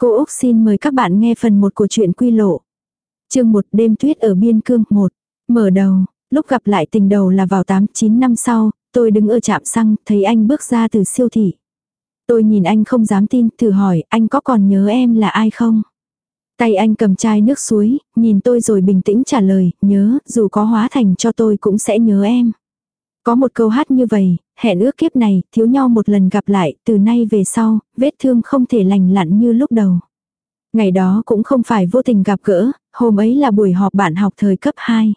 Cô Úc xin mời các bạn nghe phần 1 của truyện Quy Lộ. chương 1 đêm tuyết ở biên cương 1. Mở đầu, lúc gặp lại tình đầu là vào 8-9 năm sau, tôi đứng ở trạm xăng, thấy anh bước ra từ siêu thị. Tôi nhìn anh không dám tin, thử hỏi, anh có còn nhớ em là ai không? Tay anh cầm chai nước suối, nhìn tôi rồi bình tĩnh trả lời, nhớ, dù có hóa thành cho tôi cũng sẽ nhớ em. Có một câu hát như vậy, hẹn ước kiếp này, thiếu nhau một lần gặp lại, từ nay về sau, vết thương không thể lành lặn như lúc đầu. Ngày đó cũng không phải vô tình gặp gỡ, hôm ấy là buổi họp bạn học thời cấp 2.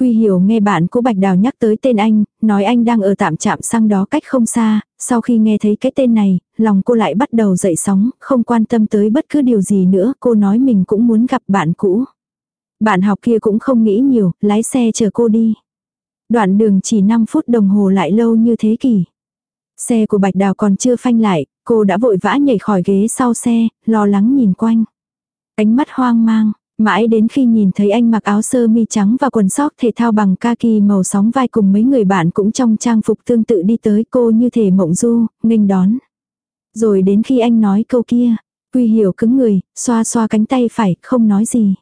Quy hiểu nghe bạn của Bạch Đào nhắc tới tên anh, nói anh đang ở tạm trạm xăng đó cách không xa, sau khi nghe thấy cái tên này, lòng cô lại bắt đầu dậy sóng, không quan tâm tới bất cứ điều gì nữa, cô nói mình cũng muốn gặp bạn cũ. Bạn học kia cũng không nghĩ nhiều, lái xe chờ cô đi. Đoạn đường chỉ 5 phút đồng hồ lại lâu như thế kỷ. Xe của Bạch Đào còn chưa phanh lại, cô đã vội vã nhảy khỏi ghế sau xe, lo lắng nhìn quanh. Ánh mắt hoang mang, mãi đến khi nhìn thấy anh mặc áo sơ mi trắng và quần sóc thể thao bằng kaki màu sóng vai cùng mấy người bạn cũng trong trang phục tương tự đi tới cô như thể mộng du, nghênh đón. Rồi đến khi anh nói câu kia, Quy hiểu cứng người, xoa xoa cánh tay phải, không nói gì.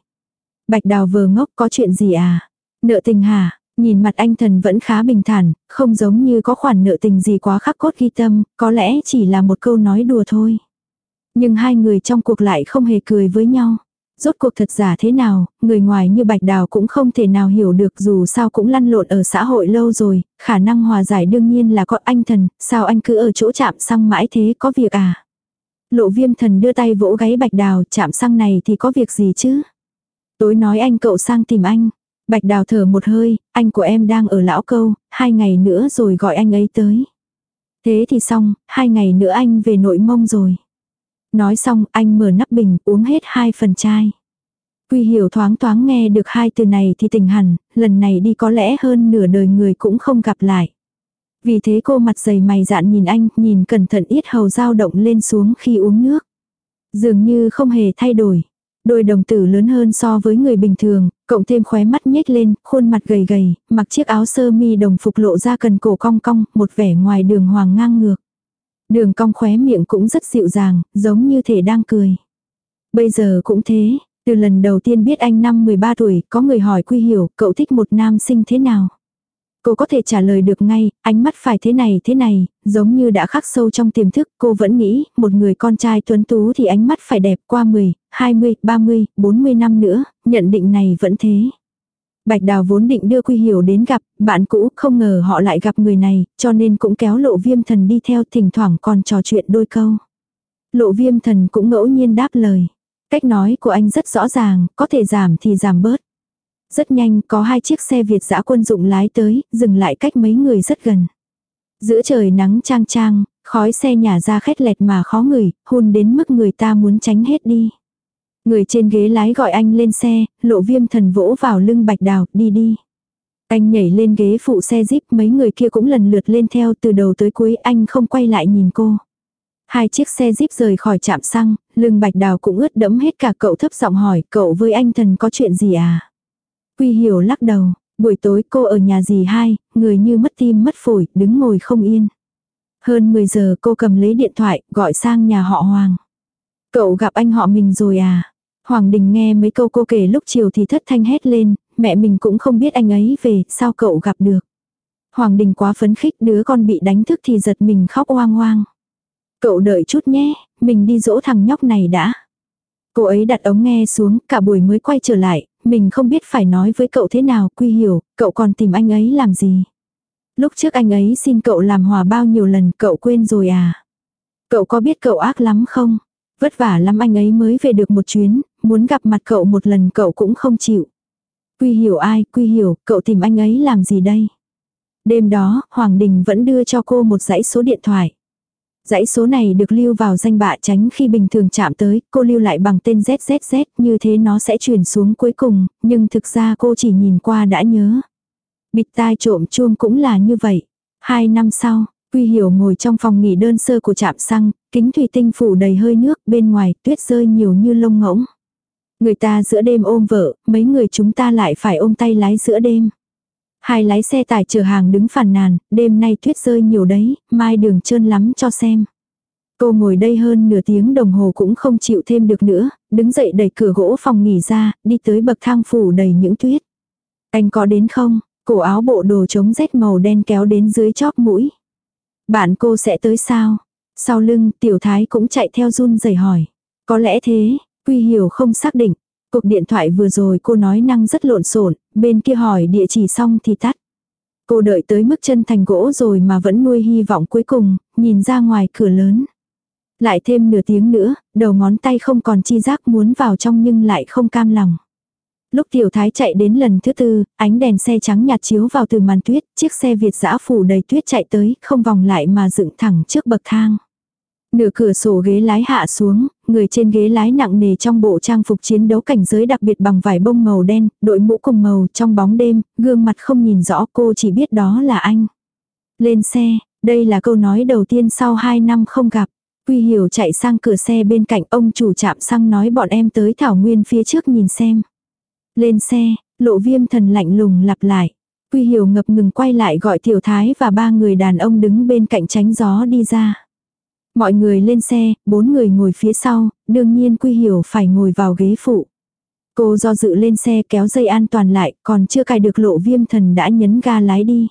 Bạch đào vừa ngốc có chuyện gì à? Nợ tình hả? Nhìn mặt anh thần vẫn khá bình thản, không giống như có khoản nợ tình gì quá khắc cốt ghi tâm, có lẽ chỉ là một câu nói đùa thôi. Nhưng hai người trong cuộc lại không hề cười với nhau. Rốt cuộc thật giả thế nào, người ngoài như Bạch Đào cũng không thể nào hiểu được dù sao cũng lăn lộn ở xã hội lâu rồi, khả năng hòa giải đương nhiên là có anh thần, sao anh cứ ở chỗ chạm xăng mãi thế có việc à. Lộ viêm thần đưa tay vỗ gáy Bạch Đào, chạm xăng này thì có việc gì chứ. Tối nói anh cậu sang tìm anh, Bạch đào thở một hơi, anh của em đang ở lão câu, hai ngày nữa rồi gọi anh ấy tới. Thế thì xong, hai ngày nữa anh về nội mông rồi. Nói xong, anh mở nắp bình, uống hết hai phần chai. Quy hiểu thoáng thoáng nghe được hai từ này thì tình hẳn, lần này đi có lẽ hơn nửa đời người cũng không gặp lại. Vì thế cô mặt dày mày dạn nhìn anh, nhìn cẩn thận ít hầu dao động lên xuống khi uống nước. Dường như không hề thay đổi. Đôi đồng tử lớn hơn so với người bình thường, cộng thêm khóe mắt nhếch lên, khuôn mặt gầy gầy, mặc chiếc áo sơ mi đồng phục lộ ra cần cổ cong cong, một vẻ ngoài đường hoàng ngang ngược. Đường cong khóe miệng cũng rất dịu dàng, giống như thể đang cười. Bây giờ cũng thế, từ lần đầu tiên biết anh năm 13 tuổi, có người hỏi Quy Hiểu, cậu thích một nam sinh thế nào? Cô có thể trả lời được ngay, ánh mắt phải thế này thế này, giống như đã khắc sâu trong tiềm thức, cô vẫn nghĩ, một người con trai tuấn tú thì ánh mắt phải đẹp qua 10, 20, 30, 40 năm nữa, nhận định này vẫn thế. Bạch Đào vốn định đưa Quy Hiểu đến gặp, bạn cũ không ngờ họ lại gặp người này, cho nên cũng kéo lộ viêm thần đi theo thỉnh thoảng còn trò chuyện đôi câu. Lộ viêm thần cũng ngẫu nhiên đáp lời. Cách nói của anh rất rõ ràng, có thể giảm thì giảm bớt. Rất nhanh có hai chiếc xe Việt giã quân dụng lái tới, dừng lại cách mấy người rất gần. Giữa trời nắng trang trang, khói xe nhả ra khét lẹt mà khó ngửi, hôn đến mức người ta muốn tránh hết đi. Người trên ghế lái gọi anh lên xe, lộ viêm thần vỗ vào lưng bạch đào, đi đi. Anh nhảy lên ghế phụ xe jeep, mấy người kia cũng lần lượt lên theo từ đầu tới cuối anh không quay lại nhìn cô. Hai chiếc xe jeep rời khỏi trạm xăng, lưng bạch đào cũng ướt đẫm hết cả cậu thấp giọng hỏi cậu với anh thần có chuyện gì à? Quy hiểu lắc đầu, buổi tối cô ở nhà dì hai, người như mất tim mất phổi, đứng ngồi không yên. Hơn 10 giờ cô cầm lấy điện thoại, gọi sang nhà họ Hoàng. Cậu gặp anh họ mình rồi à? Hoàng Đình nghe mấy câu cô kể lúc chiều thì thất thanh hét lên, mẹ mình cũng không biết anh ấy về, sao cậu gặp được. Hoàng Đình quá phấn khích đứa con bị đánh thức thì giật mình khóc oang oang. Cậu đợi chút nhé, mình đi dỗ thằng nhóc này đã. Cô ấy đặt ống nghe xuống, cả buổi mới quay trở lại, mình không biết phải nói với cậu thế nào, quy hiểu, cậu còn tìm anh ấy làm gì. Lúc trước anh ấy xin cậu làm hòa bao nhiêu lần, cậu quên rồi à. Cậu có biết cậu ác lắm không? Vất vả lắm anh ấy mới về được một chuyến, muốn gặp mặt cậu một lần cậu cũng không chịu. Quy hiểu ai, quy hiểu, cậu tìm anh ấy làm gì đây? Đêm đó, Hoàng Đình vẫn đưa cho cô một dãy số điện thoại. Dãy số này được lưu vào danh bạ tránh khi bình thường chạm tới, cô lưu lại bằng tên ZZZ, như thế nó sẽ chuyển xuống cuối cùng, nhưng thực ra cô chỉ nhìn qua đã nhớ. Bịt tai trộm chuông cũng là như vậy. Hai năm sau, Quy Hiểu ngồi trong phòng nghỉ đơn sơ của trạm xăng, kính thủy tinh phủ đầy hơi nước, bên ngoài tuyết rơi nhiều như lông ngỗng. Người ta giữa đêm ôm vợ, mấy người chúng ta lại phải ôm tay lái giữa đêm. Hai lái xe tải chở hàng đứng phàn nàn, đêm nay tuyết rơi nhiều đấy, mai đường trơn lắm cho xem. Cô ngồi đây hơn nửa tiếng đồng hồ cũng không chịu thêm được nữa, đứng dậy đẩy cửa gỗ phòng nghỉ ra, đi tới bậc thang phủ đầy những tuyết. Anh có đến không? Cổ áo bộ đồ chống rét màu đen kéo đến dưới chóp mũi. Bạn cô sẽ tới sao? Sau lưng, tiểu thái cũng chạy theo run rẩy hỏi. Có lẽ thế, Quy Hiểu không xác định. Cuộc điện thoại vừa rồi cô nói năng rất lộn xộn, bên kia hỏi địa chỉ xong thì tắt. Cô đợi tới mức chân thành gỗ rồi mà vẫn nuôi hy vọng cuối cùng, nhìn ra ngoài cửa lớn. Lại thêm nửa tiếng nữa, đầu ngón tay không còn chi giác muốn vào trong nhưng lại không cam lòng. Lúc tiểu thái chạy đến lần thứ tư, ánh đèn xe trắng nhạt chiếu vào từ màn tuyết, chiếc xe Việt dã phủ đầy tuyết chạy tới, không vòng lại mà dựng thẳng trước bậc thang. Nửa cửa sổ ghế lái hạ xuống, người trên ghế lái nặng nề trong bộ trang phục chiến đấu cảnh giới đặc biệt bằng vải bông màu đen, đội mũ cùng màu trong bóng đêm, gương mặt không nhìn rõ cô chỉ biết đó là anh. Lên xe, đây là câu nói đầu tiên sau 2 năm không gặp. Quy hiểu chạy sang cửa xe bên cạnh ông chủ chạm xăng nói bọn em tới thảo nguyên phía trước nhìn xem. Lên xe, lộ viêm thần lạnh lùng lặp lại. Quy hiểu ngập ngừng quay lại gọi tiểu thái và ba người đàn ông đứng bên cạnh tránh gió đi ra. Mọi người lên xe, bốn người ngồi phía sau, đương nhiên Quy hiểu phải ngồi vào ghế phụ. Cô do dự lên xe kéo dây an toàn lại, còn chưa cài được lộ viêm thần đã nhấn ga lái đi.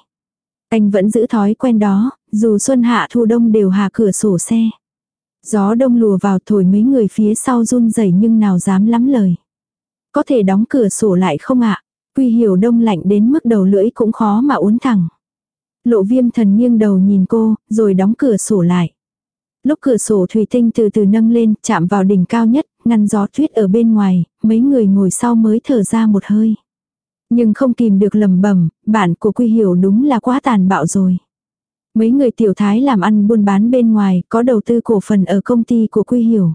Anh vẫn giữ thói quen đó, dù xuân hạ thu đông đều hạ cửa sổ xe. Gió đông lùa vào thổi mấy người phía sau run rẩy nhưng nào dám lắm lời. Có thể đóng cửa sổ lại không ạ? Quy hiểu đông lạnh đến mức đầu lưỡi cũng khó mà uốn thẳng. Lộ viêm thần nghiêng đầu nhìn cô, rồi đóng cửa sổ lại. Lúc cửa sổ thủy tinh từ từ nâng lên, chạm vào đỉnh cao nhất, ngăn gió tuyết ở bên ngoài, mấy người ngồi sau mới thở ra một hơi. Nhưng không kìm được lầm bẩm bản của Quy Hiểu đúng là quá tàn bạo rồi. Mấy người tiểu thái làm ăn buôn bán bên ngoài, có đầu tư cổ phần ở công ty của Quy Hiểu.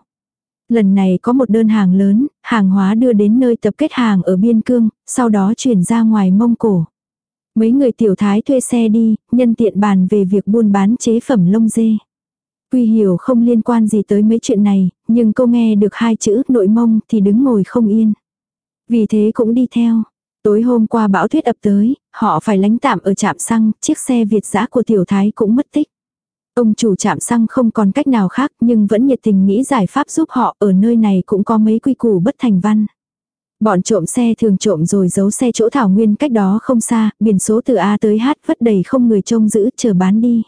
Lần này có một đơn hàng lớn, hàng hóa đưa đến nơi tập kết hàng ở Biên Cương, sau đó chuyển ra ngoài Mông Cổ. Mấy người tiểu thái thuê xe đi, nhân tiện bàn về việc buôn bán chế phẩm lông dê. Quy hiểu không liên quan gì tới mấy chuyện này, nhưng cô nghe được hai chữ nội mông thì đứng ngồi không yên. Vì thế cũng đi theo. Tối hôm qua bão tuyết ập tới, họ phải lánh tạm ở trạm xăng, chiếc xe Việt giã của tiểu thái cũng mất tích. Ông chủ trạm xăng không còn cách nào khác nhưng vẫn nhiệt tình nghĩ giải pháp giúp họ ở nơi này cũng có mấy quy củ bất thành văn. Bọn trộm xe thường trộm rồi giấu xe chỗ thảo nguyên cách đó không xa, biển số từ A tới H vất đầy không người trông giữ chờ bán đi.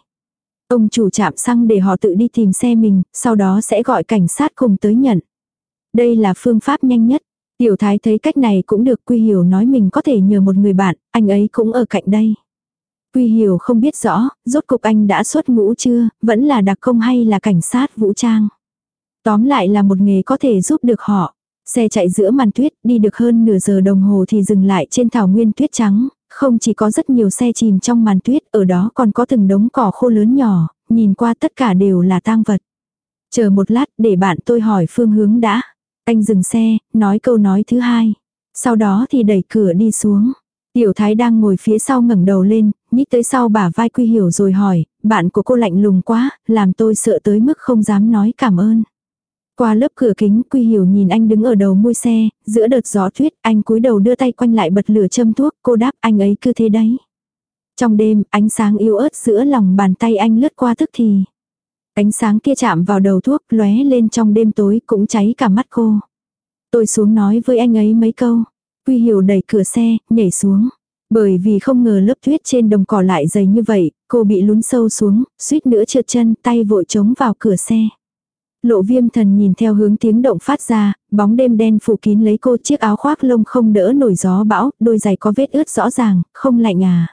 Ông chủ chạm xăng để họ tự đi tìm xe mình, sau đó sẽ gọi cảnh sát cùng tới nhận. Đây là phương pháp nhanh nhất. Tiểu thái thấy cách này cũng được Quy Hiểu nói mình có thể nhờ một người bạn, anh ấy cũng ở cạnh đây. Quy Hiểu không biết rõ, rốt cục anh đã xuất ngũ chưa, vẫn là đặc công hay là cảnh sát vũ trang. Tóm lại là một nghề có thể giúp được họ. Xe chạy giữa màn tuyết, đi được hơn nửa giờ đồng hồ thì dừng lại trên thảo nguyên tuyết trắng, không chỉ có rất nhiều xe chìm trong màn tuyết, ở đó còn có từng đống cỏ khô lớn nhỏ, nhìn qua tất cả đều là tang vật. Chờ một lát để bạn tôi hỏi phương hướng đã. Anh dừng xe, nói câu nói thứ hai. Sau đó thì đẩy cửa đi xuống. Tiểu thái đang ngồi phía sau ngẩng đầu lên, nhích tới sau bả vai quy hiểu rồi hỏi, bạn của cô lạnh lùng quá, làm tôi sợ tới mức không dám nói cảm ơn. Qua lớp cửa kính Quy Hiểu nhìn anh đứng ở đầu môi xe, giữa đợt gió tuyết, anh cúi đầu đưa tay quanh lại bật lửa châm thuốc, cô đáp anh ấy cứ thế đấy. Trong đêm, ánh sáng yếu ớt giữa lòng bàn tay anh lướt qua tức thì. Ánh sáng kia chạm vào đầu thuốc lóe lên trong đêm tối cũng cháy cả mắt cô. Tôi xuống nói với anh ấy mấy câu. Quy Hiểu đẩy cửa xe, nhảy xuống. Bởi vì không ngờ lớp tuyết trên đồng cỏ lại dày như vậy, cô bị lún sâu xuống, suýt nữa trượt chân, tay vội chống vào cửa xe. Lộ viêm thần nhìn theo hướng tiếng động phát ra, bóng đêm đen phủ kín lấy cô chiếc áo khoác lông không đỡ nổi gió bão, đôi giày có vết ướt rõ ràng, không lạnh à.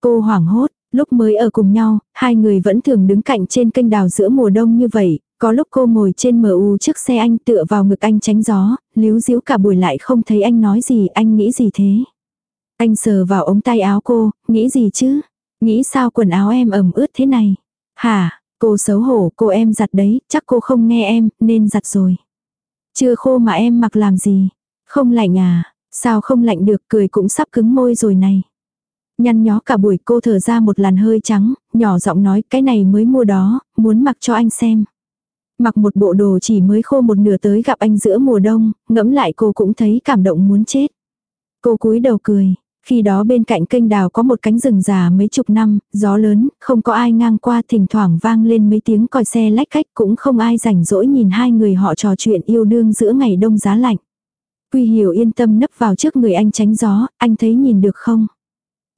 Cô hoảng hốt, lúc mới ở cùng nhau, hai người vẫn thường đứng cạnh trên kênh đào giữa mùa đông như vậy, có lúc cô ngồi trên mờ u trước xe anh tựa vào ngực anh tránh gió, líu díu cả buổi lại không thấy anh nói gì, anh nghĩ gì thế. Anh sờ vào ống tay áo cô, nghĩ gì chứ? Nghĩ sao quần áo em ẩm ướt thế này? Hả, Cô xấu hổ, cô em giặt đấy, chắc cô không nghe em, nên giặt rồi. Chưa khô mà em mặc làm gì? Không lạnh à? Sao không lạnh được, cười cũng sắp cứng môi rồi này. Nhăn nhó cả buổi cô thở ra một làn hơi trắng, nhỏ giọng nói cái này mới mua đó, muốn mặc cho anh xem. Mặc một bộ đồ chỉ mới khô một nửa tới gặp anh giữa mùa đông, ngẫm lại cô cũng thấy cảm động muốn chết. Cô cúi đầu cười, khi đó bên cạnh kênh đào có một cánh rừng già mấy chục năm, gió lớn, không có ai ngang qua thỉnh thoảng vang lên mấy tiếng còi xe lách cách cũng không ai rảnh rỗi nhìn hai người họ trò chuyện yêu đương giữa ngày đông giá lạnh. Quy hiểu yên tâm nấp vào trước người anh tránh gió, anh thấy nhìn được không?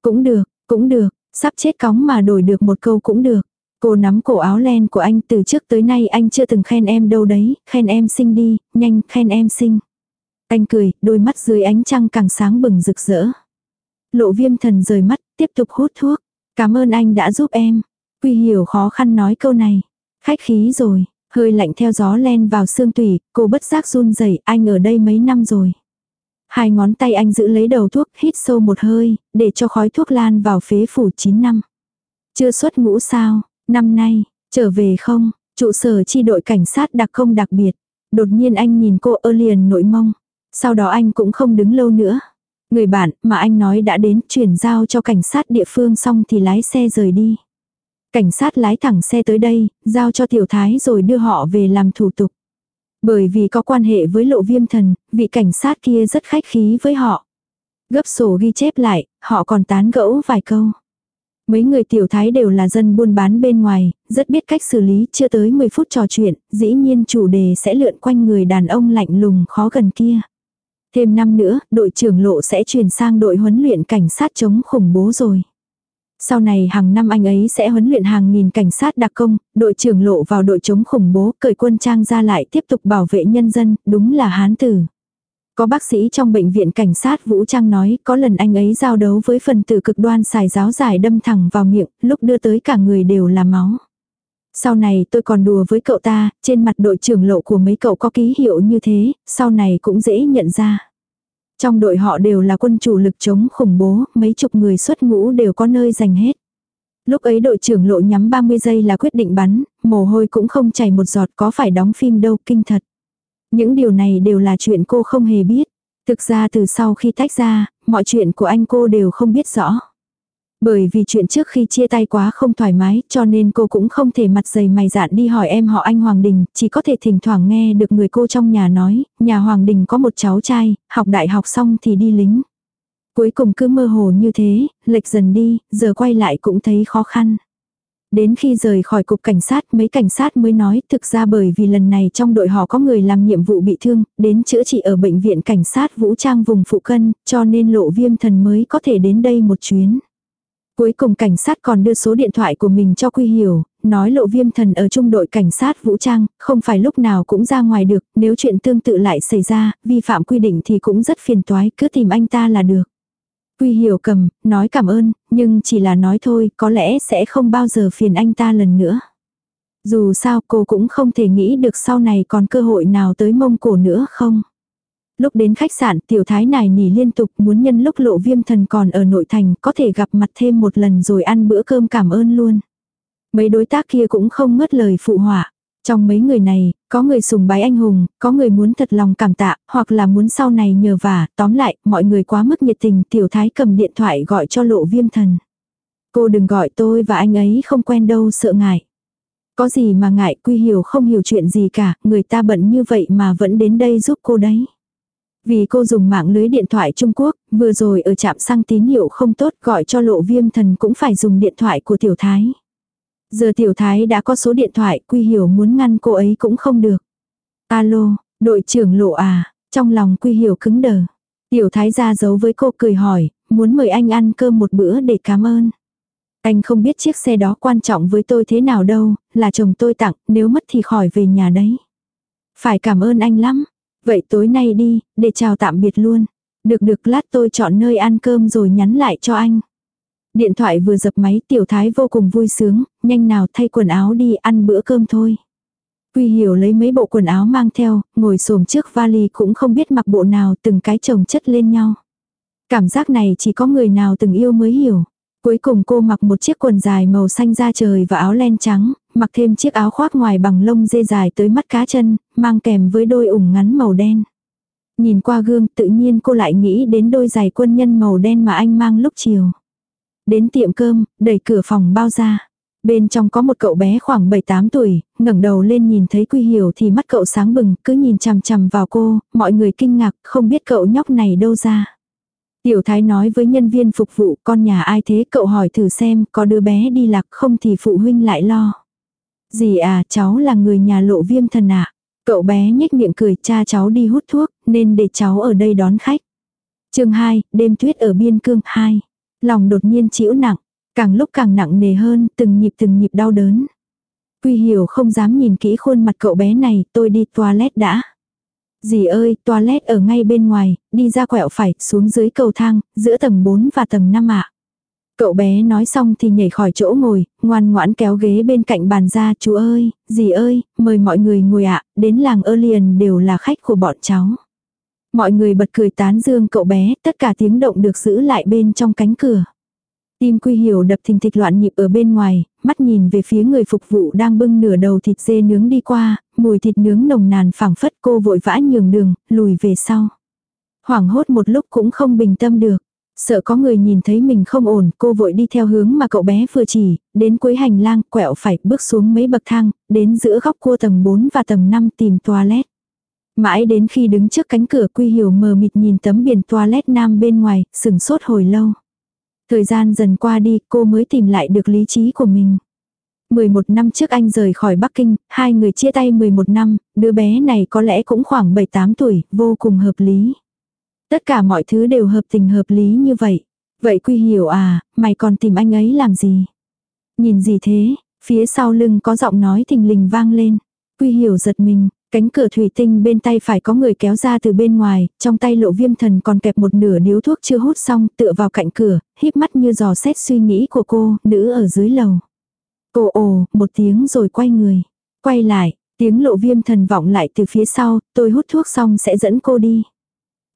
Cũng được, cũng được, sắp chết cóng mà đổi được một câu cũng được. Cô nắm cổ áo len của anh từ trước tới nay anh chưa từng khen em đâu đấy, khen em xinh đi, nhanh khen em xinh. Anh cười, đôi mắt dưới ánh trăng càng sáng bừng rực rỡ. Lộ viêm thần rời mắt, tiếp tục hút thuốc. Cảm ơn anh đã giúp em. Quy hiểu khó khăn nói câu này. Khách khí rồi, hơi lạnh theo gió len vào xương tủy, cô bất giác run rẩy anh ở đây mấy năm rồi. Hai ngón tay anh giữ lấy đầu thuốc, hít sâu một hơi, để cho khói thuốc lan vào phế phủ 9 năm. Chưa xuất ngũ sao, năm nay, trở về không, trụ sở chi đội cảnh sát đặc không đặc biệt. Đột nhiên anh nhìn cô ơ liền nội mông. Sau đó anh cũng không đứng lâu nữa. Người bạn mà anh nói đã đến chuyển giao cho cảnh sát địa phương xong thì lái xe rời đi. Cảnh sát lái thẳng xe tới đây, giao cho tiểu thái rồi đưa họ về làm thủ tục. Bởi vì có quan hệ với lộ viêm thần, vị cảnh sát kia rất khách khí với họ. Gấp sổ ghi chép lại, họ còn tán gẫu vài câu. Mấy người tiểu thái đều là dân buôn bán bên ngoài, rất biết cách xử lý, chưa tới 10 phút trò chuyện, dĩ nhiên chủ đề sẽ lượn quanh người đàn ông lạnh lùng khó gần kia. Thêm năm nữa, đội trưởng lộ sẽ chuyển sang đội huấn luyện cảnh sát chống khủng bố rồi. Sau này hàng năm anh ấy sẽ huấn luyện hàng nghìn cảnh sát đặc công, đội trưởng lộ vào đội chống khủng bố, cởi quân trang ra lại tiếp tục bảo vệ nhân dân, đúng là hán tử. Có bác sĩ trong bệnh viện cảnh sát Vũ Trang nói có lần anh ấy giao đấu với phần tử cực đoan xài giáo giải đâm thẳng vào miệng, lúc đưa tới cả người đều là máu. Sau này tôi còn đùa với cậu ta, trên mặt đội trưởng lộ của mấy cậu có ký hiệu như thế, sau này cũng dễ nhận ra. Trong đội họ đều là quân chủ lực chống khủng bố, mấy chục người xuất ngũ đều có nơi dành hết. Lúc ấy đội trưởng lộ nhắm 30 giây là quyết định bắn, mồ hôi cũng không chảy một giọt có phải đóng phim đâu, kinh thật. Những điều này đều là chuyện cô không hề biết. Thực ra từ sau khi tách ra, mọi chuyện của anh cô đều không biết rõ. Bởi vì chuyện trước khi chia tay quá không thoải mái cho nên cô cũng không thể mặt dày mày dạn đi hỏi em họ anh Hoàng Đình, chỉ có thể thỉnh thoảng nghe được người cô trong nhà nói, nhà Hoàng Đình có một cháu trai, học đại học xong thì đi lính. Cuối cùng cứ mơ hồ như thế, lệch dần đi, giờ quay lại cũng thấy khó khăn. Đến khi rời khỏi cục cảnh sát mấy cảnh sát mới nói thực ra bởi vì lần này trong đội họ có người làm nhiệm vụ bị thương, đến chữa trị ở bệnh viện cảnh sát vũ trang vùng phụ cân, cho nên lộ viêm thần mới có thể đến đây một chuyến. Cuối cùng cảnh sát còn đưa số điện thoại của mình cho Quy Hiểu, nói lộ viêm thần ở trung đội cảnh sát vũ trang, không phải lúc nào cũng ra ngoài được, nếu chuyện tương tự lại xảy ra, vi phạm quy định thì cũng rất phiền toái, cứ tìm anh ta là được. Quy Hiểu cầm, nói cảm ơn, nhưng chỉ là nói thôi, có lẽ sẽ không bao giờ phiền anh ta lần nữa. Dù sao cô cũng không thể nghĩ được sau này còn cơ hội nào tới mông cổ nữa không. Lúc đến khách sạn tiểu thái nài nỉ liên tục muốn nhân lúc lộ viêm thần còn ở nội thành có thể gặp mặt thêm một lần rồi ăn bữa cơm cảm ơn luôn. Mấy đối tác kia cũng không ngớt lời phụ họa. Trong mấy người này, có người sùng bái anh hùng, có người muốn thật lòng cảm tạ, hoặc là muốn sau này nhờ vả, tóm lại, mọi người quá mức nhiệt tình, tiểu thái cầm điện thoại gọi cho lộ viêm thần. Cô đừng gọi tôi và anh ấy không quen đâu sợ ngại. Có gì mà ngại quy hiểu không hiểu chuyện gì cả, người ta bận như vậy mà vẫn đến đây giúp cô đấy. Vì cô dùng mạng lưới điện thoại Trung Quốc, vừa rồi ở trạm xăng tín hiệu không tốt gọi cho lộ viêm thần cũng phải dùng điện thoại của tiểu thái. Giờ tiểu thái đã có số điện thoại, quy hiểu muốn ngăn cô ấy cũng không được. Alo, đội trưởng lộ à, trong lòng quy hiểu cứng đờ. Tiểu thái ra giấu với cô cười hỏi, muốn mời anh ăn cơm một bữa để cảm ơn. Anh không biết chiếc xe đó quan trọng với tôi thế nào đâu, là chồng tôi tặng, nếu mất thì khỏi về nhà đấy. Phải cảm ơn anh lắm, Vậy tối nay đi, để chào tạm biệt luôn. Được được lát tôi chọn nơi ăn cơm rồi nhắn lại cho anh. Điện thoại vừa dập máy tiểu thái vô cùng vui sướng, nhanh nào thay quần áo đi ăn bữa cơm thôi. Quy hiểu lấy mấy bộ quần áo mang theo, ngồi xổm trước vali cũng không biết mặc bộ nào từng cái chồng chất lên nhau. Cảm giác này chỉ có người nào từng yêu mới hiểu. Cuối cùng cô mặc một chiếc quần dài màu xanh da trời và áo len trắng, mặc thêm chiếc áo khoác ngoài bằng lông dê dài tới mắt cá chân, mang kèm với đôi ủng ngắn màu đen. Nhìn qua gương tự nhiên cô lại nghĩ đến đôi giày quân nhân màu đen mà anh mang lúc chiều. Đến tiệm cơm, đẩy cửa phòng bao ra. Bên trong có một cậu bé khoảng 7-8 tuổi, ngẩng đầu lên nhìn thấy Quy Hiểu thì mắt cậu sáng bừng, cứ nhìn chằm chằm vào cô, mọi người kinh ngạc, không biết cậu nhóc này đâu ra. Tiểu thái nói với nhân viên phục vụ con nhà ai thế cậu hỏi thử xem có đứa bé đi lạc không thì phụ huynh lại lo. gì à cháu là người nhà lộ viêm thần ạ. Cậu bé nhếch miệng cười cha cháu đi hút thuốc nên để cháu ở đây đón khách. chương 2, đêm tuyết ở biên cương 2. Lòng đột nhiên chịu nặng, càng lúc càng nặng nề hơn, từng nhịp từng nhịp đau đớn. Quy hiểu không dám nhìn kỹ khuôn mặt cậu bé này, tôi đi toilet đã. Dì ơi, toilet ở ngay bên ngoài, đi ra quẹo phải, xuống dưới cầu thang, giữa tầng 4 và tầng 5 ạ. Cậu bé nói xong thì nhảy khỏi chỗ ngồi, ngoan ngoãn kéo ghế bên cạnh bàn ra, chú ơi, dì ơi, mời mọi người ngồi ạ, đến làng ơ liền đều là khách của bọn cháu. Mọi người bật cười tán dương cậu bé, tất cả tiếng động được giữ lại bên trong cánh cửa. Tim quy hiểu đập thình thịch loạn nhịp ở bên ngoài, mắt nhìn về phía người phục vụ đang bưng nửa đầu thịt dê nướng đi qua, mùi thịt nướng nồng nàn phảng phất cô vội vã nhường đường, lùi về sau. Hoảng hốt một lúc cũng không bình tâm được. Sợ có người nhìn thấy mình không ổn, cô vội đi theo hướng mà cậu bé vừa chỉ, đến cuối hành lang, quẹo phải, bước xuống mấy bậc thang, đến giữa góc cua tầng 4 và tầng 5 tìm toilet. Mãi đến khi đứng trước cánh cửa Quy Hiểu mờ mịt nhìn tấm biển toilet nam bên ngoài, sừng sốt hồi lâu. Thời gian dần qua đi, cô mới tìm lại được lý trí của mình. 11 năm trước anh rời khỏi Bắc Kinh, hai người chia tay 11 năm, đứa bé này có lẽ cũng khoảng 7-8 tuổi, vô cùng hợp lý. Tất cả mọi thứ đều hợp tình hợp lý như vậy. Vậy Quy Hiểu à, mày còn tìm anh ấy làm gì? Nhìn gì thế? Phía sau lưng có giọng nói thình lình vang lên. Quy Hiểu giật mình, Cánh cửa thủy tinh bên tay phải có người kéo ra từ bên ngoài, trong tay lộ viêm thần còn kẹp một nửa điếu thuốc chưa hút xong tựa vào cạnh cửa, híp mắt như dò xét suy nghĩ của cô, nữ ở dưới lầu. Cô ồ, một tiếng rồi quay người. Quay lại, tiếng lộ viêm thần vọng lại từ phía sau, tôi hút thuốc xong sẽ dẫn cô đi.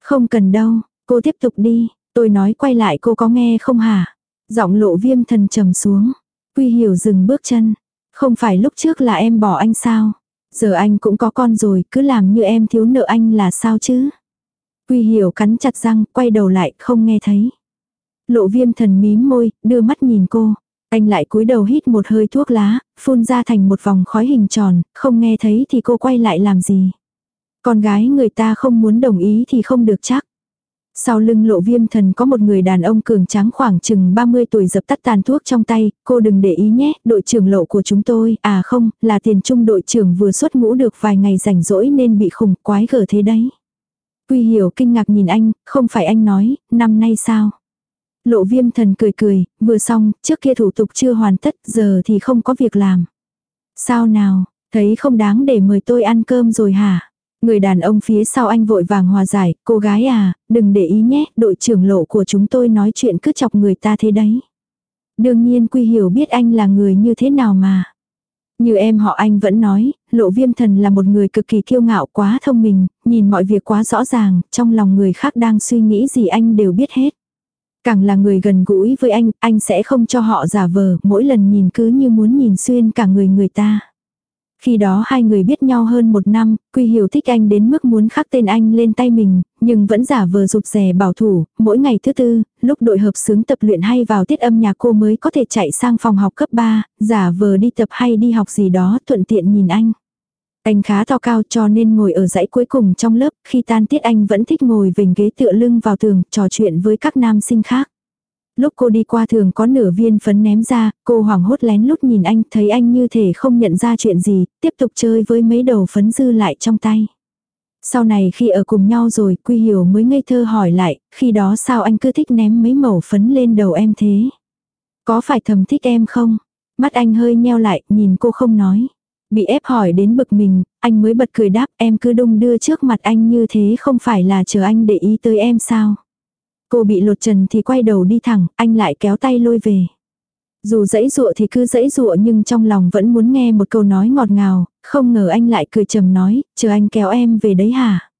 Không cần đâu, cô tiếp tục đi, tôi nói quay lại cô có nghe không hả? Giọng lộ viêm thần trầm xuống. Quy hiểu dừng bước chân. Không phải lúc trước là em bỏ anh sao? Giờ anh cũng có con rồi, cứ làm như em thiếu nợ anh là sao chứ? Quy hiểu cắn chặt răng, quay đầu lại, không nghe thấy. Lộ viêm thần mím môi, đưa mắt nhìn cô. Anh lại cúi đầu hít một hơi thuốc lá, phun ra thành một vòng khói hình tròn, không nghe thấy thì cô quay lại làm gì. Con gái người ta không muốn đồng ý thì không được chắc. Sau lưng lộ viêm thần có một người đàn ông cường tráng khoảng chừng 30 tuổi dập tắt tàn thuốc trong tay, cô đừng để ý nhé, đội trưởng lộ của chúng tôi, à không, là tiền trung đội trưởng vừa xuất ngũ được vài ngày rảnh rỗi nên bị khủng quái gở thế đấy. Quy hiểu kinh ngạc nhìn anh, không phải anh nói, năm nay sao? Lộ viêm thần cười cười, vừa xong, trước kia thủ tục chưa hoàn tất, giờ thì không có việc làm. Sao nào, thấy không đáng để mời tôi ăn cơm rồi hả? Người đàn ông phía sau anh vội vàng hòa giải, cô gái à, đừng để ý nhé, đội trưởng lộ của chúng tôi nói chuyện cứ chọc người ta thế đấy. Đương nhiên Quy Hiểu biết anh là người như thế nào mà. Như em họ anh vẫn nói, lộ viêm thần là một người cực kỳ kiêu ngạo quá thông minh, nhìn mọi việc quá rõ ràng, trong lòng người khác đang suy nghĩ gì anh đều biết hết. Càng là người gần gũi với anh, anh sẽ không cho họ giả vờ, mỗi lần nhìn cứ như muốn nhìn xuyên cả người người ta. Khi đó hai người biết nhau hơn một năm, Quy Hiểu thích anh đến mức muốn khắc tên anh lên tay mình, nhưng vẫn giả vờ rụt rè bảo thủ, mỗi ngày thứ tư, lúc đội hợp sướng tập luyện hay vào tiết âm nhạc cô mới có thể chạy sang phòng học cấp 3, giả vờ đi tập hay đi học gì đó thuận tiện nhìn anh. Anh khá to cao cho nên ngồi ở dãy cuối cùng trong lớp, khi tan tiết anh vẫn thích ngồi vỉnh ghế tựa lưng vào tường, trò chuyện với các nam sinh khác. Lúc cô đi qua thường có nửa viên phấn ném ra, cô hoảng hốt lén lút nhìn anh, thấy anh như thể không nhận ra chuyện gì, tiếp tục chơi với mấy đầu phấn dư lại trong tay. Sau này khi ở cùng nhau rồi, Quy Hiểu mới ngây thơ hỏi lại, khi đó sao anh cứ thích ném mấy mẩu phấn lên đầu em thế? Có phải thầm thích em không? Mắt anh hơi nheo lại, nhìn cô không nói. Bị ép hỏi đến bực mình, anh mới bật cười đáp em cứ đung đưa trước mặt anh như thế không phải là chờ anh để ý tới em sao? Cô bị lột trần thì quay đầu đi thẳng, anh lại kéo tay lôi về. Dù dãy dụa thì cứ dãy dụa nhưng trong lòng vẫn muốn nghe một câu nói ngọt ngào, không ngờ anh lại cười trầm nói, chờ anh kéo em về đấy hả?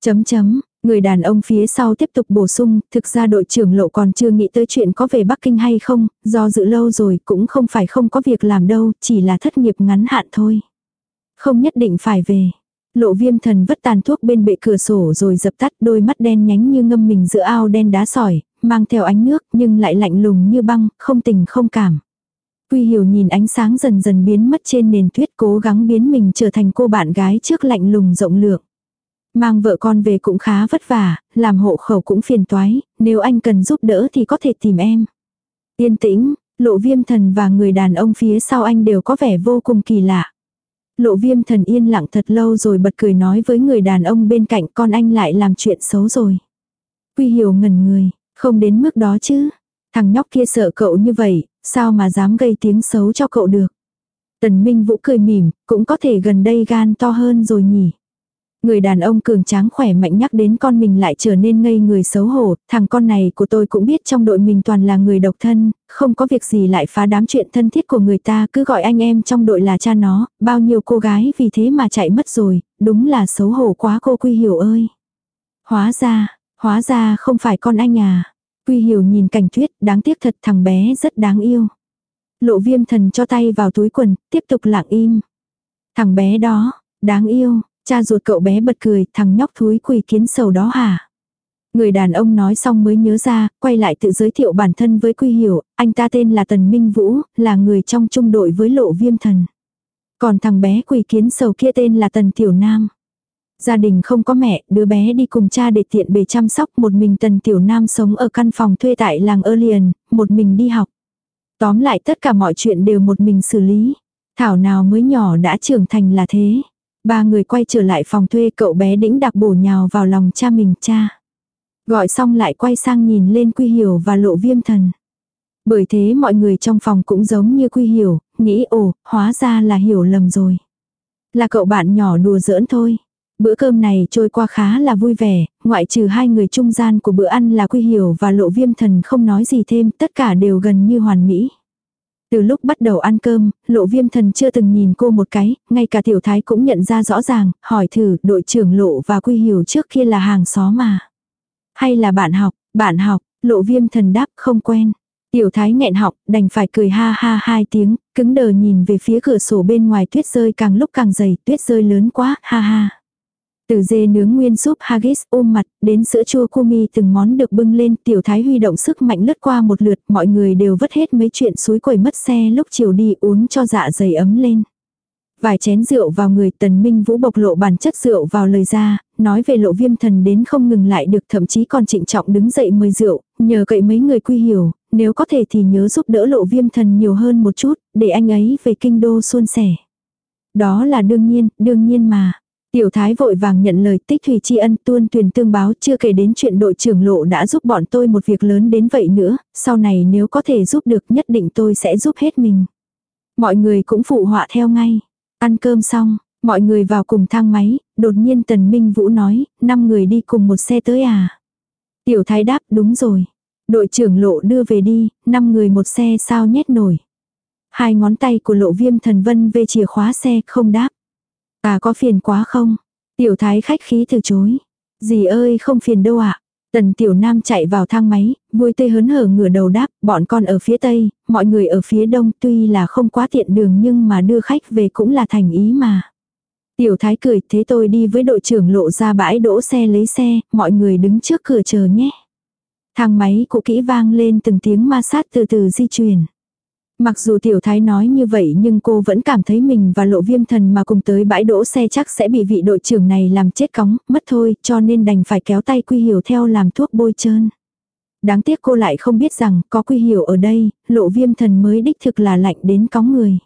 Chấm chấm, người đàn ông phía sau tiếp tục bổ sung, thực ra đội trưởng lộ còn chưa nghĩ tới chuyện có về Bắc Kinh hay không, do dự lâu rồi cũng không phải không có việc làm đâu, chỉ là thất nghiệp ngắn hạn thôi. Không nhất định phải về. Lộ viêm thần vất tàn thuốc bên bệ cửa sổ rồi dập tắt đôi mắt đen nhánh như ngâm mình giữa ao đen đá sỏi, mang theo ánh nước nhưng lại lạnh lùng như băng, không tình không cảm. Quy hiểu nhìn ánh sáng dần dần biến mất trên nền tuyết cố gắng biến mình trở thành cô bạn gái trước lạnh lùng rộng lượng. Mang vợ con về cũng khá vất vả, làm hộ khẩu cũng phiền toái, nếu anh cần giúp đỡ thì có thể tìm em. Yên tĩnh, lộ viêm thần và người đàn ông phía sau anh đều có vẻ vô cùng kỳ lạ. Lộ viêm thần yên lặng thật lâu rồi bật cười nói với người đàn ông bên cạnh con anh lại làm chuyện xấu rồi. Quy hiểu ngẩn người, không đến mức đó chứ. Thằng nhóc kia sợ cậu như vậy, sao mà dám gây tiếng xấu cho cậu được. Tần Minh Vũ cười mỉm, cũng có thể gần đây gan to hơn rồi nhỉ. Người đàn ông cường tráng khỏe mạnh nhắc đến con mình lại trở nên ngây người xấu hổ, thằng con này của tôi cũng biết trong đội mình toàn là người độc thân, không có việc gì lại phá đám chuyện thân thiết của người ta cứ gọi anh em trong đội là cha nó, bao nhiêu cô gái vì thế mà chạy mất rồi, đúng là xấu hổ quá cô Quy Hiểu ơi. Hóa ra, hóa ra không phải con anh à. Quy Hiểu nhìn cảnh tuyết, đáng tiếc thật thằng bé rất đáng yêu. Lộ viêm thần cho tay vào túi quần, tiếp tục lặng im. Thằng bé đó, đáng yêu, Cha ruột cậu bé bật cười, thằng nhóc thúi quỳ kiến sầu đó hả? Người đàn ông nói xong mới nhớ ra, quay lại tự giới thiệu bản thân với Quy Hiểu, anh ta tên là Tần Minh Vũ, là người trong trung đội với lộ viêm thần. Còn thằng bé quỳ kiến sầu kia tên là Tần Tiểu Nam. Gia đình không có mẹ, đứa bé đi cùng cha để tiện bề chăm sóc, một mình Tần Tiểu Nam sống ở căn phòng thuê tại làng Erlian, một mình đi học. Tóm lại tất cả mọi chuyện đều một mình xử lý. Thảo nào mới nhỏ đã trưởng thành là thế. Ba người quay trở lại phòng thuê cậu bé đĩnh đặc bổ nhào vào lòng cha mình cha. Gọi xong lại quay sang nhìn lên Quy Hiểu và lộ viêm thần. Bởi thế mọi người trong phòng cũng giống như Quy Hiểu, nghĩ ồ, hóa ra là hiểu lầm rồi. Là cậu bạn nhỏ đùa giỡn thôi. Bữa cơm này trôi qua khá là vui vẻ, ngoại trừ hai người trung gian của bữa ăn là Quy Hiểu và Lộ Viêm Thần không nói gì thêm, tất cả đều gần như hoàn mỹ. Từ lúc bắt đầu ăn cơm, lộ viêm thần chưa từng nhìn cô một cái, ngay cả tiểu thái cũng nhận ra rõ ràng, hỏi thử đội trưởng lộ và quy hiểu trước kia là hàng xóm mà. Hay là bạn học, bạn học, lộ viêm thần đáp không quen. Tiểu thái nghẹn học, đành phải cười ha ha hai tiếng, cứng đờ nhìn về phía cửa sổ bên ngoài tuyết rơi càng lúc càng dày, tuyết rơi lớn quá, ha ha. Từ dê nướng nguyên súp haggis ôm mặt, đến sữa chua kumi từng món được bưng lên, tiểu thái huy động sức mạnh lướt qua một lượt, mọi người đều vứt hết mấy chuyện suối quẩy mất xe lúc chiều đi uống cho dạ dày ấm lên. Vài chén rượu vào người tần minh vũ bộc lộ bản chất rượu vào lời ra, nói về lộ viêm thần đến không ngừng lại được thậm chí còn trịnh trọng đứng dậy mời rượu, nhờ cậy mấy người quy hiểu, nếu có thể thì nhớ giúp đỡ lộ viêm thần nhiều hơn một chút, để anh ấy về kinh đô suôn sẻ. Đó là đương nhiên, đương nhiên mà. Tiểu thái vội vàng nhận lời tích thủy tri ân tuôn tuyển tương báo chưa kể đến chuyện đội trưởng lộ đã giúp bọn tôi một việc lớn đến vậy nữa, sau này nếu có thể giúp được nhất định tôi sẽ giúp hết mình. Mọi người cũng phụ họa theo ngay. Ăn cơm xong, mọi người vào cùng thang máy, đột nhiên Tần Minh Vũ nói, năm người đi cùng một xe tới à. Tiểu thái đáp đúng rồi. Đội trưởng lộ đưa về đi, năm người một xe sao nhét nổi. Hai ngón tay của lộ viêm thần vân về chìa khóa xe không đáp. À có phiền quá không? Tiểu thái khách khí từ chối. Dì ơi không phiền đâu ạ. À? Tần tiểu nam chạy vào thang máy, vui tươi hớn hở ngửa đầu đáp, bọn con ở phía tây, mọi người ở phía đông tuy là không quá tiện đường nhưng mà đưa khách về cũng là thành ý mà. Tiểu thái cười, thế tôi đi với đội trưởng lộ ra bãi đỗ xe lấy xe, mọi người đứng trước cửa chờ nhé. Thang máy cũ kỹ vang lên từng tiếng ma sát từ từ di chuyển. Mặc dù tiểu thái nói như vậy nhưng cô vẫn cảm thấy mình và lộ viêm thần mà cùng tới bãi đỗ xe chắc sẽ bị vị đội trưởng này làm chết cóng, mất thôi, cho nên đành phải kéo tay quy hiểu theo làm thuốc bôi trơn. Đáng tiếc cô lại không biết rằng có quy hiểu ở đây, lộ viêm thần mới đích thực là lạnh đến cóng người.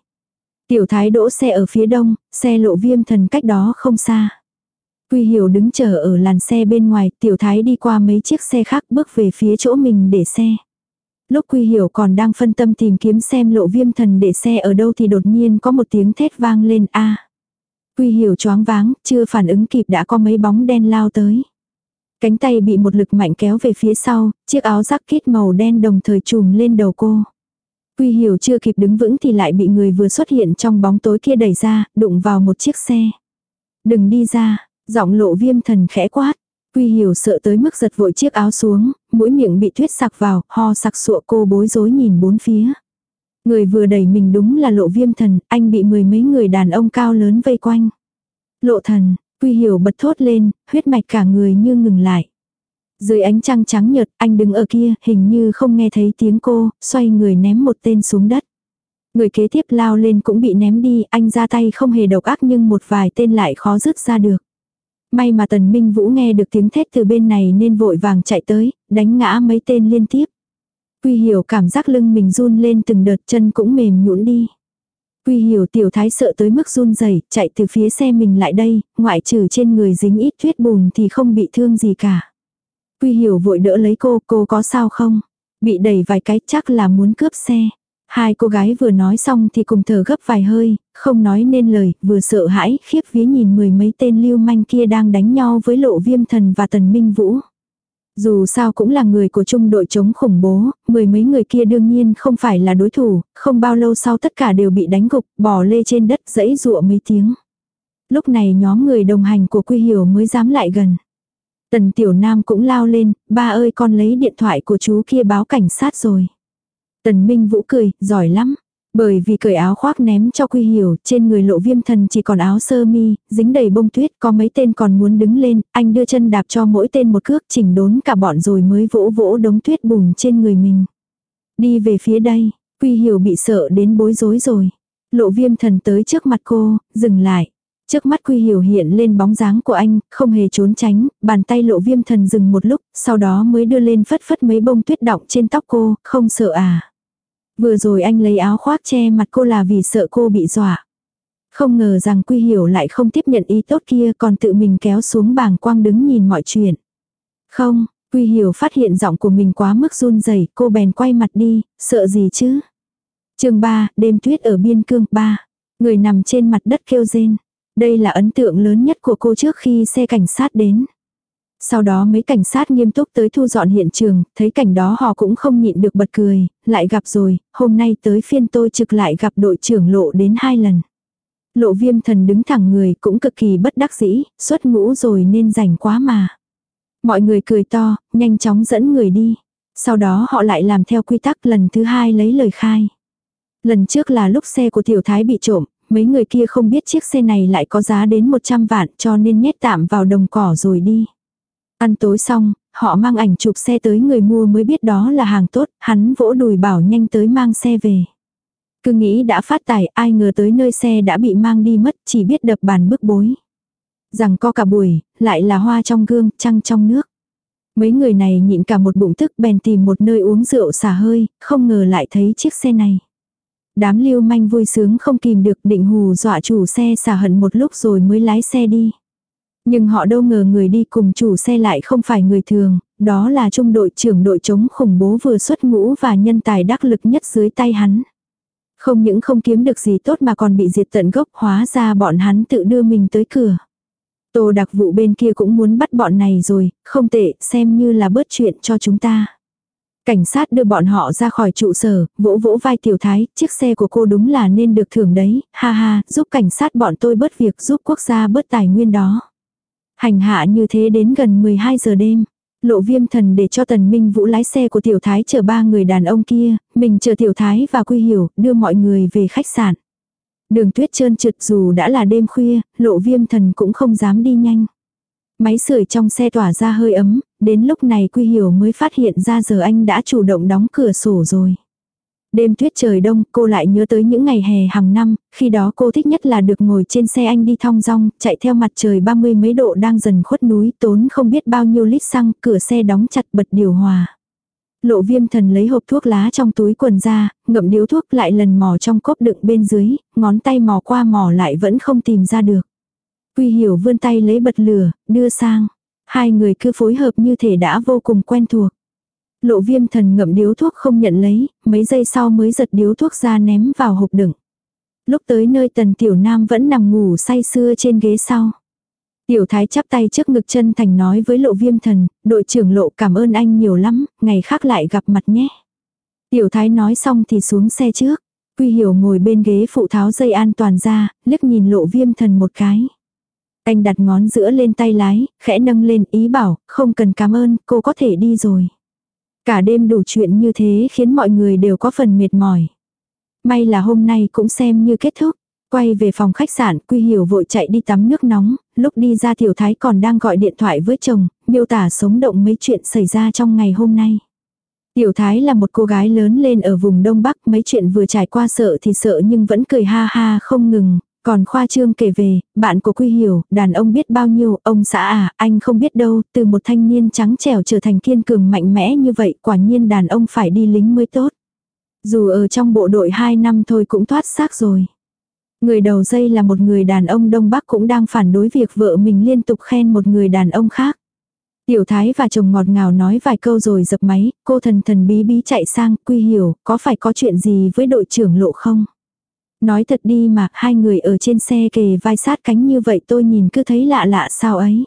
Tiểu thái đỗ xe ở phía đông, xe lộ viêm thần cách đó không xa. Quy hiểu đứng chờ ở làn xe bên ngoài, tiểu thái đi qua mấy chiếc xe khác bước về phía chỗ mình để xe. Lúc Quy Hiểu còn đang phân tâm tìm kiếm xem lộ viêm thần để xe ở đâu thì đột nhiên có một tiếng thét vang lên a. Quy Hiểu choáng váng, chưa phản ứng kịp đã có mấy bóng đen lao tới. Cánh tay bị một lực mạnh kéo về phía sau, chiếc áo giáp kít màu đen đồng thời trùm lên đầu cô. Quy Hiểu chưa kịp đứng vững thì lại bị người vừa xuất hiện trong bóng tối kia đẩy ra, đụng vào một chiếc xe. Đừng đi ra, giọng lộ viêm thần khẽ quát. Quy hiểu sợ tới mức giật vội chiếc áo xuống, mũi miệng bị tuyết sặc vào, ho sặc sụa cô bối rối nhìn bốn phía. Người vừa đẩy mình đúng là lộ viêm thần, anh bị mười mấy người đàn ông cao lớn vây quanh. Lộ thần, quy hiểu bật thốt lên, huyết mạch cả người như ngừng lại. Dưới ánh trăng trắng nhợt, anh đứng ở kia, hình như không nghe thấy tiếng cô, xoay người ném một tên xuống đất. Người kế tiếp lao lên cũng bị ném đi, anh ra tay không hề độc ác nhưng một vài tên lại khó dứt ra được. May mà tần minh vũ nghe được tiếng thét từ bên này nên vội vàng chạy tới, đánh ngã mấy tên liên tiếp. Quy hiểu cảm giác lưng mình run lên từng đợt chân cũng mềm nhũn đi. Quy hiểu tiểu thái sợ tới mức run rẩy chạy từ phía xe mình lại đây, ngoại trừ trên người dính ít tuyết bùn thì không bị thương gì cả. Quy hiểu vội đỡ lấy cô, cô có sao không? Bị đẩy vài cái chắc là muốn cướp xe. Hai cô gái vừa nói xong thì cùng thở gấp vài hơi, không nói nên lời, vừa sợ hãi, khiếp vía nhìn mười mấy tên lưu manh kia đang đánh nhau với lộ viêm thần và tần minh vũ. Dù sao cũng là người của trung đội chống khủng bố, mười mấy người kia đương nhiên không phải là đối thủ, không bao lâu sau tất cả đều bị đánh gục, bỏ lê trên đất dẫy dụa mấy tiếng. Lúc này nhóm người đồng hành của Quy Hiểu mới dám lại gần. Tần Tiểu Nam cũng lao lên, ba ơi con lấy điện thoại của chú kia báo cảnh sát rồi. Tần Minh Vũ cười, giỏi lắm. Bởi vì cởi áo khoác ném cho Quy Hiểu, trên người lộ viêm thần chỉ còn áo sơ mi, dính đầy bông tuyết, có mấy tên còn muốn đứng lên, anh đưa chân đạp cho mỗi tên một cước chỉnh đốn cả bọn rồi mới vỗ vỗ đống tuyết bùn trên người mình. Đi về phía đây, Quy Hiểu bị sợ đến bối rối rồi. Lộ viêm thần tới trước mặt cô, dừng lại. Trước mắt Quy Hiểu hiện lên bóng dáng của anh, không hề trốn tránh, bàn tay lộ viêm thần dừng một lúc, sau đó mới đưa lên phất phất mấy bông tuyết đọng trên tóc cô, không sợ à. Vừa rồi anh lấy áo khoác che mặt cô là vì sợ cô bị dọa. Không ngờ rằng Quy Hiểu lại không tiếp nhận ý tốt kia còn tự mình kéo xuống bảng quang đứng nhìn mọi chuyện. Không, Quy Hiểu phát hiện giọng của mình quá mức run rẩy cô bèn quay mặt đi, sợ gì chứ. chương 3, đêm tuyết ở biên cương 3. Người nằm trên mặt đất kêu rên. Đây là ấn tượng lớn nhất của cô trước khi xe cảnh sát đến. Sau đó mấy cảnh sát nghiêm túc tới thu dọn hiện trường, thấy cảnh đó họ cũng không nhịn được bật cười, lại gặp rồi, hôm nay tới phiên tôi trực lại gặp đội trưởng lộ đến hai lần. Lộ viêm thần đứng thẳng người cũng cực kỳ bất đắc dĩ, xuất ngũ rồi nên rảnh quá mà. Mọi người cười to, nhanh chóng dẫn người đi. Sau đó họ lại làm theo quy tắc lần thứ hai lấy lời khai. Lần trước là lúc xe của tiểu thái bị trộm, mấy người kia không biết chiếc xe này lại có giá đến 100 vạn cho nên nhét tạm vào đồng cỏ rồi đi. Ăn tối xong, họ mang ảnh chụp xe tới người mua mới biết đó là hàng tốt, hắn vỗ đùi bảo nhanh tới mang xe về. Cứ nghĩ đã phát tài, ai ngờ tới nơi xe đã bị mang đi mất, chỉ biết đập bàn bức bối. Rằng co cả buổi, lại là hoa trong gương, trăng trong nước. Mấy người này nhịn cả một bụng tức bèn tìm một nơi uống rượu xả hơi, không ngờ lại thấy chiếc xe này. Đám lưu manh vui sướng không kìm được định hù dọa chủ xe xả hận một lúc rồi mới lái xe đi. Nhưng họ đâu ngờ người đi cùng chủ xe lại không phải người thường, đó là trung đội trưởng đội chống khủng bố vừa xuất ngũ và nhân tài đắc lực nhất dưới tay hắn. Không những không kiếm được gì tốt mà còn bị diệt tận gốc hóa ra bọn hắn tự đưa mình tới cửa. Tô đặc vụ bên kia cũng muốn bắt bọn này rồi, không tệ, xem như là bớt chuyện cho chúng ta. Cảnh sát đưa bọn họ ra khỏi trụ sở, vỗ vỗ vai tiểu thái, chiếc xe của cô đúng là nên được thưởng đấy, ha ha, giúp cảnh sát bọn tôi bớt việc giúp quốc gia bớt tài nguyên đó. Hành hạ như thế đến gần 12 giờ đêm. Lộ viêm thần để cho tần minh vũ lái xe của tiểu thái chở ba người đàn ông kia, mình chờ tiểu thái và quy hiểu, đưa mọi người về khách sạn. Đường tuyết trơn trượt dù đã là đêm khuya, lộ viêm thần cũng không dám đi nhanh. Máy sưởi trong xe tỏa ra hơi ấm, đến lúc này Quy Hiểu mới phát hiện ra giờ anh đã chủ động đóng cửa sổ rồi. Đêm tuyết trời đông, cô lại nhớ tới những ngày hè hàng năm, khi đó cô thích nhất là được ngồi trên xe anh đi thong dong, chạy theo mặt trời ba mươi mấy độ đang dần khuất núi, tốn không biết bao nhiêu lít xăng, cửa xe đóng chặt bật điều hòa. Lộ viêm thần lấy hộp thuốc lá trong túi quần ra, ngậm điếu thuốc lại lần mò trong cốp đựng bên dưới, ngón tay mò qua mò lại vẫn không tìm ra được. Quy hiểu vươn tay lấy bật lửa, đưa sang. Hai người cứ phối hợp như thể đã vô cùng quen thuộc. Lộ viêm thần ngậm điếu thuốc không nhận lấy, mấy giây sau mới giật điếu thuốc ra ném vào hộp đựng. Lúc tới nơi tần tiểu nam vẫn nằm ngủ say sưa trên ghế sau. Tiểu thái chắp tay trước ngực chân thành nói với lộ viêm thần, đội trưởng lộ cảm ơn anh nhiều lắm, ngày khác lại gặp mặt nhé. Tiểu thái nói xong thì xuống xe trước. Quy hiểu ngồi bên ghế phụ tháo dây an toàn ra, liếc nhìn lộ viêm thần một cái. Anh đặt ngón giữa lên tay lái, khẽ nâng lên ý bảo, không cần cảm ơn, cô có thể đi rồi. Cả đêm đủ chuyện như thế khiến mọi người đều có phần mệt mỏi. May là hôm nay cũng xem như kết thúc. Quay về phòng khách sạn, Quy Hiểu vội chạy đi tắm nước nóng, lúc đi ra Tiểu Thái còn đang gọi điện thoại với chồng, miêu tả sống động mấy chuyện xảy ra trong ngày hôm nay. Tiểu Thái là một cô gái lớn lên ở vùng Đông Bắc, mấy chuyện vừa trải qua sợ thì sợ nhưng vẫn cười ha ha không ngừng, còn khoa trương kể về, bạn của Quy Hiểu, đàn ông biết bao nhiêu, ông xã à, anh không biết đâu, từ một thanh niên trắng trẻo trở thành kiên cường mạnh mẽ như vậy, quả nhiên đàn ông phải đi lính mới tốt. Dù ở trong bộ đội 2 năm thôi cũng thoát xác rồi. Người đầu dây là một người đàn ông Đông Bắc cũng đang phản đối việc vợ mình liên tục khen một người đàn ông khác. Tiểu thái và chồng ngọt ngào nói vài câu rồi dập máy, cô thần thần bí bí chạy sang, quy hiểu, có phải có chuyện gì với đội trưởng lộ không? Nói thật đi mà, hai người ở trên xe kề vai sát cánh như vậy tôi nhìn cứ thấy lạ lạ sao ấy.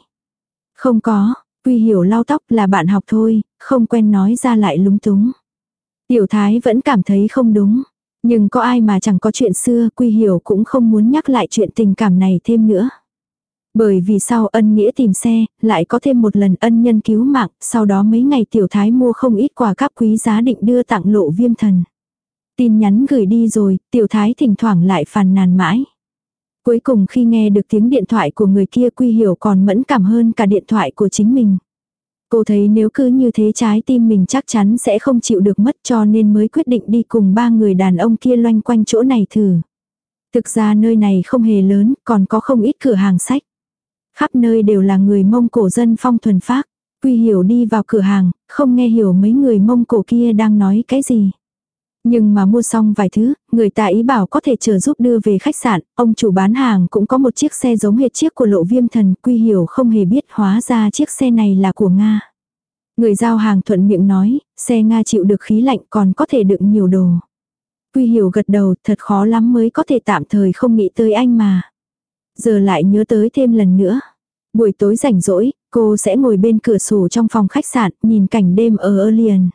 Không có, quy hiểu lau tóc là bạn học thôi, không quen nói ra lại lúng túng. Tiểu thái vẫn cảm thấy không đúng. Nhưng có ai mà chẳng có chuyện xưa, quy hiểu cũng không muốn nhắc lại chuyện tình cảm này thêm nữa. Bởi vì sau ân nghĩa tìm xe, lại có thêm một lần ân nhân cứu mạng, sau đó mấy ngày tiểu thái mua không ít quà cáp quý giá định đưa tặng lộ viêm thần. Tin nhắn gửi đi rồi, tiểu thái thỉnh thoảng lại phàn nàn mãi. Cuối cùng khi nghe được tiếng điện thoại của người kia quy hiểu còn mẫn cảm hơn cả điện thoại của chính mình. Cô thấy nếu cứ như thế trái tim mình chắc chắn sẽ không chịu được mất cho nên mới quyết định đi cùng ba người đàn ông kia loanh quanh chỗ này thử. Thực ra nơi này không hề lớn, còn có không ít cửa hàng sách. Khắp nơi đều là người Mông Cổ dân phong thuần phác. Quy hiểu đi vào cửa hàng, không nghe hiểu mấy người Mông Cổ kia đang nói cái gì. Nhưng mà mua xong vài thứ, người ta ý bảo có thể chờ giúp đưa về khách sạn, ông chủ bán hàng cũng có một chiếc xe giống hệt chiếc của lộ viêm thần, quy hiểu không hề biết hóa ra chiếc xe này là của Nga. Người giao hàng thuận miệng nói, xe Nga chịu được khí lạnh còn có thể đựng nhiều đồ. Quy hiểu gật đầu, thật khó lắm mới có thể tạm thời không nghĩ tới anh mà. Giờ lại nhớ tới thêm lần nữa. Buổi tối rảnh rỗi, cô sẽ ngồi bên cửa sổ trong phòng khách sạn, nhìn cảnh đêm ở Alien.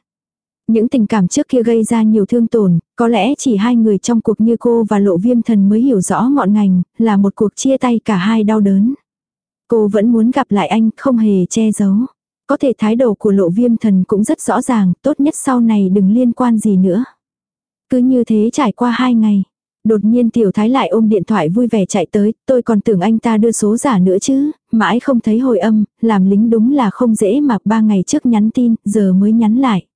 Những tình cảm trước kia gây ra nhiều thương tổn, có lẽ chỉ hai người trong cuộc như cô và lộ viêm thần mới hiểu rõ ngọn ngành, là một cuộc chia tay cả hai đau đớn. Cô vẫn muốn gặp lại anh, không hề che giấu. Có thể thái độ của lộ viêm thần cũng rất rõ ràng, tốt nhất sau này đừng liên quan gì nữa. Cứ như thế trải qua hai ngày. Đột nhiên tiểu thái lại ôm điện thoại vui vẻ chạy tới, tôi còn tưởng anh ta đưa số giả nữa chứ, mãi không thấy hồi âm, làm lính đúng là không dễ mà ba ngày trước nhắn tin, giờ mới nhắn lại.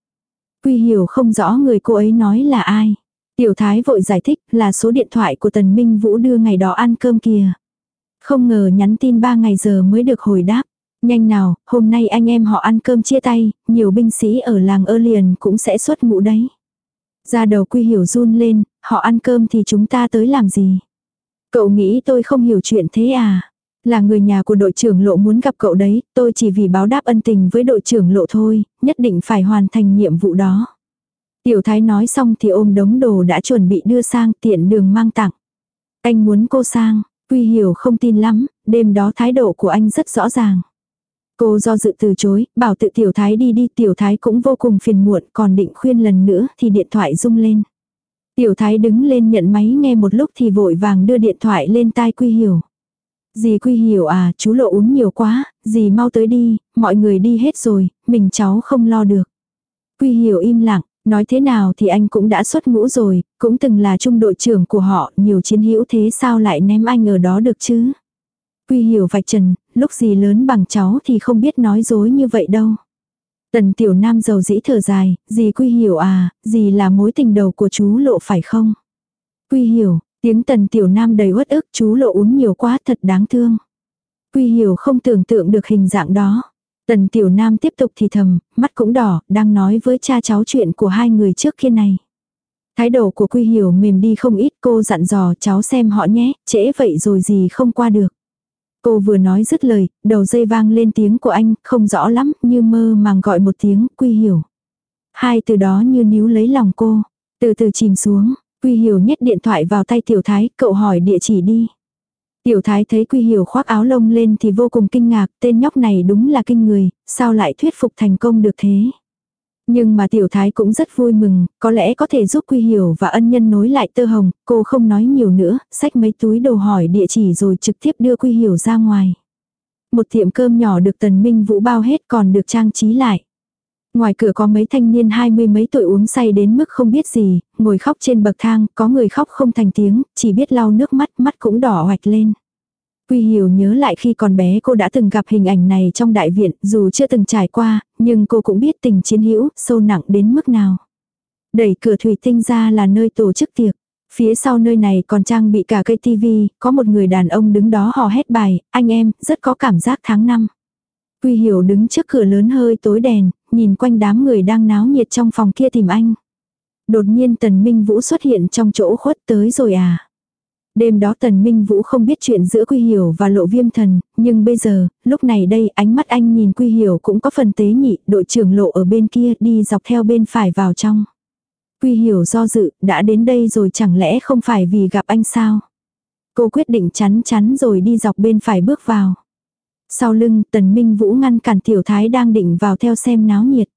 Quy hiểu không rõ người cô ấy nói là ai. Tiểu thái vội giải thích là số điện thoại của tần minh vũ đưa ngày đó ăn cơm kìa. Không ngờ nhắn tin ba ngày giờ mới được hồi đáp. Nhanh nào, hôm nay anh em họ ăn cơm chia tay, nhiều binh sĩ ở làng ơ liền cũng sẽ xuất ngũ đấy. Ra đầu quy hiểu run lên, họ ăn cơm thì chúng ta tới làm gì? Cậu nghĩ tôi không hiểu chuyện thế à? Là người nhà của đội trưởng lộ muốn gặp cậu đấy, tôi chỉ vì báo đáp ân tình với đội trưởng lộ thôi, nhất định phải hoàn thành nhiệm vụ đó. Tiểu thái nói xong thì ôm đống đồ đã chuẩn bị đưa sang tiện đường mang tặng. Anh muốn cô sang, quy hiểu không tin lắm, đêm đó thái độ của anh rất rõ ràng. Cô do dự từ chối, bảo tự tiểu thái đi đi, tiểu thái cũng vô cùng phiền muộn, còn định khuyên lần nữa thì điện thoại rung lên. Tiểu thái đứng lên nhận máy nghe một lúc thì vội vàng đưa điện thoại lên tai quy hiểu. Dì quy hiểu à, chú lộ uống nhiều quá, dì mau tới đi, mọi người đi hết rồi, mình cháu không lo được. Quy hiểu im lặng, nói thế nào thì anh cũng đã xuất ngũ rồi, cũng từng là trung đội trưởng của họ, nhiều chiến hữu thế sao lại ném anh ở đó được chứ. Quy hiểu vạch trần, lúc gì lớn bằng cháu thì không biết nói dối như vậy đâu. Tần tiểu nam giàu dĩ thở dài, dì quy hiểu à, dì là mối tình đầu của chú lộ phải không? Quy hiểu, tiếng tần tiểu nam đầy uất ức chú lộ uống nhiều quá thật đáng thương. Quy hiểu không tưởng tượng được hình dạng đó. Tần tiểu nam tiếp tục thì thầm, mắt cũng đỏ, đang nói với cha cháu chuyện của hai người trước kia này. Thái độ của Quy Hiểu mềm đi không ít cô dặn dò cháu xem họ nhé, trễ vậy rồi gì không qua được. Cô vừa nói dứt lời, đầu dây vang lên tiếng của anh, không rõ lắm, như mơ màng gọi một tiếng, Quy Hiểu. Hai từ đó như níu lấy lòng cô, từ từ chìm xuống, Quy Hiểu nhét điện thoại vào tay Tiểu Thái, cậu hỏi địa chỉ đi. Tiểu Thái thấy Quy Hiểu khoác áo lông lên thì vô cùng kinh ngạc, tên nhóc này đúng là kinh người, sao lại thuyết phục thành công được thế. Nhưng mà tiểu thái cũng rất vui mừng, có lẽ có thể giúp Quy Hiểu và ân nhân nối lại tơ hồng, cô không nói nhiều nữa, xách mấy túi đồ hỏi địa chỉ rồi trực tiếp đưa Quy Hiểu ra ngoài. Một tiệm cơm nhỏ được Tần Minh Vũ bao hết còn được trang trí lại. Ngoài cửa có mấy thanh niên hai mươi mấy tuổi uống say đến mức không biết gì, ngồi khóc trên bậc thang, có người khóc không thành tiếng, chỉ biết lau nước mắt, mắt cũng đỏ hoạch lên. Quy Hiểu nhớ lại khi còn bé cô đã từng gặp hình ảnh này trong đại viện, dù chưa từng trải qua, nhưng cô cũng biết tình chiến hữu sâu nặng đến mức nào. Đẩy cửa thủy tinh ra là nơi tổ chức tiệc. Phía sau nơi này còn trang bị cả cây tivi, có một người đàn ông đứng đó hò hét bài, anh em, rất có cảm giác tháng năm. Quy hiểu đứng trước cửa lớn hơi tối đèn, nhìn quanh đám người đang náo nhiệt trong phòng kia tìm anh. Đột nhiên Tần Minh Vũ xuất hiện trong chỗ khuất tới rồi à. Đêm đó Tần Minh Vũ không biết chuyện giữa Quy Hiểu và Lộ Viêm Thần, nhưng bây giờ, lúc này đây ánh mắt anh nhìn Quy Hiểu cũng có phần tế nhị, đội trưởng Lộ ở bên kia đi dọc theo bên phải vào trong. Quy Hiểu do dự, đã đến đây rồi chẳng lẽ không phải vì gặp anh sao? Cô quyết định chắn chắn rồi đi dọc bên phải bước vào. Sau lưng, Tần Minh Vũ ngăn cản Tiểu Thái đang định vào theo xem náo nhiệt.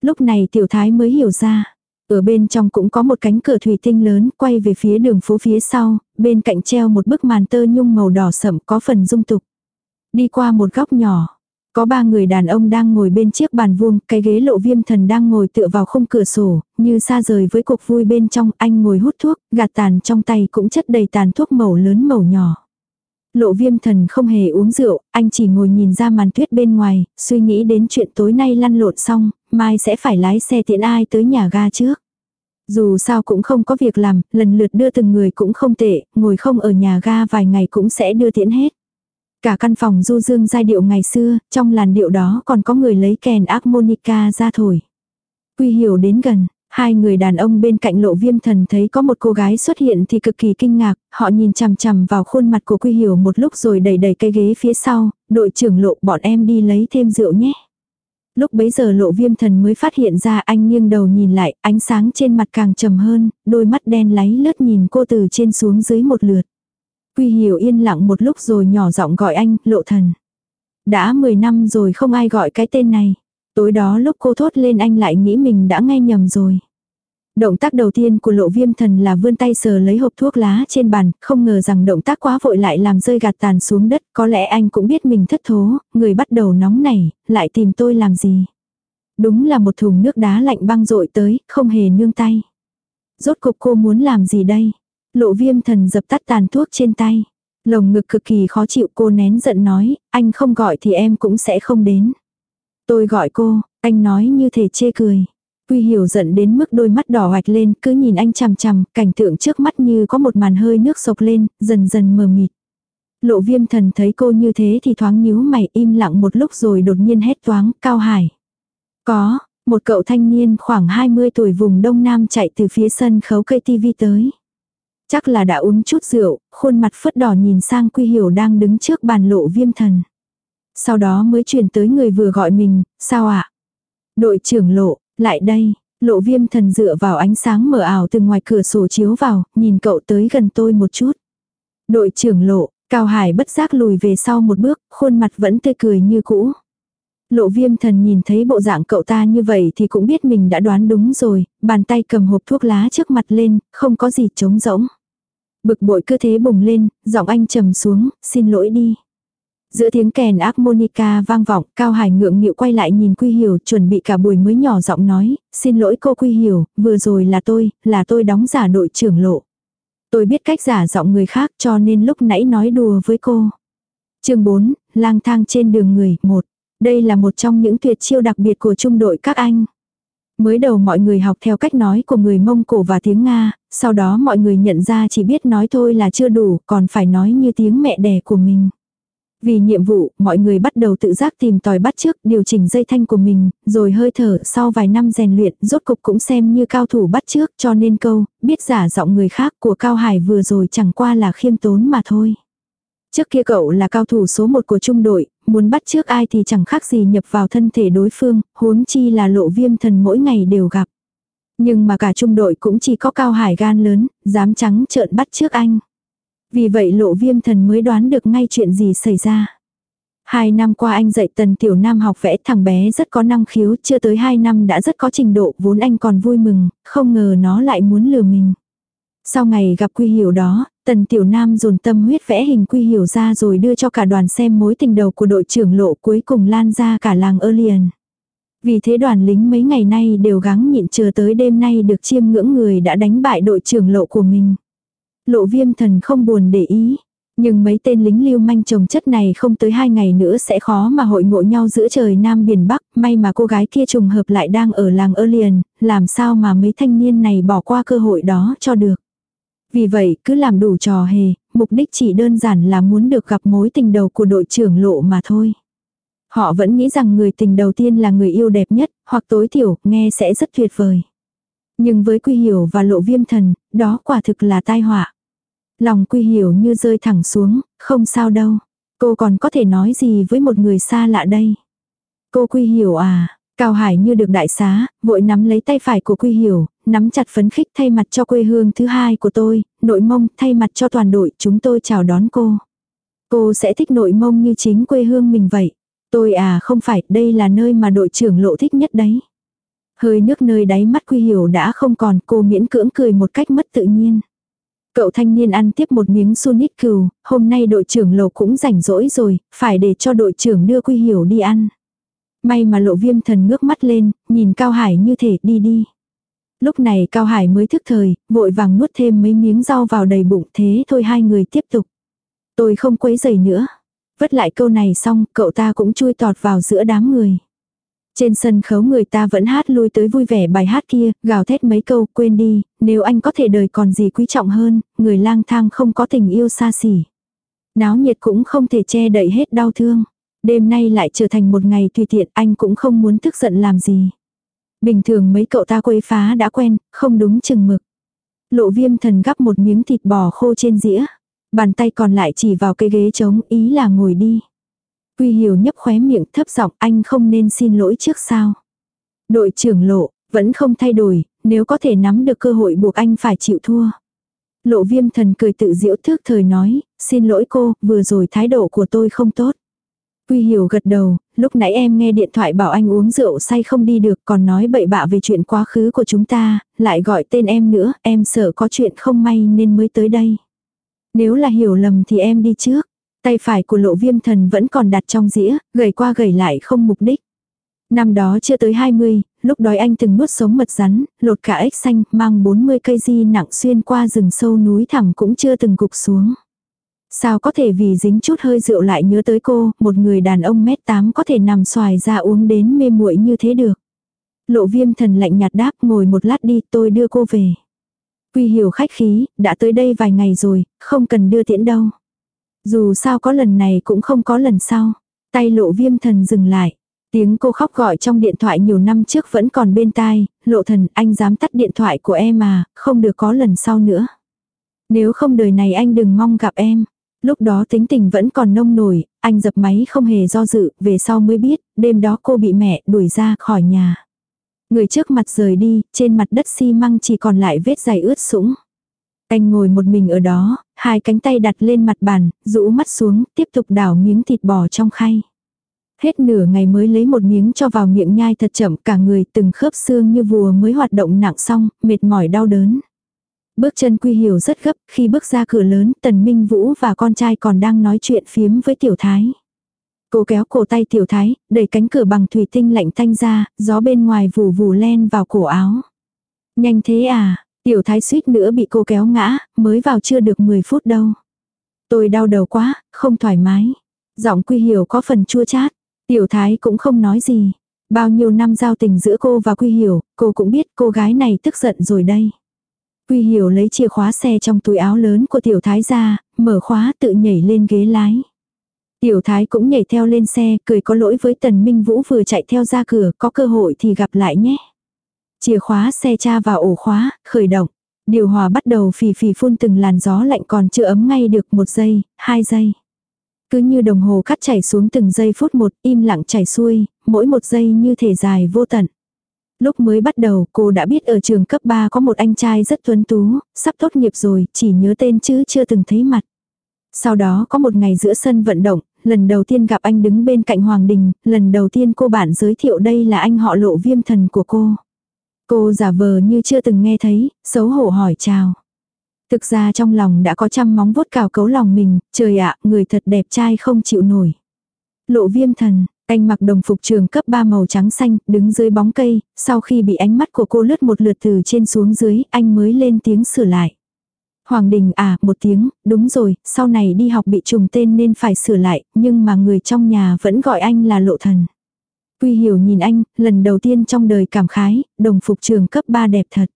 Lúc này Tiểu Thái mới hiểu ra. Ở bên trong cũng có một cánh cửa thủy tinh lớn quay về phía đường phố phía sau, bên cạnh treo một bức màn tơ nhung màu đỏ sậm có phần dung tục. Đi qua một góc nhỏ, có ba người đàn ông đang ngồi bên chiếc bàn vuông, cái ghế lộ viêm thần đang ngồi tựa vào khung cửa sổ, như xa rời với cuộc vui bên trong, anh ngồi hút thuốc, gạt tàn trong tay cũng chất đầy tàn thuốc màu lớn màu nhỏ. Lộ viêm thần không hề uống rượu, anh chỉ ngồi nhìn ra màn tuyết bên ngoài, suy nghĩ đến chuyện tối nay lăn lộn xong, mai sẽ phải lái xe tiện ai tới nhà ga trước. Dù sao cũng không có việc làm, lần lượt đưa từng người cũng không tệ, ngồi không ở nhà ga vài ngày cũng sẽ đưa tiễn hết. Cả căn phòng du dương giai điệu ngày xưa, trong làn điệu đó còn có người lấy kèn armonica ra thổi. Quy hiểu đến gần, Hai người đàn ông bên cạnh lộ viêm thần thấy có một cô gái xuất hiện thì cực kỳ kinh ngạc, họ nhìn chằm chằm vào khuôn mặt của Quy Hiểu một lúc rồi đẩy đẩy cây ghế phía sau, đội trưởng lộ bọn em đi lấy thêm rượu nhé. Lúc bấy giờ lộ viêm thần mới phát hiện ra anh nghiêng đầu nhìn lại, ánh sáng trên mặt càng trầm hơn, đôi mắt đen láy lướt nhìn cô từ trên xuống dưới một lượt. Quy Hiểu yên lặng một lúc rồi nhỏ giọng gọi anh, lộ thần. Đã 10 năm rồi không ai gọi cái tên này. Tối đó lúc cô thốt lên anh lại nghĩ mình đã nghe nhầm rồi. Động tác đầu tiên của lộ viêm thần là vươn tay sờ lấy hộp thuốc lá trên bàn, không ngờ rằng động tác quá vội lại làm rơi gạt tàn xuống đất, có lẽ anh cũng biết mình thất thố, người bắt đầu nóng nảy, lại tìm tôi làm gì. Đúng là một thùng nước đá lạnh băng rội tới, không hề nương tay. Rốt cục cô muốn làm gì đây? Lộ viêm thần dập tắt tàn thuốc trên tay. Lồng ngực cực kỳ khó chịu cô nén giận nói, anh không gọi thì em cũng sẽ không đến. Tôi gọi cô, anh nói như thể chê cười. Quy hiểu giận đến mức đôi mắt đỏ hoạch lên, cứ nhìn anh chằm chằm, cảnh tượng trước mắt như có một màn hơi nước sộc lên, dần dần mờ mịt. Lộ viêm thần thấy cô như thế thì thoáng nhíu mày im lặng một lúc rồi đột nhiên hét toáng, cao hải. Có, một cậu thanh niên khoảng 20 tuổi vùng Đông Nam chạy từ phía sân khấu cây tivi tới. Chắc là đã uống chút rượu, khuôn mặt phớt đỏ nhìn sang Quy Hiểu đang đứng trước bàn lộ viêm thần. Sau đó mới chuyển tới người vừa gọi mình, sao ạ? Đội trưởng lộ, lại đây, lộ viêm thần dựa vào ánh sáng mờ ảo từ ngoài cửa sổ chiếu vào, nhìn cậu tới gần tôi một chút. Đội trưởng lộ, Cao Hải bất giác lùi về sau một bước, khuôn mặt vẫn tươi cười như cũ. Lộ viêm thần nhìn thấy bộ dạng cậu ta như vậy thì cũng biết mình đã đoán đúng rồi, bàn tay cầm hộp thuốc lá trước mặt lên, không có gì trống rỗng. Bực bội cứ thế bùng lên, giọng anh trầm xuống, xin lỗi đi. Giữa tiếng kèn harmonica vang vọng, Cao Hải ngượng nghịu quay lại nhìn Quy Hiểu, chuẩn bị cả buổi mới nhỏ giọng nói, xin lỗi cô Quy Hiểu, vừa rồi là tôi, là tôi đóng giả đội trưởng lộ. Tôi biết cách giả giọng người khác cho nên lúc nãy nói đùa với cô. chương 4, lang thang trên đường người, một Đây là một trong những tuyệt chiêu đặc biệt của trung đội các anh. Mới đầu mọi người học theo cách nói của người Mông Cổ và tiếng Nga, sau đó mọi người nhận ra chỉ biết nói thôi là chưa đủ, còn phải nói như tiếng mẹ đẻ của mình. Vì nhiệm vụ, mọi người bắt đầu tự giác tìm tòi bắt trước, điều chỉnh dây thanh của mình, rồi hơi thở sau vài năm rèn luyện, rốt cục cũng xem như cao thủ bắt trước cho nên câu, biết giả giọng người khác của Cao Hải vừa rồi chẳng qua là khiêm tốn mà thôi. Trước kia cậu là cao thủ số một của trung đội, muốn bắt trước ai thì chẳng khác gì nhập vào thân thể đối phương, huống chi là lộ viêm thần mỗi ngày đều gặp. Nhưng mà cả trung đội cũng chỉ có Cao Hải gan lớn, dám trắng trợn bắt trước anh. Vì vậy lộ viêm thần mới đoán được ngay chuyện gì xảy ra. Hai năm qua anh dạy tần tiểu nam học vẽ thằng bé rất có năng khiếu, chưa tới hai năm đã rất có trình độ, vốn anh còn vui mừng, không ngờ nó lại muốn lừa mình. Sau ngày gặp quy hiểu đó, tần tiểu nam dồn tâm huyết vẽ hình quy hiểu ra rồi đưa cho cả đoàn xem mối tình đầu của đội trưởng lộ cuối cùng lan ra cả làng ơ liền Vì thế đoàn lính mấy ngày nay đều gắng nhịn chờ tới đêm nay được chiêm ngưỡng người đã đánh bại đội trưởng lộ của mình. Lộ viêm thần không buồn để ý. Nhưng mấy tên lính lưu manh chồng chất này không tới hai ngày nữa sẽ khó mà hội ngộ nhau giữa trời Nam Biển Bắc, may mà cô gái kia trùng hợp lại đang ở làng ơ liền, làm sao mà mấy thanh niên này bỏ qua cơ hội đó cho được. Vì vậy cứ làm đủ trò hề, mục đích chỉ đơn giản là muốn được gặp mối tình đầu của đội trưởng lộ mà thôi. Họ vẫn nghĩ rằng người tình đầu tiên là người yêu đẹp nhất, hoặc tối thiểu, nghe sẽ rất tuyệt vời. Nhưng với Quy Hiểu và Lộ Viêm Thần, đó quả thực là tai họa. Lòng Quy Hiểu như rơi thẳng xuống, không sao đâu. Cô còn có thể nói gì với một người xa lạ đây? Cô Quy Hiểu à, Cao Hải như được đại xá, vội nắm lấy tay phải của Quy Hiểu, nắm chặt phấn khích thay mặt cho quê hương thứ hai của tôi, nội mông thay mặt cho toàn đội chúng tôi chào đón cô. Cô sẽ thích nội mông như chính quê hương mình vậy. Tôi à không phải, đây là nơi mà đội trưởng lộ thích nhất đấy. Hơi nước nơi đáy mắt Quy Hiểu đã không còn, cô miễn cưỡng cười một cách mất tự nhiên. Cậu thanh niên ăn tiếp một miếng su nít cừu, hôm nay đội trưởng lộ cũng rảnh rỗi rồi, phải để cho đội trưởng đưa Quy Hiểu đi ăn. May mà lộ viêm thần ngước mắt lên, nhìn Cao Hải như thể đi đi. Lúc này Cao Hải mới thức thời, vội vàng nuốt thêm mấy miếng rau vào đầy bụng thế thôi hai người tiếp tục. Tôi không quấy giày nữa. Vất lại câu này xong, cậu ta cũng chui tọt vào giữa đám người. Trên sân khấu người ta vẫn hát lui tới vui vẻ bài hát kia, gào thét mấy câu, quên đi, nếu anh có thể đời còn gì quý trọng hơn, người lang thang không có tình yêu xa xỉ. Náo nhiệt cũng không thể che đậy hết đau thương. Đêm nay lại trở thành một ngày tùy tiện anh cũng không muốn tức giận làm gì. Bình thường mấy cậu ta quấy phá đã quen, không đúng chừng mực. Lộ viêm thần gắp một miếng thịt bò khô trên dĩa. Bàn tay còn lại chỉ vào cái ghế trống ý là ngồi đi. Quy hiểu nhấp khóe miệng thấp giọng anh không nên xin lỗi trước sao. Đội trưởng lộ, vẫn không thay đổi, nếu có thể nắm được cơ hội buộc anh phải chịu thua. Lộ viêm thần cười tự diễu thước thời nói, xin lỗi cô, vừa rồi thái độ của tôi không tốt. Quy hiểu gật đầu, lúc nãy em nghe điện thoại bảo anh uống rượu say không đi được còn nói bậy bạ về chuyện quá khứ của chúng ta, lại gọi tên em nữa, em sợ có chuyện không may nên mới tới đây. Nếu là hiểu lầm thì em đi trước. Tay phải của lộ viêm thần vẫn còn đặt trong dĩa, gầy qua gầy lại không mục đích. Năm đó chưa tới 20, lúc đói anh từng nuốt sống mật rắn, lột cả ếch xanh, mang 40 cây di nặng xuyên qua rừng sâu núi thẳm cũng chưa từng cục xuống. Sao có thể vì dính chút hơi rượu lại nhớ tới cô, một người đàn ông mét tám có thể nằm xoài ra uống đến mê muội như thế được. Lộ viêm thần lạnh nhạt đáp ngồi một lát đi tôi đưa cô về. Quy hiểu khách khí, đã tới đây vài ngày rồi, không cần đưa tiễn đâu. Dù sao có lần này cũng không có lần sau. Tay lộ viêm thần dừng lại. Tiếng cô khóc gọi trong điện thoại nhiều năm trước vẫn còn bên tai, lộ thần anh dám tắt điện thoại của em mà, không được có lần sau nữa. Nếu không đời này anh đừng mong gặp em. Lúc đó tính tình vẫn còn nông nổi, anh dập máy không hề do dự, về sau mới biết, đêm đó cô bị mẹ đuổi ra khỏi nhà. Người trước mặt rời đi, trên mặt đất xi măng chỉ còn lại vết dài ướt sũng. Anh ngồi một mình ở đó, hai cánh tay đặt lên mặt bàn, rũ mắt xuống, tiếp tục đảo miếng thịt bò trong khay. Hết nửa ngày mới lấy một miếng cho vào miệng nhai thật chậm cả người từng khớp xương như vùa mới hoạt động nặng xong, mệt mỏi đau đớn. Bước chân quy hiểu rất gấp, khi bước ra cửa lớn, tần minh vũ và con trai còn đang nói chuyện phiếm với tiểu thái. Cô kéo cổ tay tiểu thái, đẩy cánh cửa bằng thủy tinh lạnh thanh ra, gió bên ngoài vù vù len vào cổ áo. Nhanh thế à, tiểu thái suýt nữa bị cô kéo ngã, mới vào chưa được 10 phút đâu. Tôi đau đầu quá, không thoải mái. Giọng quy hiểu có phần chua chát. Tiểu thái cũng không nói gì. Bao nhiêu năm giao tình giữa cô và quy hiểu, cô cũng biết cô gái này tức giận rồi đây. Quy hiểu lấy chìa khóa xe trong túi áo lớn của tiểu thái ra, mở khóa tự nhảy lên ghế lái. Tiểu thái cũng nhảy theo lên xe, cười có lỗi với tần minh vũ vừa chạy theo ra cửa, có cơ hội thì gặp lại nhé. Chìa khóa xe cha vào ổ khóa, khởi động. Điều hòa bắt đầu phì phì phun từng làn gió lạnh còn chưa ấm ngay được một giây, hai giây. Cứ như đồng hồ cắt chảy xuống từng giây phút một, im lặng chảy xuôi, mỗi một giây như thể dài vô tận. Lúc mới bắt đầu cô đã biết ở trường cấp 3 có một anh trai rất tuấn tú, sắp tốt nghiệp rồi, chỉ nhớ tên chứ chưa từng thấy mặt. Sau đó có một ngày giữa sân vận động, lần đầu tiên gặp anh đứng bên cạnh Hoàng Đình, lần đầu tiên cô bạn giới thiệu đây là anh họ lộ viêm thần của cô. Cô giả vờ như chưa từng nghe thấy, xấu hổ hỏi chào. Thực ra trong lòng đã có trăm móng vuốt cào cấu lòng mình, trời ạ, người thật đẹp trai không chịu nổi. Lộ viêm thần, anh mặc đồng phục trường cấp 3 màu trắng xanh, đứng dưới bóng cây, sau khi bị ánh mắt của cô lướt một lượt từ trên xuống dưới, anh mới lên tiếng sửa lại. Hoàng Đình à, một tiếng, đúng rồi, sau này đi học bị trùng tên nên phải sửa lại, nhưng mà người trong nhà vẫn gọi anh là lộ thần. Quy hiểu nhìn anh, lần đầu tiên trong đời cảm khái, đồng phục trường cấp 3 đẹp thật.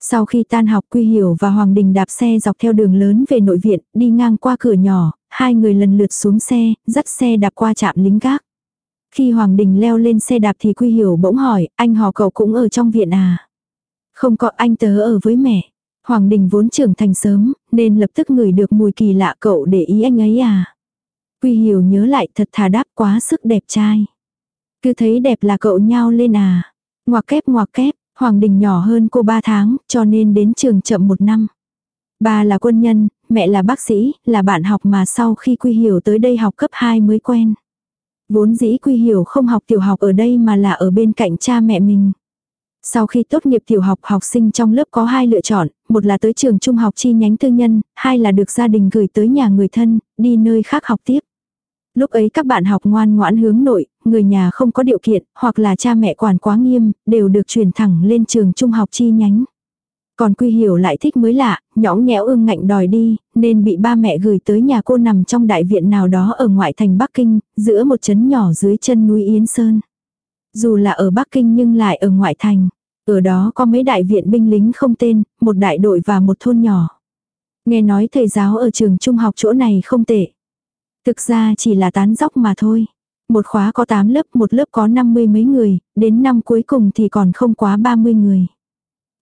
Sau khi tan học Quy Hiểu và Hoàng Đình đạp xe dọc theo đường lớn về nội viện, đi ngang qua cửa nhỏ, hai người lần lượt xuống xe, dắt xe đạp qua trạm lính gác. Khi Hoàng Đình leo lên xe đạp thì Quy Hiểu bỗng hỏi, anh họ cậu cũng ở trong viện à? Không có anh tớ ở với mẹ. Hoàng Đình vốn trưởng thành sớm, nên lập tức ngửi được mùi kỳ lạ cậu để ý anh ấy à? Quy Hiểu nhớ lại thật thà đáp quá sức đẹp trai. Cứ thấy đẹp là cậu nhau lên à? Ngoặc kép ngoặc kép, Hoàng Đình nhỏ hơn cô 3 tháng, cho nên đến trường chậm một năm. Ba là quân nhân, mẹ là bác sĩ, là bạn học mà sau khi Quy Hiểu tới đây học cấp 2 mới quen. Vốn dĩ Quy Hiểu không học tiểu học ở đây mà là ở bên cạnh cha mẹ mình. Sau khi tốt nghiệp tiểu học học sinh trong lớp có hai lựa chọn, một là tới trường trung học chi nhánh tư nhân, hai là được gia đình gửi tới nhà người thân, đi nơi khác học tiếp. Lúc ấy các bạn học ngoan ngoãn hướng nội, người nhà không có điều kiện, hoặc là cha mẹ quản quá nghiêm, đều được chuyển thẳng lên trường trung học chi nhánh. Còn Quy Hiểu lại thích mới lạ, nhõng nhẽo ương ngạnh đòi đi, nên bị ba mẹ gửi tới nhà cô nằm trong đại viện nào đó ở ngoại thành Bắc Kinh, giữa một trấn nhỏ dưới chân núi Yến Sơn. Dù là ở Bắc Kinh nhưng lại ở ngoại thành. Ở đó có mấy đại viện binh lính không tên, một đại đội và một thôn nhỏ. Nghe nói thầy giáo ở trường trung học chỗ này không tệ. Thực ra chỉ là tán dóc mà thôi. Một khóa có 8 lớp, một lớp có 50 mấy người, đến năm cuối cùng thì còn không quá 30 người.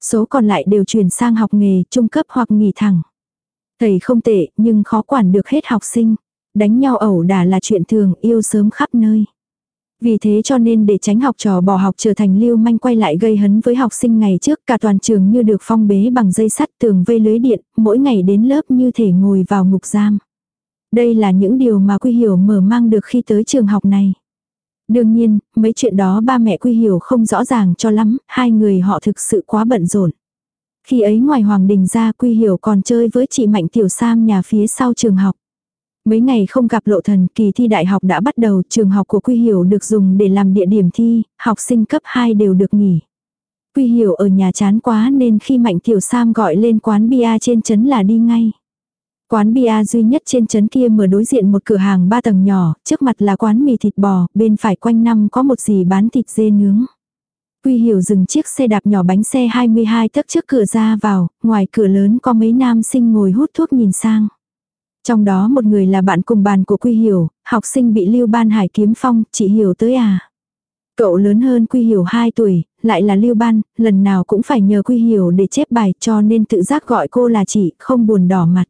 Số còn lại đều chuyển sang học nghề, trung cấp hoặc nghỉ thẳng. Thầy không tệ, nhưng khó quản được hết học sinh. Đánh nhau ẩu đả là chuyện thường, yêu sớm khắp nơi. Vì thế cho nên để tránh học trò bỏ học trở thành lưu manh quay lại gây hấn với học sinh ngày trước cả toàn trường như được phong bế bằng dây sắt tường vây lưới điện, mỗi ngày đến lớp như thể ngồi vào ngục giam. Đây là những điều mà Quy Hiểu mở mang được khi tới trường học này. Đương nhiên, mấy chuyện đó ba mẹ Quy Hiểu không rõ ràng cho lắm, hai người họ thực sự quá bận rộn. Khi ấy ngoài Hoàng Đình ra Quy Hiểu còn chơi với chị Mạnh Tiểu Sam nhà phía sau trường học. Mấy ngày không gặp lộ thần kỳ thi đại học đã bắt đầu, trường học của Quy Hiểu được dùng để làm địa điểm thi, học sinh cấp 2 đều được nghỉ. Quy Hiểu ở nhà chán quá nên khi Mạnh Tiểu Sam gọi lên quán bia trên chấn là đi ngay. Quán bia duy nhất trên chấn kia mở đối diện một cửa hàng ba tầng nhỏ, trước mặt là quán mì thịt bò, bên phải quanh năm có một gì bán thịt dê nướng. Quy hiểu dừng chiếc xe đạp nhỏ bánh xe 22 tấc trước cửa ra vào, ngoài cửa lớn có mấy nam sinh ngồi hút thuốc nhìn sang. Trong đó một người là bạn cùng bàn của Quy Hiểu, học sinh bị Lưu Ban Hải kiếm phong, chị Hiểu tới à. Cậu lớn hơn Quy Hiểu 2 tuổi, lại là Lưu Ban, lần nào cũng phải nhờ Quy Hiểu để chép bài cho nên tự giác gọi cô là chị, không buồn đỏ mặt.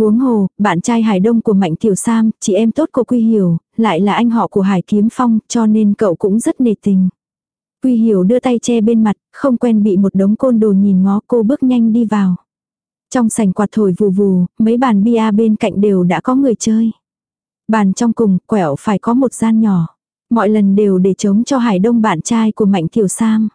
Huống hồ, bạn trai Hải Đông của Mạnh Tiểu Sam, chị em tốt của Quy Hiểu, lại là anh họ của Hải Kiếm Phong, cho nên cậu cũng rất nề tình. Quy Hiểu đưa tay che bên mặt, không quen bị một đống côn đồ nhìn ngó cô bước nhanh đi vào. Trong sảnh quạt thổi vù vù, mấy bàn bia bên cạnh đều đã có người chơi. Bàn trong cùng, quẹo phải có một gian nhỏ. Mọi lần đều để chống cho Hải Đông bạn trai của Mạnh Tiểu Sam.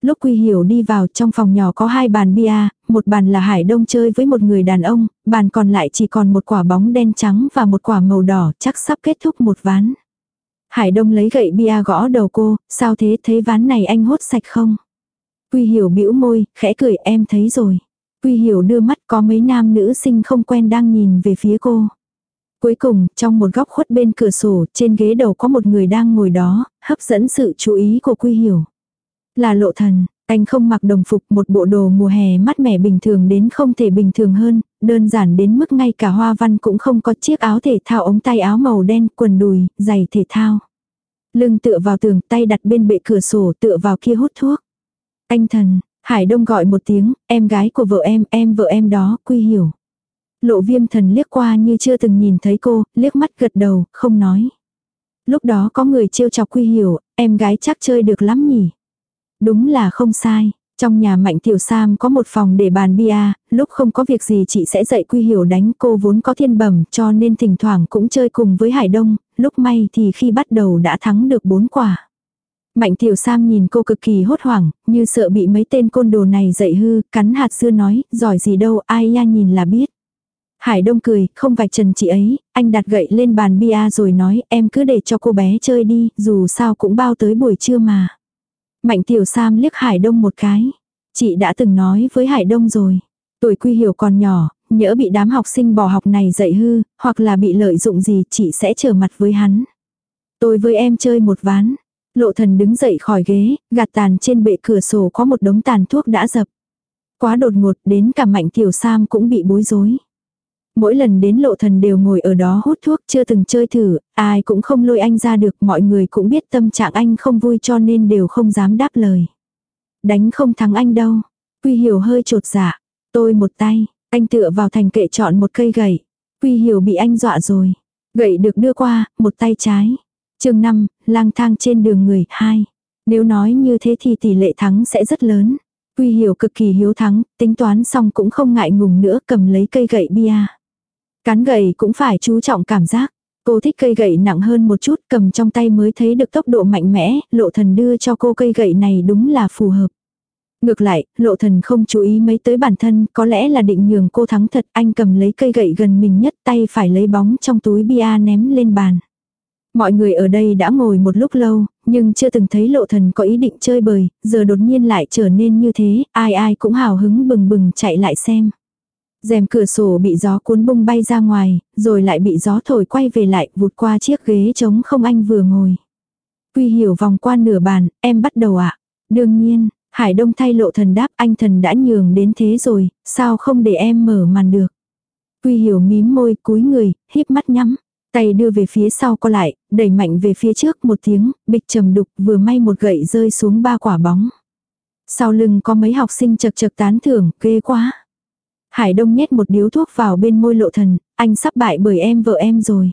Lúc Quy Hiểu đi vào trong phòng nhỏ có hai bàn bia, một bàn là Hải Đông chơi với một người đàn ông, bàn còn lại chỉ còn một quả bóng đen trắng và một quả màu đỏ chắc sắp kết thúc một ván. Hải Đông lấy gậy bia gõ đầu cô, sao thế thế ván này anh hốt sạch không? Quy Hiểu bĩu môi, khẽ cười em thấy rồi. Quy Hiểu đưa mắt có mấy nam nữ sinh không quen đang nhìn về phía cô. Cuối cùng, trong một góc khuất bên cửa sổ, trên ghế đầu có một người đang ngồi đó, hấp dẫn sự chú ý của Quy Hiểu. Là lộ thần, anh không mặc đồng phục một bộ đồ mùa hè mát mẻ bình thường đến không thể bình thường hơn, đơn giản đến mức ngay cả hoa văn cũng không có chiếc áo thể thao ống tay áo màu đen, quần đùi, giày thể thao. Lưng tựa vào tường, tay đặt bên bệ cửa sổ tựa vào kia hút thuốc. Anh thần, Hải Đông gọi một tiếng, em gái của vợ em, em vợ em đó, quy hiểu. Lộ viêm thần liếc qua như chưa từng nhìn thấy cô, liếc mắt gật đầu, không nói. Lúc đó có người trêu chọc quy hiểu, em gái chắc chơi được lắm nhỉ. Đúng là không sai. Trong nhà Mạnh Tiểu Sam có một phòng để bàn bia, lúc không có việc gì chị sẽ dạy Quy Hiểu đánh cô vốn có thiên bẩm cho nên thỉnh thoảng cũng chơi cùng với Hải Đông, lúc may thì khi bắt đầu đã thắng được bốn quả. Mạnh Tiểu Sam nhìn cô cực kỳ hốt hoảng, như sợ bị mấy tên côn đồ này dạy hư, cắn hạt dưa nói, giỏi gì đâu, ai ya nhìn là biết. Hải Đông cười, không vạch trần chị ấy, anh đặt gậy lên bàn bia rồi nói, em cứ để cho cô bé chơi đi, dù sao cũng bao tới buổi trưa mà. Mạnh Tiểu Sam liếc Hải Đông một cái. Chị đã từng nói với Hải Đông rồi. Tuổi quy hiểu còn nhỏ, nhỡ bị đám học sinh bỏ học này dạy hư, hoặc là bị lợi dụng gì chị sẽ trở mặt với hắn. Tôi với em chơi một ván. Lộ thần đứng dậy khỏi ghế, gạt tàn trên bệ cửa sổ có một đống tàn thuốc đã dập. Quá đột ngột đến cả mạnh tiểu Sam cũng bị bối rối. Mỗi lần đến lộ thần đều ngồi ở đó hút thuốc chưa từng chơi thử, ai cũng không lôi anh ra được mọi người cũng biết tâm trạng anh không vui cho nên đều không dám đáp lời. Đánh không thắng anh đâu. Quy hiểu hơi trột dạ. Tôi một tay, anh tựa vào thành kệ chọn một cây gậy. Quy hiểu bị anh dọa rồi. Gậy được đưa qua, một tay trái. chương 5, lang thang trên đường người, hai. Nếu nói như thế thì tỷ lệ thắng sẽ rất lớn. Quy hiểu cực kỳ hiếu thắng, tính toán xong cũng không ngại ngùng nữa cầm lấy cây gậy bia. Cán gậy cũng phải chú trọng cảm giác. Cô thích cây gậy nặng hơn một chút cầm trong tay mới thấy được tốc độ mạnh mẽ, lộ thần đưa cho cô cây gậy này đúng là phù hợp. Ngược lại, lộ thần không chú ý mấy tới bản thân, có lẽ là định nhường cô thắng thật, anh cầm lấy cây gậy gần mình nhất tay phải lấy bóng trong túi bia ném lên bàn. Mọi người ở đây đã ngồi một lúc lâu, nhưng chưa từng thấy lộ thần có ý định chơi bời, giờ đột nhiên lại trở nên như thế, ai ai cũng hào hứng bừng bừng chạy lại xem rèm cửa sổ bị gió cuốn bung bay ra ngoài, rồi lại bị gió thổi quay về lại vụt qua chiếc ghế trống không anh vừa ngồi. Quy hiểu vòng qua nửa bàn, em bắt đầu ạ. À? Đương nhiên, Hải Đông thay lộ thần đáp anh thần đã nhường đến thế rồi, sao không để em mở màn được. Quy hiểu mím môi cúi người, híp mắt nhắm. Tay đưa về phía sau co lại, đẩy mạnh về phía trước một tiếng, bịch trầm đục vừa may một gậy rơi xuống ba quả bóng. Sau lưng có mấy học sinh chật chật tán thưởng, ghê quá. Hải Đông nhét một điếu thuốc vào bên môi lộ thần, anh sắp bại bởi em vợ em rồi.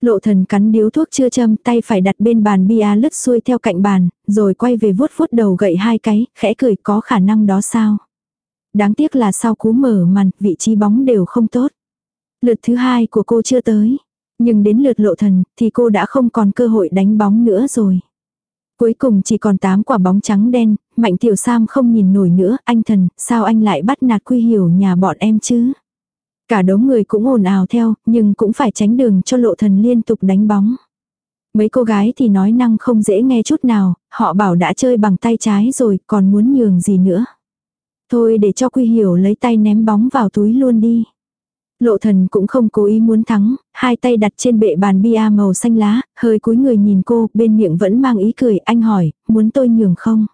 Lộ thần cắn điếu thuốc chưa châm tay phải đặt bên bàn bia lướt xuôi theo cạnh bàn, rồi quay về vuốt vuốt đầu gậy hai cái, khẽ cười có khả năng đó sao. Đáng tiếc là sau cú mở màn, vị trí bóng đều không tốt. Lượt thứ hai của cô chưa tới. Nhưng đến lượt lộ thần, thì cô đã không còn cơ hội đánh bóng nữa rồi. Cuối cùng chỉ còn 8 quả bóng trắng đen, Mạnh Tiểu Sam không nhìn nổi nữa, anh thần, sao anh lại bắt nạt quy hiểu nhà bọn em chứ? Cả đống người cũng ồn ào theo, nhưng cũng phải tránh đường cho lộ thần liên tục đánh bóng. Mấy cô gái thì nói năng không dễ nghe chút nào, họ bảo đã chơi bằng tay trái rồi, còn muốn nhường gì nữa. Thôi để cho Quy Hiểu lấy tay ném bóng vào túi luôn đi. Lộ thần cũng không cố ý muốn thắng, hai tay đặt trên bệ bàn bia màu xanh lá, hơi cúi người nhìn cô, bên miệng vẫn mang ý cười, anh hỏi, muốn tôi nhường không?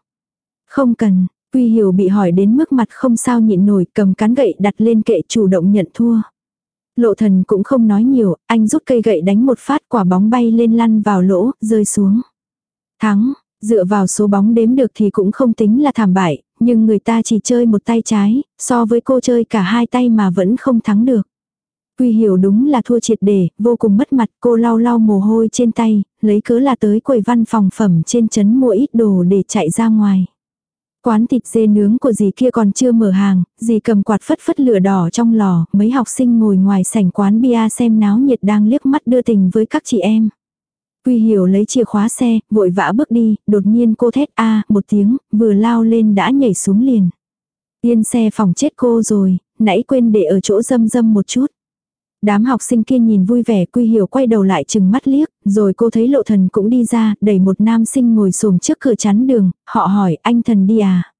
Không cần, Quy Hiểu bị hỏi đến mức mặt không sao nhịn nổi, cầm cán gậy đặt lên kệ chủ động nhận thua. Lộ thần cũng không nói nhiều, anh rút cây gậy đánh một phát quả bóng bay lên lăn vào lỗ, rơi xuống. Thắng, dựa vào số bóng đếm được thì cũng không tính là thảm bại, nhưng người ta chỉ chơi một tay trái, so với cô chơi cả hai tay mà vẫn không thắng được. Quy hiểu đúng là thua triệt để, vô cùng mất mặt, cô lau lau mồ hôi trên tay, lấy cớ là tới quầy văn phòng phẩm trên chấn mua ít đồ để chạy ra ngoài. Quán thịt dê nướng của dì kia còn chưa mở hàng, dì cầm quạt phất phất lửa đỏ trong lò, mấy học sinh ngồi ngoài sảnh quán bia xem náo nhiệt đang liếc mắt đưa tình với các chị em. Quy hiểu lấy chìa khóa xe, vội vã bước đi, đột nhiên cô thét a một tiếng, vừa lao lên đã nhảy xuống liền. Yên xe phòng chết cô rồi, nãy quên để ở chỗ dâm dâm một chút. Đám học sinh kia nhìn vui vẻ quy hiểu quay đầu lại chừng mắt liếc, rồi cô thấy lộ thần cũng đi ra, đẩy một nam sinh ngồi xổm trước cửa chắn đường, họ hỏi anh thần đi à.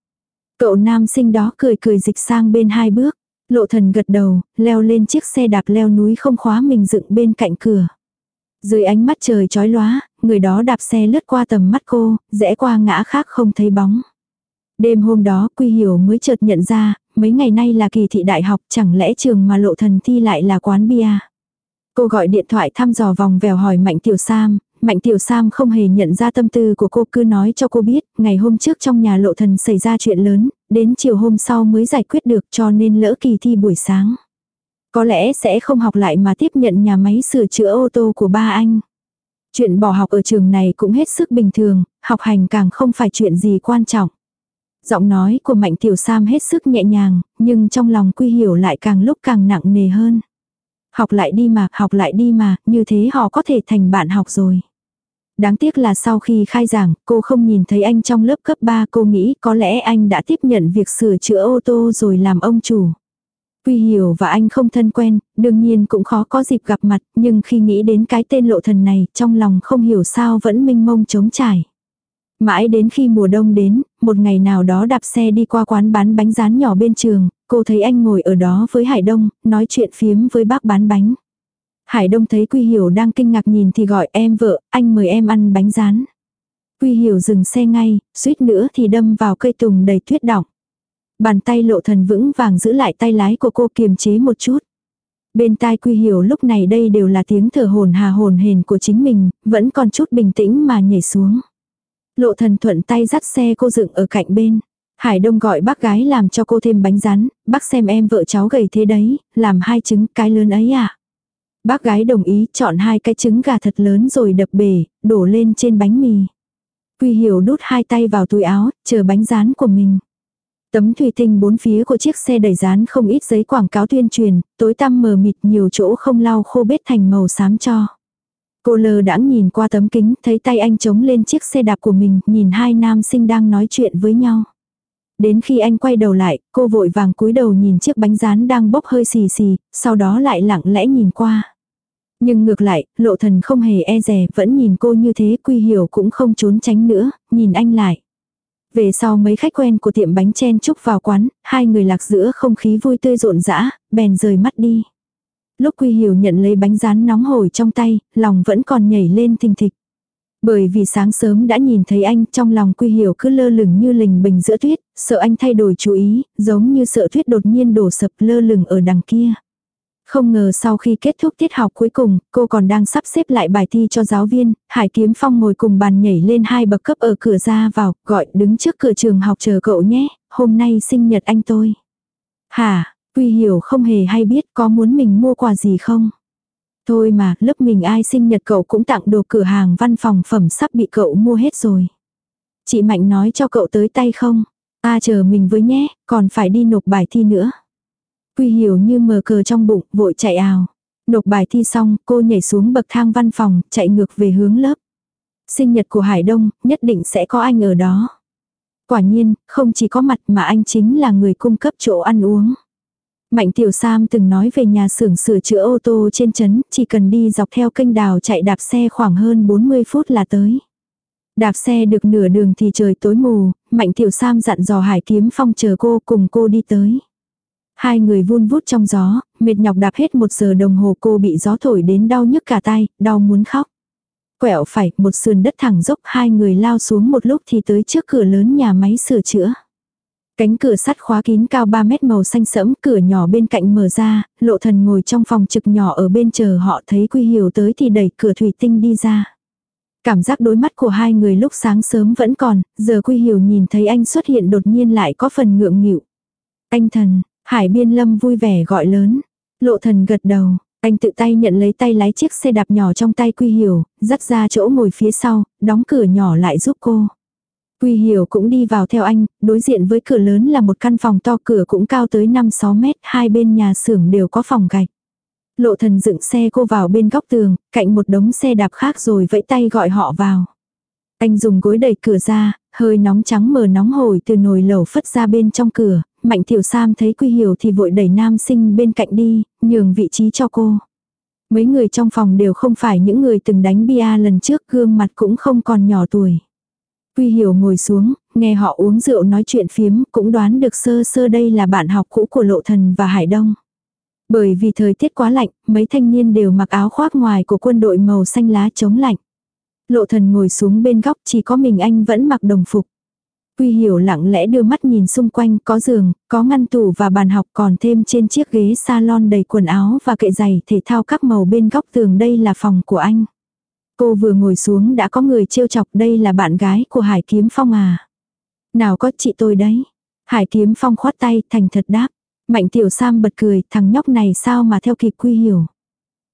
Cậu nam sinh đó cười cười dịch sang bên hai bước, lộ thần gật đầu, leo lên chiếc xe đạp leo núi không khóa mình dựng bên cạnh cửa. Dưới ánh mắt trời chói lóa, người đó đạp xe lướt qua tầm mắt cô, rẽ qua ngã khác không thấy bóng. Đêm hôm đó Quy Hiểu mới chợt nhận ra, mấy ngày nay là kỳ thị đại học chẳng lẽ trường mà lộ thần thi lại là quán bia. Cô gọi điện thoại thăm dò vòng vèo hỏi Mạnh Tiểu Sam, Mạnh Tiểu Sam không hề nhận ra tâm tư của cô cứ nói cho cô biết, ngày hôm trước trong nhà lộ thần xảy ra chuyện lớn, đến chiều hôm sau mới giải quyết được cho nên lỡ kỳ thi buổi sáng. Có lẽ sẽ không học lại mà tiếp nhận nhà máy sửa chữa ô tô của ba anh. Chuyện bỏ học ở trường này cũng hết sức bình thường, học hành càng không phải chuyện gì quan trọng. Giọng nói của Mạnh Tiểu Sam hết sức nhẹ nhàng, nhưng trong lòng Quy Hiểu lại càng lúc càng nặng nề hơn. Học lại đi mà, học lại đi mà, như thế họ có thể thành bạn học rồi. Đáng tiếc là sau khi khai giảng, cô không nhìn thấy anh trong lớp cấp 3, cô nghĩ có lẽ anh đã tiếp nhận việc sửa chữa ô tô rồi làm ông chủ. Quy hiểu và anh không thân quen, đương nhiên cũng khó có dịp gặp mặt, nhưng khi nghĩ đến cái tên lộ thần này, trong lòng không hiểu sao vẫn minh mông trống trải. Mãi đến khi mùa đông đến, một ngày nào đó đạp xe đi qua quán bán bánh rán nhỏ bên trường, cô thấy anh ngồi ở đó với Hải Đông, nói chuyện phiếm với bác bán bánh. Hải Đông thấy Quy Hiểu đang kinh ngạc nhìn thì gọi em vợ, anh mời em ăn bánh rán. Quy Hiểu dừng xe ngay, suýt nữa thì đâm vào cây tùng đầy tuyết đọng. Bàn tay lộ thần vững vàng giữ lại tay lái của cô kiềm chế một chút. Bên tai quy hiểu lúc này đây đều là tiếng thở hồn hà hồn hền của chính mình, vẫn còn chút bình tĩnh mà nhảy xuống. Lộ thần thuận tay dắt xe cô dựng ở cạnh bên. Hải Đông gọi bác gái làm cho cô thêm bánh rán, bác xem em vợ cháu gầy thế đấy, làm hai trứng cái lớn ấy à. Bác gái đồng ý chọn hai cái trứng gà thật lớn rồi đập bể, đổ lên trên bánh mì. Quy hiểu đút hai tay vào túi áo, chờ bánh rán của mình. Tấm thủy tinh bốn phía của chiếc xe đẩy dán không ít giấy quảng cáo tuyên truyền, tối tăm mờ mịt nhiều chỗ không lau khô bết thành màu xám cho. Cô lờ đãng nhìn qua tấm kính, thấy tay anh chống lên chiếc xe đạp của mình, nhìn hai nam sinh đang nói chuyện với nhau. Đến khi anh quay đầu lại, cô vội vàng cúi đầu nhìn chiếc bánh rán đang bốc hơi xì xì, sau đó lại lặng lẽ nhìn qua. Nhưng ngược lại, lộ thần không hề e rè, vẫn nhìn cô như thế, quy hiểu cũng không trốn tránh nữa, nhìn anh lại. Về sau mấy khách quen của tiệm bánh chen chúc vào quán, hai người lạc giữa không khí vui tươi rộn rã, bèn rời mắt đi. Lúc Quy Hiểu nhận lấy bánh rán nóng hổi trong tay, lòng vẫn còn nhảy lên thình thịch. Bởi vì sáng sớm đã nhìn thấy anh trong lòng Quy Hiểu cứ lơ lửng như lình bình giữa tuyết, sợ anh thay đổi chú ý, giống như sợ tuyết đột nhiên đổ sập lơ lửng ở đằng kia. Không ngờ sau khi kết thúc tiết học cuối cùng, cô còn đang sắp xếp lại bài thi cho giáo viên, Hải Kiếm Phong ngồi cùng bàn nhảy lên hai bậc cấp ở cửa ra vào, gọi đứng trước cửa trường học chờ cậu nhé, hôm nay sinh nhật anh tôi. Hả, Quy hiểu không hề hay biết có muốn mình mua quà gì không? Thôi mà, lớp mình ai sinh nhật cậu cũng tặng đồ cửa hàng văn phòng phẩm sắp bị cậu mua hết rồi. Chị Mạnh nói cho cậu tới tay không? Ta chờ mình với nhé, còn phải đi nộp bài thi nữa. Quy hiểu như mờ cờ trong bụng, vội chạy ào. Nộp bài thi xong, cô nhảy xuống bậc thang văn phòng, chạy ngược về hướng lớp. Sinh nhật của Hải Đông, nhất định sẽ có anh ở đó. Quả nhiên, không chỉ có mặt mà anh chính là người cung cấp chỗ ăn uống. Mạnh Tiểu Sam từng nói về nhà xưởng sửa chữa ô tô trên chấn, chỉ cần đi dọc theo kênh đào chạy đạp xe khoảng hơn 40 phút là tới. Đạp xe được nửa đường thì trời tối mù, Mạnh Tiểu Sam dặn dò Hải Kiếm Phong chờ cô cùng cô đi tới. Hai người vun vút trong gió, mệt nhọc đạp hết một giờ đồng hồ cô bị gió thổi đến đau nhức cả tay, đau muốn khóc. Quẹo phải, một sườn đất thẳng dốc hai người lao xuống một lúc thì tới trước cửa lớn nhà máy sửa chữa. Cánh cửa sắt khóa kín cao 3 mét màu xanh sẫm, cửa nhỏ bên cạnh mở ra, lộ thần ngồi trong phòng trực nhỏ ở bên chờ họ thấy Quy Hiểu tới thì đẩy cửa thủy tinh đi ra. Cảm giác đối mắt của hai người lúc sáng sớm vẫn còn, giờ Quy Hiểu nhìn thấy anh xuất hiện đột nhiên lại có phần ngượng nghịu. Anh thần, Hải Biên Lâm vui vẻ gọi lớn. Lộ thần gật đầu, anh tự tay nhận lấy tay lái chiếc xe đạp nhỏ trong tay Quy Hiểu, dắt ra chỗ ngồi phía sau, đóng cửa nhỏ lại giúp cô. Quy Hiểu cũng đi vào theo anh, đối diện với cửa lớn là một căn phòng to cửa cũng cao tới 5-6 mét, hai bên nhà xưởng đều có phòng gạch. Lộ thần dựng xe cô vào bên góc tường, cạnh một đống xe đạp khác rồi vẫy tay gọi họ vào. Anh dùng gối đẩy cửa ra, hơi nóng trắng mờ nóng hổi từ nồi lẩu phất ra bên trong cửa, Mạnh Tiểu Sam thấy Quy Hiểu thì vội đẩy nam sinh bên cạnh đi, nhường vị trí cho cô. Mấy người trong phòng đều không phải những người từng đánh bia lần trước gương mặt cũng không còn nhỏ tuổi. Quy Hiểu ngồi xuống, nghe họ uống rượu nói chuyện phiếm, cũng đoán được sơ sơ đây là bạn học cũ của Lộ Thần và Hải Đông. Bởi vì thời tiết quá lạnh, mấy thanh niên đều mặc áo khoác ngoài của quân đội màu xanh lá chống lạnh. Lộ Thần ngồi xuống bên góc chỉ có mình anh vẫn mặc đồng phục. Quy Hiểu lặng lẽ đưa mắt nhìn xung quanh, có giường, có ngăn tủ và bàn học còn thêm trên chiếc ghế salon đầy quần áo và kệ giày thể thao các màu bên góc tường đây là phòng của anh. Cô vừa ngồi xuống đã có người trêu chọc đây là bạn gái của Hải Kiếm Phong à. Nào có chị tôi đấy. Hải Kiếm Phong khoát tay thành thật đáp. Mạnh Tiểu Sam bật cười thằng nhóc này sao mà theo kịp Quy Hiểu.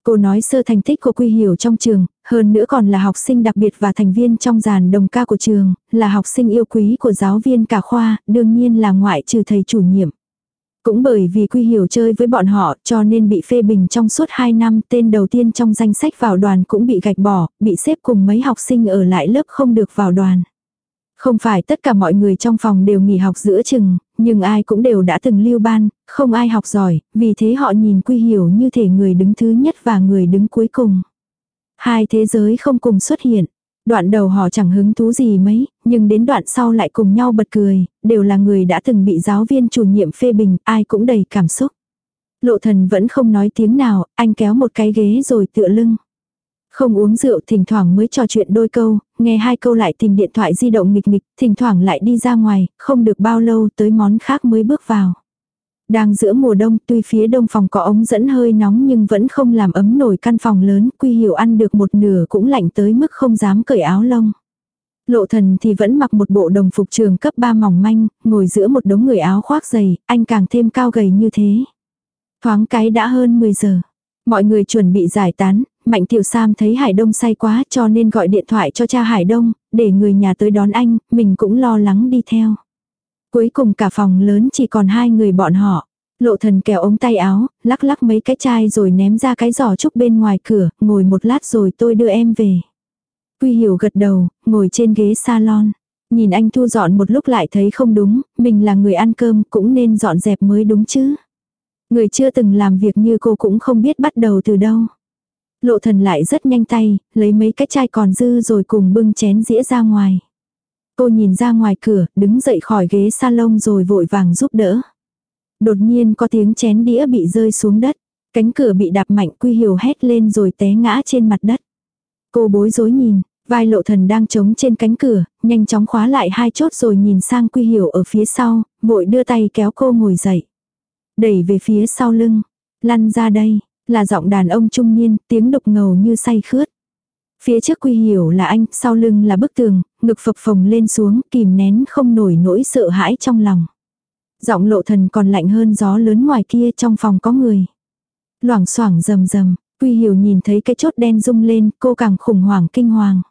Cô nói sơ thành tích của Quy Hiểu trong trường, hơn nữa còn là học sinh đặc biệt và thành viên trong dàn đồng ca của trường, là học sinh yêu quý của giáo viên cả khoa, đương nhiên là ngoại trừ thầy chủ nhiệm. Cũng bởi vì Quy Hiểu chơi với bọn họ cho nên bị phê bình trong suốt 2 năm tên đầu tiên trong danh sách vào đoàn cũng bị gạch bỏ, bị xếp cùng mấy học sinh ở lại lớp không được vào đoàn. Không phải tất cả mọi người trong phòng đều nghỉ học giữa chừng, nhưng ai cũng đều đã từng lưu ban, không ai học giỏi, vì thế họ nhìn Quy Hiểu như thể người đứng thứ nhất và người đứng cuối cùng. Hai thế giới không cùng xuất hiện. Đoạn đầu họ chẳng hứng thú gì mấy, nhưng đến đoạn sau lại cùng nhau bật cười, đều là người đã từng bị giáo viên chủ nhiệm phê bình, ai cũng đầy cảm xúc. Lộ thần vẫn không nói tiếng nào, anh kéo một cái ghế rồi tựa lưng. Không uống rượu thỉnh thoảng mới trò chuyện đôi câu, nghe hai câu lại tìm điện thoại di động nghịch nghịch, thỉnh thoảng lại đi ra ngoài, không được bao lâu tới món khác mới bước vào. Đang giữa mùa đông tuy phía đông phòng có ống dẫn hơi nóng nhưng vẫn không làm ấm nổi căn phòng lớn, quy hiểu ăn được một nửa cũng lạnh tới mức không dám cởi áo lông. Lộ thần thì vẫn mặc một bộ đồng phục trường cấp 3 mỏng manh, ngồi giữa một đống người áo khoác dày, anh càng thêm cao gầy như thế. Thoáng cái đã hơn 10 giờ. Mọi người chuẩn bị giải tán, Mạnh Tiểu Sam thấy Hải Đông say quá cho nên gọi điện thoại cho cha Hải Đông, để người nhà tới đón anh, mình cũng lo lắng đi theo. Cuối cùng cả phòng lớn chỉ còn hai người bọn họ. Lộ thần kéo ống tay áo, lắc lắc mấy cái chai rồi ném ra cái giỏ trúc bên ngoài cửa, ngồi một lát rồi tôi đưa em về. Quy hiểu gật đầu, ngồi trên ghế salon. Nhìn anh thu dọn một lúc lại thấy không đúng, mình là người ăn cơm cũng nên dọn dẹp mới đúng chứ. Người chưa từng làm việc như cô cũng không biết bắt đầu từ đâu. Lộ thần lại rất nhanh tay, lấy mấy cái chai còn dư rồi cùng bưng chén dĩa ra ngoài. Cô nhìn ra ngoài cửa, đứng dậy khỏi ghế salon rồi vội vàng giúp đỡ. Đột nhiên có tiếng chén đĩa bị rơi xuống đất. Cánh cửa bị đạp mạnh quy hiểu hét lên rồi té ngã trên mặt đất. Cô bối rối nhìn, vai lộ thần đang trống trên cánh cửa, nhanh chóng khóa lại hai chốt rồi nhìn sang quy hiểu ở phía sau, vội đưa tay kéo cô ngồi dậy. Đẩy về phía sau lưng, lăn ra đây, là giọng đàn ông trung niên, tiếng đục ngầu như say khướt. Phía trước quy hiểu là anh, sau lưng là bức tường, ngực phập phồng lên xuống, kìm nén không nổi nỗi sợ hãi trong lòng. Giọng lộ thần còn lạnh hơn gió lớn ngoài kia trong phòng có người. Loảng xoảng rầm rầm, quy hiểu nhìn thấy cái chốt đen rung lên, cô càng khủng hoảng kinh hoàng.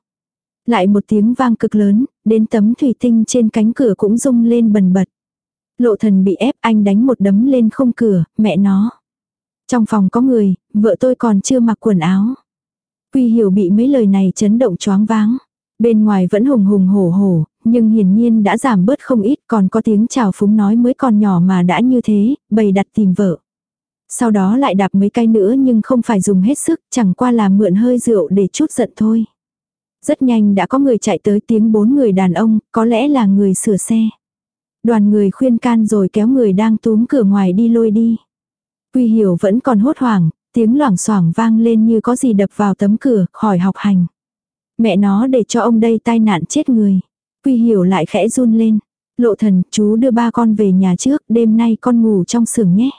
Lại một tiếng vang cực lớn, đến tấm thủy tinh trên cánh cửa cũng rung lên bần bật. Lộ thần bị ép anh đánh một đấm lên không cửa, mẹ nó. Trong phòng có người, vợ tôi còn chưa mặc quần áo. Quy hiểu bị mấy lời này chấn động choáng váng. Bên ngoài vẫn hùng hùng hổ hổ, nhưng hiển nhiên đã giảm bớt không ít còn có tiếng chào phúng nói mới còn nhỏ mà đã như thế, bày đặt tìm vợ. Sau đó lại đạp mấy cái nữa nhưng không phải dùng hết sức, chẳng qua là mượn hơi rượu để chút giận thôi. Rất nhanh đã có người chạy tới tiếng bốn người đàn ông, có lẽ là người sửa xe. Đoàn người khuyên can rồi kéo người đang túm cửa ngoài đi lôi đi. Quy hiểu vẫn còn hốt hoảng, tiếng loảng xoảng vang lên như có gì đập vào tấm cửa, khỏi học hành. Mẹ nó để cho ông đây tai nạn chết người. Quy hiểu lại khẽ run lên. Lộ thần, chú đưa ba con về nhà trước, đêm nay con ngủ trong sưởng nhé.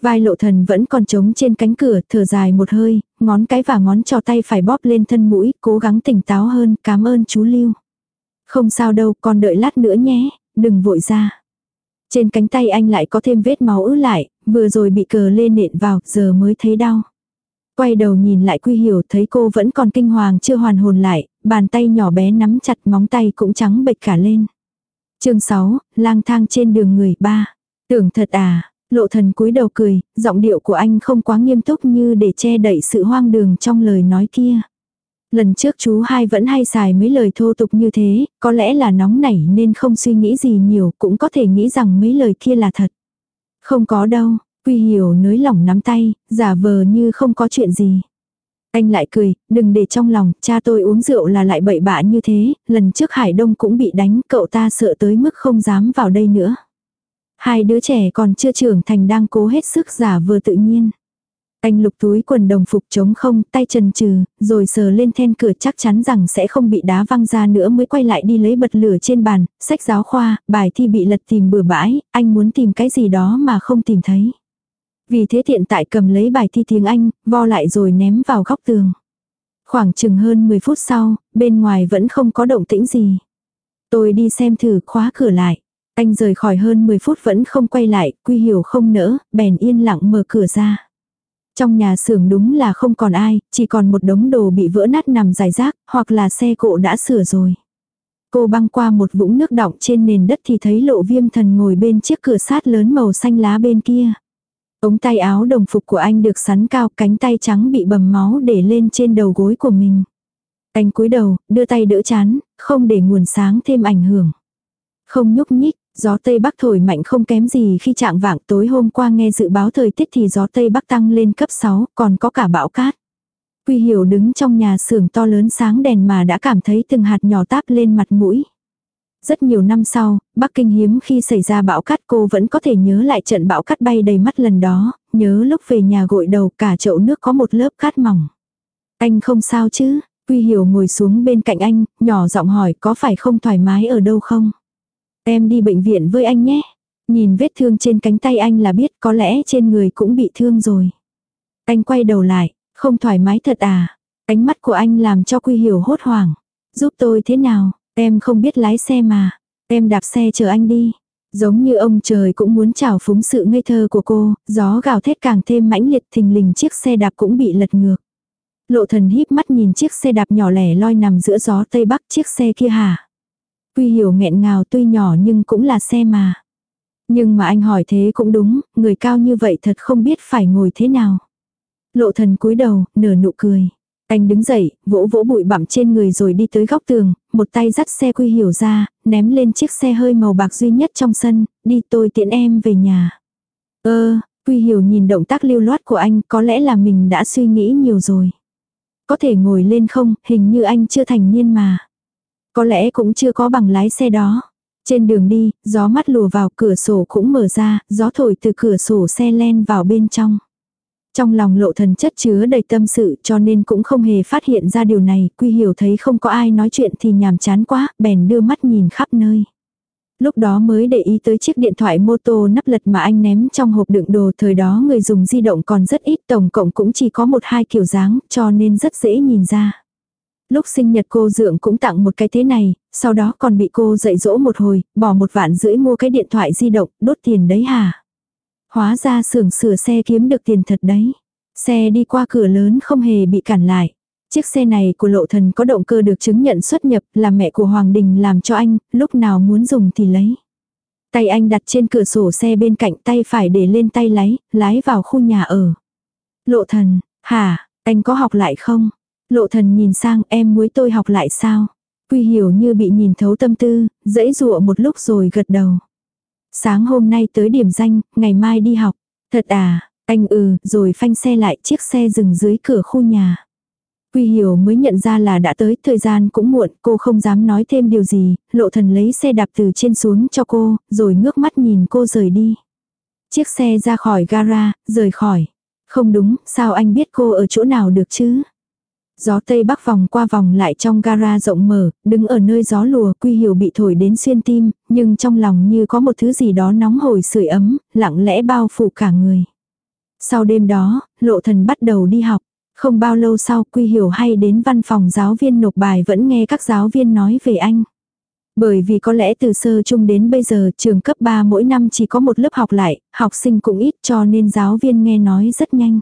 Vai lộ thần vẫn còn trống trên cánh cửa, thở dài một hơi, ngón cái và ngón trò tay phải bóp lên thân mũi, cố gắng tỉnh táo hơn, cảm ơn chú Lưu. Không sao đâu, con đợi lát nữa nhé, đừng vội ra. Trên cánh tay anh lại có thêm vết máu ứ lại, vừa rồi bị cờ lên nện vào, giờ mới thấy đau. Quay đầu nhìn lại Quy Hiểu thấy cô vẫn còn kinh hoàng chưa hoàn hồn lại, bàn tay nhỏ bé nắm chặt móng tay cũng trắng bệch cả lên. chương 6, lang thang trên đường người ba. Tưởng thật à, lộ thần cúi đầu cười, giọng điệu của anh không quá nghiêm túc như để che đậy sự hoang đường trong lời nói kia. Lần trước chú hai vẫn hay xài mấy lời thô tục như thế, có lẽ là nóng nảy nên không suy nghĩ gì nhiều, cũng có thể nghĩ rằng mấy lời kia là thật. Không có đâu, Quy hiểu nới lỏng nắm tay, giả vờ như không có chuyện gì. Anh lại cười, đừng để trong lòng, cha tôi uống rượu là lại bậy bạ như thế, lần trước Hải Đông cũng bị đánh, cậu ta sợ tới mức không dám vào đây nữa. Hai đứa trẻ còn chưa trưởng thành đang cố hết sức giả vờ tự nhiên. Anh lục túi quần đồng phục trống không, tay trần trừ, rồi sờ lên then cửa chắc chắn rằng sẽ không bị đá văng ra nữa mới quay lại đi lấy bật lửa trên bàn, sách giáo khoa, bài thi bị lật tìm bừa bãi, anh muốn tìm cái gì đó mà không tìm thấy. Vì thế tiện tại cầm lấy bài thi tiếng Anh, vo lại rồi ném vào góc tường. Khoảng chừng hơn 10 phút sau, bên ngoài vẫn không có động tĩnh gì. Tôi đi xem thử khóa cửa lại. Anh rời khỏi hơn 10 phút vẫn không quay lại, quy hiểu không nỡ, bèn yên lặng mở cửa ra. Trong nhà xưởng đúng là không còn ai, chỉ còn một đống đồ bị vỡ nát nằm dài rác, hoặc là xe cộ đã sửa rồi. Cô băng qua một vũng nước đọng trên nền đất thì thấy lộ viêm thần ngồi bên chiếc cửa sát lớn màu xanh lá bên kia. Ống tay áo đồng phục của anh được sắn cao, cánh tay trắng bị bầm máu để lên trên đầu gối của mình. Anh cúi đầu, đưa tay đỡ chán, không để nguồn sáng thêm ảnh hưởng. Không nhúc nhích, gió Tây Bắc thổi mạnh không kém gì khi trạng vạng tối hôm qua nghe dự báo thời tiết thì gió Tây Bắc tăng lên cấp 6, còn có cả bão cát. Quy hiểu đứng trong nhà xưởng to lớn sáng đèn mà đã cảm thấy từng hạt nhỏ táp lên mặt mũi. Rất nhiều năm sau, Bắc Kinh hiếm khi xảy ra bão cát cô vẫn có thể nhớ lại trận bão cát bay đầy mắt lần đó, nhớ lúc về nhà gội đầu cả chậu nước có một lớp cát mỏng. Anh không sao chứ? Quy Hiểu ngồi xuống bên cạnh anh, nhỏ giọng hỏi có phải không thoải mái ở đâu không? Em đi bệnh viện với anh nhé. Nhìn vết thương trên cánh tay anh là biết có lẽ trên người cũng bị thương rồi. Anh quay đầu lại, không thoải mái thật à? Ánh mắt của anh làm cho Quy Hiểu hốt hoảng. Giúp tôi thế nào? Em không biết lái xe mà. Em đạp xe chờ anh đi. Giống như ông trời cũng muốn trào phúng sự ngây thơ của cô, gió gào thét càng thêm mãnh liệt thình lình chiếc xe đạp cũng bị lật ngược. Lộ thần híp mắt nhìn chiếc xe đạp nhỏ lẻ loi nằm giữa gió tây bắc chiếc xe kia hả. Quy hiểu nghẹn ngào tuy nhỏ nhưng cũng là xe mà. Nhưng mà anh hỏi thế cũng đúng, người cao như vậy thật không biết phải ngồi thế nào. Lộ thần cúi đầu, nở nụ cười. Anh đứng dậy, vỗ vỗ bụi bặm trên người rồi đi tới góc tường, một tay dắt xe quy hiểu ra, ném lên chiếc xe hơi màu bạc duy nhất trong sân, đi tôi tiễn em về nhà. Ơ, quy hiểu nhìn động tác lưu loát của anh, có lẽ là mình đã suy nghĩ nhiều rồi. Có thể ngồi lên không, hình như anh chưa thành niên mà. Có lẽ cũng chưa có bằng lái xe đó. Trên đường đi, gió mắt lùa vào cửa sổ cũng mở ra, gió thổi từ cửa sổ xe len vào bên trong. Trong lòng lộ thần chất chứa đầy tâm sự cho nên cũng không hề phát hiện ra điều này, quy hiểu thấy không có ai nói chuyện thì nhàm chán quá, bèn đưa mắt nhìn khắp nơi. Lúc đó mới để ý tới chiếc điện thoại mô tô nắp lật mà anh ném trong hộp đựng đồ thời đó người dùng di động còn rất ít tổng cộng cũng chỉ có một hai kiểu dáng cho nên rất dễ nhìn ra. Lúc sinh nhật cô dượng cũng tặng một cái thế này, sau đó còn bị cô dạy dỗ một hồi, bỏ một vạn rưỡi mua cái điện thoại di động, đốt tiền đấy hả? Hóa ra xưởng sửa xe kiếm được tiền thật đấy. Xe đi qua cửa lớn không hề bị cản lại. Chiếc xe này của lộ thần có động cơ được chứng nhận xuất nhập là mẹ của Hoàng Đình làm cho anh, lúc nào muốn dùng thì lấy. Tay anh đặt trên cửa sổ xe bên cạnh tay phải để lên tay lái, lái vào khu nhà ở. Lộ thần, hả, anh có học lại không? Lộ thần nhìn sang em muối tôi học lại sao? Quy hiểu như bị nhìn thấu tâm tư, dãy dụa một lúc rồi gật đầu. Sáng hôm nay tới điểm danh, ngày mai đi học. Thật à, anh ừ, rồi phanh xe lại chiếc xe dừng dưới cửa khu nhà. Quy hiểu mới nhận ra là đã tới, thời gian cũng muộn, cô không dám nói thêm điều gì, lộ thần lấy xe đạp từ trên xuống cho cô, rồi ngước mắt nhìn cô rời đi. Chiếc xe ra khỏi gara, rời khỏi. Không đúng, sao anh biết cô ở chỗ nào được chứ? Gió tây bắc vòng qua vòng lại trong gara rộng mở, đứng ở nơi gió lùa quy hiểu bị thổi đến xuyên tim, nhưng trong lòng như có một thứ gì đó nóng hổi sưởi ấm, lặng lẽ bao phủ cả người. Sau đêm đó, lộ thần bắt đầu đi học. Không bao lâu sau Quy Hiểu hay đến văn phòng giáo viên nộp bài vẫn nghe các giáo viên nói về anh. Bởi vì có lẽ từ sơ chung đến bây giờ trường cấp 3 mỗi năm chỉ có một lớp học lại, học sinh cũng ít cho nên giáo viên nghe nói rất nhanh.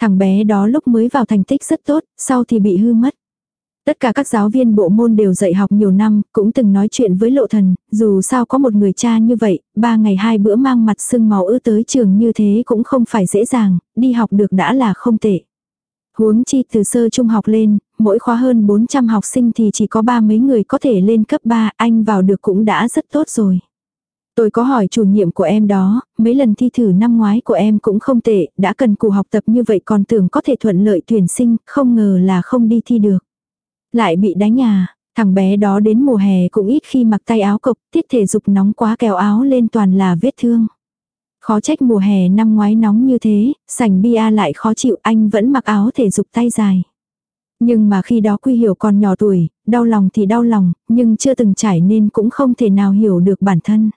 Thằng bé đó lúc mới vào thành tích rất tốt, sau thì bị hư mất. Tất cả các giáo viên bộ môn đều dạy học nhiều năm, cũng từng nói chuyện với lộ thần, dù sao có một người cha như vậy, ba ngày hai bữa mang mặt sưng máu ư tới trường như thế cũng không phải dễ dàng, đi học được đã là không tệ. Huống chi từ sơ trung học lên, mỗi khóa hơn 400 học sinh thì chỉ có ba mấy người có thể lên cấp 3, anh vào được cũng đã rất tốt rồi. Tôi có hỏi chủ nhiệm của em đó, mấy lần thi thử năm ngoái của em cũng không tệ, đã cần cù học tập như vậy còn tưởng có thể thuận lợi tuyển sinh, không ngờ là không đi thi được. Lại bị đánh à, thằng bé đó đến mùa hè cũng ít khi mặc tay áo cộc, tiết thể dục nóng quá kéo áo lên toàn là vết thương. Khó trách mùa hè năm ngoái nóng như thế, sảnh bia lại khó chịu anh vẫn mặc áo thể dục tay dài. Nhưng mà khi đó Quy Hiểu còn nhỏ tuổi, đau lòng thì đau lòng, nhưng chưa từng trải nên cũng không thể nào hiểu được bản thân.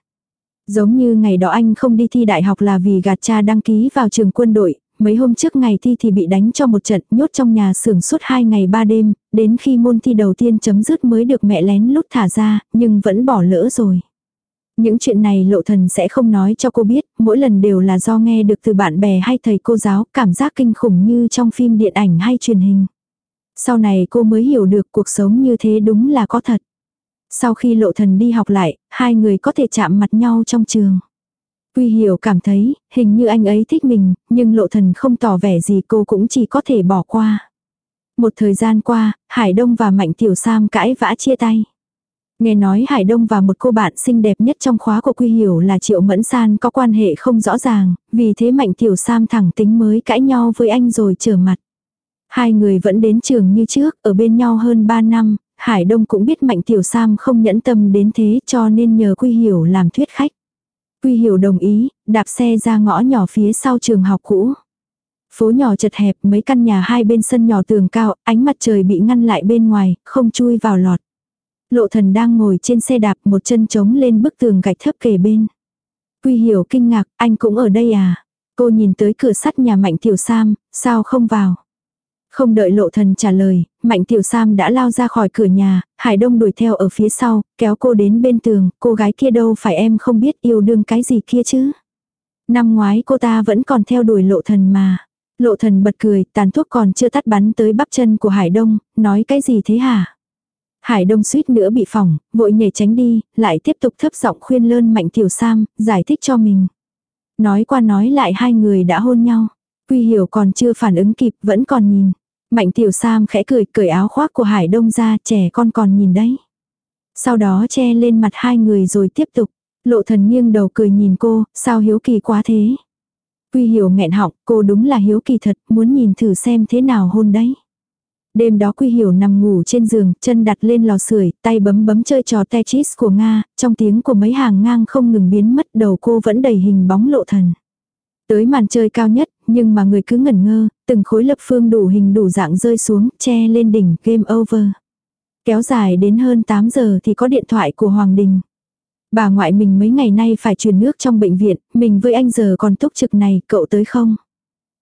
Giống như ngày đó anh không đi thi đại học là vì gạt cha đăng ký vào trường quân đội, mấy hôm trước ngày thi thì bị đánh cho một trận nhốt trong nhà xưởng suốt hai ngày ba đêm, đến khi môn thi đầu tiên chấm dứt mới được mẹ lén lút thả ra, nhưng vẫn bỏ lỡ rồi. Những chuyện này lộ thần sẽ không nói cho cô biết, mỗi lần đều là do nghe được từ bạn bè hay thầy cô giáo, cảm giác kinh khủng như trong phim điện ảnh hay truyền hình. Sau này cô mới hiểu được cuộc sống như thế đúng là có thật. Sau khi lộ thần đi học lại, hai người có thể chạm mặt nhau trong trường. Quy hiểu cảm thấy, hình như anh ấy thích mình, nhưng lộ thần không tỏ vẻ gì cô cũng chỉ có thể bỏ qua. Một thời gian qua, Hải Đông và Mạnh Tiểu Sam cãi vã chia tay. Nghe nói Hải Đông và một cô bạn xinh đẹp nhất trong khóa của Quy Hiểu là Triệu Mẫn San có quan hệ không rõ ràng, vì thế Mạnh Tiểu Sam thẳng tính mới cãi nhau với anh rồi trở mặt. Hai người vẫn đến trường như trước, ở bên nhau hơn 3 năm, Hải Đông cũng biết Mạnh Tiểu Sam không nhẫn tâm đến thế cho nên nhờ Quy Hiểu làm thuyết khách. Quy Hiểu đồng ý, đạp xe ra ngõ nhỏ phía sau trường học cũ. Phố nhỏ chật hẹp, mấy căn nhà hai bên sân nhỏ tường cao, ánh mặt trời bị ngăn lại bên ngoài, không chui vào lọt. Lộ thần đang ngồi trên xe đạp một chân trống lên bức tường gạch thấp kề bên. Quy hiểu kinh ngạc, anh cũng ở đây à? Cô nhìn tới cửa sắt nhà Mạnh Tiểu Sam, sao không vào? Không đợi lộ thần trả lời, Mạnh Tiểu Sam đã lao ra khỏi cửa nhà, Hải Đông đuổi theo ở phía sau, kéo cô đến bên tường, cô gái kia đâu phải em không biết yêu đương cái gì kia chứ. Năm ngoái cô ta vẫn còn theo đuổi lộ thần mà. Lộ thần bật cười, tàn thuốc còn chưa tắt bắn tới bắp chân của Hải Đông, nói cái gì thế hả? Hải Đông suýt nữa bị phỏng, vội nhảy tránh đi, lại tiếp tục thấp giọng khuyên lơn Mạnh Tiểu Sam, giải thích cho mình. Nói qua nói lại hai người đã hôn nhau. Quy hiểu còn chưa phản ứng kịp, vẫn còn nhìn. Mạnh Tiểu Sam khẽ cười, cởi áo khoác của Hải Đông ra, trẻ con còn nhìn đấy. Sau đó che lên mặt hai người rồi tiếp tục. Lộ thần nghiêng đầu cười nhìn cô, sao hiếu kỳ quá thế. Quy hiểu nghẹn họng, cô đúng là hiếu kỳ thật, muốn nhìn thử xem thế nào hôn đấy. Đêm đó Quy Hiểu nằm ngủ trên giường, chân đặt lên lò sưởi, tay bấm bấm chơi trò Tetris của Nga, trong tiếng của mấy hàng ngang không ngừng biến mất đầu cô vẫn đầy hình bóng lộ thần. Tới màn chơi cao nhất, nhưng mà người cứ ngẩn ngơ, từng khối lập phương đủ hình đủ dạng rơi xuống, che lên đỉnh, game over. Kéo dài đến hơn 8 giờ thì có điện thoại của Hoàng Đình. Bà ngoại mình mấy ngày nay phải truyền nước trong bệnh viện, mình với anh giờ còn túc trực này, cậu tới không?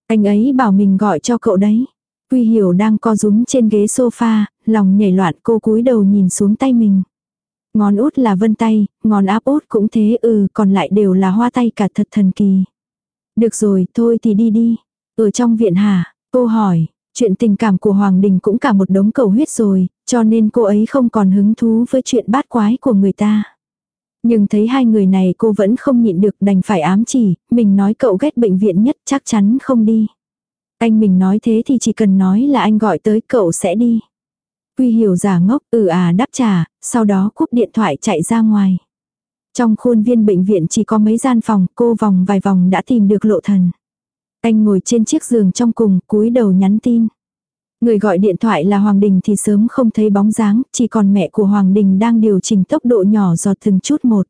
Anh ấy bảo mình gọi cho cậu đấy. Quy hiểu đang co rúm trên ghế sofa, lòng nhảy loạn cô cúi đầu nhìn xuống tay mình. Ngón út là vân tay, ngón áp út cũng thế ừ, còn lại đều là hoa tay cả thật thần kỳ. Được rồi, thôi thì đi đi. Ở trong viện hả? Cô hỏi, chuyện tình cảm của Hoàng Đình cũng cả một đống cầu huyết rồi, cho nên cô ấy không còn hứng thú với chuyện bát quái của người ta. Nhưng thấy hai người này cô vẫn không nhịn được đành phải ám chỉ, mình nói cậu ghét bệnh viện nhất chắc chắn không đi. Anh mình nói thế thì chỉ cần nói là anh gọi tới cậu sẽ đi. Quy hiểu giả ngốc, ừ à đáp trả, sau đó cúp điện thoại chạy ra ngoài. Trong khuôn viên bệnh viện chỉ có mấy gian phòng, cô vòng vài vòng đã tìm được lộ thần. Anh ngồi trên chiếc giường trong cùng, cúi đầu nhắn tin. Người gọi điện thoại là Hoàng Đình thì sớm không thấy bóng dáng, chỉ còn mẹ của Hoàng Đình đang điều chỉnh tốc độ nhỏ giọt từng chút một.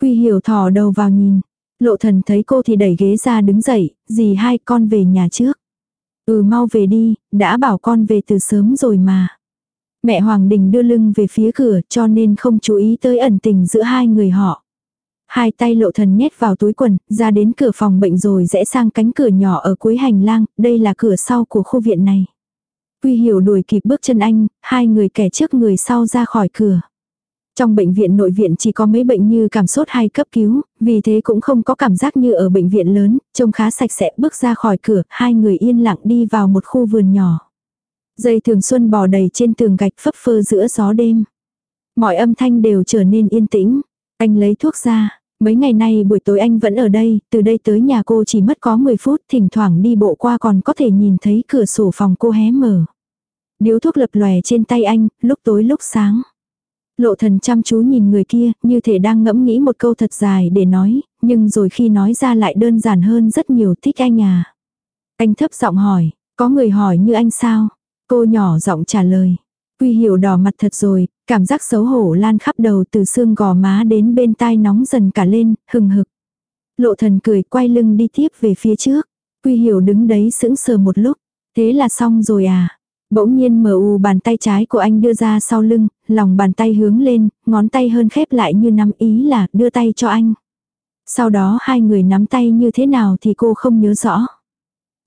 Quy hiểu thò đầu vào nhìn. Lộ thần thấy cô thì đẩy ghế ra đứng dậy, dì hai con về nhà trước. Ừ mau về đi, đã bảo con về từ sớm rồi mà. Mẹ Hoàng Đình đưa lưng về phía cửa cho nên không chú ý tới ẩn tình giữa hai người họ. Hai tay lộ thần nhét vào túi quần, ra đến cửa phòng bệnh rồi rẽ sang cánh cửa nhỏ ở cuối hành lang, đây là cửa sau của khu viện này. Quy hiểu đuổi kịp bước chân anh, hai người kẻ trước người sau ra khỏi cửa. Trong bệnh viện nội viện chỉ có mấy bệnh như cảm sốt hay cấp cứu, vì thế cũng không có cảm giác như ở bệnh viện lớn, trông khá sạch sẽ bước ra khỏi cửa, hai người yên lặng đi vào một khu vườn nhỏ. Dây thường xuân bò đầy trên tường gạch phấp phơ giữa gió đêm. Mọi âm thanh đều trở nên yên tĩnh. Anh lấy thuốc ra. Mấy ngày nay buổi tối anh vẫn ở đây, từ đây tới nhà cô chỉ mất có 10 phút, thỉnh thoảng đi bộ qua còn có thể nhìn thấy cửa sổ phòng cô hé mở. Điếu thuốc lập lòe trên tay anh, lúc tối lúc sáng. Lộ thần chăm chú nhìn người kia, như thể đang ngẫm nghĩ một câu thật dài để nói, nhưng rồi khi nói ra lại đơn giản hơn rất nhiều thích anh à. Anh thấp giọng hỏi, có người hỏi như anh sao? Cô nhỏ giọng trả lời. Quy hiểu đỏ mặt thật rồi, cảm giác xấu hổ lan khắp đầu từ xương gò má đến bên tai nóng dần cả lên, hừng hực. Lộ thần cười quay lưng đi tiếp về phía trước. Quy hiểu đứng đấy sững sờ một lúc. Thế là xong rồi à? Bỗng nhiên mở u bàn tay trái của anh đưa ra sau lưng, lòng bàn tay hướng lên, ngón tay hơn khép lại như nắm ý là đưa tay cho anh. Sau đó hai người nắm tay như thế nào thì cô không nhớ rõ.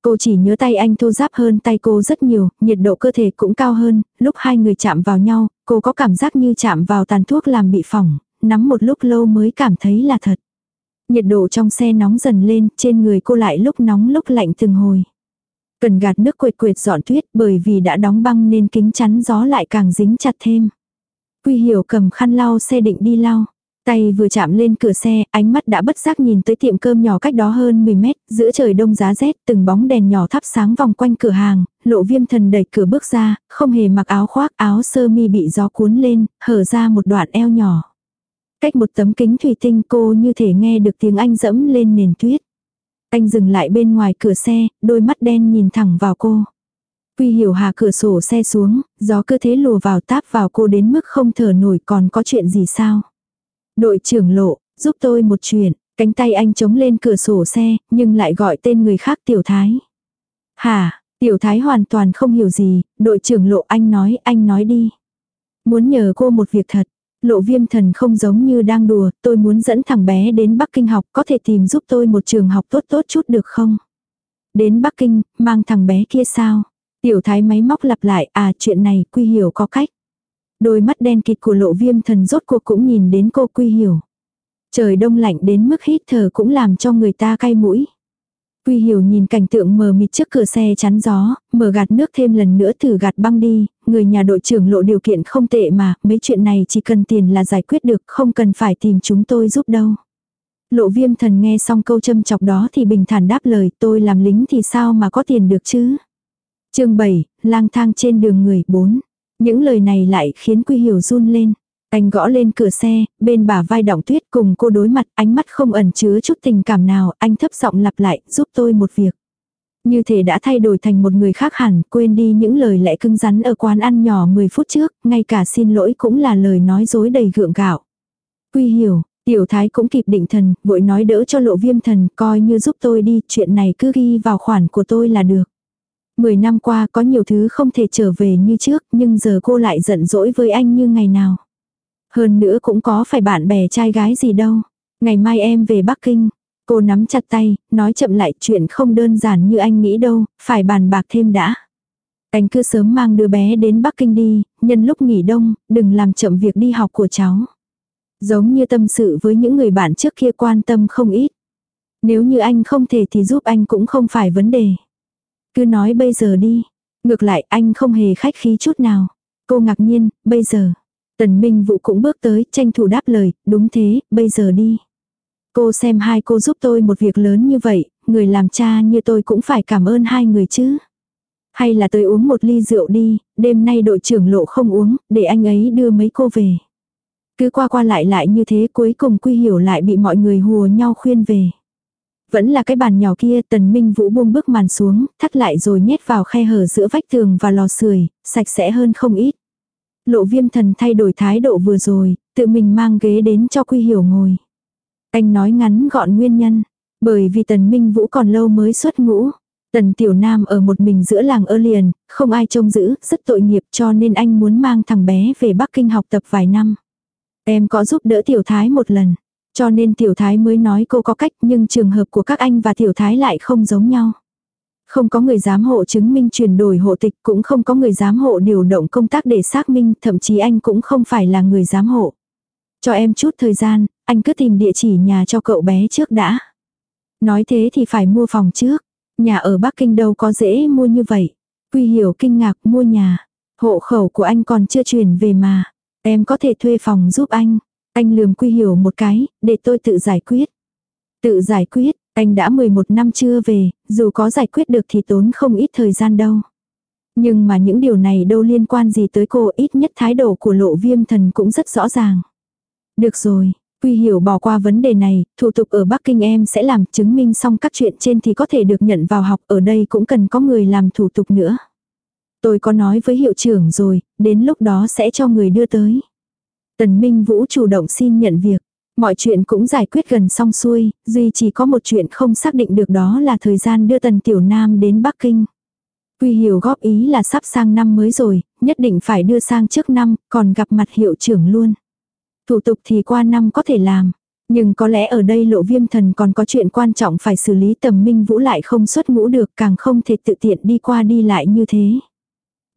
Cô chỉ nhớ tay anh thô giáp hơn tay cô rất nhiều, nhiệt độ cơ thể cũng cao hơn, lúc hai người chạm vào nhau, cô có cảm giác như chạm vào tàn thuốc làm bị phỏng, nắm một lúc lâu mới cảm thấy là thật. Nhiệt độ trong xe nóng dần lên, trên người cô lại lúc nóng lúc lạnh từng hồi. Cần gạt nước quệt quệt dọn tuyết bởi vì đã đóng băng nên kính chắn gió lại càng dính chặt thêm. Quy hiểu cầm khăn lau xe định đi lau. Tay vừa chạm lên cửa xe, ánh mắt đã bất giác nhìn tới tiệm cơm nhỏ cách đó hơn 10 mét, giữa trời đông giá rét, từng bóng đèn nhỏ thắp sáng vòng quanh cửa hàng, lộ viêm thần đẩy cửa bước ra, không hề mặc áo khoác, áo sơ mi bị gió cuốn lên, hở ra một đoạn eo nhỏ. Cách một tấm kính thủy tinh cô như thể nghe được tiếng anh dẫm lên nền tuyết. Anh dừng lại bên ngoài cửa xe, đôi mắt đen nhìn thẳng vào cô. Quy hiểu hà cửa sổ xe xuống, gió cứ thế lùa vào táp vào cô đến mức không thở nổi còn có chuyện gì sao. Đội trưởng lộ, giúp tôi một chuyện, cánh tay anh chống lên cửa sổ xe, nhưng lại gọi tên người khác tiểu thái. Hả, tiểu thái hoàn toàn không hiểu gì, đội trưởng lộ anh nói, anh nói đi. Muốn nhờ cô một việc thật, lộ viêm thần không giống như đang đùa, tôi muốn dẫn thằng bé đến Bắc Kinh học, có thể tìm giúp tôi một trường học tốt tốt chút được không? Đến Bắc Kinh, mang thằng bé kia sao? Tiểu thái máy móc lặp lại, à chuyện này quy hiểu có cách. Đôi mắt đen kịt của lộ viêm thần rốt cuộc cũng nhìn đến cô quy hiểu. Trời đông lạnh đến mức hít thở cũng làm cho người ta cay mũi. Quy hiểu nhìn cảnh tượng mờ mịt trước cửa xe chắn gió, mở gạt nước thêm lần nữa thử gạt băng đi, người nhà đội trưởng lộ điều kiện không tệ mà, mấy chuyện này chỉ cần tiền là giải quyết được, không cần phải tìm chúng tôi giúp đâu. Lộ viêm thần nghe xong câu châm chọc đó thì bình thản đáp lời tôi làm lính thì sao mà có tiền được chứ. chương 7, lang thang trên đường người 4. Những lời này lại khiến Quy Hiểu run lên. Anh gõ lên cửa xe, bên bà vai đọng tuyết cùng cô đối mặt, ánh mắt không ẩn chứa chút tình cảm nào, anh thấp giọng lặp lại, giúp tôi một việc. Như thể đã thay đổi thành một người khác hẳn, quên đi những lời lẽ cứng rắn ở quán ăn nhỏ 10 phút trước, ngay cả xin lỗi cũng là lời nói dối đầy gượng gạo. Quy hiểu, tiểu thái cũng kịp định thần, vội nói đỡ cho lộ viêm thần, coi như giúp tôi đi, chuyện này cứ ghi vào khoản của tôi là được. Mười năm qua có nhiều thứ không thể trở về như trước, nhưng giờ cô lại giận dỗi với anh như ngày nào. Hơn nữa cũng có phải bạn bè trai gái gì đâu. Ngày mai em về Bắc Kinh. Cô nắm chặt tay, nói chậm lại chuyện không đơn giản như anh nghĩ đâu, phải bàn bạc thêm đã. Anh cứ sớm mang đứa bé đến Bắc Kinh đi, nhân lúc nghỉ đông, đừng làm chậm việc đi học của cháu. Giống như tâm sự với những người bạn trước kia quan tâm không ít. Nếu như anh không thể thì giúp anh cũng không phải vấn đề. Cứ nói bây giờ đi. Ngược lại anh không hề khách khí chút nào. Cô ngạc nhiên, bây giờ. Tần Minh Vũ cũng bước tới, tranh thủ đáp lời, đúng thế, bây giờ đi. Cô xem hai cô giúp tôi một việc lớn như vậy, người làm cha như tôi cũng phải cảm ơn hai người chứ. Hay là tôi uống một ly rượu đi, đêm nay đội trưởng lộ không uống, để anh ấy đưa mấy cô về. Cứ qua qua lại lại như thế cuối cùng quy hiểu lại bị mọi người hùa nhau khuyên về. Vẫn là cái bàn nhỏ kia tần minh vũ buông bước màn xuống, thắt lại rồi nhét vào khe hở giữa vách tường và lò sưởi sạch sẽ hơn không ít. Lộ viêm thần thay đổi thái độ vừa rồi, tự mình mang ghế đến cho Quy Hiểu ngồi. Anh nói ngắn gọn nguyên nhân, bởi vì tần minh vũ còn lâu mới xuất ngũ. Tần Tiểu Nam ở một mình giữa làng ơ liền, không ai trông giữ, rất tội nghiệp cho nên anh muốn mang thằng bé về Bắc Kinh học tập vài năm. Em có giúp đỡ Tiểu Thái một lần, cho nên Tiểu Thái mới nói cô có cách nhưng trường hợp của các anh và Tiểu Thái lại không giống nhau. Không có người dám hộ chứng minh chuyển đổi hộ tịch, cũng không có người dám hộ điều động công tác để xác minh, thậm chí anh cũng không phải là người dám hộ. Cho em chút thời gian, anh cứ tìm địa chỉ nhà cho cậu bé trước đã. Nói thế thì phải mua phòng trước. Nhà ở Bắc Kinh đâu có dễ mua như vậy. Quy hiểu kinh ngạc mua nhà. Hộ khẩu của anh còn chưa chuyển về mà. Em có thể thuê phòng giúp anh. Anh lườm Quy hiểu một cái, để tôi tự giải quyết. Tự giải quyết, anh đã 11 năm chưa về, dù có giải quyết được thì tốn không ít thời gian đâu. Nhưng mà những điều này đâu liên quan gì tới cô, ít nhất thái độ của lộ viêm thần cũng rất rõ ràng. Được rồi, Quy hiểu bỏ qua vấn đề này, thủ tục ở Bắc Kinh em sẽ làm chứng minh xong các chuyện trên thì có thể được nhận vào học, ở đây cũng cần có người làm thủ tục nữa. Tôi có nói với hiệu trưởng rồi, đến lúc đó sẽ cho người đưa tới. Tần Minh Vũ chủ động xin nhận việc. Mọi chuyện cũng giải quyết gần xong xuôi, duy chỉ có một chuyện không xác định được đó là thời gian đưa Tần Tiểu Nam đến Bắc Kinh. Quy Hiểu góp ý là sắp sang năm mới rồi, nhất định phải đưa sang trước năm, còn gặp mặt hiệu trưởng luôn. Thủ tục thì qua năm có thể làm. Nhưng có lẽ ở đây lộ viêm thần còn có chuyện quan trọng phải xử lý tầm minh vũ lại không xuất ngũ được càng không thể tự tiện đi qua đi lại như thế.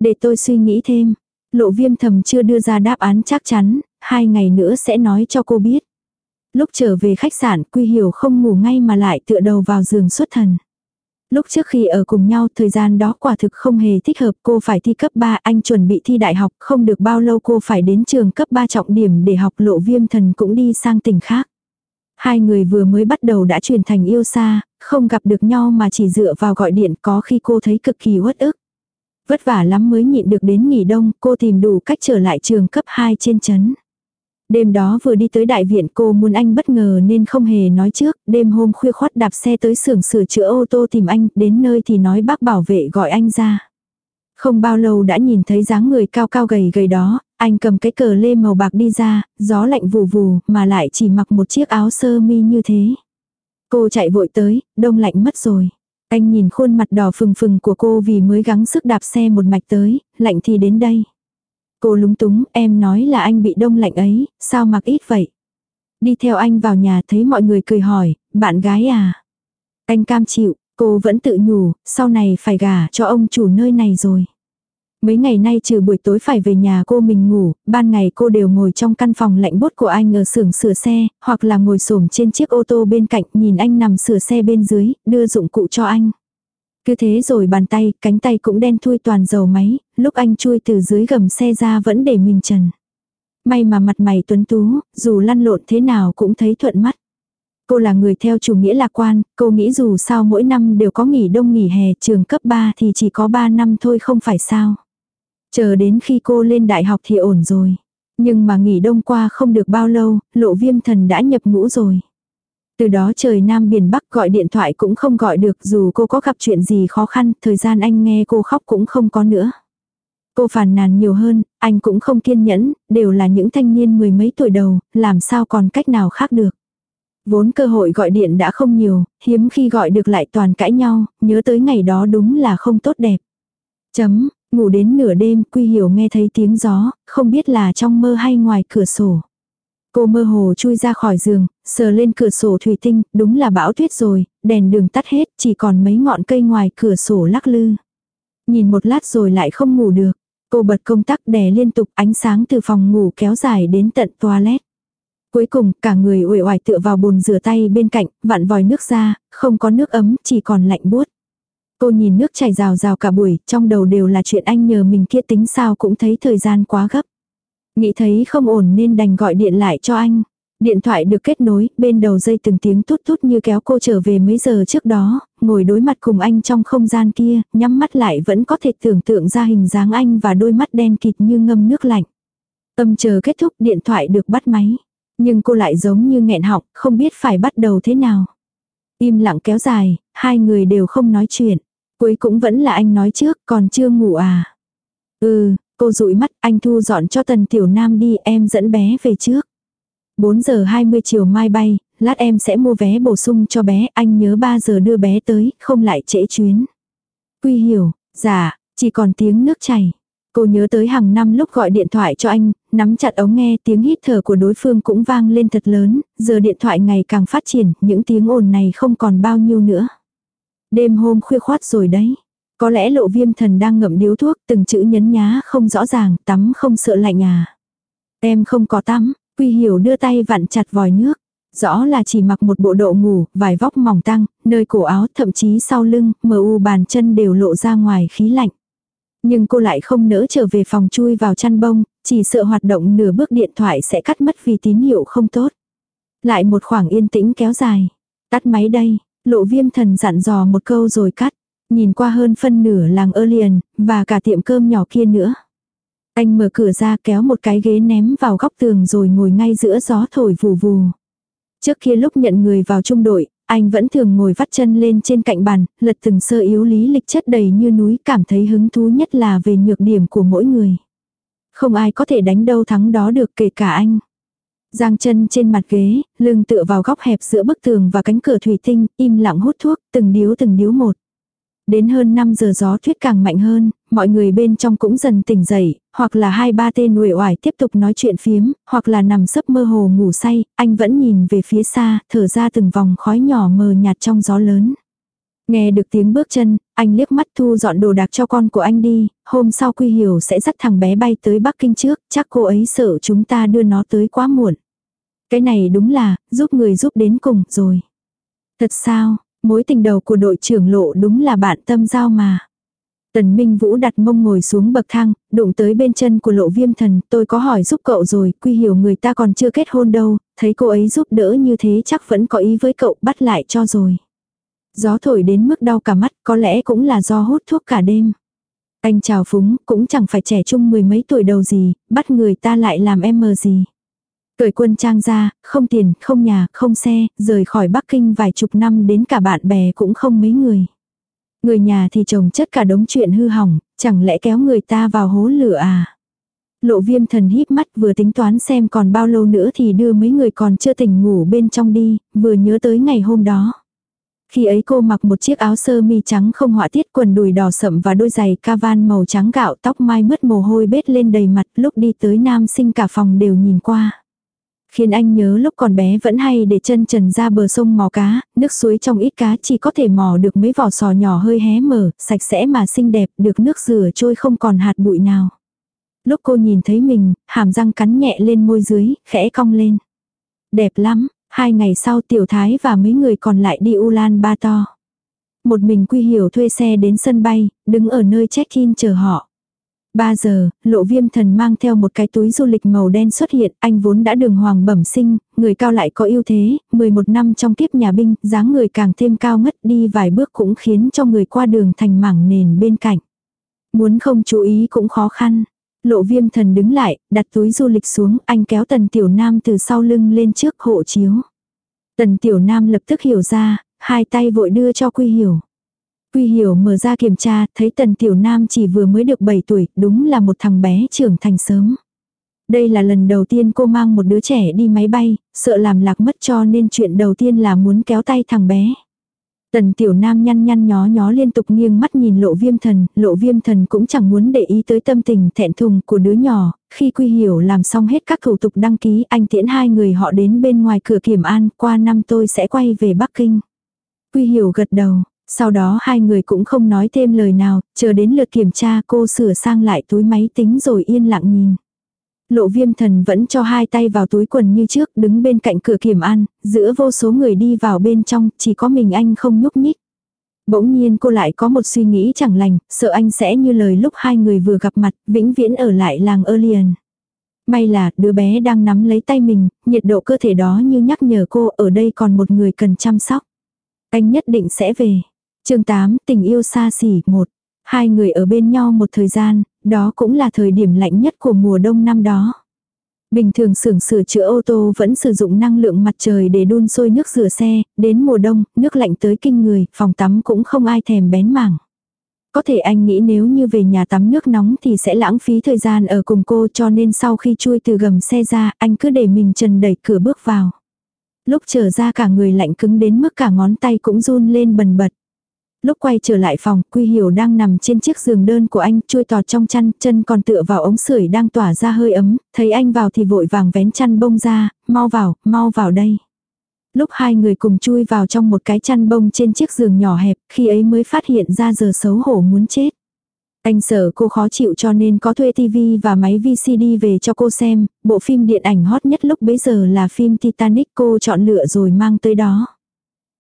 Để tôi suy nghĩ thêm. Lộ viêm thầm chưa đưa ra đáp án chắc chắn, hai ngày nữa sẽ nói cho cô biết. Lúc trở về khách sạn, Quy Hiểu không ngủ ngay mà lại tựa đầu vào giường xuất thần. Lúc trước khi ở cùng nhau, thời gian đó quả thực không hề thích hợp, cô phải thi cấp 3, anh chuẩn bị thi đại học, không được bao lâu cô phải đến trường cấp 3 trọng điểm để học lộ viêm thần cũng đi sang tỉnh khác. Hai người vừa mới bắt đầu đã chuyển thành yêu xa, không gặp được nhau mà chỉ dựa vào gọi điện có khi cô thấy cực kỳ uất ức. Vất vả lắm mới nhịn được đến nghỉ đông, cô tìm đủ cách trở lại trường cấp 2 trên chấn. Đêm đó vừa đi tới đại viện cô muốn anh bất ngờ nên không hề nói trước, đêm hôm khuya khoát đạp xe tới xưởng sửa chữa ô tô tìm anh, đến nơi thì nói bác bảo vệ gọi anh ra. Không bao lâu đã nhìn thấy dáng người cao cao gầy gầy đó, anh cầm cái cờ lê màu bạc đi ra, gió lạnh vù vù, mà lại chỉ mặc một chiếc áo sơ mi như thế. Cô chạy vội tới, đông lạnh mất rồi. Anh nhìn khuôn mặt đỏ phừng phừng của cô vì mới gắng sức đạp xe một mạch tới, lạnh thì đến đây. Cô lúng túng, em nói là anh bị đông lạnh ấy, sao mặc ít vậy? Đi theo anh vào nhà thấy mọi người cười hỏi, bạn gái à? Anh cam chịu, cô vẫn tự nhủ, sau này phải gả cho ông chủ nơi này rồi. Mấy ngày nay trừ buổi tối phải về nhà cô mình ngủ, ban ngày cô đều ngồi trong căn phòng lạnh bốt của anh ở xưởng sửa xe, hoặc là ngồi xổm trên chiếc ô tô bên cạnh nhìn anh nằm sửa xe bên dưới, đưa dụng cụ cho anh. Cứ thế rồi bàn tay, cánh tay cũng đen thui toàn dầu máy, lúc anh chui từ dưới gầm xe ra vẫn để mình trần. May mà mặt mày tuấn tú, dù lăn lộn thế nào cũng thấy thuận mắt. Cô là người theo chủ nghĩa lạc quan, cô nghĩ dù sao mỗi năm đều có nghỉ đông nghỉ hè trường cấp 3 thì chỉ có 3 năm thôi không phải sao. Chờ đến khi cô lên đại học thì ổn rồi. Nhưng mà nghỉ đông qua không được bao lâu, lộ viêm thần đã nhập ngũ rồi. Từ đó trời Nam Biển Bắc gọi điện thoại cũng không gọi được dù cô có gặp chuyện gì khó khăn, thời gian anh nghe cô khóc cũng không có nữa. Cô phàn nàn nhiều hơn, anh cũng không kiên nhẫn, đều là những thanh niên mười mấy tuổi đầu, làm sao còn cách nào khác được. Vốn cơ hội gọi điện đã không nhiều, hiếm khi gọi được lại toàn cãi nhau, nhớ tới ngày đó đúng là không tốt đẹp. Chấm, ngủ đến nửa đêm, Quy Hiểu nghe thấy tiếng gió, không biết là trong mơ hay ngoài cửa sổ. Cô mơ hồ chui ra khỏi giường, sờ lên cửa sổ thủy tinh, đúng là bão tuyết rồi, đèn đường tắt hết, chỉ còn mấy ngọn cây ngoài cửa sổ lắc lư. Nhìn một lát rồi lại không ngủ được. Cô bật công tắc đè liên tục ánh sáng từ phòng ngủ kéo dài đến tận toilet. Cuối cùng, cả người uể oải tựa vào bồn rửa tay bên cạnh, vặn vòi nước ra, không có nước ấm, chỉ còn lạnh buốt. Cô nhìn nước chảy rào rào cả buổi, trong đầu đều là chuyện anh nhờ mình kia tính sao cũng thấy thời gian quá gấp. Nghĩ thấy không ổn nên đành gọi điện lại cho anh. Điện thoại được kết nối, bên đầu dây từng tiếng tút tút như kéo cô trở về mấy giờ trước đó, ngồi đối mặt cùng anh trong không gian kia, nhắm mắt lại vẫn có thể tưởng tượng ra hình dáng anh và đôi mắt đen kịt như ngâm nước lạnh. Tâm chờ kết thúc điện thoại được bắt máy. Nhưng cô lại giống như nghẹn họng, không biết phải bắt đầu thế nào. Im lặng kéo dài, hai người đều không nói chuyện. Cuối cũng vẫn là anh nói trước, còn chưa ngủ à. Ừ, cô dụi mắt, anh thu dọn cho tần tiểu nam đi, em dẫn bé về trước. 4 giờ 20 chiều mai bay, lát em sẽ mua vé bổ sung cho bé, anh nhớ 3 giờ đưa bé tới, không lại trễ chuyến. Quy hiểu, dạ, chỉ còn tiếng nước chảy. Cô nhớ tới hàng năm lúc gọi điện thoại cho anh, nắm chặt ống nghe tiếng hít thở của đối phương cũng vang lên thật lớn, giờ điện thoại ngày càng phát triển, những tiếng ồn này không còn bao nhiêu nữa. Đêm hôm khuya khoát rồi đấy. Có lẽ lộ viêm thần đang ngậm điếu thuốc, từng chữ nhấn nhá không rõ ràng, tắm không sợ lạnh à. Em không có tắm, Quy hiểu đưa tay vặn chặt vòi nước. Rõ là chỉ mặc một bộ độ ngủ, vài vóc mỏng tăng, nơi cổ áo thậm chí sau lưng, mờ u bàn chân đều lộ ra ngoài khí lạnh. Nhưng cô lại không nỡ trở về phòng chui vào chăn bông, chỉ sợ hoạt động nửa bước điện thoại sẽ cắt mất vì tín hiệu không tốt. Lại một khoảng yên tĩnh kéo dài. Tắt máy đây, lộ viêm thần dặn dò một câu rồi cắt. Nhìn qua hơn phân nửa làng ơ liền, và cả tiệm cơm nhỏ kia nữa. Anh mở cửa ra kéo một cái ghế ném vào góc tường rồi ngồi ngay giữa gió thổi vù vù. Trước kia lúc nhận người vào trung đội, anh vẫn thường ngồi vắt chân lên trên cạnh bàn, lật từng sơ yếu lý lịch chất đầy như núi cảm thấy hứng thú nhất là về nhược điểm của mỗi người. Không ai có thể đánh đâu thắng đó được kể cả anh. Giang chân trên mặt ghế, lưng tựa vào góc hẹp giữa bức tường và cánh cửa thủy tinh, im lặng hút thuốc, từng điếu từng điếu một. Đến hơn 5 giờ gió thuyết càng mạnh hơn, mọi người bên trong cũng dần tỉnh dậy, hoặc là hai ba tên uể oải tiếp tục nói chuyện phiếm, hoặc là nằm sấp mơ hồ ngủ say, anh vẫn nhìn về phía xa, thở ra từng vòng khói nhỏ mờ nhạt trong gió lớn. Nghe được tiếng bước chân, anh liếc mắt thu dọn đồ đạc cho con của anh đi, hôm sau Quy Hiểu sẽ dắt thằng bé bay tới Bắc Kinh trước, chắc cô ấy sợ chúng ta đưa nó tới quá muộn. Cái này đúng là, giúp người giúp đến cùng, rồi. Thật sao, mối tình đầu của đội trưởng lộ đúng là bạn tâm giao mà. Tần Minh Vũ đặt mông ngồi xuống bậc thang, đụng tới bên chân của lộ viêm thần, tôi có hỏi giúp cậu rồi, quy hiểu người ta còn chưa kết hôn đâu, thấy cô ấy giúp đỡ như thế chắc vẫn có ý với cậu, bắt lại cho rồi. Gió thổi đến mức đau cả mắt, có lẽ cũng là do hút thuốc cả đêm. Anh chào phúng, cũng chẳng phải trẻ trung mười mấy tuổi đầu gì, bắt người ta lại làm em mờ gì. Cởi quân trang ra, không tiền, không nhà, không xe, rời khỏi Bắc Kinh vài chục năm đến cả bạn bè cũng không mấy người. Người nhà thì chồng chất cả đống chuyện hư hỏng, chẳng lẽ kéo người ta vào hố lửa à? Lộ viêm thần híp mắt vừa tính toán xem còn bao lâu nữa thì đưa mấy người còn chưa tỉnh ngủ bên trong đi, vừa nhớ tới ngày hôm đó. Khi ấy cô mặc một chiếc áo sơ mi trắng không họa tiết quần đùi đỏ sậm và đôi giày cavan màu trắng gạo tóc mai mướt mồ hôi bết lên đầy mặt lúc đi tới nam sinh cả phòng đều nhìn qua. Khiến anh nhớ lúc còn bé vẫn hay để chân trần ra bờ sông mò cá, nước suối trong ít cá chỉ có thể mò được mấy vỏ sò nhỏ hơi hé mở, sạch sẽ mà xinh đẹp, được nước rửa trôi không còn hạt bụi nào. Lúc cô nhìn thấy mình, hàm răng cắn nhẹ lên môi dưới, khẽ cong lên. Đẹp lắm, hai ngày sau tiểu thái và mấy người còn lại đi Ulan Ba to Một mình quy hiểu thuê xe đến sân bay, đứng ở nơi check-in chờ họ. 3 giờ, lộ viêm thần mang theo một cái túi du lịch màu đen xuất hiện, anh vốn đã đường hoàng bẩm sinh, người cao lại có ưu thế, 11 năm trong kiếp nhà binh, dáng người càng thêm cao ngất đi vài bước cũng khiến cho người qua đường thành mảng nền bên cạnh. Muốn không chú ý cũng khó khăn. Lộ viêm thần đứng lại, đặt túi du lịch xuống, anh kéo tần tiểu nam từ sau lưng lên trước hộ chiếu. Tần tiểu nam lập tức hiểu ra, hai tay vội đưa cho quy hiểu. Quy hiểu mở ra kiểm tra, thấy tần tiểu nam chỉ vừa mới được 7 tuổi, đúng là một thằng bé trưởng thành sớm. Đây là lần đầu tiên cô mang một đứa trẻ đi máy bay, sợ làm lạc mất cho nên chuyện đầu tiên là muốn kéo tay thằng bé. Tần tiểu nam nhăn nhăn nhó nhó liên tục nghiêng mắt nhìn lộ viêm thần, lộ viêm thần cũng chẳng muốn để ý tới tâm tình thẹn thùng của đứa nhỏ, khi quy hiểu làm xong hết các thủ tục đăng ký anh tiễn hai người họ đến bên ngoài cửa kiểm an, qua năm tôi sẽ quay về Bắc Kinh. Quy hiểu gật đầu, sau đó hai người cũng không nói thêm lời nào, chờ đến lượt kiểm tra cô sửa sang lại túi máy tính rồi yên lặng nhìn. Lộ viêm thần vẫn cho hai tay vào túi quần như trước đứng bên cạnh cửa kiểm an, giữa vô số người đi vào bên trong, chỉ có mình anh không nhúc nhích. Bỗng nhiên cô lại có một suy nghĩ chẳng lành, sợ anh sẽ như lời lúc hai người vừa gặp mặt, vĩnh viễn ở lại làng Alien. May là đứa bé đang nắm lấy tay mình, nhiệt độ cơ thể đó như nhắc nhở cô ở đây còn một người cần chăm sóc. Anh nhất định sẽ về chương 8, tình yêu xa xỉ, một. Hai người ở bên nhau một thời gian, đó cũng là thời điểm lạnh nhất của mùa đông năm đó. Bình thường xưởng sửa chữa ô tô vẫn sử dụng năng lượng mặt trời để đun sôi nước rửa xe, đến mùa đông, nước lạnh tới kinh người, phòng tắm cũng không ai thèm bén mảng. Có thể anh nghĩ nếu như về nhà tắm nước nóng thì sẽ lãng phí thời gian ở cùng cô cho nên sau khi chui từ gầm xe ra, anh cứ để mình trần đẩy cửa bước vào. Lúc trở ra cả người lạnh cứng đến mức cả ngón tay cũng run lên bần bật. Lúc quay trở lại phòng, Quy Hiểu đang nằm trên chiếc giường đơn của anh, chui tọt trong chăn, chân còn tựa vào ống sưởi đang tỏa ra hơi ấm, thấy anh vào thì vội vàng vén chăn bông ra, mau vào, mau vào đây. Lúc hai người cùng chui vào trong một cái chăn bông trên chiếc giường nhỏ hẹp, khi ấy mới phát hiện ra giờ xấu hổ muốn chết. Anh sợ cô khó chịu cho nên có thuê tivi và máy VCD về cho cô xem, bộ phim điện ảnh hot nhất lúc bấy giờ là phim Titanic cô chọn lựa rồi mang tới đó.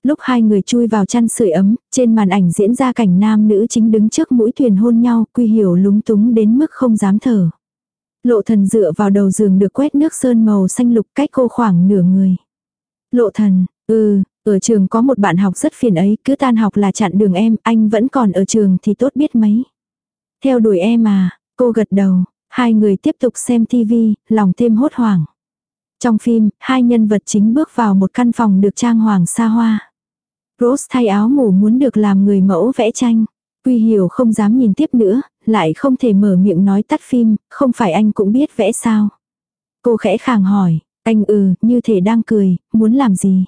Lúc hai người chui vào chăn sưởi ấm, trên màn ảnh diễn ra cảnh nam nữ chính đứng trước mũi thuyền hôn nhau, quy hiểu lúng túng đến mức không dám thở. Lộ thần dựa vào đầu giường được quét nước sơn màu xanh lục cách cô khoảng nửa người. Lộ thần, ừ, ở trường có một bạn học rất phiền ấy, cứ tan học là chặn đường em, anh vẫn còn ở trường thì tốt biết mấy. Theo đuổi em à, cô gật đầu, hai người tiếp tục xem tivi, lòng thêm hốt hoảng. Trong phim, hai nhân vật chính bước vào một căn phòng được trang hoàng xa hoa. Rose thay áo ngủ muốn được làm người mẫu vẽ tranh. Quy hiểu không dám nhìn tiếp nữa, lại không thể mở miệng nói tắt phim, không phải anh cũng biết vẽ sao. Cô khẽ khàng hỏi, anh ừ, như thể đang cười, muốn làm gì?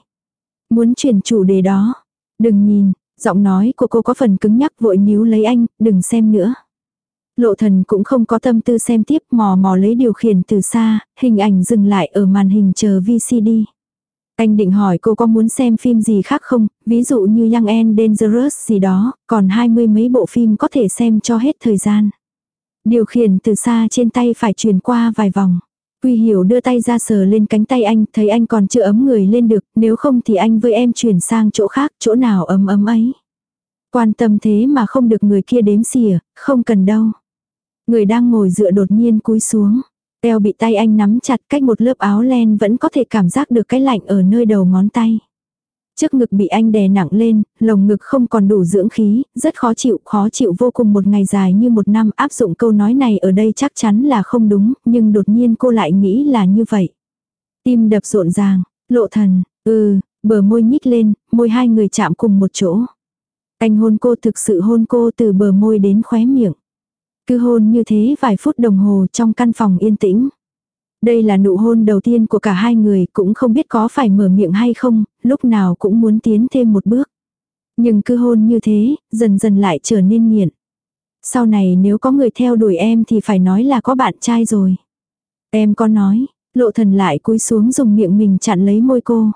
Muốn chuyển chủ đề đó. Đừng nhìn, giọng nói của cô có phần cứng nhắc vội níu lấy anh, đừng xem nữa. Lộ thần cũng không có tâm tư xem tiếp mò mò lấy điều khiển từ xa, hình ảnh dừng lại ở màn hình chờ VCD. Anh định hỏi cô có muốn xem phim gì khác không, ví dụ như Young and Dangerous gì đó, còn hai mươi mấy bộ phim có thể xem cho hết thời gian. Điều khiển từ xa trên tay phải truyền qua vài vòng. Quy hiểu đưa tay ra sờ lên cánh tay anh, thấy anh còn chưa ấm người lên được, nếu không thì anh với em chuyển sang chỗ khác, chỗ nào ấm ấm ấy. Quan tâm thế mà không được người kia đếm xỉa, không cần đâu. Người đang ngồi dựa đột nhiên cúi xuống. Eo bị tay anh nắm chặt cách một lớp áo len vẫn có thể cảm giác được cái lạnh ở nơi đầu ngón tay. Trước ngực bị anh đè nặng lên, lồng ngực không còn đủ dưỡng khí, rất khó chịu, khó chịu vô cùng một ngày dài như một năm áp dụng câu nói này ở đây chắc chắn là không đúng, nhưng đột nhiên cô lại nghĩ là như vậy. Tim đập rộn ràng, lộ thần, ừ, bờ môi nhích lên, môi hai người chạm cùng một chỗ. Anh hôn cô thực sự hôn cô từ bờ môi đến khóe miệng. Cứ hôn như thế vài phút đồng hồ trong căn phòng yên tĩnh. Đây là nụ hôn đầu tiên của cả hai người cũng không biết có phải mở miệng hay không, lúc nào cũng muốn tiến thêm một bước. Nhưng cứ hôn như thế, dần dần lại trở nên nghiện. Sau này nếu có người theo đuổi em thì phải nói là có bạn trai rồi. Em có nói, lộ thần lại cúi xuống dùng miệng mình chặn lấy môi cô.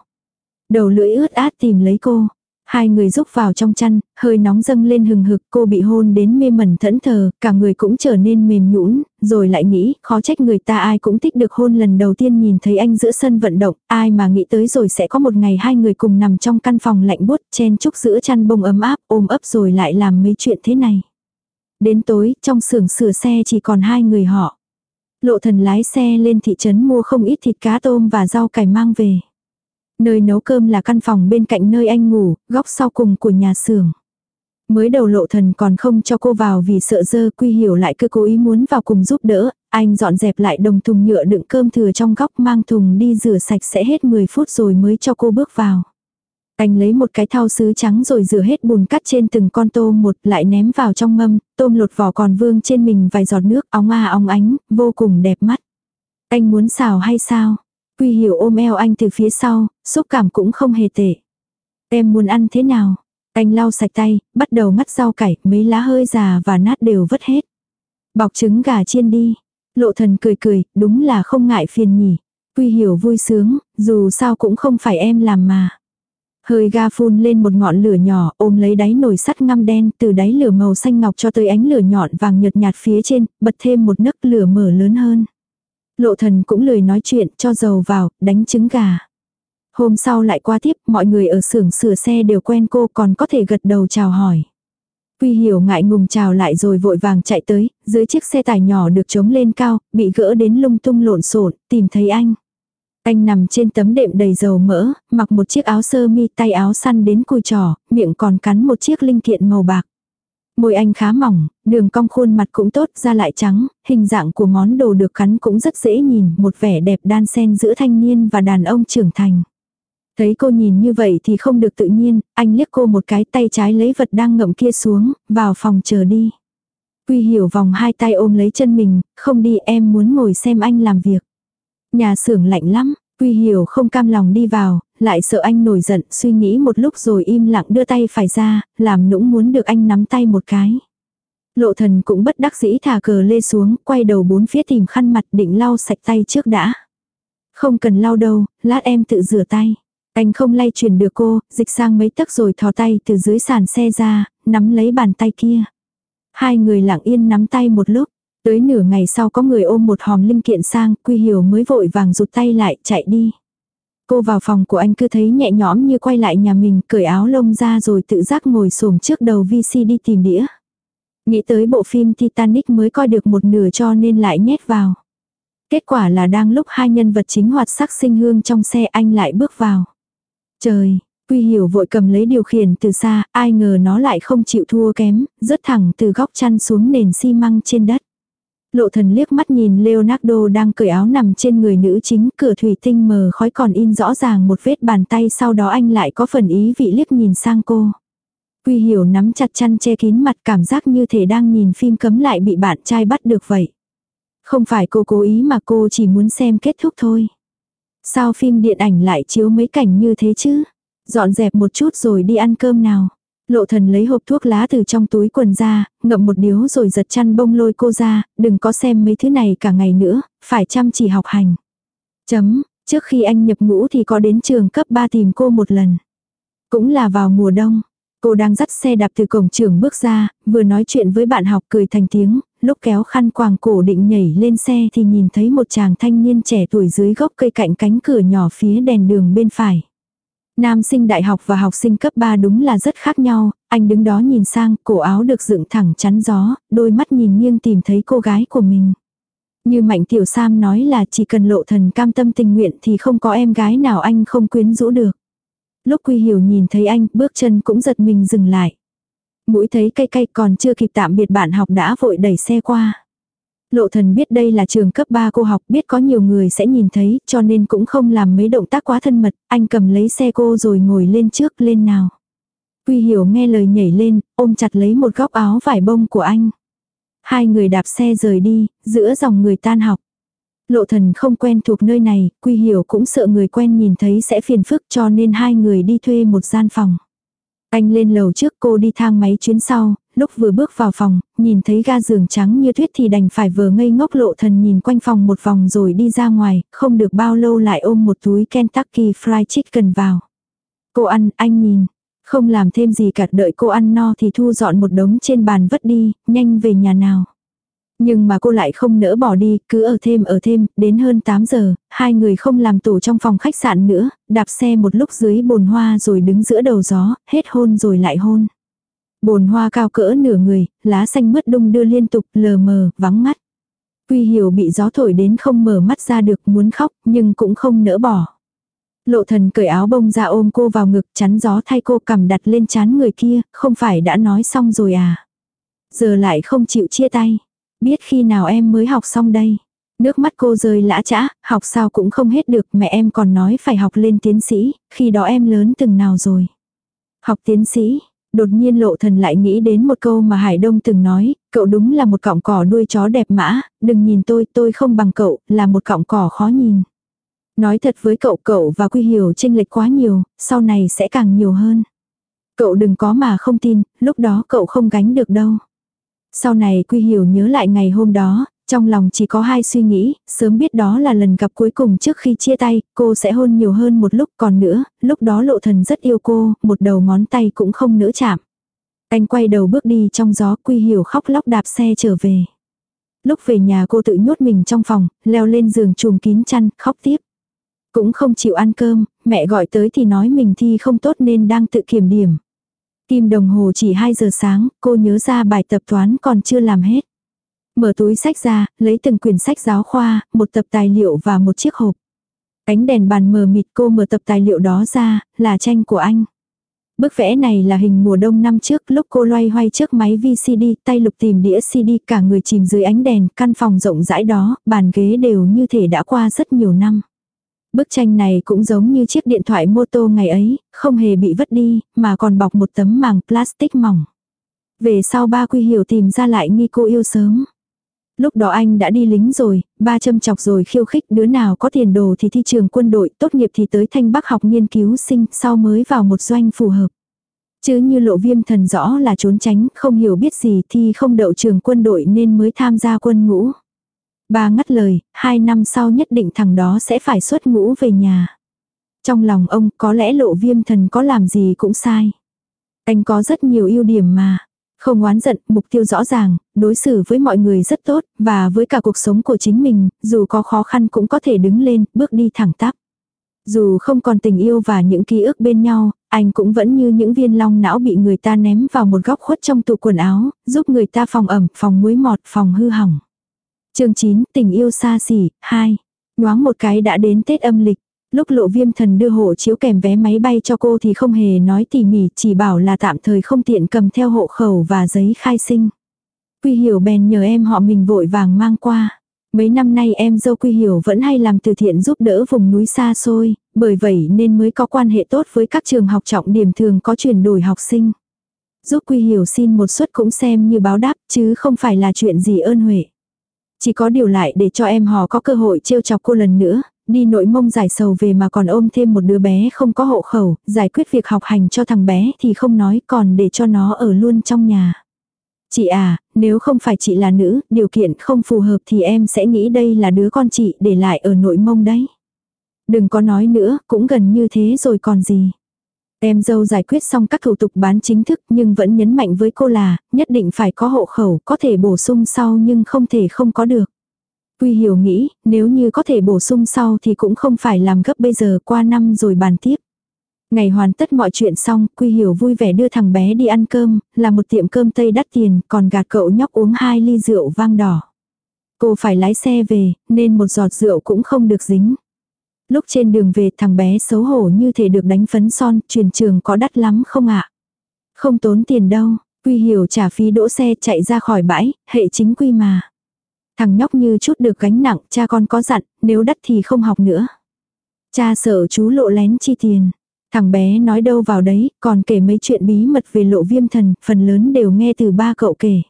Đầu lưỡi ướt át tìm lấy cô. Hai người rúc vào trong chăn, hơi nóng dâng lên hừng hực, cô bị hôn đến mê mẩn thẫn thờ, cả người cũng trở nên mềm nhũn, rồi lại nghĩ, khó trách người ta ai cũng thích được hôn lần đầu tiên nhìn thấy anh giữa sân vận động, ai mà nghĩ tới rồi sẽ có một ngày hai người cùng nằm trong căn phòng lạnh buốt, chen chúc giữa chăn bông ấm áp, ôm ấp rồi lại làm mấy chuyện thế này. Đến tối, trong xưởng sửa xe chỉ còn hai người họ. Lộ thần lái xe lên thị trấn mua không ít thịt cá tôm và rau cải mang về. Nơi nấu cơm là căn phòng bên cạnh nơi anh ngủ, góc sau cùng của nhà xưởng. Mới đầu lộ thần còn không cho cô vào vì sợ dơ quy hiểu lại cứ cố ý muốn vào cùng giúp đỡ, anh dọn dẹp lại đồng thùng nhựa đựng cơm thừa trong góc mang thùng đi rửa sạch sẽ hết 10 phút rồi mới cho cô bước vào. Anh lấy một cái thau sứ trắng rồi rửa hết bùn cắt trên từng con tôm một lại ném vào trong mâm, tôm lột vỏ còn vương trên mình vài giọt nước óng a óng ánh, vô cùng đẹp mắt. Anh muốn xào hay sao? Quy hiểu ôm eo anh từ phía sau, xúc cảm cũng không hề tệ. Em muốn ăn thế nào? Anh lau sạch tay, bắt đầu ngắt rau cải, mấy lá hơi già và nát đều vứt hết. Bọc trứng gà chiên đi. Lộ thần cười cười, đúng là không ngại phiền nhỉ. Quy hiểu vui sướng, dù sao cũng không phải em làm mà. Hơi ga phun lên một ngọn lửa nhỏ, ôm lấy đáy nồi sắt ngăm đen, từ đáy lửa màu xanh ngọc cho tới ánh lửa nhọn vàng nhợt nhạt phía trên, bật thêm một nấc lửa mở lớn hơn. Lộ thần cũng lười nói chuyện, cho dầu vào, đánh trứng gà. Hôm sau lại qua tiếp, mọi người ở xưởng sửa xe đều quen cô còn có thể gật đầu chào hỏi. Quy hiểu ngại ngùng chào lại rồi vội vàng chạy tới, dưới chiếc xe tải nhỏ được trống lên cao, bị gỡ đến lung tung lộn xộn, tìm thấy anh. Anh nằm trên tấm đệm đầy dầu mỡ, mặc một chiếc áo sơ mi tay áo săn đến cùi trỏ, miệng còn cắn một chiếc linh kiện màu bạc. Môi anh khá mỏng, đường cong khuôn mặt cũng tốt, da lại trắng, hình dạng của món đồ được cắn cũng rất dễ nhìn, một vẻ đẹp đan xen giữa thanh niên và đàn ông trưởng thành. Thấy cô nhìn như vậy thì không được tự nhiên, anh liếc cô một cái tay trái lấy vật đang ngậm kia xuống, vào phòng chờ đi. Quy hiểu vòng hai tay ôm lấy chân mình, không đi em muốn ngồi xem anh làm việc. Nhà xưởng lạnh lắm, Quy hiểu không cam lòng đi vào, lại sợ anh nổi giận, suy nghĩ một lúc rồi im lặng đưa tay phải ra, làm nũng muốn được anh nắm tay một cái. Lộ thần cũng bất đắc dĩ thả cờ lê xuống, quay đầu bốn phía tìm khăn mặt định lau sạch tay trước đã. Không cần lau đâu, lát em tự rửa tay. Anh không lay chuyển được cô, dịch sang mấy tấc rồi thò tay từ dưới sàn xe ra, nắm lấy bàn tay kia. Hai người lặng yên nắm tay một lúc. Tới nửa ngày sau có người ôm một hòm linh kiện sang, Quy Hiểu mới vội vàng rụt tay lại, chạy đi. Cô vào phòng của anh cứ thấy nhẹ nhõm như quay lại nhà mình, cởi áo lông ra rồi tự giác ngồi xổm trước đầu VC đi tìm đĩa. Nghĩ tới bộ phim Titanic mới coi được một nửa cho nên lại nhét vào. Kết quả là đang lúc hai nhân vật chính hoạt sắc sinh hương trong xe anh lại bước vào. Trời, Quy Hiểu vội cầm lấy điều khiển từ xa, ai ngờ nó lại không chịu thua kém, rớt thẳng từ góc chăn xuống nền xi măng trên đất. Lộ thần liếc mắt nhìn Leonardo đang cởi áo nằm trên người nữ chính, cửa thủy tinh mờ khói còn in rõ ràng một vết bàn tay, sau đó anh lại có phần ý vị liếc nhìn sang cô. Quy hiểu nắm chặt chăn che kín mặt, cảm giác như thể đang nhìn phim cấm lại bị bạn trai bắt được vậy. Không phải cô cố ý mà cô chỉ muốn xem kết thúc thôi. Sao phim điện ảnh lại chiếu mấy cảnh như thế chứ? Dọn dẹp một chút rồi đi ăn cơm nào. Lộ thần lấy hộp thuốc lá từ trong túi quần ra, ngậm một điếu rồi giật chăn bông lôi cô ra, đừng có xem mấy thứ này cả ngày nữa, phải chăm chỉ học hành. Chấm, trước khi anh nhập ngũ thì có đến trường cấp 3 tìm cô một lần. Cũng là vào mùa đông. Cô đang dắt xe đạp từ cổng trường bước ra, vừa nói chuyện với bạn học cười thành tiếng, lúc kéo khăn quàng cổ định nhảy lên xe thì nhìn thấy một chàng thanh niên trẻ tuổi dưới gốc cây cạnh cánh cửa nhỏ phía đèn đường bên phải. Nam sinh đại học và học sinh cấp 3 đúng là rất khác nhau, anh đứng đó nhìn sang, cổ áo được dựng thẳng chắn gió, đôi mắt nhìn nghiêng tìm thấy cô gái của mình. Như Mạnh Tiểu Sam nói là chỉ cần lộ thần cam tâm tình nguyện thì không có em gái nào anh không quyến rũ được. Lúc Quy Hiểu nhìn thấy anh, bước chân cũng giật mình dừng lại. Mũi thấy cay cay còn chưa kịp tạm biệt bạn học đã vội đẩy xe qua. Lộ thần biết đây là trường cấp 3 cô học biết có nhiều người sẽ nhìn thấy cho nên cũng không làm mấy động tác quá thân mật, anh cầm lấy xe cô rồi ngồi lên trước lên nào. Quy hiểu nghe lời nhảy lên, ôm chặt lấy một góc áo vải bông của anh. Hai người đạp xe rời đi, giữa dòng người tan học. Lộ thần không quen thuộc nơi này, Quy hiểu cũng sợ người quen nhìn thấy sẽ phiền phức cho nên hai người đi thuê một gian phòng. Anh lên lầu trước cô đi thang máy chuyến sau, lúc vừa bước vào phòng, nhìn thấy ga giường trắng như tuyết thì đành phải vờ ngây ngốc lộ thần nhìn quanh phòng một vòng rồi đi ra ngoài, không được bao lâu lại ôm một túi Kentucky Fried Chicken vào. Cô ăn, anh nhìn. Không làm thêm gì cả đợi cô ăn no thì thu dọn một đống trên bàn vất đi, nhanh về nhà nào. Nhưng mà cô lại không nỡ bỏ đi, cứ ở thêm ở thêm, đến hơn 8 giờ, hai người không làm tủ trong phòng khách sạn nữa, đạp xe một lúc dưới bồn hoa rồi đứng giữa đầu gió, hết hôn rồi lại hôn. Bồn hoa cao cỡ nửa người, lá xanh mướt đung đưa liên tục, lờ mờ, vắng mắt. Quy hiểu bị gió thổi đến không mở mắt ra được muốn khóc, nhưng cũng không nỡ bỏ. Lộ thần cởi áo bông ra ôm cô vào ngực chắn gió thay cô cầm đặt lên chán người kia, không phải đã nói xong rồi à. Giờ lại không chịu chia tay. Biết khi nào em mới học xong đây. Nước mắt cô rơi lã chã, học sao cũng không hết được, mẹ em còn nói phải học lên tiến sĩ, khi đó em lớn từng nào rồi. Học tiến sĩ, đột nhiên lộ thần lại nghĩ đến một câu mà Hải Đông từng nói, cậu đúng là một cọng cỏ đuôi chó đẹp mã, đừng nhìn tôi, tôi không bằng cậu, là một cọng cỏ khó nhìn. Nói thật với cậu, cậu và Quy Hiểu tranh lệch quá nhiều, sau này sẽ càng nhiều hơn. Cậu đừng có mà không tin, lúc đó cậu không gánh được đâu. Sau này Quy Hiểu nhớ lại ngày hôm đó, trong lòng chỉ có hai suy nghĩ, sớm biết đó là lần gặp cuối cùng trước khi chia tay, cô sẽ hôn nhiều hơn một lúc còn nữa, lúc đó lộ thần rất yêu cô, một đầu ngón tay cũng không nỡ chạm. Anh quay đầu bước đi trong gió Quy Hiểu khóc lóc đạp xe trở về. Lúc về nhà cô tự nhốt mình trong phòng, leo lên giường chùm kín chăn, khóc tiếp. Cũng không chịu ăn cơm, mẹ gọi tới thì nói mình thi không tốt nên đang tự kiểm điểm. Kim đồng hồ chỉ 2 giờ sáng, cô nhớ ra bài tập toán còn chưa làm hết. Mở túi sách ra, lấy từng quyển sách giáo khoa, một tập tài liệu và một chiếc hộp. Ánh đèn bàn mờ mịt cô mở tập tài liệu đó ra, là tranh của anh. Bức vẽ này là hình mùa đông năm trước lúc cô loay hoay trước máy VCD, tay lục tìm đĩa CD cả người chìm dưới ánh đèn, căn phòng rộng rãi đó, bàn ghế đều như thể đã qua rất nhiều năm. Bức tranh này cũng giống như chiếc điện thoại mô tô ngày ấy, không hề bị vứt đi, mà còn bọc một tấm màng plastic mỏng. Về sau ba quy hiểu tìm ra lại nghi cô yêu sớm. Lúc đó anh đã đi lính rồi, ba châm chọc rồi khiêu khích đứa nào có tiền đồ thì thi trường quân đội, tốt nghiệp thì tới thanh bắc học nghiên cứu sinh, sau mới vào một doanh phù hợp. Chứ như lộ viêm thần rõ là trốn tránh, không hiểu biết gì thì không đậu trường quân đội nên mới tham gia quân ngũ. Ba ngắt lời, hai năm sau nhất định thằng đó sẽ phải xuất ngũ về nhà. Trong lòng ông có lẽ lộ viêm thần có làm gì cũng sai. Anh có rất nhiều ưu điểm mà. Không oán giận, mục tiêu rõ ràng, đối xử với mọi người rất tốt, và với cả cuộc sống của chính mình, dù có khó khăn cũng có thể đứng lên, bước đi thẳng tắp. Dù không còn tình yêu và những ký ức bên nhau, anh cũng vẫn như những viên long não bị người ta ném vào một góc khuất trong tủ quần áo, giúp người ta phòng ẩm, phòng muối mọt, phòng hư hỏng chương 9, tình yêu xa xỉ, 2. Nhoáng một cái đã đến Tết âm lịch. Lúc lộ viêm thần đưa hộ chiếu kèm vé máy bay cho cô thì không hề nói tỉ mỉ, chỉ bảo là tạm thời không tiện cầm theo hộ khẩu và giấy khai sinh. Quy hiểu bèn nhờ em họ mình vội vàng mang qua. Mấy năm nay em dâu Quy hiểu vẫn hay làm từ thiện giúp đỡ vùng núi xa xôi, bởi vậy nên mới có quan hệ tốt với các trường học trọng điểm thường có chuyển đổi học sinh. Giúp Quy hiểu xin một suất cũng xem như báo đáp chứ không phải là chuyện gì ơn huệ. Chỉ có điều lại để cho em họ có cơ hội trêu chọc cô lần nữa, đi nội mông giải sầu về mà còn ôm thêm một đứa bé không có hộ khẩu, giải quyết việc học hành cho thằng bé thì không nói còn để cho nó ở luôn trong nhà. Chị à, nếu không phải chị là nữ, điều kiện không phù hợp thì em sẽ nghĩ đây là đứa con chị để lại ở nội mông đấy. Đừng có nói nữa, cũng gần như thế rồi còn gì. Em dâu giải quyết xong các thủ tục bán chính thức nhưng vẫn nhấn mạnh với cô là nhất định phải có hộ khẩu, có thể bổ sung sau nhưng không thể không có được. Quy hiểu nghĩ, nếu như có thể bổ sung sau thì cũng không phải làm gấp bây giờ qua năm rồi bàn tiếp. Ngày hoàn tất mọi chuyện xong, Quy hiểu vui vẻ đưa thằng bé đi ăn cơm, là một tiệm cơm Tây đắt tiền, còn gạt cậu nhóc uống hai ly rượu vang đỏ. Cô phải lái xe về, nên một giọt rượu cũng không được dính. Lúc trên đường về thằng bé xấu hổ như thể được đánh phấn son, truyền trường có đắt lắm không ạ? Không tốn tiền đâu, Quy hiểu trả phí đỗ xe chạy ra khỏi bãi, hệ chính quy mà. Thằng nhóc như chút được gánh nặng, cha con có dặn, nếu đắt thì không học nữa. Cha sợ chú lộ lén chi tiền. Thằng bé nói đâu vào đấy, còn kể mấy chuyện bí mật về lộ viêm thần, phần lớn đều nghe từ ba cậu kể.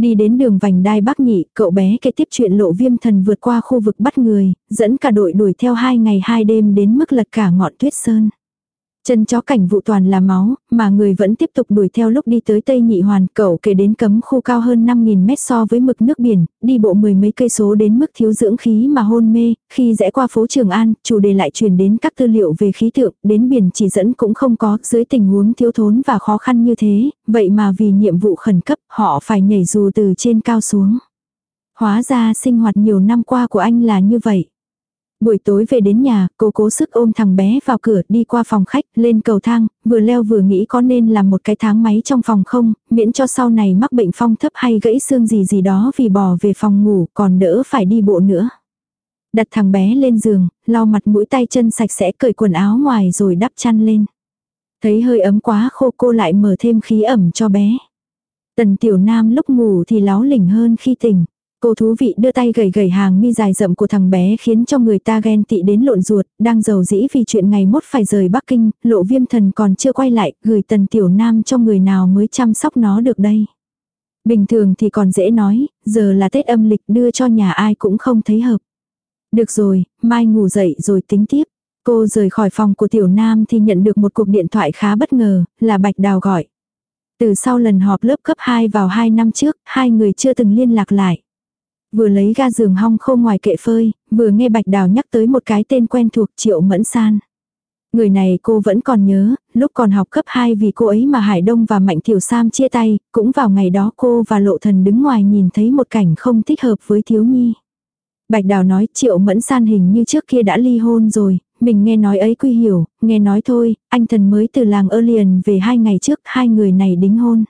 Đi đến đường vành đai Bắc Nhị, cậu bé kể tiếp chuyện lộ viêm thần vượt qua khu vực bắt người, dẫn cả đội đuổi theo hai ngày hai đêm đến mức lật cả ngọn tuyết sơn. Chân chó cảnh vụ toàn là máu, mà người vẫn tiếp tục đuổi theo lúc đi tới Tây Nhị Hoàn, cậu kể đến cấm khu cao hơn 5.000 mét so với mực nước biển, đi bộ mười mấy cây số đến mức thiếu dưỡng khí mà hôn mê, khi rẽ qua phố Trường An, chủ đề lại truyền đến các tư liệu về khí tượng, đến biển chỉ dẫn cũng không có, dưới tình huống thiếu thốn và khó khăn như thế, vậy mà vì nhiệm vụ khẩn cấp, họ phải nhảy dù từ trên cao xuống. Hóa ra sinh hoạt nhiều năm qua của anh là như vậy. Buổi tối về đến nhà, cô cố sức ôm thằng bé vào cửa đi qua phòng khách, lên cầu thang, vừa leo vừa nghĩ có nên làm một cái tháng máy trong phòng không, miễn cho sau này mắc bệnh phong thấp hay gãy xương gì gì đó vì bỏ về phòng ngủ còn đỡ phải đi bộ nữa. Đặt thằng bé lên giường, lau mặt mũi tay chân sạch sẽ cởi quần áo ngoài rồi đắp chăn lên. Thấy hơi ấm quá khô cô lại mở thêm khí ẩm cho bé. Tần tiểu nam lúc ngủ thì láo lỉnh hơn khi tỉnh. Cô thú vị đưa tay gầy gầy hàng mi dài rậm của thằng bé khiến cho người ta ghen tị đến lộn ruột, đang giàu dĩ vì chuyện ngày mốt phải rời Bắc Kinh, lộ viêm thần còn chưa quay lại, gửi tần tiểu nam cho người nào mới chăm sóc nó được đây. Bình thường thì còn dễ nói, giờ là Tết âm lịch đưa cho nhà ai cũng không thấy hợp. Được rồi, mai ngủ dậy rồi tính tiếp. Cô rời khỏi phòng của tiểu nam thì nhận được một cuộc điện thoại khá bất ngờ, là Bạch Đào gọi. Từ sau lần họp lớp cấp 2 vào 2 năm trước, hai người chưa từng liên lạc lại. Vừa lấy ga giường hong khô ngoài kệ phơi, vừa nghe Bạch Đào nhắc tới một cái tên quen thuộc Triệu Mẫn San. Người này cô vẫn còn nhớ, lúc còn học cấp 2 vì cô ấy mà Hải Đông và Mạnh Tiểu Sam chia tay, cũng vào ngày đó cô và Lộ Thần đứng ngoài nhìn thấy một cảnh không thích hợp với Thiếu Nhi. Bạch Đào nói Triệu Mẫn San hình như trước kia đã ly hôn rồi, mình nghe nói ấy quy hiểu, nghe nói thôi, anh thần mới từ làng ơ liền về hai ngày trước hai người này đính hôn.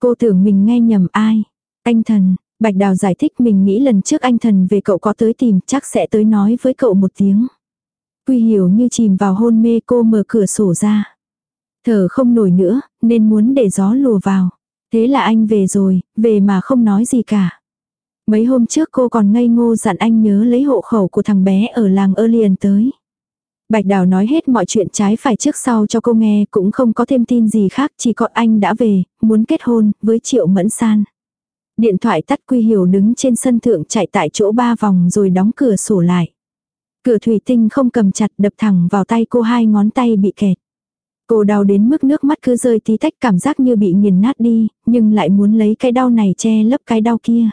Cô tưởng mình nghe nhầm ai. Anh thần, Bạch Đào giải thích mình nghĩ lần trước anh thần về cậu có tới tìm chắc sẽ tới nói với cậu một tiếng. Quy hiểu như chìm vào hôn mê cô mở cửa sổ ra. Thở không nổi nữa, nên muốn để gió lùa vào. Thế là anh về rồi, về mà không nói gì cả. Mấy hôm trước cô còn ngây ngô dặn anh nhớ lấy hộ khẩu của thằng bé ở làng ơ liền tới. Bạch Đào nói hết mọi chuyện trái phải trước sau cho cô nghe cũng không có thêm tin gì khác chỉ có anh đã về, muốn kết hôn với Triệu Mẫn San. Điện thoại tắt Quy Hiểu đứng trên sân thượng chạy tại chỗ ba vòng rồi đóng cửa sổ lại. Cửa thủy tinh không cầm chặt đập thẳng vào tay cô hai ngón tay bị kẹt. Cô đau đến mức nước mắt cứ rơi tí tách cảm giác như bị nghiền nát đi, nhưng lại muốn lấy cái đau này che lấp cái đau kia.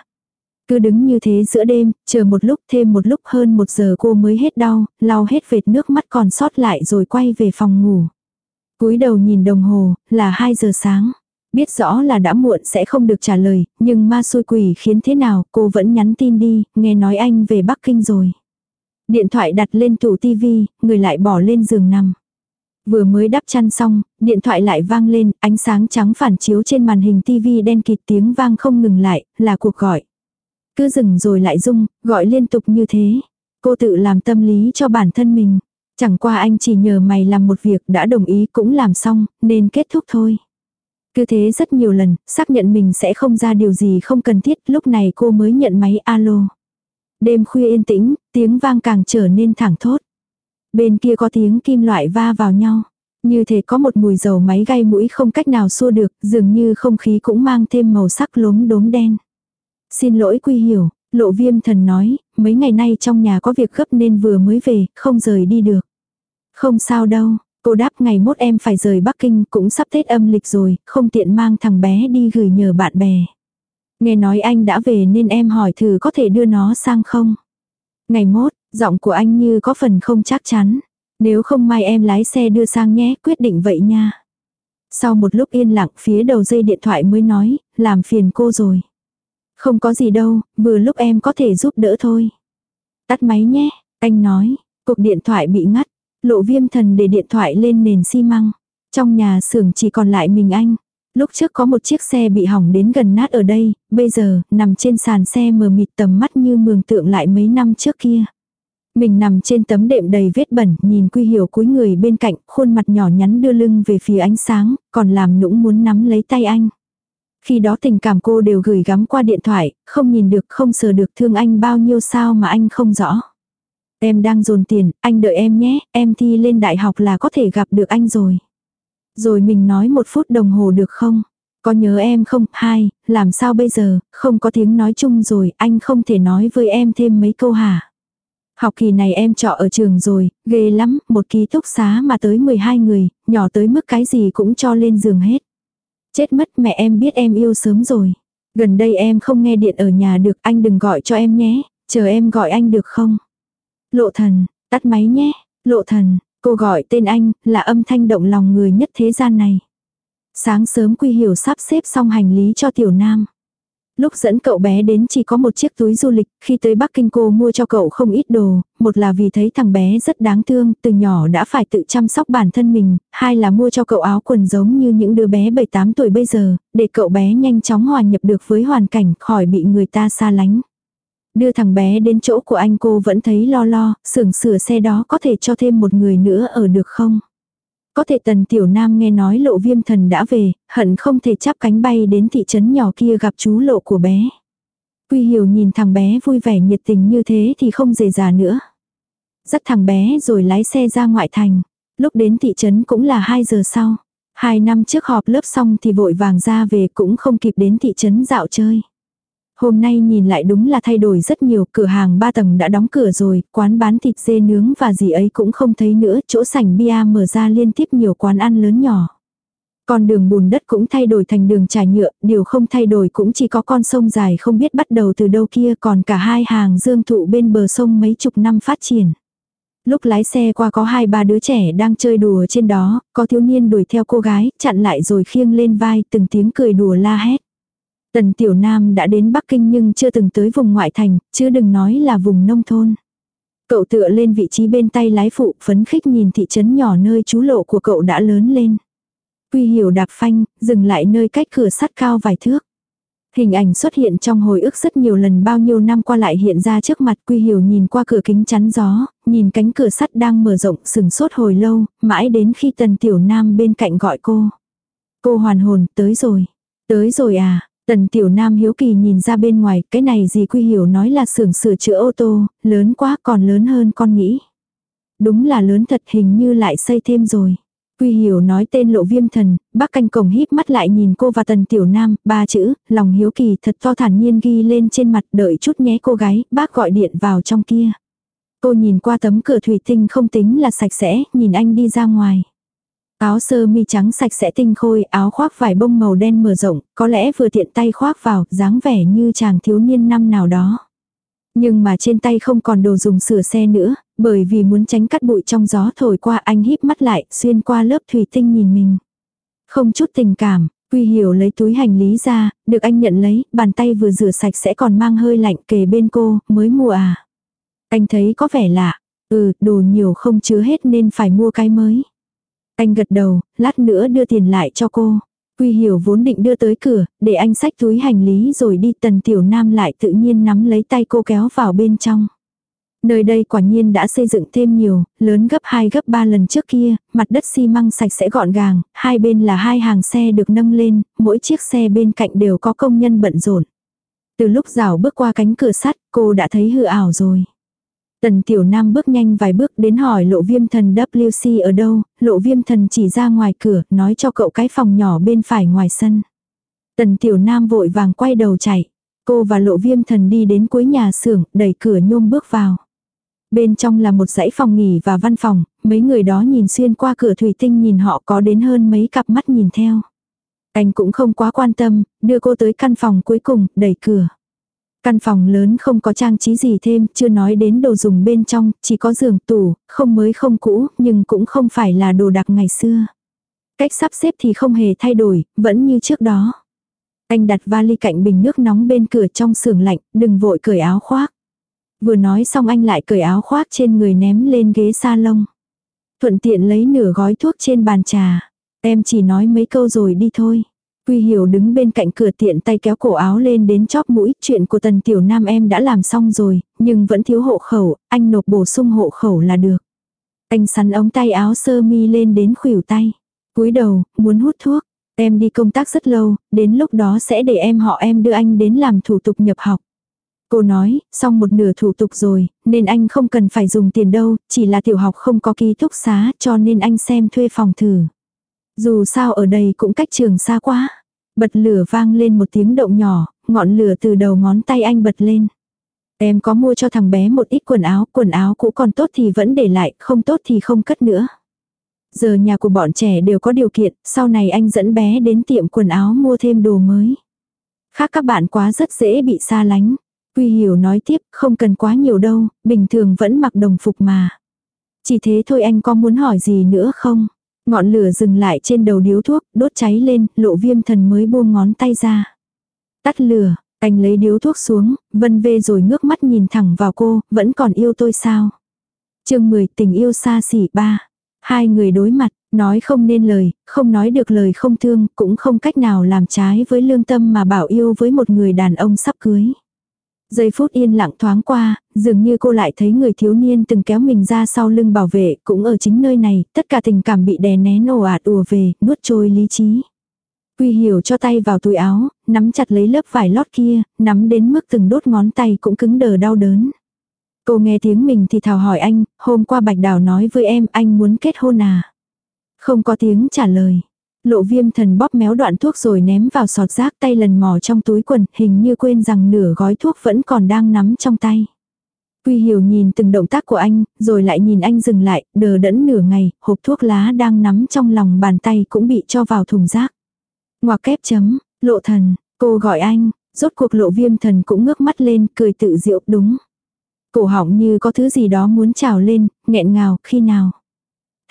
Cứ đứng như thế giữa đêm, chờ một lúc thêm một lúc hơn một giờ cô mới hết đau, lau hết vệt nước mắt còn sót lại rồi quay về phòng ngủ. cúi đầu nhìn đồng hồ, là 2 giờ sáng. Biết rõ là đã muộn sẽ không được trả lời, nhưng ma xui quỷ khiến thế nào cô vẫn nhắn tin đi, nghe nói anh về Bắc Kinh rồi. Điện thoại đặt lên tủ tivi, người lại bỏ lên giường nằm. Vừa mới đắp chăn xong, điện thoại lại vang lên, ánh sáng trắng phản chiếu trên màn hình tivi đen kịt tiếng vang không ngừng lại, là cuộc gọi. Cứ dừng rồi lại rung, gọi liên tục như thế. Cô tự làm tâm lý cho bản thân mình. Chẳng qua anh chỉ nhờ mày làm một việc đã đồng ý cũng làm xong, nên kết thúc thôi. Cứ thế rất nhiều lần, xác nhận mình sẽ không ra điều gì không cần thiết, lúc này cô mới nhận máy alo. Đêm khuya yên tĩnh, tiếng vang càng trở nên thẳng thốt. Bên kia có tiếng kim loại va vào nhau. Như thể có một mùi dầu máy gai mũi không cách nào xua được, dường như không khí cũng mang thêm màu sắc lốm đốm đen. Xin lỗi quy hiểu, lộ viêm thần nói, mấy ngày nay trong nhà có việc gấp nên vừa mới về, không rời đi được. Không sao đâu, cô đáp ngày mốt em phải rời Bắc Kinh cũng sắp Tết âm lịch rồi, không tiện mang thằng bé đi gửi nhờ bạn bè. Nghe nói anh đã về nên em hỏi thử có thể đưa nó sang không. Ngày mốt, giọng của anh như có phần không chắc chắn. Nếu không mai em lái xe đưa sang nhé, quyết định vậy nha. Sau một lúc yên lặng phía đầu dây điện thoại mới nói, làm phiền cô rồi. Không có gì đâu, vừa lúc em có thể giúp đỡ thôi. Tắt máy nhé, anh nói, cuộc điện thoại bị ngắt, lộ viêm thần để điện thoại lên nền xi măng. Trong nhà xưởng chỉ còn lại mình anh. Lúc trước có một chiếc xe bị hỏng đến gần nát ở đây, bây giờ, nằm trên sàn xe mờ mịt tầm mắt như mường tượng lại mấy năm trước kia. Mình nằm trên tấm đệm đầy vết bẩn, nhìn quy hiểu cúi người bên cạnh, khuôn mặt nhỏ nhắn đưa lưng về phía ánh sáng, còn làm nũng muốn nắm lấy tay anh. Khi đó tình cảm cô đều gửi gắm qua điện thoại, không nhìn được không sờ được thương anh bao nhiêu sao mà anh không rõ. Em đang dồn tiền, anh đợi em nhé, em thi lên đại học là có thể gặp được anh rồi. Rồi mình nói một phút đồng hồ được không? Có nhớ em không? Hai, làm sao bây giờ, không có tiếng nói chung rồi, anh không thể nói với em thêm mấy câu hả? Học kỳ này em trọ ở trường rồi, ghê lắm, một ký túc xá mà tới 12 người, nhỏ tới mức cái gì cũng cho lên giường hết. Chết mất mẹ em biết em yêu sớm rồi. Gần đây em không nghe điện ở nhà được anh đừng gọi cho em nhé, chờ em gọi anh được không? Lộ thần, tắt máy nhé, lộ thần, cô gọi tên anh là âm thanh động lòng người nhất thế gian này. Sáng sớm Quy Hiểu sắp xếp xong hành lý cho Tiểu Nam. Lúc dẫn cậu bé đến chỉ có một chiếc túi du lịch, khi tới Bắc Kinh cô mua cho cậu không ít đồ, một là vì thấy thằng bé rất đáng thương, từ nhỏ đã phải tự chăm sóc bản thân mình, hai là mua cho cậu áo quần giống như những đứa bé 7-8 tuổi bây giờ, để cậu bé nhanh chóng hòa nhập được với hoàn cảnh khỏi bị người ta xa lánh. Đưa thằng bé đến chỗ của anh cô vẫn thấy lo lo, xưởng sửa xe đó có thể cho thêm một người nữa ở được không? Có thể tần tiểu nam nghe nói lộ viêm thần đã về, hận không thể chắp cánh bay đến thị trấn nhỏ kia gặp chú lộ của bé. Quy hiểu nhìn thằng bé vui vẻ nhiệt tình như thế thì không dề già nữa. Dắt thằng bé rồi lái xe ra ngoại thành. Lúc đến thị trấn cũng là 2 giờ sau. Hai năm trước họp lớp xong thì vội vàng ra về cũng không kịp đến thị trấn dạo chơi. Hôm nay nhìn lại đúng là thay đổi rất nhiều, cửa hàng ba tầng đã đóng cửa rồi, quán bán thịt dê nướng và gì ấy cũng không thấy nữa, chỗ sảnh bia mở ra liên tiếp nhiều quán ăn lớn nhỏ. Còn đường bùn đất cũng thay đổi thành đường trải nhựa, điều không thay đổi cũng chỉ có con sông dài không biết bắt đầu từ đâu kia còn cả hai hàng dương thụ bên bờ sông mấy chục năm phát triển. Lúc lái xe qua có hai ba đứa trẻ đang chơi đùa trên đó, có thiếu niên đuổi theo cô gái, chặn lại rồi khiêng lên vai từng tiếng cười đùa la hét. Tần Tiểu Nam đã đến Bắc Kinh nhưng chưa từng tới vùng ngoại thành, chứ đừng nói là vùng nông thôn. Cậu tựa lên vị trí bên tay lái phụ, phấn khích nhìn thị trấn nhỏ nơi chú lộ của cậu đã lớn lên. Quy hiểu đạp phanh, dừng lại nơi cách cửa sắt cao vài thước. Hình ảnh xuất hiện trong hồi ức rất nhiều lần bao nhiêu năm qua lại hiện ra trước mặt Quy Hiểu nhìn qua cửa kính chắn gió, nhìn cánh cửa sắt đang mở rộng sừng sốt hồi lâu, mãi đến khi Tần Tiểu Nam bên cạnh gọi cô. Cô hoàn hồn, tới rồi. Tới rồi à, Tần Tiểu Nam hiếu kỳ nhìn ra bên ngoài, cái này gì Quy Hiểu nói là xưởng sửa chữa ô tô, lớn quá còn lớn hơn con nghĩ. Đúng là lớn thật hình như lại xây thêm rồi. Quy Hiểu nói tên lộ viêm thần, bác canh cổng híp mắt lại nhìn cô và Tần Tiểu Nam, ba chữ, lòng hiếu kỳ thật to thản nhiên ghi lên trên mặt đợi chút nhé cô gái, bác gọi điện vào trong kia. Cô nhìn qua tấm cửa thủy tinh không tính là sạch sẽ, nhìn anh đi ra ngoài. Áo sơ mi trắng sạch sẽ tinh khôi, áo khoác vải bông màu đen mở rộng, có lẽ vừa tiện tay khoác vào, dáng vẻ như chàng thiếu niên năm nào đó. Nhưng mà trên tay không còn đồ dùng sửa xe nữa, bởi vì muốn tránh cắt bụi trong gió thổi qua anh híp mắt lại, xuyên qua lớp thủy tinh nhìn mình. Không chút tình cảm, Quy hiểu lấy túi hành lý ra, được anh nhận lấy, bàn tay vừa rửa sạch sẽ còn mang hơi lạnh kề bên cô, mới mua à. Anh thấy có vẻ lạ, ừ, đồ nhiều không chứa hết nên phải mua cái mới. Anh gật đầu, lát nữa đưa tiền lại cho cô. Quy hiểu vốn định đưa tới cửa, để anh xách túi hành lý rồi đi tần tiểu nam lại tự nhiên nắm lấy tay cô kéo vào bên trong. Nơi đây quả nhiên đã xây dựng thêm nhiều, lớn gấp 2 gấp 3 lần trước kia, mặt đất xi măng sạch sẽ gọn gàng, hai bên là hai hàng xe được nâng lên, mỗi chiếc xe bên cạnh đều có công nhân bận rộn. Từ lúc rào bước qua cánh cửa sắt, cô đã thấy hư ảo rồi. Tần Tiểu Nam bước nhanh vài bước đến hỏi lộ viêm thần WC ở đâu, lộ viêm thần chỉ ra ngoài cửa, nói cho cậu cái phòng nhỏ bên phải ngoài sân. Tần Tiểu Nam vội vàng quay đầu chạy. Cô và lộ viêm thần đi đến cuối nhà xưởng, đẩy cửa nhôm bước vào. Bên trong là một dãy phòng nghỉ và văn phòng, mấy người đó nhìn xuyên qua cửa thủy tinh nhìn họ có đến hơn mấy cặp mắt nhìn theo. Anh cũng không quá quan tâm, đưa cô tới căn phòng cuối cùng, đẩy cửa. Căn phòng lớn không có trang trí gì thêm, chưa nói đến đồ dùng bên trong, chỉ có giường tủ, không mới không cũ, nhưng cũng không phải là đồ đặc ngày xưa. Cách sắp xếp thì không hề thay đổi, vẫn như trước đó. Anh đặt vali cạnh bình nước nóng bên cửa trong sưởng lạnh, đừng vội cởi áo khoác. Vừa nói xong anh lại cởi áo khoác trên người ném lên ghế salon. Thuận tiện lấy nửa gói thuốc trên bàn trà. Em chỉ nói mấy câu rồi đi thôi. Quy Hiểu đứng bên cạnh cửa tiện tay kéo cổ áo lên đến chóp mũi, chuyện của tần tiểu nam em đã làm xong rồi, nhưng vẫn thiếu hộ khẩu, anh nộp bổ sung hộ khẩu là được. Anh sắn ống tay áo sơ mi lên đến khuỷu tay. cúi đầu, muốn hút thuốc. Em đi công tác rất lâu, đến lúc đó sẽ để em họ em đưa anh đến làm thủ tục nhập học. Cô nói, xong một nửa thủ tục rồi, nên anh không cần phải dùng tiền đâu, chỉ là tiểu học không có ký túc xá cho nên anh xem thuê phòng thử. Dù sao ở đây cũng cách trường xa quá. Bật lửa vang lên một tiếng động nhỏ, ngọn lửa từ đầu ngón tay anh bật lên. Em có mua cho thằng bé một ít quần áo, quần áo cũ còn tốt thì vẫn để lại, không tốt thì không cất nữa. Giờ nhà của bọn trẻ đều có điều kiện, sau này anh dẫn bé đến tiệm quần áo mua thêm đồ mới. Khác các bạn quá rất dễ bị xa lánh. Quy hiểu nói tiếp, không cần quá nhiều đâu, bình thường vẫn mặc đồng phục mà. Chỉ thế thôi anh có muốn hỏi gì nữa không? Ngọn lửa dừng lại trên đầu điếu thuốc, đốt cháy lên, lộ viêm thần mới buông ngón tay ra. Tắt lửa, anh lấy điếu thuốc xuống, vân vê rồi ngước mắt nhìn thẳng vào cô, vẫn còn yêu tôi sao? chương 10 tình yêu xa xỉ ba. Hai người đối mặt, nói không nên lời, không nói được lời không thương, cũng không cách nào làm trái với lương tâm mà bảo yêu với một người đàn ông sắp cưới. Giây phút yên lặng thoáng qua, dường như cô lại thấy người thiếu niên từng kéo mình ra sau lưng bảo vệ, cũng ở chính nơi này, tất cả tình cảm bị đè nén ồ ạt ùa về, nuốt trôi lý trí. Quy hiểu cho tay vào túi áo, nắm chặt lấy lớp vải lót kia, nắm đến mức từng đốt ngón tay cũng cứng đờ đau đớn. Cô nghe tiếng mình thì thào hỏi anh, hôm qua Bạch Đào nói với em anh muốn kết hôn à. Không có tiếng trả lời. Lộ viêm thần bóp méo đoạn thuốc rồi ném vào sọt rác tay lần mò trong túi quần, hình như quên rằng nửa gói thuốc vẫn còn đang nắm trong tay. Quy hiểu nhìn từng động tác của anh, rồi lại nhìn anh dừng lại, đờ đẫn nửa ngày, hộp thuốc lá đang nắm trong lòng bàn tay cũng bị cho vào thùng rác. Ngoặc kép chấm, lộ thần, cô gọi anh, rốt cuộc lộ viêm thần cũng ngước mắt lên, cười tự diệu đúng. Cổ họng như có thứ gì đó muốn trào lên, nghẹn ngào, khi nào.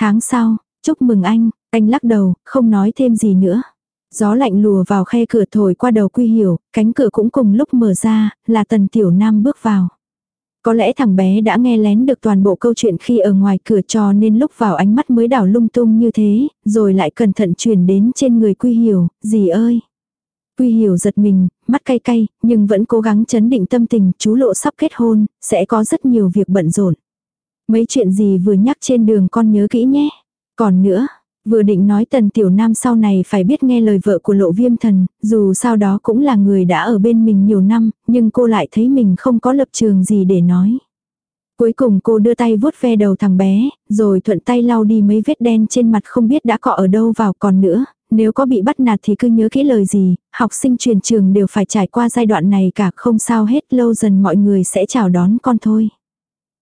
Tháng sau, chúc mừng anh, anh lắc đầu, không nói thêm gì nữa. Gió lạnh lùa vào khe cửa thổi qua đầu quy hiểu, cánh cửa cũng cùng lúc mở ra, là tần tiểu nam bước vào. Có lẽ thằng bé đã nghe lén được toàn bộ câu chuyện khi ở ngoài cửa cho nên lúc vào ánh mắt mới đảo lung tung như thế, rồi lại cẩn thận chuyển đến trên người quy hiểu, gì ơi. Quy hiểu giật mình, mắt cay cay, nhưng vẫn cố gắng chấn định tâm tình, chú lộ sắp kết hôn, sẽ có rất nhiều việc bận rộn. Mấy chuyện gì vừa nhắc trên đường con nhớ kỹ nhé. Còn nữa, vừa định nói tần tiểu nam sau này phải biết nghe lời vợ của lộ viêm thần, dù sao đó cũng là người đã ở bên mình nhiều năm, nhưng cô lại thấy mình không có lập trường gì để nói. Cuối cùng cô đưa tay vuốt ve đầu thằng bé, rồi thuận tay lau đi mấy vết đen trên mặt không biết đã cọ ở đâu vào còn nữa, nếu có bị bắt nạt thì cứ nhớ kỹ lời gì, học sinh truyền trường đều phải trải qua giai đoạn này cả không sao hết lâu dần mọi người sẽ chào đón con thôi.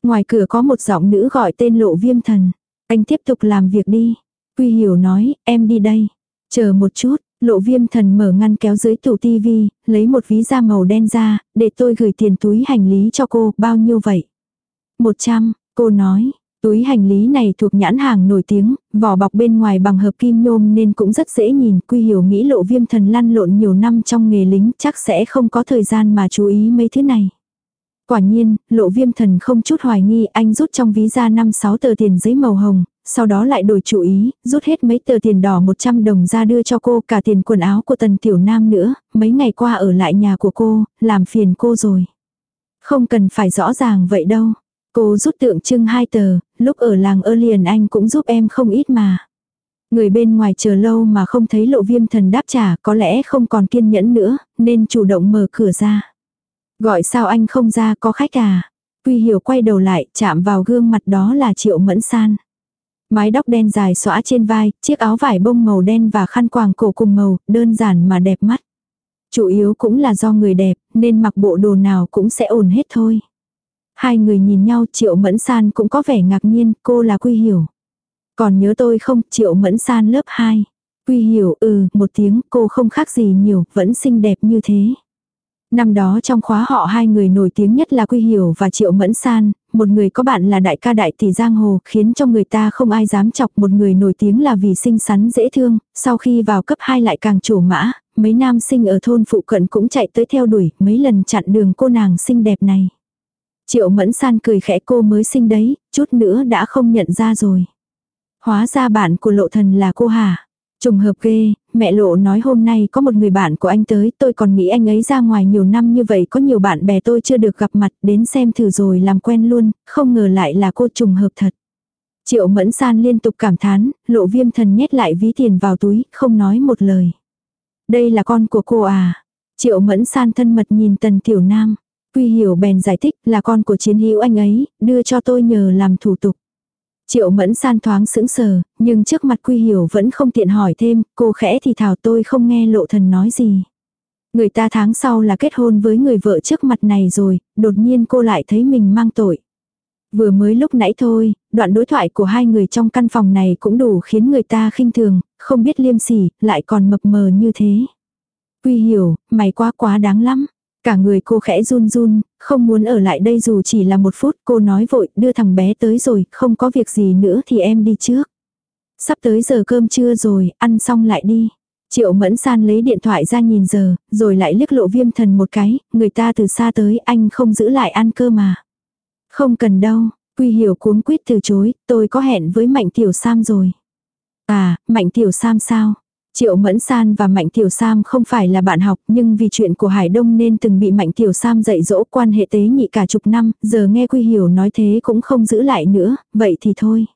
Ngoài cửa có một giọng nữ gọi tên lộ viêm thần. Anh tiếp tục làm việc đi. Quy hiểu nói, em đi đây. Chờ một chút, lộ viêm thần mở ngăn kéo dưới tủ tivi, lấy một ví da màu đen ra, để tôi gửi tiền túi hành lý cho cô, bao nhiêu vậy? Một trăm, cô nói, Túi hành lý này thuộc nhãn hàng nổi tiếng, vỏ bọc bên ngoài bằng hợp kim nhôm nên cũng rất dễ nhìn. Quy hiểu nghĩ lộ viêm thần lăn lộn nhiều năm trong nghề lính chắc sẽ không có thời gian mà chú ý mấy thứ này. Quả nhiên, lộ viêm thần không chút hoài nghi anh rút trong ví ra 5-6 tờ tiền giấy màu hồng, sau đó lại đổi chủ ý, rút hết mấy tờ tiền đỏ 100 đồng ra đưa cho cô cả tiền quần áo của tần tiểu nam nữa, mấy ngày qua ở lại nhà của cô, làm phiền cô rồi. Không cần phải rõ ràng vậy đâu. Cô rút tượng trưng hai tờ, lúc ở làng ơ liền anh cũng giúp em không ít mà. Người bên ngoài chờ lâu mà không thấy lộ viêm thần đáp trả có lẽ không còn kiên nhẫn nữa, nên chủ động mở cửa ra. Gọi sao anh không ra có khách à? Quy hiểu quay đầu lại, chạm vào gương mặt đó là triệu mẫn san. Mái đóc đen dài xõa trên vai, chiếc áo vải bông màu đen và khăn quàng cổ cùng màu, đơn giản mà đẹp mắt. Chủ yếu cũng là do người đẹp, nên mặc bộ đồ nào cũng sẽ ổn hết thôi. Hai người nhìn nhau Triệu Mẫn San cũng có vẻ ngạc nhiên, cô là Quy Hiểu. Còn nhớ tôi không, Triệu Mẫn San lớp 2. Quy Hiểu, ừ, một tiếng, cô không khác gì nhiều, vẫn xinh đẹp như thế. Năm đó trong khóa họ hai người nổi tiếng nhất là Quy Hiểu và Triệu Mẫn San, một người có bạn là đại ca đại tỷ giang hồ, khiến cho người ta không ai dám chọc một người nổi tiếng là vì xinh xắn dễ thương, sau khi vào cấp 2 lại càng chủ mã, mấy nam sinh ở thôn phụ cận cũng chạy tới theo đuổi, mấy lần chặn đường cô nàng xinh đẹp này. Triệu mẫn san cười khẽ cô mới sinh đấy, chút nữa đã không nhận ra rồi. Hóa ra bạn của lộ thần là cô hả? Trùng hợp ghê, mẹ lộ nói hôm nay có một người bạn của anh tới, tôi còn nghĩ anh ấy ra ngoài nhiều năm như vậy có nhiều bạn bè tôi chưa được gặp mặt, đến xem thử rồi làm quen luôn, không ngờ lại là cô trùng hợp thật. Triệu mẫn san liên tục cảm thán, lộ viêm thần nhét lại ví tiền vào túi, không nói một lời. Đây là con của cô à? Triệu mẫn san thân mật nhìn tần tiểu nam. Quy hiểu bèn giải thích là con của chiến hữu anh ấy, đưa cho tôi nhờ làm thủ tục. Triệu mẫn san thoáng sững sờ, nhưng trước mặt quy hiểu vẫn không tiện hỏi thêm, cô khẽ thì thảo tôi không nghe lộ thần nói gì. Người ta tháng sau là kết hôn với người vợ trước mặt này rồi, đột nhiên cô lại thấy mình mang tội. Vừa mới lúc nãy thôi, đoạn đối thoại của hai người trong căn phòng này cũng đủ khiến người ta khinh thường, không biết liêm sỉ, lại còn mập mờ như thế. Quy hiểu, mày quá quá đáng lắm. Cả người cô khẽ run run, không muốn ở lại đây dù chỉ là một phút, cô nói vội, đưa thằng bé tới rồi, không có việc gì nữa thì em đi trước. Sắp tới giờ cơm trưa rồi, ăn xong lại đi. Triệu mẫn san lấy điện thoại ra nhìn giờ, rồi lại liếc lộ viêm thần một cái, người ta từ xa tới anh không giữ lại ăn cơ mà. Không cần đâu, Quy hiểu cuốn quyết từ chối, tôi có hẹn với Mạnh Tiểu Sam rồi. À, Mạnh Tiểu Sam sao? Triệu Mẫn San và Mạnh Tiểu Sam không phải là bạn học nhưng vì chuyện của Hải Đông nên từng bị Mạnh Tiểu Sam dạy dỗ quan hệ tế nhị cả chục năm, giờ nghe Quy Hiểu nói thế cũng không giữ lại nữa, vậy thì thôi.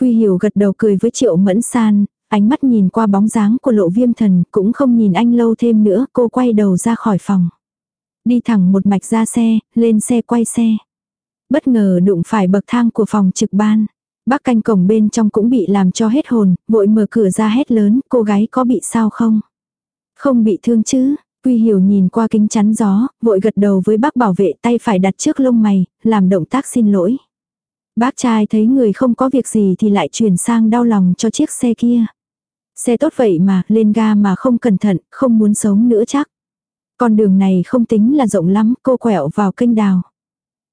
Quy Hiểu gật đầu cười với Triệu Mẫn San, ánh mắt nhìn qua bóng dáng của lộ viêm thần cũng không nhìn anh lâu thêm nữa, cô quay đầu ra khỏi phòng. Đi thẳng một mạch ra xe, lên xe quay xe. Bất ngờ đụng phải bậc thang của phòng trực ban. Bác canh cổng bên trong cũng bị làm cho hết hồn, vội mở cửa ra hét lớn, cô gái có bị sao không? Không bị thương chứ, Quy hiểu nhìn qua kính chắn gió, vội gật đầu với bác bảo vệ tay phải đặt trước lông mày, làm động tác xin lỗi. Bác trai thấy người không có việc gì thì lại chuyển sang đau lòng cho chiếc xe kia. Xe tốt vậy mà, lên ga mà không cẩn thận, không muốn sống nữa chắc. Con đường này không tính là rộng lắm, cô quẹo vào kênh đào.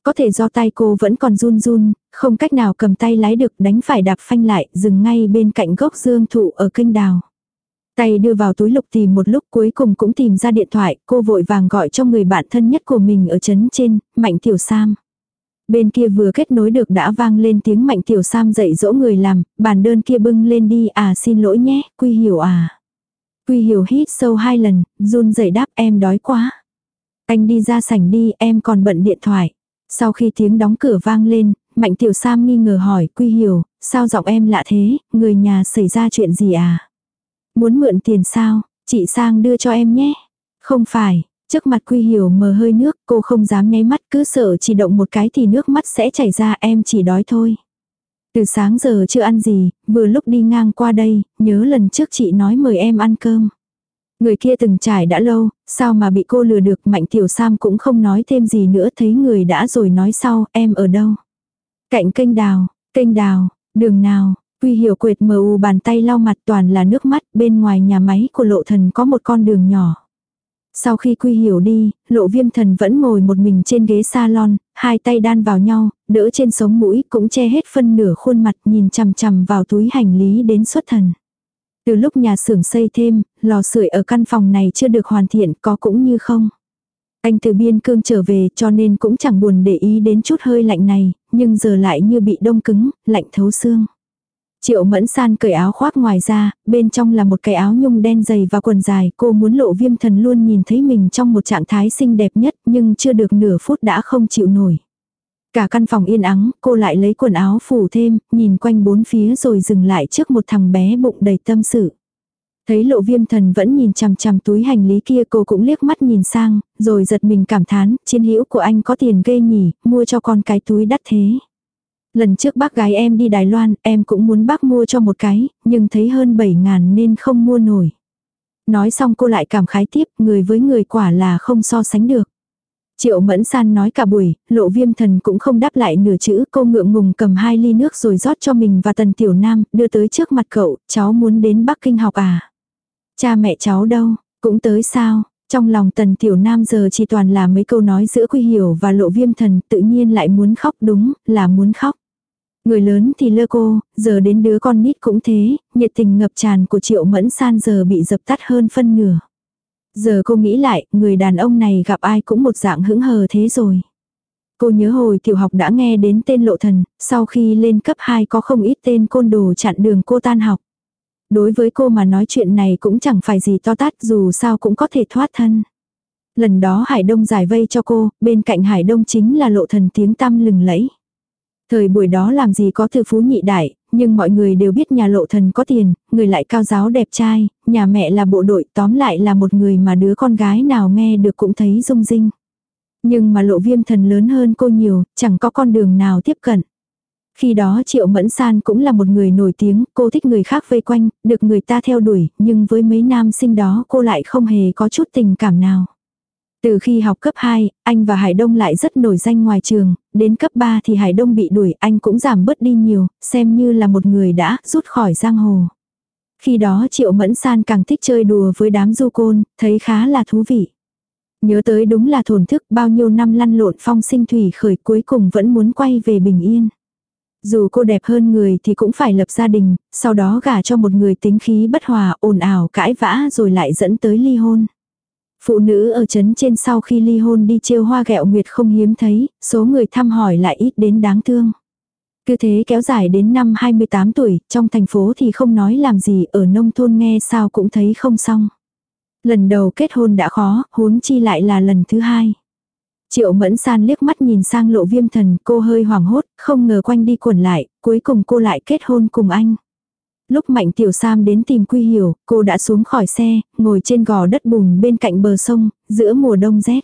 Có thể do tay cô vẫn còn run run, không cách nào cầm tay lái được đánh phải đạp phanh lại, dừng ngay bên cạnh gốc dương thụ ở kênh đào. Tay đưa vào túi lục tìm một lúc cuối cùng cũng tìm ra điện thoại, cô vội vàng gọi cho người bạn thân nhất của mình ở chấn trên, Mạnh Tiểu Sam. Bên kia vừa kết nối được đã vang lên tiếng Mạnh Tiểu Sam dạy dỗ người làm, bàn đơn kia bưng lên đi à xin lỗi nhé, Quy Hiểu à. Quy Hiểu hít sâu hai lần, run rẩy đáp em đói quá. Anh đi ra sảnh đi, em còn bận điện thoại. Sau khi tiếng đóng cửa vang lên, Mạnh Tiểu Sam nghi ngờ hỏi, Quy Hiểu, sao giọng em lạ thế, người nhà xảy ra chuyện gì à? Muốn mượn tiền sao, chị sang đưa cho em nhé. Không phải, trước mặt Quy Hiểu mờ hơi nước, cô không dám nháy mắt cứ sợ chỉ động một cái thì nước mắt sẽ chảy ra em chỉ đói thôi. Từ sáng giờ chưa ăn gì, vừa lúc đi ngang qua đây, nhớ lần trước chị nói mời em ăn cơm. Người kia từng trải đã lâu, sao mà bị cô lừa được Mạnh Tiểu Sam cũng không nói thêm gì nữa thấy người đã rồi nói sau, em ở đâu? Cạnh kênh đào, kênh đào, đường nào, Quy hiểu quệt mờ u bàn tay lau mặt toàn là nước mắt, bên ngoài nhà máy của lộ thần có một con đường nhỏ. Sau khi Quy hiểu đi, lộ viêm thần vẫn ngồi một mình trên ghế salon, hai tay đan vào nhau, đỡ trên sống mũi cũng che hết phân nửa khuôn mặt nhìn chằm chằm vào túi hành lý đến xuất thần. Từ lúc nhà xưởng xây thêm, lò sưởi ở căn phòng này chưa được hoàn thiện có cũng như không. Anh từ biên cương trở về cho nên cũng chẳng buồn để ý đến chút hơi lạnh này, nhưng giờ lại như bị đông cứng, lạnh thấu xương. Triệu mẫn san cởi áo khoác ngoài ra, bên trong là một cái áo nhung đen dày và quần dài. Cô muốn lộ viêm thần luôn nhìn thấy mình trong một trạng thái xinh đẹp nhất nhưng chưa được nửa phút đã không chịu nổi. Cả căn phòng yên ắng, cô lại lấy quần áo phủ thêm, nhìn quanh bốn phía rồi dừng lại trước một thằng bé bụng đầy tâm sự. Thấy lộ viêm thần vẫn nhìn chằm chằm túi hành lý kia cô cũng liếc mắt nhìn sang, rồi giật mình cảm thán, chiến hữu của anh có tiền ghê nhỉ, mua cho con cái túi đắt thế. Lần trước bác gái em đi Đài Loan, em cũng muốn bác mua cho một cái, nhưng thấy hơn 7 ngàn nên không mua nổi. Nói xong cô lại cảm khái tiếp, người với người quả là không so sánh được. Triệu mẫn san nói cả buổi, lộ viêm thần cũng không đáp lại nửa chữ, cô ngượng ngùng cầm hai ly nước rồi rót cho mình và tần tiểu nam, đưa tới trước mặt cậu, cháu muốn đến Bắc Kinh học à. Cha mẹ cháu đâu, cũng tới sao, trong lòng tần tiểu nam giờ chỉ toàn là mấy câu nói giữa quy hiểu và lộ viêm thần, tự nhiên lại muốn khóc đúng, là muốn khóc. Người lớn thì lơ cô, giờ đến đứa con nít cũng thế, nhiệt tình ngập tràn của triệu mẫn san giờ bị dập tắt hơn phân nửa. Giờ cô nghĩ lại, người đàn ông này gặp ai cũng một dạng hững hờ thế rồi. Cô nhớ hồi tiểu học đã nghe đến tên lộ thần, sau khi lên cấp 2 có không ít tên côn đồ chặn đường cô tan học. Đối với cô mà nói chuyện này cũng chẳng phải gì to tát dù sao cũng có thể thoát thân. Lần đó Hải Đông giải vây cho cô, bên cạnh Hải Đông chính là lộ thần tiếng tăm lừng lẫy. Thời buổi đó làm gì có từ phú nhị đại, nhưng mọi người đều biết nhà lộ thần có tiền, người lại cao giáo đẹp trai, nhà mẹ là bộ đội tóm lại là một người mà đứa con gái nào nghe được cũng thấy rung rinh. Nhưng mà lộ viêm thần lớn hơn cô nhiều, chẳng có con đường nào tiếp cận. Khi đó Triệu Mẫn San cũng là một người nổi tiếng, cô thích người khác vây quanh, được người ta theo đuổi, nhưng với mấy nam sinh đó cô lại không hề có chút tình cảm nào. Từ khi học cấp 2, anh và Hải Đông lại rất nổi danh ngoài trường, đến cấp 3 thì Hải Đông bị đuổi, anh cũng giảm bớt đi nhiều, xem như là một người đã rút khỏi giang hồ. Khi đó Triệu Mẫn San càng thích chơi đùa với đám du côn, thấy khá là thú vị. Nhớ tới đúng là thổn thức bao nhiêu năm lăn lộn phong sinh thủy khởi cuối cùng vẫn muốn quay về bình yên. Dù cô đẹp hơn người thì cũng phải lập gia đình, sau đó gả cho một người tính khí bất hòa ồn ào cãi vã rồi lại dẫn tới ly hôn. Phụ nữ ở chấn trên sau khi ly hôn đi trêu hoa gẹo nguyệt không hiếm thấy, số người thăm hỏi lại ít đến đáng thương. Cứ thế kéo dài đến năm 28 tuổi, trong thành phố thì không nói làm gì, ở nông thôn nghe sao cũng thấy không xong. Lần đầu kết hôn đã khó, huống chi lại là lần thứ hai. Triệu mẫn san liếc mắt nhìn sang lộ viêm thần, cô hơi hoảng hốt, không ngờ quanh đi quẩn lại, cuối cùng cô lại kết hôn cùng anh. Lúc Mạnh Tiểu Sam đến tìm Quy Hiểu, cô đã xuống khỏi xe, ngồi trên gò đất bùn bên cạnh bờ sông, giữa mùa đông rét.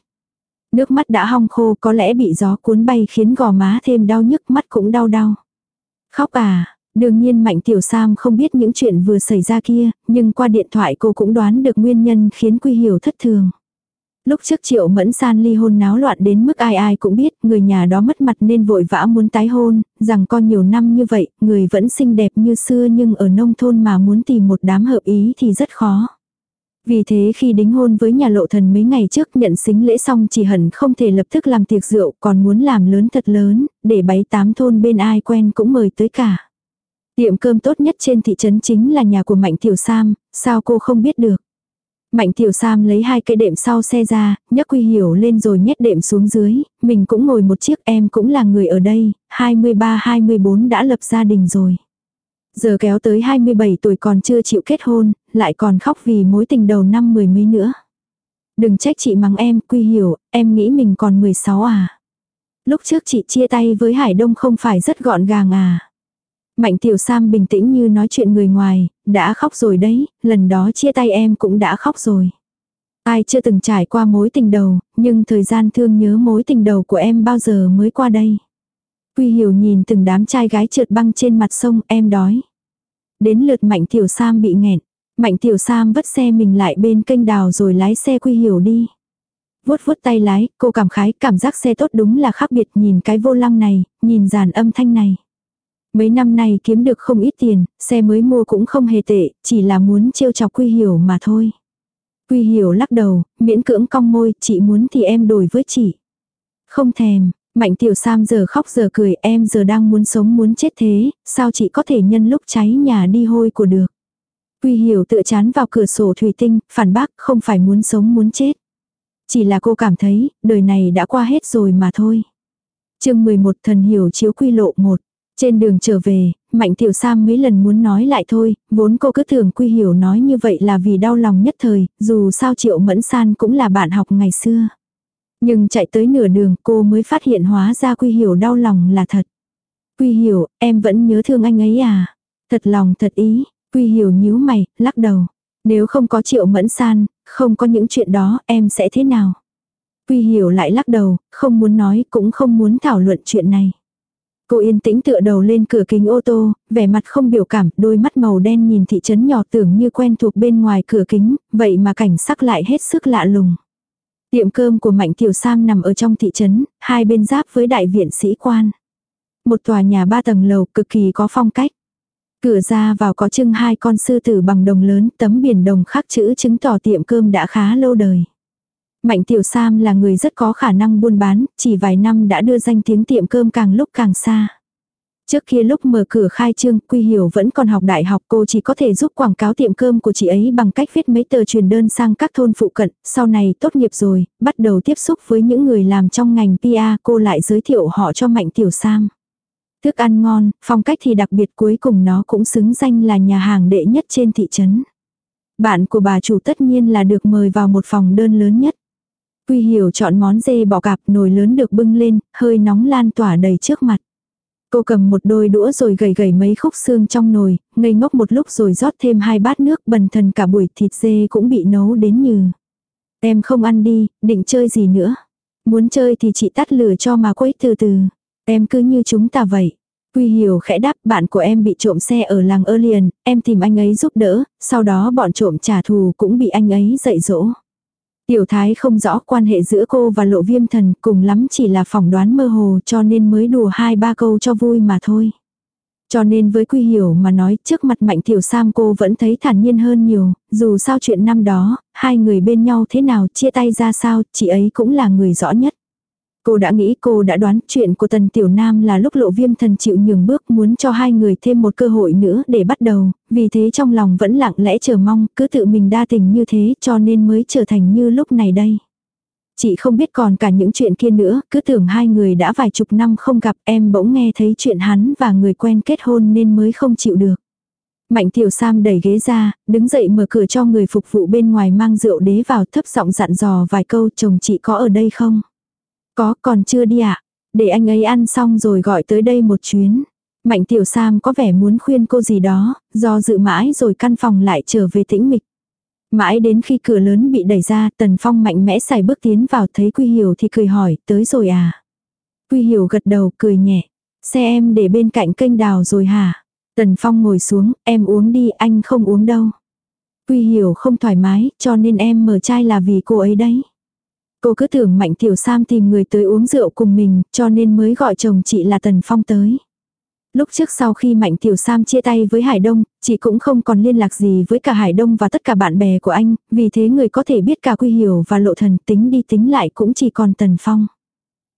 Nước mắt đã hong khô có lẽ bị gió cuốn bay khiến gò má thêm đau nhức mắt cũng đau đau. Khóc à, đương nhiên Mạnh Tiểu Sam không biết những chuyện vừa xảy ra kia, nhưng qua điện thoại cô cũng đoán được nguyên nhân khiến Quy Hiểu thất thường. Lúc trước triệu mẫn san ly hôn náo loạn đến mức ai ai cũng biết người nhà đó mất mặt nên vội vã muốn tái hôn, rằng con nhiều năm như vậy, người vẫn xinh đẹp như xưa nhưng ở nông thôn mà muốn tìm một đám hợp ý thì rất khó. Vì thế khi đính hôn với nhà lộ thần mấy ngày trước nhận xính lễ xong chỉ hẳn không thể lập tức làm tiệc rượu còn muốn làm lớn thật lớn, để bấy tám thôn bên ai quen cũng mời tới cả. Tiệm cơm tốt nhất trên thị trấn chính là nhà của Mạnh Tiểu Sam, sao cô không biết được. Mạnh tiểu Sam lấy hai cây đệm sau xe ra, nhấc quy hiểu lên rồi nhét đệm xuống dưới, mình cũng ngồi một chiếc em cũng là người ở đây, 23-24 đã lập gia đình rồi. Giờ kéo tới 27 tuổi còn chưa chịu kết hôn, lại còn khóc vì mối tình đầu năm mười mấy nữa. Đừng trách chị mắng em, quy hiểu, em nghĩ mình còn 16 à. Lúc trước chị chia tay với Hải Đông không phải rất gọn gàng à. Mạnh tiểu Sam bình tĩnh như nói chuyện người ngoài, đã khóc rồi đấy, lần đó chia tay em cũng đã khóc rồi. Ai chưa từng trải qua mối tình đầu, nhưng thời gian thương nhớ mối tình đầu của em bao giờ mới qua đây. Quy hiểu nhìn từng đám trai gái trượt băng trên mặt sông em đói. Đến lượt Mạnh Tiểu Sam bị nghẹn. Mạnh Tiểu Sam vứt xe mình lại bên kênh đào rồi lái xe Quy hiểu đi. Vuốt vuốt tay lái, cô cảm khái cảm giác xe tốt đúng là khác biệt nhìn cái vô lăng này, nhìn dàn âm thanh này. Mấy năm nay kiếm được không ít tiền, xe mới mua cũng không hề tệ, chỉ là muốn trêu chọc Quy Hiểu mà thôi. Quy Hiểu lắc đầu, miễn cưỡng cong môi, chị muốn thì em đổi với chị. Không thèm, Mạnh Tiểu Sam giờ khóc giờ cười, em giờ đang muốn sống muốn chết thế, sao chị có thể nhân lúc cháy nhà đi hôi của được. Quy Hiểu tựa chán vào cửa sổ thủy tinh, phản bác không phải muốn sống muốn chết. Chỉ là cô cảm thấy, đời này đã qua hết rồi mà thôi. chương 11 thần hiểu chiếu quy lộ 1. Trên đường trở về, Mạnh Tiểu Sam mấy lần muốn nói lại thôi, vốn cô cứ tưởng Quy Hiểu nói như vậy là vì đau lòng nhất thời, dù sao Triệu Mẫn San cũng là bạn học ngày xưa. Nhưng chạy tới nửa đường cô mới phát hiện hóa ra Quy Hiểu đau lòng là thật. Quy Hiểu, em vẫn nhớ thương anh ấy à? Thật lòng thật ý, Quy Hiểu nhíu mày, lắc đầu. Nếu không có Triệu Mẫn San, không có những chuyện đó, em sẽ thế nào? Quy Hiểu lại lắc đầu, không muốn nói cũng không muốn thảo luận chuyện này. Cô yên tĩnh tựa đầu lên cửa kính ô tô, vẻ mặt không biểu cảm, đôi mắt màu đen nhìn thị trấn nhỏ tưởng như quen thuộc bên ngoài cửa kính, vậy mà cảnh sắc lại hết sức lạ lùng. Tiệm cơm của Mạnh Tiểu Sam nằm ở trong thị trấn, hai bên giáp với đại viện sĩ quan. Một tòa nhà ba tầng lầu cực kỳ có phong cách. Cửa ra vào có trưng hai con sư tử bằng đồng lớn, tấm biển đồng khắc chữ chứng tỏ tiệm cơm đã khá lâu đời. Mạnh Tiểu Sam là người rất có khả năng buôn bán, chỉ vài năm đã đưa danh tiếng tiệm cơm càng lúc càng xa. Trước kia lúc mở cửa khai trương, Quy Hiểu vẫn còn học đại học cô chỉ có thể giúp quảng cáo tiệm cơm của chị ấy bằng cách viết mấy tờ truyền đơn sang các thôn phụ cận, sau này tốt nghiệp rồi, bắt đầu tiếp xúc với những người làm trong ngành PR cô lại giới thiệu họ cho Mạnh Tiểu Sam. Thức ăn ngon, phong cách thì đặc biệt cuối cùng nó cũng xứng danh là nhà hàng đệ nhất trên thị trấn. Bạn của bà chủ tất nhiên là được mời vào một phòng đơn lớn nhất. Quy hiểu chọn món dê bò cạp nồi lớn được bưng lên, hơi nóng lan tỏa đầy trước mặt. Cô cầm một đôi đũa rồi gầy gầy mấy khúc xương trong nồi, ngây ngốc một lúc rồi rót thêm hai bát nước bần thần cả buổi thịt dê cũng bị nấu đến như. Em không ăn đi, định chơi gì nữa. Muốn chơi thì chị tắt lửa cho mà quấy từ từ. Em cứ như chúng ta vậy. Quy hiểu khẽ đáp bạn của em bị trộm xe ở làng ơ liền, em tìm anh ấy giúp đỡ, sau đó bọn trộm trả thù cũng bị anh ấy dạy dỗ. Tiểu thái không rõ quan hệ giữa cô và lộ viêm thần cùng lắm chỉ là phỏng đoán mơ hồ cho nên mới đùa hai ba câu cho vui mà thôi. Cho nên với Quy Hiểu mà nói trước mặt Mạnh Tiểu Sam cô vẫn thấy thản nhiên hơn nhiều, dù sao chuyện năm đó, hai người bên nhau thế nào chia tay ra sao, chị ấy cũng là người rõ nhất. Cô đã nghĩ cô đã đoán chuyện của Tần Tiểu Nam là lúc lộ viêm thần chịu nhường bước muốn cho hai người thêm một cơ hội nữa để bắt đầu, vì thế trong lòng vẫn lặng lẽ chờ mong, cứ tự mình đa tình như thế cho nên mới trở thành như lúc này đây. Chị không biết còn cả những chuyện kia nữa, cứ tưởng hai người đã vài chục năm không gặp em bỗng nghe thấy chuyện hắn và người quen kết hôn nên mới không chịu được. Mạnh tiểu Sam đẩy ghế ra, đứng dậy mở cửa cho người phục vụ bên ngoài mang rượu đế vào thấp giọng dặn dò vài câu chồng chị có ở đây không? Có, còn chưa đi ạ. À? Để anh ấy ăn xong rồi gọi tới đây một chuyến. Mạnh tiểu Sam có vẻ muốn khuyên cô gì đó, do dự mãi rồi căn phòng lại trở về tĩnh mịch. Mãi đến khi cửa lớn bị đẩy ra, Tần Phong mạnh mẽ xài bước tiến vào thấy Quy Hiểu thì cười hỏi, tới rồi à? Quy Hiểu gật đầu, cười nhẹ. Xe em để bên cạnh kênh đào rồi hả? Tần Phong ngồi xuống, em uống đi, anh không uống đâu. Quy Hiểu không thoải mái, cho nên em mở chai là vì cô ấy đấy. Cô cứ tưởng Mạnh Tiểu Sam tìm người tới uống rượu cùng mình, cho nên mới gọi chồng chị là Tần Phong tới. Lúc trước sau khi Mạnh Tiểu Sam chia tay với Hải Đông, chị cũng không còn liên lạc gì với cả Hải Đông và tất cả bạn bè của anh, vì thế người có thể biết cả Quy Hiểu và Lộ Thần tính đi tính lại cũng chỉ còn Tần Phong.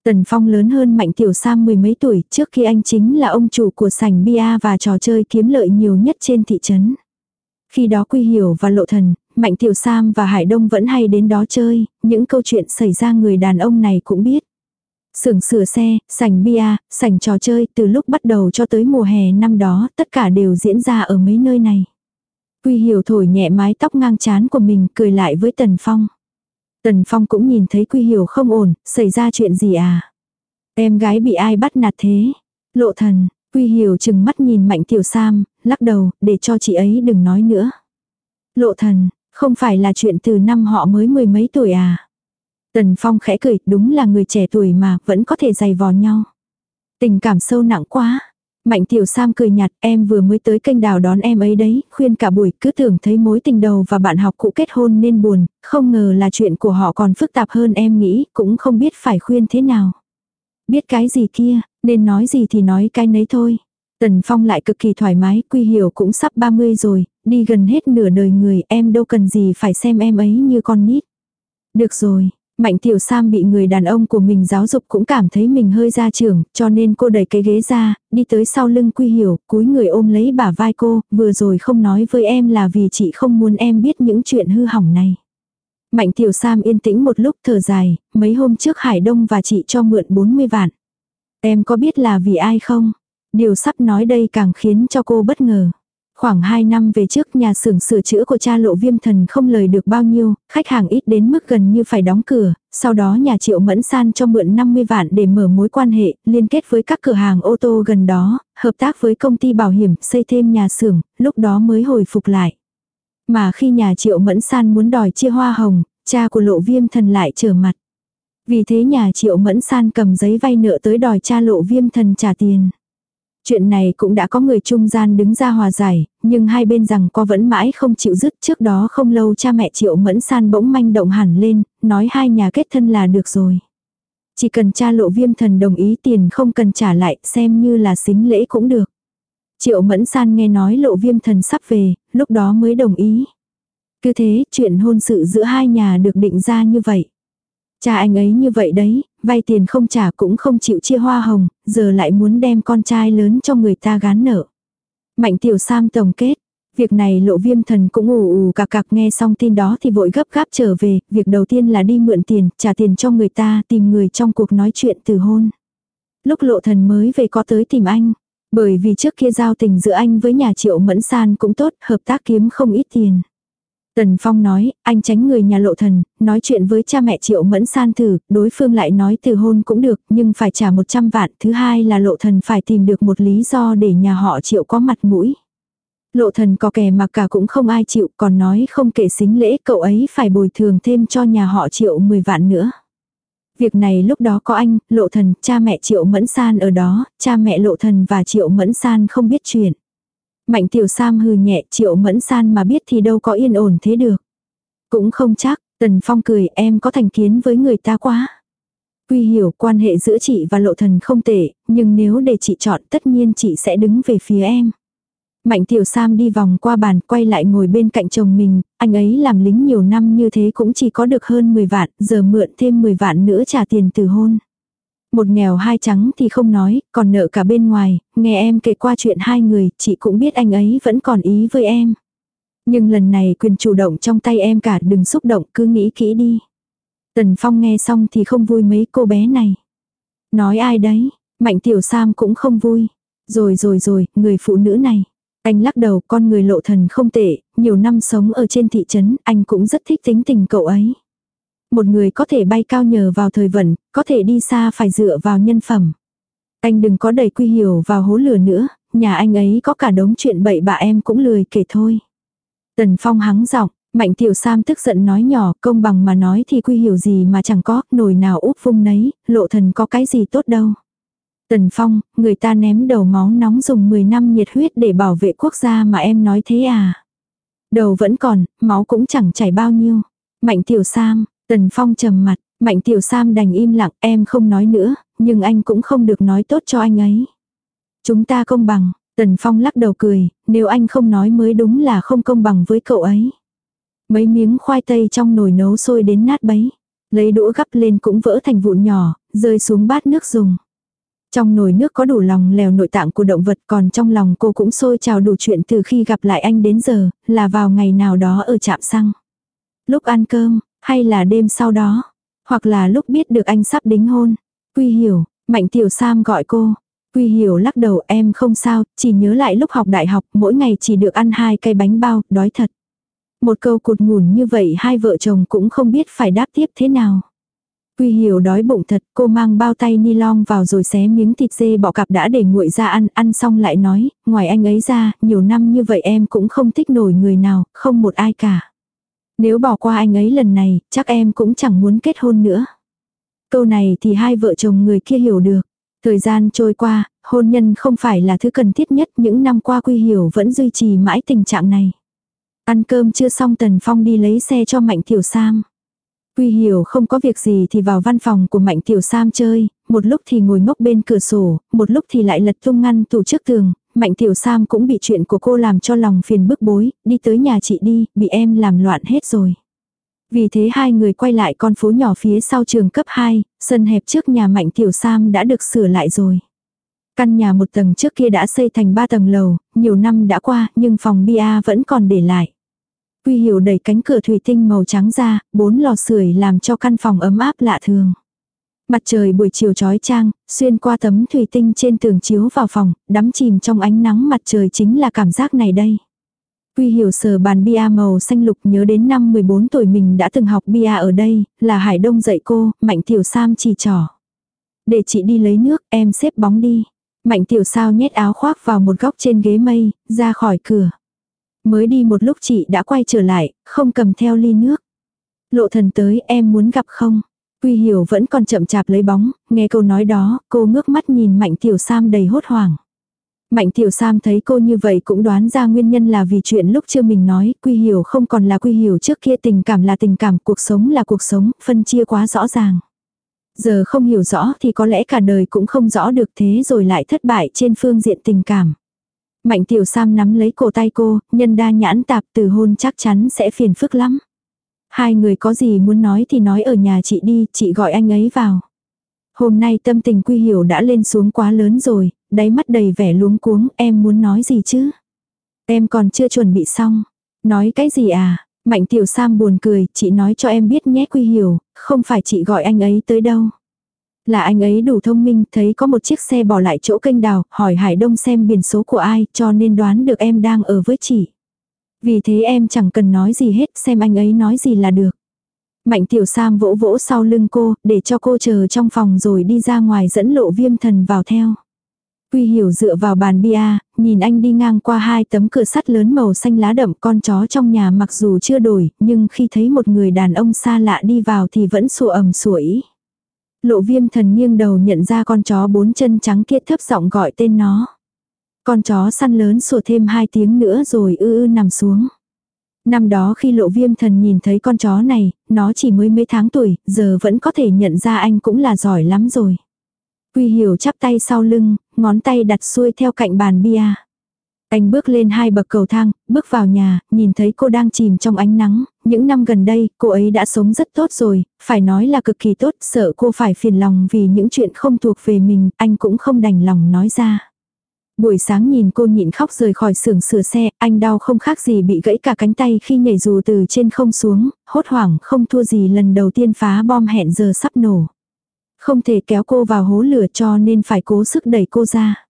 Tần Phong lớn hơn Mạnh Tiểu Sam mười mấy tuổi, trước khi anh chính là ông chủ của sảnh bia và trò chơi kiếm lợi nhiều nhất trên thị trấn. Khi đó Quy Hiểu và Lộ Thần, Mạnh Tiểu Sam và Hải Đông vẫn hay đến đó chơi, những câu chuyện xảy ra người đàn ông này cũng biết. Sưởng sửa xe, sảnh bia, sảnh trò chơi từ lúc bắt đầu cho tới mùa hè năm đó tất cả đều diễn ra ở mấy nơi này. Quy Hiểu thổi nhẹ mái tóc ngang chán của mình cười lại với Tần Phong. Tần Phong cũng nhìn thấy Quy Hiểu không ổn, xảy ra chuyện gì à? Em gái bị ai bắt nạt thế? Lộ thần, Quy Hiểu chừng mắt nhìn Mạnh Tiểu Sam, lắc đầu, để cho chị ấy đừng nói nữa. Lộ thần, không phải là chuyện từ năm họ mới mười mấy tuổi à? Tần Phong khẽ cười, đúng là người trẻ tuổi mà, vẫn có thể dày vò nhau. Tình cảm sâu nặng quá. Mạnh Tiểu Sam cười nhạt, em vừa mới tới kênh đào đón em ấy đấy, khuyên cả buổi cứ tưởng thấy mối tình đầu và bạn học cũ kết hôn nên buồn, không ngờ là chuyện của họ còn phức tạp hơn em nghĩ, cũng không biết phải khuyên thế nào. Biết cái gì kia, nên nói gì thì nói cái nấy thôi. Tần Phong lại cực kỳ thoải mái, Quy Hiểu cũng sắp 30 rồi, đi gần hết nửa đời người, em đâu cần gì phải xem em ấy như con nít. Được rồi, Mạnh Tiểu Sam bị người đàn ông của mình giáo dục cũng cảm thấy mình hơi ra trưởng, cho nên cô đẩy cái ghế ra, đi tới sau lưng Quy Hiểu, cúi người ôm lấy bả vai cô, vừa rồi không nói với em là vì chị không muốn em biết những chuyện hư hỏng này. Mạnh Tiểu Sam yên tĩnh một lúc thở dài, mấy hôm trước Hải Đông và chị cho mượn 40 vạn. Em có biết là vì ai không? Điều sắp nói đây càng khiến cho cô bất ngờ. Khoảng 2 năm về trước nhà xưởng sửa chữa của cha lộ viêm thần không lời được bao nhiêu, khách hàng ít đến mức gần như phải đóng cửa, sau đó nhà triệu mẫn san cho mượn 50 vạn để mở mối quan hệ, liên kết với các cửa hàng ô tô gần đó, hợp tác với công ty bảo hiểm, xây thêm nhà xưởng, lúc đó mới hồi phục lại. Mà khi nhà triệu mẫn san muốn đòi chia hoa hồng, cha của lộ viêm thần lại trở mặt. Vì thế nhà triệu mẫn san cầm giấy vay nợ tới đòi cha lộ viêm thần trả tiền. Chuyện này cũng đã có người trung gian đứng ra hòa giải, nhưng hai bên rằng co vẫn mãi không chịu dứt. Trước đó không lâu cha mẹ Triệu Mẫn San bỗng manh động hẳn lên, nói hai nhà kết thân là được rồi. Chỉ cần cha lộ viêm thần đồng ý tiền không cần trả lại, xem như là xính lễ cũng được. Triệu Mẫn San nghe nói lộ viêm thần sắp về, lúc đó mới đồng ý. Cứ thế, chuyện hôn sự giữa hai nhà được định ra như vậy. Cha anh ấy như vậy đấy, vay tiền không trả cũng không chịu chia hoa hồng, giờ lại muốn đem con trai lớn cho người ta gán nợ. Mạnh tiểu Sam tổng kết. Việc này lộ viêm thần cũng ù ù cạc cạc nghe xong tin đó thì vội gấp gáp trở về, việc đầu tiên là đi mượn tiền, trả tiền cho người ta, tìm người trong cuộc nói chuyện từ hôn. Lúc lộ thần mới về có tới tìm anh, bởi vì trước kia giao tình giữa anh với nhà triệu mẫn san cũng tốt, hợp tác kiếm không ít tiền. Tần Phong nói, anh tránh người nhà lộ thần, nói chuyện với cha mẹ triệu mẫn san thử, đối phương lại nói từ hôn cũng được, nhưng phải trả 100 vạn. Thứ hai là lộ thần phải tìm được một lý do để nhà họ triệu có mặt mũi. Lộ thần có kè mà cả cũng không ai chịu, còn nói không kể xính lễ cậu ấy phải bồi thường thêm cho nhà họ triệu 10 vạn nữa. Việc này lúc đó có anh, lộ thần, cha mẹ triệu mẫn san ở đó, cha mẹ lộ thần và triệu mẫn san không biết chuyện. Mạnh tiểu sam hừ nhẹ triệu mẫn san mà biết thì đâu có yên ổn thế được. Cũng không chắc, tần phong cười em có thành kiến với người ta quá. Quy hiểu quan hệ giữa chị và lộ thần không tệ, nhưng nếu để chị chọn tất nhiên chị sẽ đứng về phía em. Mạnh tiểu Sam đi vòng qua bàn quay lại ngồi bên cạnh chồng mình, anh ấy làm lính nhiều năm như thế cũng chỉ có được hơn 10 vạn, giờ mượn thêm 10 vạn nữa trả tiền từ hôn. Một nghèo hai trắng thì không nói, còn nợ cả bên ngoài, nghe em kể qua chuyện hai người, chị cũng biết anh ấy vẫn còn ý với em. Nhưng lần này quyền chủ động trong tay em cả đừng xúc động cứ nghĩ kỹ đi. Tần Phong nghe xong thì không vui mấy cô bé này. Nói ai đấy, Mạnh Tiểu Sam cũng không vui. Rồi rồi rồi, người phụ nữ này. Anh lắc đầu con người lộ thần không tệ, nhiều năm sống ở trên thị trấn, anh cũng rất thích tính tình cậu ấy. Một người có thể bay cao nhờ vào thời vận, có thể đi xa phải dựa vào nhân phẩm. Anh đừng có đẩy quy hiểu vào hố lửa nữa, nhà anh ấy có cả đống chuyện bậy bạ em cũng lười kể thôi. Tần Phong hắng giọng, Mạnh Tiểu Sam tức giận nói nhỏ, công bằng mà nói thì quy hiểu gì mà chẳng có, nồi nào úp vung nấy, lộ thần có cái gì tốt đâu. Tần Phong, người ta ném đầu máu nóng dùng 10 năm nhiệt huyết để bảo vệ quốc gia mà em nói thế à. Đầu vẫn còn, máu cũng chẳng chảy bao nhiêu. Mạnh Tiểu Sam, Tần Phong trầm mặt, Mạnh Tiểu Sam đành im lặng, em không nói nữa, nhưng anh cũng không được nói tốt cho anh ấy. Chúng ta công bằng, Tần Phong lắc đầu cười, nếu anh không nói mới đúng là không công bằng với cậu ấy. Mấy miếng khoai tây trong nồi nấu sôi đến nát bấy. Lấy đũa gắp lên cũng vỡ thành vụn nhỏ, rơi xuống bát nước dùng. Trong nồi nước có đủ lòng lèo nội tạng của động vật còn trong lòng cô cũng sôi trào đủ chuyện từ khi gặp lại anh đến giờ, là vào ngày nào đó ở trạm xăng. Lúc ăn cơm, hay là đêm sau đó, hoặc là lúc biết được anh sắp đính hôn. Quy hiểu, Mạnh Tiểu Sam gọi cô. Quy hiểu lắc đầu em không sao, chỉ nhớ lại lúc học đại học mỗi ngày chỉ được ăn hai cây bánh bao, đói thật. Một câu cụt ngủn như vậy hai vợ chồng cũng không biết phải đáp tiếp thế nào. Quy hiểu đói bụng thật, cô mang bao tay ni lông vào rồi xé miếng thịt dê bọ cặp đã để nguội ra ăn, ăn xong lại nói, ngoài anh ấy ra, nhiều năm như vậy em cũng không thích nổi người nào, không một ai cả. Nếu bỏ qua anh ấy lần này, chắc em cũng chẳng muốn kết hôn nữa. Câu này thì hai vợ chồng người kia hiểu được. Thời gian trôi qua, hôn nhân không phải là thứ cần thiết nhất, những năm qua Quy Hiểu vẫn duy trì mãi tình trạng này. Ăn cơm chưa xong Tần Phong đi lấy xe cho Mạnh Tiểu Sam. Quy hiểu không có việc gì thì vào văn phòng của Mạnh Tiểu Sam chơi, một lúc thì ngồi ngốc bên cửa sổ, một lúc thì lại lật tung ngăn tủ trước tường. Mạnh Tiểu Sam cũng bị chuyện của cô làm cho lòng phiền bức bối, đi tới nhà chị đi, bị em làm loạn hết rồi. Vì thế hai người quay lại con phố nhỏ phía sau trường cấp 2, sân hẹp trước nhà Mạnh Tiểu Sam đã được sửa lại rồi. Căn nhà một tầng trước kia đã xây thành ba tầng lầu, nhiều năm đã qua nhưng phòng bia vẫn còn để lại. Quy hiểu đẩy cánh cửa thủy tinh màu trắng ra, bốn lò sưởi làm cho căn phòng ấm áp lạ thường. Mặt trời buổi chiều trói trang, xuyên qua tấm thủy tinh trên tường chiếu vào phòng, đắm chìm trong ánh nắng mặt trời chính là cảm giác này đây. Quy hiểu sờ bàn bia màu xanh lục nhớ đến năm 14 tuổi mình đã từng học bia ở đây, là Hải Đông dạy cô, Mạnh Tiểu Sam chỉ trỏ. Để chị đi lấy nước, em xếp bóng đi. Mạnh Tiểu Sao nhét áo khoác vào một góc trên ghế mây, ra khỏi cửa. Mới đi một lúc chị đã quay trở lại, không cầm theo ly nước. Lộ thần tới em muốn gặp không? Quy hiểu vẫn còn chậm chạp lấy bóng, nghe câu nói đó, cô ngước mắt nhìn Mạnh Tiểu Sam đầy hốt hoảng. Mạnh Tiểu Sam thấy cô như vậy cũng đoán ra nguyên nhân là vì chuyện lúc chưa mình nói, Quy hiểu không còn là Quy hiểu trước kia tình cảm là tình cảm, cuộc sống là cuộc sống, phân chia quá rõ ràng. Giờ không hiểu rõ thì có lẽ cả đời cũng không rõ được thế rồi lại thất bại trên phương diện tình cảm. Mạnh tiểu Sam nắm lấy cổ tay cô, nhân đa nhãn tạp từ hôn chắc chắn sẽ phiền phức lắm. Hai người có gì muốn nói thì nói ở nhà chị đi, chị gọi anh ấy vào. Hôm nay tâm tình quy hiểu đã lên xuống quá lớn rồi, đáy mắt đầy vẻ luống cuống, em muốn nói gì chứ? Em còn chưa chuẩn bị xong. Nói cái gì à? Mạnh tiểu Sam buồn cười, chị nói cho em biết nhé quy hiểu, không phải chị gọi anh ấy tới đâu. Là anh ấy đủ thông minh, thấy có một chiếc xe bỏ lại chỗ kênh đào, hỏi Hải Đông xem biển số của ai, cho nên đoán được em đang ở với chị. Vì thế em chẳng cần nói gì hết, xem anh ấy nói gì là được. Mạnh tiểu Sam vỗ vỗ sau lưng cô, để cho cô chờ trong phòng rồi đi ra ngoài dẫn lộ viêm thần vào theo. Quy hiểu dựa vào bàn bia, nhìn anh đi ngang qua hai tấm cửa sắt lớn màu xanh lá đậm con chó trong nhà mặc dù chưa đổi, nhưng khi thấy một người đàn ông xa lạ đi vào thì vẫn sủa ầm sủa ý. Lộ viêm thần nghiêng đầu nhận ra con chó bốn chân trắng kia thấp giọng gọi tên nó. Con chó săn lớn sủa thêm hai tiếng nữa rồi ư ư nằm xuống. Năm đó khi lộ viêm thần nhìn thấy con chó này, nó chỉ mới mấy tháng tuổi, giờ vẫn có thể nhận ra anh cũng là giỏi lắm rồi. Quy hiểu chắp tay sau lưng, ngón tay đặt xuôi theo cạnh bàn bia. Anh bước lên hai bậc cầu thang, bước vào nhà, nhìn thấy cô đang chìm trong ánh nắng. Những năm gần đây, cô ấy đã sống rất tốt rồi, phải nói là cực kỳ tốt, sợ cô phải phiền lòng vì những chuyện không thuộc về mình, anh cũng không đành lòng nói ra. Buổi sáng nhìn cô nhịn khóc rời khỏi xưởng sửa xe, anh đau không khác gì bị gãy cả cánh tay khi nhảy dù từ trên không xuống, hốt hoảng không thua gì lần đầu tiên phá bom hẹn giờ sắp nổ. Không thể kéo cô vào hố lửa cho nên phải cố sức đẩy cô ra.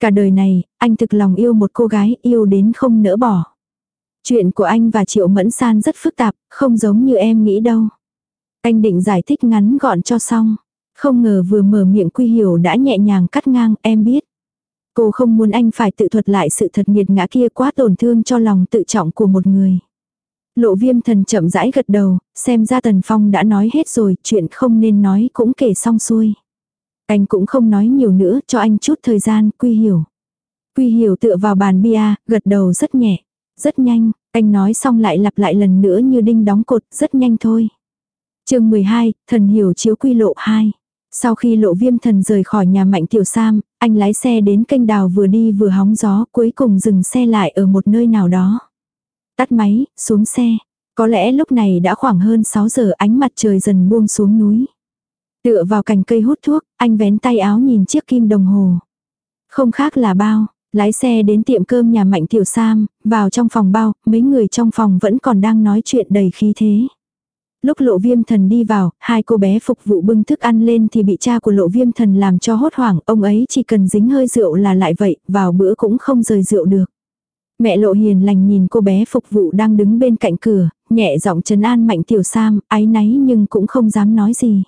Cả đời này, anh thực lòng yêu một cô gái yêu đến không nỡ bỏ. Chuyện của anh và Triệu Mẫn San rất phức tạp, không giống như em nghĩ đâu. Anh định giải thích ngắn gọn cho xong. Không ngờ vừa mở miệng quy hiểu đã nhẹ nhàng cắt ngang, em biết. Cô không muốn anh phải tự thuật lại sự thật nghiệt ngã kia quá tổn thương cho lòng tự trọng của một người. Lộ viêm thần chậm rãi gật đầu, xem ra Tần Phong đã nói hết rồi, chuyện không nên nói cũng kể xong xuôi. Anh cũng không nói nhiều nữa, cho anh chút thời gian, quy hiểu. Quy hiểu tựa vào bàn bia, gật đầu rất nhẹ, rất nhanh, anh nói xong lại lặp lại lần nữa như đinh đóng cột, rất nhanh thôi. chương 12, thần hiểu chiếu quy lộ 2. Sau khi lộ viêm thần rời khỏi nhà mạnh tiểu Sam, anh lái xe đến kênh đào vừa đi vừa hóng gió cuối cùng dừng xe lại ở một nơi nào đó. Tắt máy, xuống xe. Có lẽ lúc này đã khoảng hơn 6 giờ ánh mặt trời dần buông xuống núi. Tựa vào cành cây hút thuốc, anh vén tay áo nhìn chiếc kim đồng hồ. Không khác là bao, lái xe đến tiệm cơm nhà Mạnh Tiểu Sam, vào trong phòng bao, mấy người trong phòng vẫn còn đang nói chuyện đầy khí thế. Lúc lộ viêm thần đi vào, hai cô bé phục vụ bưng thức ăn lên thì bị cha của lộ viêm thần làm cho hốt hoảng, ông ấy chỉ cần dính hơi rượu là lại vậy, vào bữa cũng không rời rượu được. Mẹ lộ hiền lành nhìn cô bé phục vụ đang đứng bên cạnh cửa, nhẹ giọng trấn an mạnh tiểu sam, ái náy nhưng cũng không dám nói gì.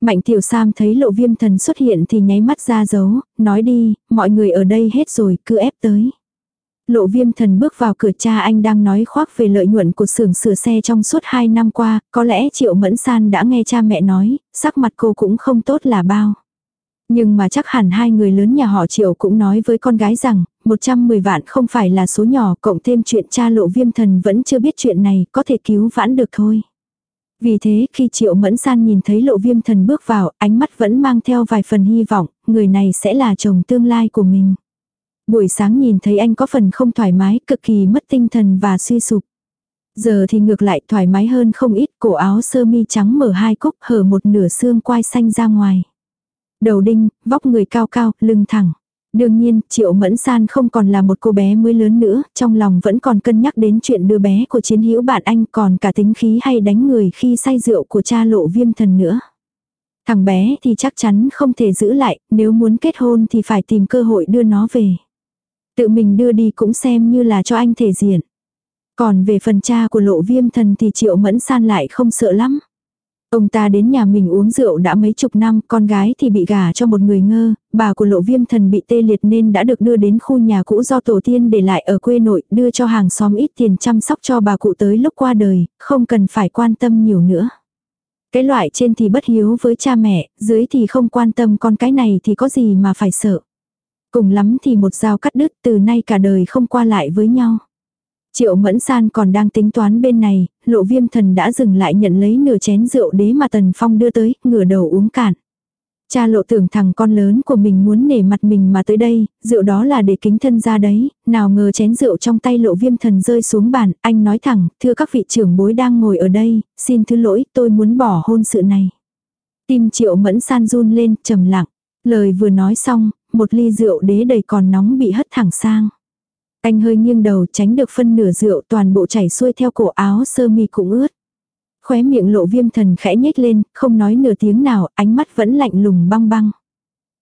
Mạnh tiểu sam thấy lộ viêm thần xuất hiện thì nháy mắt ra dấu, nói đi, mọi người ở đây hết rồi, cứ ép tới. Lộ viêm thần bước vào cửa cha anh đang nói khoác về lợi nhuận của xưởng sửa xe trong suốt 2 năm qua, có lẽ Triệu Mẫn San đã nghe cha mẹ nói, sắc mặt cô cũng không tốt là bao. Nhưng mà chắc hẳn hai người lớn nhà họ Triệu cũng nói với con gái rằng, 110 vạn không phải là số nhỏ, cộng thêm chuyện cha lộ viêm thần vẫn chưa biết chuyện này, có thể cứu vãn được thôi. Vì thế khi Triệu Mẫn San nhìn thấy lộ viêm thần bước vào, ánh mắt vẫn mang theo vài phần hy vọng, người này sẽ là chồng tương lai của mình. Buổi sáng nhìn thấy anh có phần không thoải mái, cực kỳ mất tinh thần và suy sụp. Giờ thì ngược lại thoải mái hơn không ít, cổ áo sơ mi trắng mở hai cúc hở một nửa xương quai xanh ra ngoài. Đầu đinh, vóc người cao cao, lưng thẳng. Đương nhiên, Triệu Mẫn San không còn là một cô bé mới lớn nữa, trong lòng vẫn còn cân nhắc đến chuyện đưa bé của chiến hữu bạn anh còn cả tính khí hay đánh người khi say rượu của cha lộ viêm thần nữa. Thằng bé thì chắc chắn không thể giữ lại, nếu muốn kết hôn thì phải tìm cơ hội đưa nó về. Tự mình đưa đi cũng xem như là cho anh thể diện. Còn về phần cha của lộ viêm thần thì Triệu Mẫn San lại không sợ lắm. Ông ta đến nhà mình uống rượu đã mấy chục năm, con gái thì bị gả cho một người ngơ, bà của lộ viêm thần bị tê liệt nên đã được đưa đến khu nhà cũ do tổ tiên để lại ở quê nội, đưa cho hàng xóm ít tiền chăm sóc cho bà cụ tới lúc qua đời, không cần phải quan tâm nhiều nữa. Cái loại trên thì bất hiếu với cha mẹ, dưới thì không quan tâm con cái này thì có gì mà phải sợ. Cùng lắm thì một dao cắt đứt từ nay cả đời không qua lại với nhau. Triệu Mẫn San còn đang tính toán bên này, lộ viêm thần đã dừng lại nhận lấy nửa chén rượu đế mà Tần Phong đưa tới, ngửa đầu uống cạn. Cha lộ tưởng thằng con lớn của mình muốn nể mặt mình mà tới đây, rượu đó là để kính thân ra đấy, nào ngờ chén rượu trong tay lộ viêm thần rơi xuống bàn, anh nói thẳng, thưa các vị trưởng bối đang ngồi ở đây, xin thứ lỗi, tôi muốn bỏ hôn sự này. Tim triệu mẫn san run lên, trầm lặng. Lời vừa nói xong, một ly rượu đế đầy còn nóng bị hất thẳng sang. Anh hơi nghiêng đầu tránh được phân nửa rượu toàn bộ chảy xuôi theo cổ áo sơ mi cũng ướt. Khóe miệng lộ viêm thần khẽ nhếch lên, không nói nửa tiếng nào, ánh mắt vẫn lạnh lùng băng băng.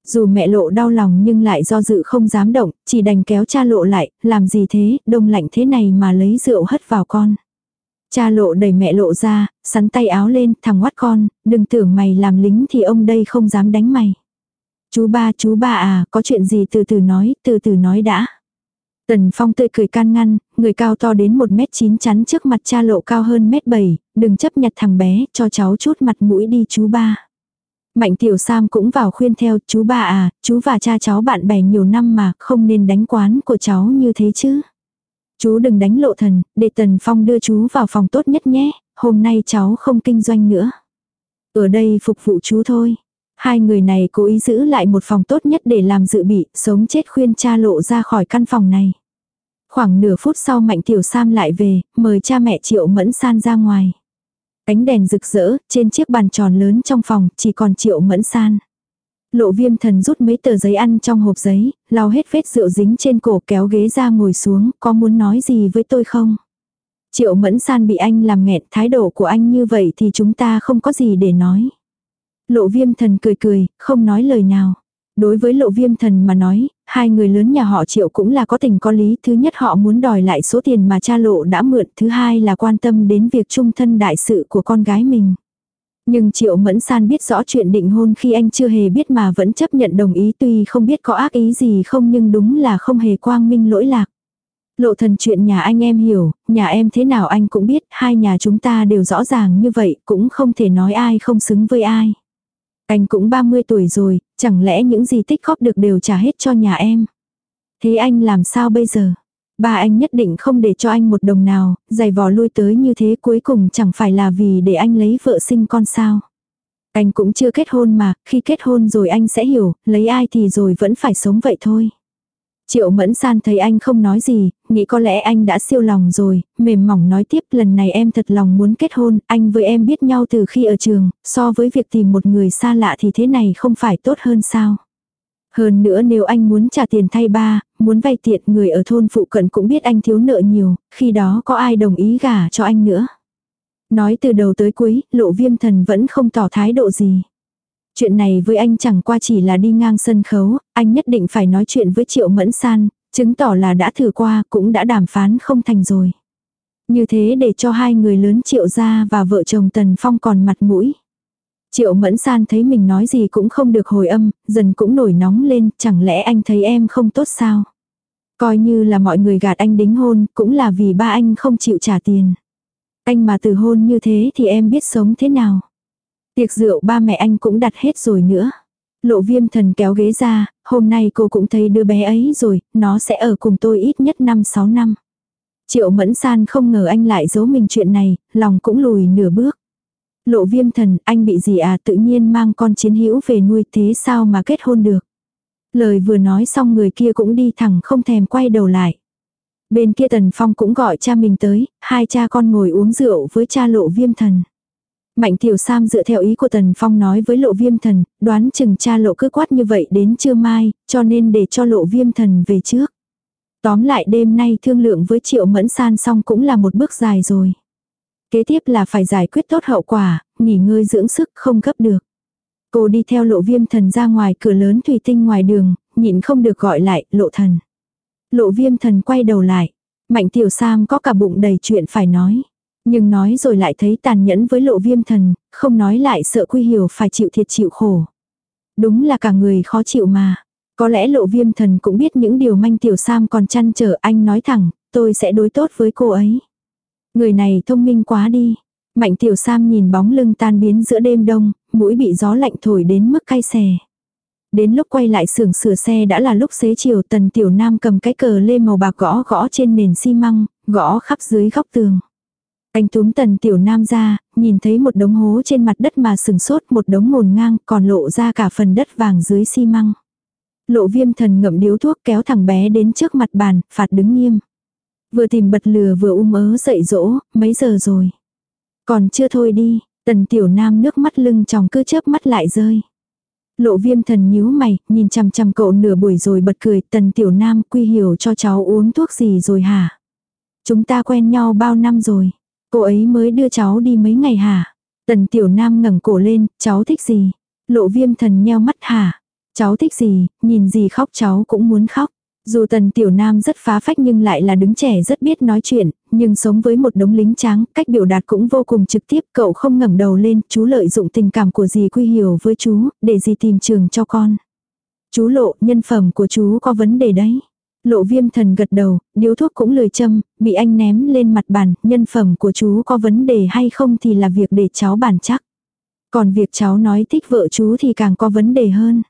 Dù mẹ lộ đau lòng nhưng lại do dự không dám động, chỉ đành kéo cha lộ lại, làm gì thế, đông lạnh thế này mà lấy rượu hất vào con. Cha lộ đẩy mẹ lộ ra, sắn tay áo lên, thằng ngoắt con, đừng tưởng mày làm lính thì ông đây không dám đánh mày. Chú ba, chú ba à, có chuyện gì từ từ nói, từ từ nói đã. Tần Phong tươi cười can ngăn, người cao to đến 1 mét 9 chắn trước mặt cha lộ cao hơn mét 7, đừng chấp nhặt thằng bé, cho cháu chút mặt mũi đi chú ba. Mạnh tiểu Sam cũng vào khuyên theo, chú bà à, chú và cha cháu bạn bè nhiều năm mà, không nên đánh quán của cháu như thế chứ. Chú đừng đánh lộ thần, để Tần Phong đưa chú vào phòng tốt nhất nhé, hôm nay cháu không kinh doanh nữa. Ở đây phục vụ chú thôi. Hai người này cố ý giữ lại một phòng tốt nhất để làm dự bị, sống chết khuyên cha lộ ra khỏi căn phòng này. Khoảng nửa phút sau Mạnh Tiểu Sam lại về, mời cha mẹ Triệu Mẫn San ra ngoài. Ánh đèn rực rỡ, trên chiếc bàn tròn lớn trong phòng, chỉ còn Triệu Mẫn San. Lộ viêm thần rút mấy tờ giấy ăn trong hộp giấy, lau hết vết rượu dính trên cổ kéo ghế ra ngồi xuống, có muốn nói gì với tôi không? Triệu Mẫn San bị anh làm nghẹn, thái độ của anh như vậy thì chúng ta không có gì để nói. Lộ viêm thần cười cười, không nói lời nào. Đối với lộ viêm thần mà nói, hai người lớn nhà họ triệu cũng là có tình có lý. Thứ nhất họ muốn đòi lại số tiền mà cha lộ đã mượn. Thứ hai là quan tâm đến việc trung thân đại sự của con gái mình. Nhưng triệu mẫn san biết rõ chuyện định hôn khi anh chưa hề biết mà vẫn chấp nhận đồng ý tuy không biết có ác ý gì không nhưng đúng là không hề quang minh lỗi lạc. Lộ thần chuyện nhà anh em hiểu, nhà em thế nào anh cũng biết, hai nhà chúng ta đều rõ ràng như vậy, cũng không thể nói ai không xứng với ai. Anh cũng 30 tuổi rồi, chẳng lẽ những gì tích góp được đều trả hết cho nhà em. Thế anh làm sao bây giờ? Ba anh nhất định không để cho anh một đồng nào, giày vò lui tới như thế cuối cùng chẳng phải là vì để anh lấy vợ sinh con sao. Anh cũng chưa kết hôn mà, khi kết hôn rồi anh sẽ hiểu, lấy ai thì rồi vẫn phải sống vậy thôi. Triệu Mẫn San thấy anh không nói gì, nghĩ có lẽ anh đã siêu lòng rồi, mềm mỏng nói tiếp lần này em thật lòng muốn kết hôn, anh với em biết nhau từ khi ở trường, so với việc tìm một người xa lạ thì thế này không phải tốt hơn sao. Hơn nữa nếu anh muốn trả tiền thay ba, muốn vay tiện người ở thôn phụ cận cũng biết anh thiếu nợ nhiều, khi đó có ai đồng ý gả cho anh nữa. Nói từ đầu tới cuối, lộ viêm thần vẫn không tỏ thái độ gì. Chuyện này với anh chẳng qua chỉ là đi ngang sân khấu, anh nhất định phải nói chuyện với Triệu Mẫn San, chứng tỏ là đã thử qua cũng đã đàm phán không thành rồi. Như thế để cho hai người lớn Triệu gia và vợ chồng Tần Phong còn mặt mũi. Triệu Mẫn San thấy mình nói gì cũng không được hồi âm, dần cũng nổi nóng lên, chẳng lẽ anh thấy em không tốt sao? Coi như là mọi người gạt anh đính hôn, cũng là vì ba anh không chịu trả tiền. Anh mà từ hôn như thế thì em biết sống thế nào? Tiệc rượu ba mẹ anh cũng đặt hết rồi nữa. Lộ viêm thần kéo ghế ra, hôm nay cô cũng thấy đứa bé ấy rồi, nó sẽ ở cùng tôi ít nhất 5-6 năm. Triệu mẫn san không ngờ anh lại giấu mình chuyện này, lòng cũng lùi nửa bước. Lộ viêm thần, anh bị gì à tự nhiên mang con chiến hữu về nuôi thế sao mà kết hôn được. Lời vừa nói xong người kia cũng đi thẳng không thèm quay đầu lại. Bên kia Tần Phong cũng gọi cha mình tới, hai cha con ngồi uống rượu với cha lộ viêm thần. Mạnh Tiểu Sam dựa theo ý của Tần Phong nói với lộ viêm thần, đoán chừng cha lộ cứ quát như vậy đến trưa mai, cho nên để cho lộ viêm thần về trước. Tóm lại đêm nay thương lượng với Triệu Mẫn San xong cũng là một bước dài rồi. Kế tiếp là phải giải quyết tốt hậu quả, nghỉ ngơi dưỡng sức không gấp được. Cô đi theo lộ viêm thần ra ngoài cửa lớn thủy tinh ngoài đường, nhịn không được gọi lại, lộ thần. Lộ viêm thần quay đầu lại. Mạnh tiểu Sam có cả bụng đầy chuyện phải nói. Nhưng nói rồi lại thấy tàn nhẫn với lộ viêm thần, không nói lại sợ quy hiểu phải chịu thiệt chịu khổ. Đúng là cả người khó chịu mà. Có lẽ lộ viêm thần cũng biết những điều manh tiểu Sam còn chăn trở anh nói thẳng, tôi sẽ đối tốt với cô ấy. Người này thông minh quá đi. Mạnh tiểu Sam nhìn bóng lưng tan biến giữa đêm đông, mũi bị gió lạnh thổi đến mức cay xè. Đến lúc quay lại xưởng sửa xe đã là lúc xế chiều tần tiểu nam cầm cái cờ lê màu bạc gõ gõ trên nền xi măng, gõ khắp dưới góc tường. Anh túm tần tiểu nam ra, nhìn thấy một đống hố trên mặt đất mà sừng sốt một đống ngồn ngang còn lộ ra cả phần đất vàng dưới xi măng. Lộ viêm thần ngậm điếu thuốc kéo thằng bé đến trước mặt bàn, phạt đứng nghiêm. Vừa tìm bật lừa vừa um ớ dậy dỗ, mấy giờ rồi. Còn chưa thôi đi, tần tiểu nam nước mắt lưng tròng cứ chớp mắt lại rơi. Lộ viêm thần nhíu mày, nhìn chằm chằm cậu nửa buổi rồi bật cười, tần tiểu nam quy hiểu cho cháu uống thuốc gì rồi hả? Chúng ta quen nhau bao năm rồi. Cô ấy mới đưa cháu đi mấy ngày hả? Tần tiểu nam ngẩng cổ lên, cháu thích gì? Lộ viêm thần nheo mắt hả? Cháu thích gì, nhìn gì khóc cháu cũng muốn khóc. Dù tần tiểu nam rất phá phách nhưng lại là đứng trẻ rất biết nói chuyện, nhưng sống với một đống lính tráng, cách biểu đạt cũng vô cùng trực tiếp, cậu không ngẩng đầu lên, chú lợi dụng tình cảm của dì quy hiểu với chú, để dì tìm trường cho con. Chú lộ, nhân phẩm của chú có vấn đề đấy. Lộ viêm thần gật đầu, điếu thuốc cũng lười châm, bị anh ném lên mặt bàn, nhân phẩm của chú có vấn đề hay không thì là việc để cháu bàn chắc. Còn việc cháu nói thích vợ chú thì càng có vấn đề hơn.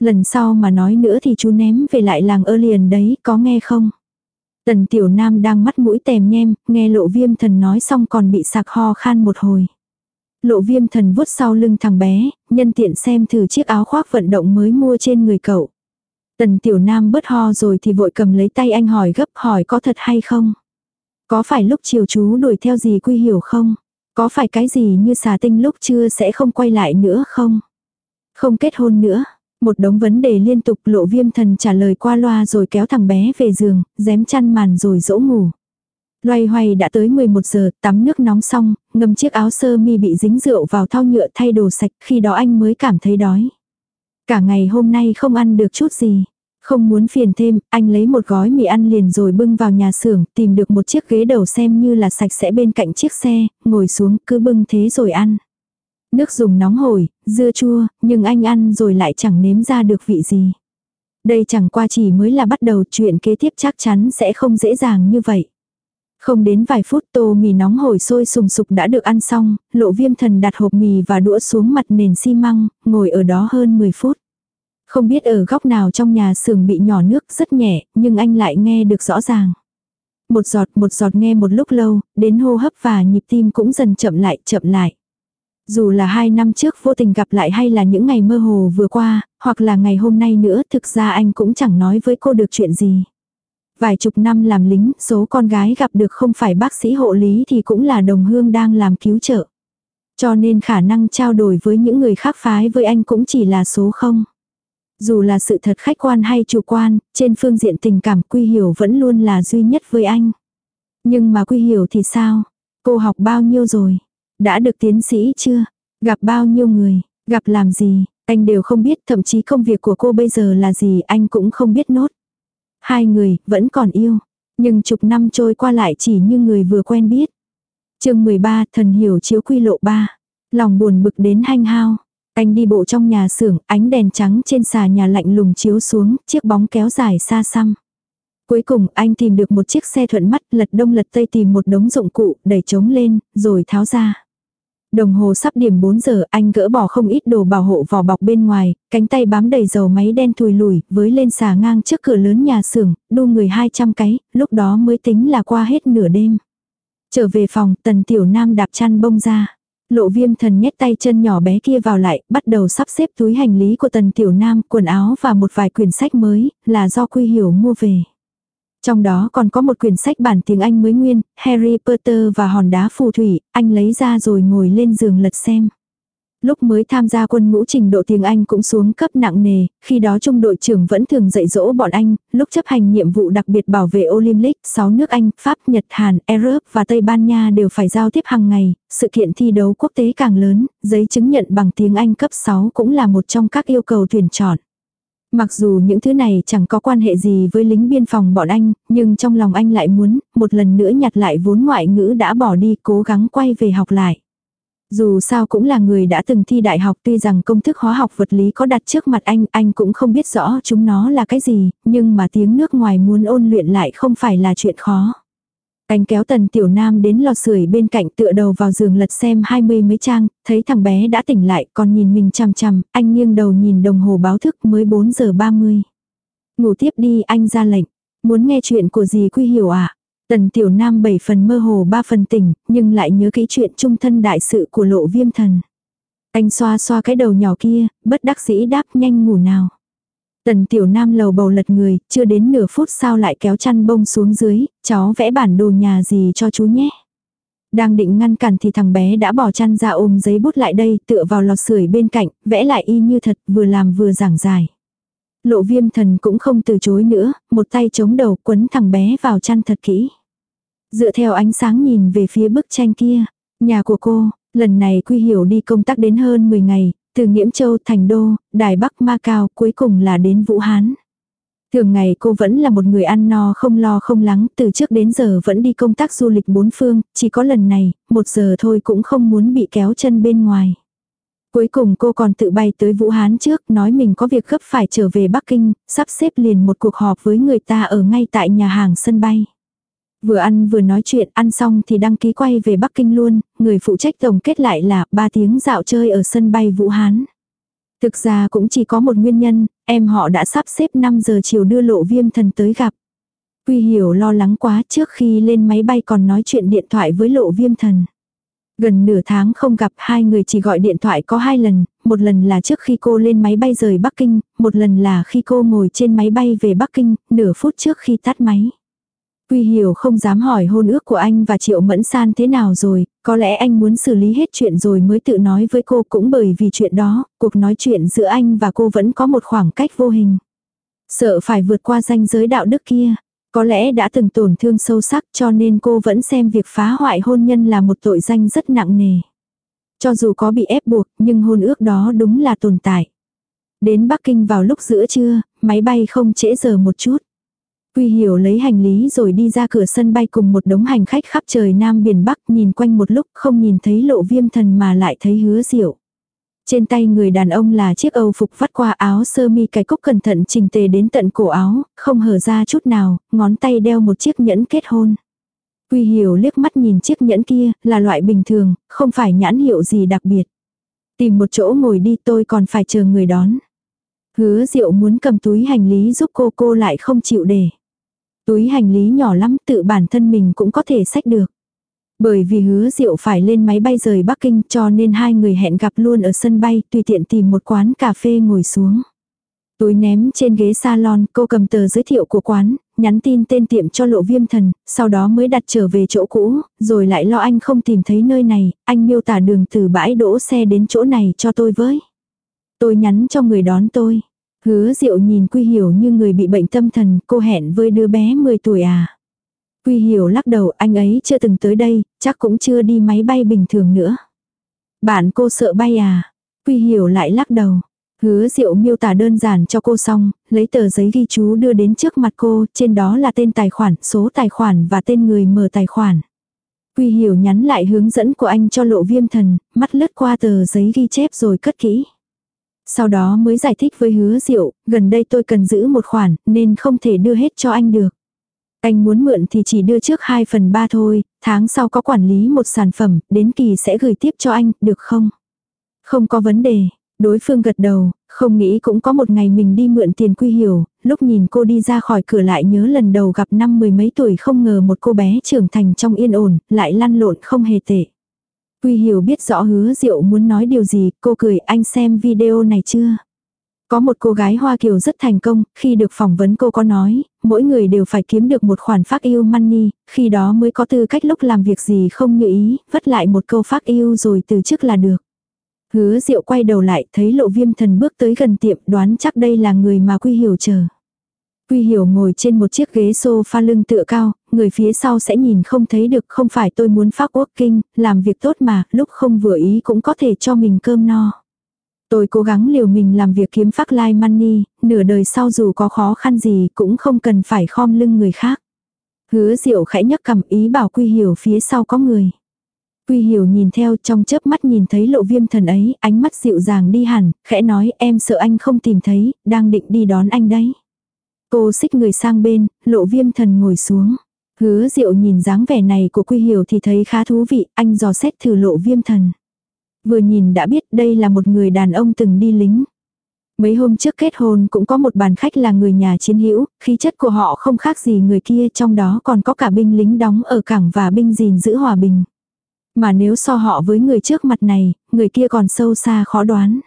Lần sau mà nói nữa thì chú ném về lại làng ơ liền đấy, có nghe không? Tần tiểu nam đang mắt mũi tèm nhem, nghe lộ viêm thần nói xong còn bị sạc ho khan một hồi. Lộ viêm thần vuốt sau lưng thằng bé, nhân tiện xem thử chiếc áo khoác vận động mới mua trên người cậu. Tần tiểu nam bớt ho rồi thì vội cầm lấy tay anh hỏi gấp hỏi có thật hay không. Có phải lúc chiều chú đuổi theo gì quy hiểu không? Có phải cái gì như xà tinh lúc trưa sẽ không quay lại nữa không? Không kết hôn nữa. Một đống vấn đề liên tục lộ viêm thần trả lời qua loa rồi kéo thằng bé về giường, dém chăn màn rồi dỗ ngủ. Loay hoay đã tới 11 giờ, tắm nước nóng xong, ngâm chiếc áo sơ mi bị dính rượu vào thau nhựa thay đồ sạch, khi đó anh mới cảm thấy đói. Cả ngày hôm nay không ăn được chút gì. Không muốn phiền thêm, anh lấy một gói mì ăn liền rồi bưng vào nhà xưởng, tìm được một chiếc ghế đầu xem như là sạch sẽ bên cạnh chiếc xe, ngồi xuống cứ bưng thế rồi ăn. Nước dùng nóng hổi, dưa chua, nhưng anh ăn rồi lại chẳng nếm ra được vị gì. Đây chẳng qua chỉ mới là bắt đầu chuyện kế tiếp chắc chắn sẽ không dễ dàng như vậy. Không đến vài phút tô mì nóng hổi sôi sùng sục đã được ăn xong, lộ viêm thần đặt hộp mì và đũa xuống mặt nền xi măng, ngồi ở đó hơn 10 phút. Không biết ở góc nào trong nhà xưởng bị nhỏ nước rất nhẹ, nhưng anh lại nghe được rõ ràng. Một giọt một giọt nghe một lúc lâu, đến hô hấp và nhịp tim cũng dần chậm lại chậm lại. Dù là hai năm trước vô tình gặp lại hay là những ngày mơ hồ vừa qua, hoặc là ngày hôm nay nữa thực ra anh cũng chẳng nói với cô được chuyện gì. Vài chục năm làm lính, số con gái gặp được không phải bác sĩ hộ lý thì cũng là đồng hương đang làm cứu trợ. Cho nên khả năng trao đổi với những người khác phái với anh cũng chỉ là số không. Dù là sự thật khách quan hay chủ quan, trên phương diện tình cảm Quy Hiểu vẫn luôn là duy nhất với anh. Nhưng mà Quy Hiểu thì sao? Cô học bao nhiêu rồi? Đã được tiến sĩ chưa? Gặp bao nhiêu người? Gặp làm gì? Anh đều không biết thậm chí công việc của cô bây giờ là gì anh cũng không biết nốt. Hai người vẫn còn yêu. Nhưng chục năm trôi qua lại chỉ như người vừa quen biết. chương 13 thần hiểu chiếu quy lộ 3. Lòng buồn bực đến hanh hao. Anh đi bộ trong nhà xưởng, ánh đèn trắng trên xà nhà lạnh lùng chiếu xuống, chiếc bóng kéo dài xa xăm. Cuối cùng anh tìm được một chiếc xe thuận mắt, lật đông lật tây tìm một đống dụng cụ, đẩy trống lên, rồi tháo ra. Đồng hồ sắp điểm 4 giờ, anh gỡ bỏ không ít đồ bảo hộ vỏ bọc bên ngoài, cánh tay bám đầy dầu máy đen thùi lùi, với lên xà ngang trước cửa lớn nhà xưởng, đu người 200 cái, lúc đó mới tính là qua hết nửa đêm. Trở về phòng, tần tiểu nam đạp chăn bông ra. Lộ viêm thần nhét tay chân nhỏ bé kia vào lại, bắt đầu sắp xếp túi hành lý của tần tiểu nam, quần áo và một vài quyển sách mới, là do Quy Hiểu mua về. Trong đó còn có một quyển sách bản tiếng Anh mới nguyên, Harry Potter và hòn đá phù thủy, anh lấy ra rồi ngồi lên giường lật xem. Lúc mới tham gia quân ngũ trình độ tiếng Anh cũng xuống cấp nặng nề, khi đó trung đội trưởng vẫn thường dạy dỗ bọn anh, lúc chấp hành nhiệm vụ đặc biệt bảo vệ Olympic, 6 nước Anh, Pháp, Nhật, Hàn, Europe và Tây Ban Nha đều phải giao tiếp hàng ngày, sự kiện thi đấu quốc tế càng lớn, giấy chứng nhận bằng tiếng Anh cấp 6 cũng là một trong các yêu cầu tuyển chọn. Mặc dù những thứ này chẳng có quan hệ gì với lính biên phòng bọn anh, nhưng trong lòng anh lại muốn, một lần nữa nhặt lại vốn ngoại ngữ đã bỏ đi cố gắng quay về học lại. Dù sao cũng là người đã từng thi đại học tuy rằng công thức hóa học vật lý có đặt trước mặt anh, anh cũng không biết rõ chúng nó là cái gì, nhưng mà tiếng nước ngoài muốn ôn luyện lại không phải là chuyện khó. Anh kéo tần tiểu nam đến lò sưởi bên cạnh tựa đầu vào giường lật xem hai mươi mấy trang, thấy thằng bé đã tỉnh lại còn nhìn mình chằm chằm, anh nghiêng đầu nhìn đồng hồ báo thức mới 4 giờ 30. Ngủ tiếp đi anh ra lệnh, muốn nghe chuyện của gì quy hiểu à? Tần tiểu nam bảy phần mơ hồ ba phần tỉnh, nhưng lại nhớ kỹ chuyện trung thân đại sự của lộ viêm thần. Anh xoa xoa cái đầu nhỏ kia, bất đắc dĩ đáp nhanh ngủ nào. Tần tiểu nam lầu bầu lật người, chưa đến nửa phút sau lại kéo chăn bông xuống dưới, cháu vẽ bản đồ nhà gì cho chú nhé. Đang định ngăn cản thì thằng bé đã bỏ chăn ra ôm giấy bút lại đây, tựa vào lò sưởi bên cạnh, vẽ lại y như thật, vừa làm vừa giảng giải. Lộ viêm thần cũng không từ chối nữa, một tay chống đầu quấn thằng bé vào chăn thật kỹ. Dựa theo ánh sáng nhìn về phía bức tranh kia, nhà của cô, lần này Quy Hiểu đi công tác đến hơn 10 ngày, từ Nghiễm Châu, Thành Đô, Đài Bắc Ma Cao, cuối cùng là đến Vũ Hán. Thường ngày cô vẫn là một người ăn no không lo không lắng, từ trước đến giờ vẫn đi công tác du lịch bốn phương, chỉ có lần này, một giờ thôi cũng không muốn bị kéo chân bên ngoài. Cuối cùng cô còn tự bay tới Vũ Hán trước, nói mình có việc gấp phải trở về Bắc Kinh, sắp xếp liền một cuộc họp với người ta ở ngay tại nhà hàng sân bay. Vừa ăn vừa nói chuyện, ăn xong thì đăng ký quay về Bắc Kinh luôn, người phụ trách tổng kết lại là 3 tiếng dạo chơi ở sân bay Vũ Hán. Thực ra cũng chỉ có một nguyên nhân, em họ đã sắp xếp 5 giờ chiều đưa lộ viêm thần tới gặp. Quy hiểu lo lắng quá trước khi lên máy bay còn nói chuyện điện thoại với lộ viêm thần. Gần nửa tháng không gặp hai người chỉ gọi điện thoại có hai lần, một lần là trước khi cô lên máy bay rời Bắc Kinh, một lần là khi cô ngồi trên máy bay về Bắc Kinh, nửa phút trước khi tắt máy. Quy hiểu không dám hỏi hôn ước của anh và Triệu Mẫn San thế nào rồi, có lẽ anh muốn xử lý hết chuyện rồi mới tự nói với cô cũng bởi vì chuyện đó, cuộc nói chuyện giữa anh và cô vẫn có một khoảng cách vô hình. Sợ phải vượt qua ranh giới đạo đức kia, có lẽ đã từng tổn thương sâu sắc cho nên cô vẫn xem việc phá hoại hôn nhân là một tội danh rất nặng nề. Cho dù có bị ép buộc nhưng hôn ước đó đúng là tồn tại. Đến Bắc Kinh vào lúc giữa trưa, máy bay không trễ giờ một chút. Quy hiểu lấy hành lý rồi đi ra cửa sân bay cùng một đống hành khách khắp trời Nam Biển Bắc nhìn quanh một lúc không nhìn thấy lộ viêm thần mà lại thấy hứa diệu. Trên tay người đàn ông là chiếc âu phục vắt qua áo sơ mi cái cúc cẩn thận chỉnh tề đến tận cổ áo, không hở ra chút nào, ngón tay đeo một chiếc nhẫn kết hôn. Quy hiểu liếc mắt nhìn chiếc nhẫn kia, là loại bình thường, không phải nhãn hiệu gì đặc biệt. Tìm một chỗ ngồi đi tôi còn phải chờ người đón. Hứa diệu muốn cầm túi hành lý giúp cô cô lại không chịu để. Túi hành lý nhỏ lắm tự bản thân mình cũng có thể xách được. Bởi vì hứa diệu phải lên máy bay rời Bắc Kinh cho nên hai người hẹn gặp luôn ở sân bay tùy tiện tìm một quán cà phê ngồi xuống. Túi ném trên ghế salon, cô cầm tờ giới thiệu của quán, nhắn tin tên tiệm cho lộ viêm thần, sau đó mới đặt trở về chỗ cũ, rồi lại lo anh không tìm thấy nơi này, anh miêu tả đường từ bãi đỗ xe đến chỗ này cho tôi với. Tôi nhắn cho người đón tôi. Hứa diệu nhìn Quy Hiểu như người bị bệnh tâm thần, cô hẹn với đứa bé 10 tuổi à. Quy Hiểu lắc đầu, anh ấy chưa từng tới đây, chắc cũng chưa đi máy bay bình thường nữa. Bạn cô sợ bay à? Quy Hiểu lại lắc đầu. Hứa diệu miêu tả đơn giản cho cô xong, lấy tờ giấy ghi chú đưa đến trước mặt cô, trên đó là tên tài khoản, số tài khoản và tên người mở tài khoản. Quy hiểu nhắn lại hướng dẫn của anh cho lộ viêm thần, mắt lướt qua tờ giấy ghi chép rồi cất kỹ. Sau đó mới giải thích với hứa diệu, gần đây tôi cần giữ một khoản, nên không thể đưa hết cho anh được. Anh muốn mượn thì chỉ đưa trước 2 phần 3 thôi, tháng sau có quản lý một sản phẩm, đến kỳ sẽ gửi tiếp cho anh, được không? Không có vấn đề, đối phương gật đầu, không nghĩ cũng có một ngày mình đi mượn tiền quy hiểu, lúc nhìn cô đi ra khỏi cửa lại nhớ lần đầu gặp năm mười mấy tuổi không ngờ một cô bé trưởng thành trong yên ổn, lại lăn lộn không hề tệ. Quy hiểu biết rõ hứa diệu muốn nói điều gì, cô cười anh xem video này chưa? Có một cô gái Hoa Kiều rất thành công, khi được phỏng vấn cô có nói, mỗi người đều phải kiếm được một khoản phát yêu money, khi đó mới có tư cách lúc làm việc gì không như ý, vất lại một câu phát yêu rồi từ chức là được. Hứa diệu quay đầu lại thấy lộ viêm thần bước tới gần tiệm đoán chắc đây là người mà Quy Hiểu chờ. Quy Hiểu ngồi trên một chiếc ghế sofa lưng tựa cao, người phía sau sẽ nhìn không thấy được không phải tôi muốn phát working, làm việc tốt mà, lúc không vừa ý cũng có thể cho mình cơm no. Tôi cố gắng liều mình làm việc kiếm phát like money, nửa đời sau dù có khó khăn gì cũng không cần phải khom lưng người khác. Hứa diệu khẽ nhấc cầm ý bảo Quy Hiểu phía sau có người. Quy Hiểu nhìn theo trong chớp mắt nhìn thấy lộ viêm thần ấy, ánh mắt dịu dàng đi hẳn, khẽ nói em sợ anh không tìm thấy, đang định đi đón anh đấy. Cô xích người sang bên, lộ viêm thần ngồi xuống. Hứa diệu nhìn dáng vẻ này của Quy Hiểu thì thấy khá thú vị, anh dò xét thử lộ viêm thần. Vừa nhìn đã biết đây là một người đàn ông từng đi lính. Mấy hôm trước kết hôn cũng có một bàn khách là người nhà chiến hữu, khí chất của họ không khác gì người kia trong đó còn có cả binh lính đóng ở cảng và binh gìn giữ hòa bình. Mà nếu so họ với người trước mặt này, người kia còn sâu xa khó đoán.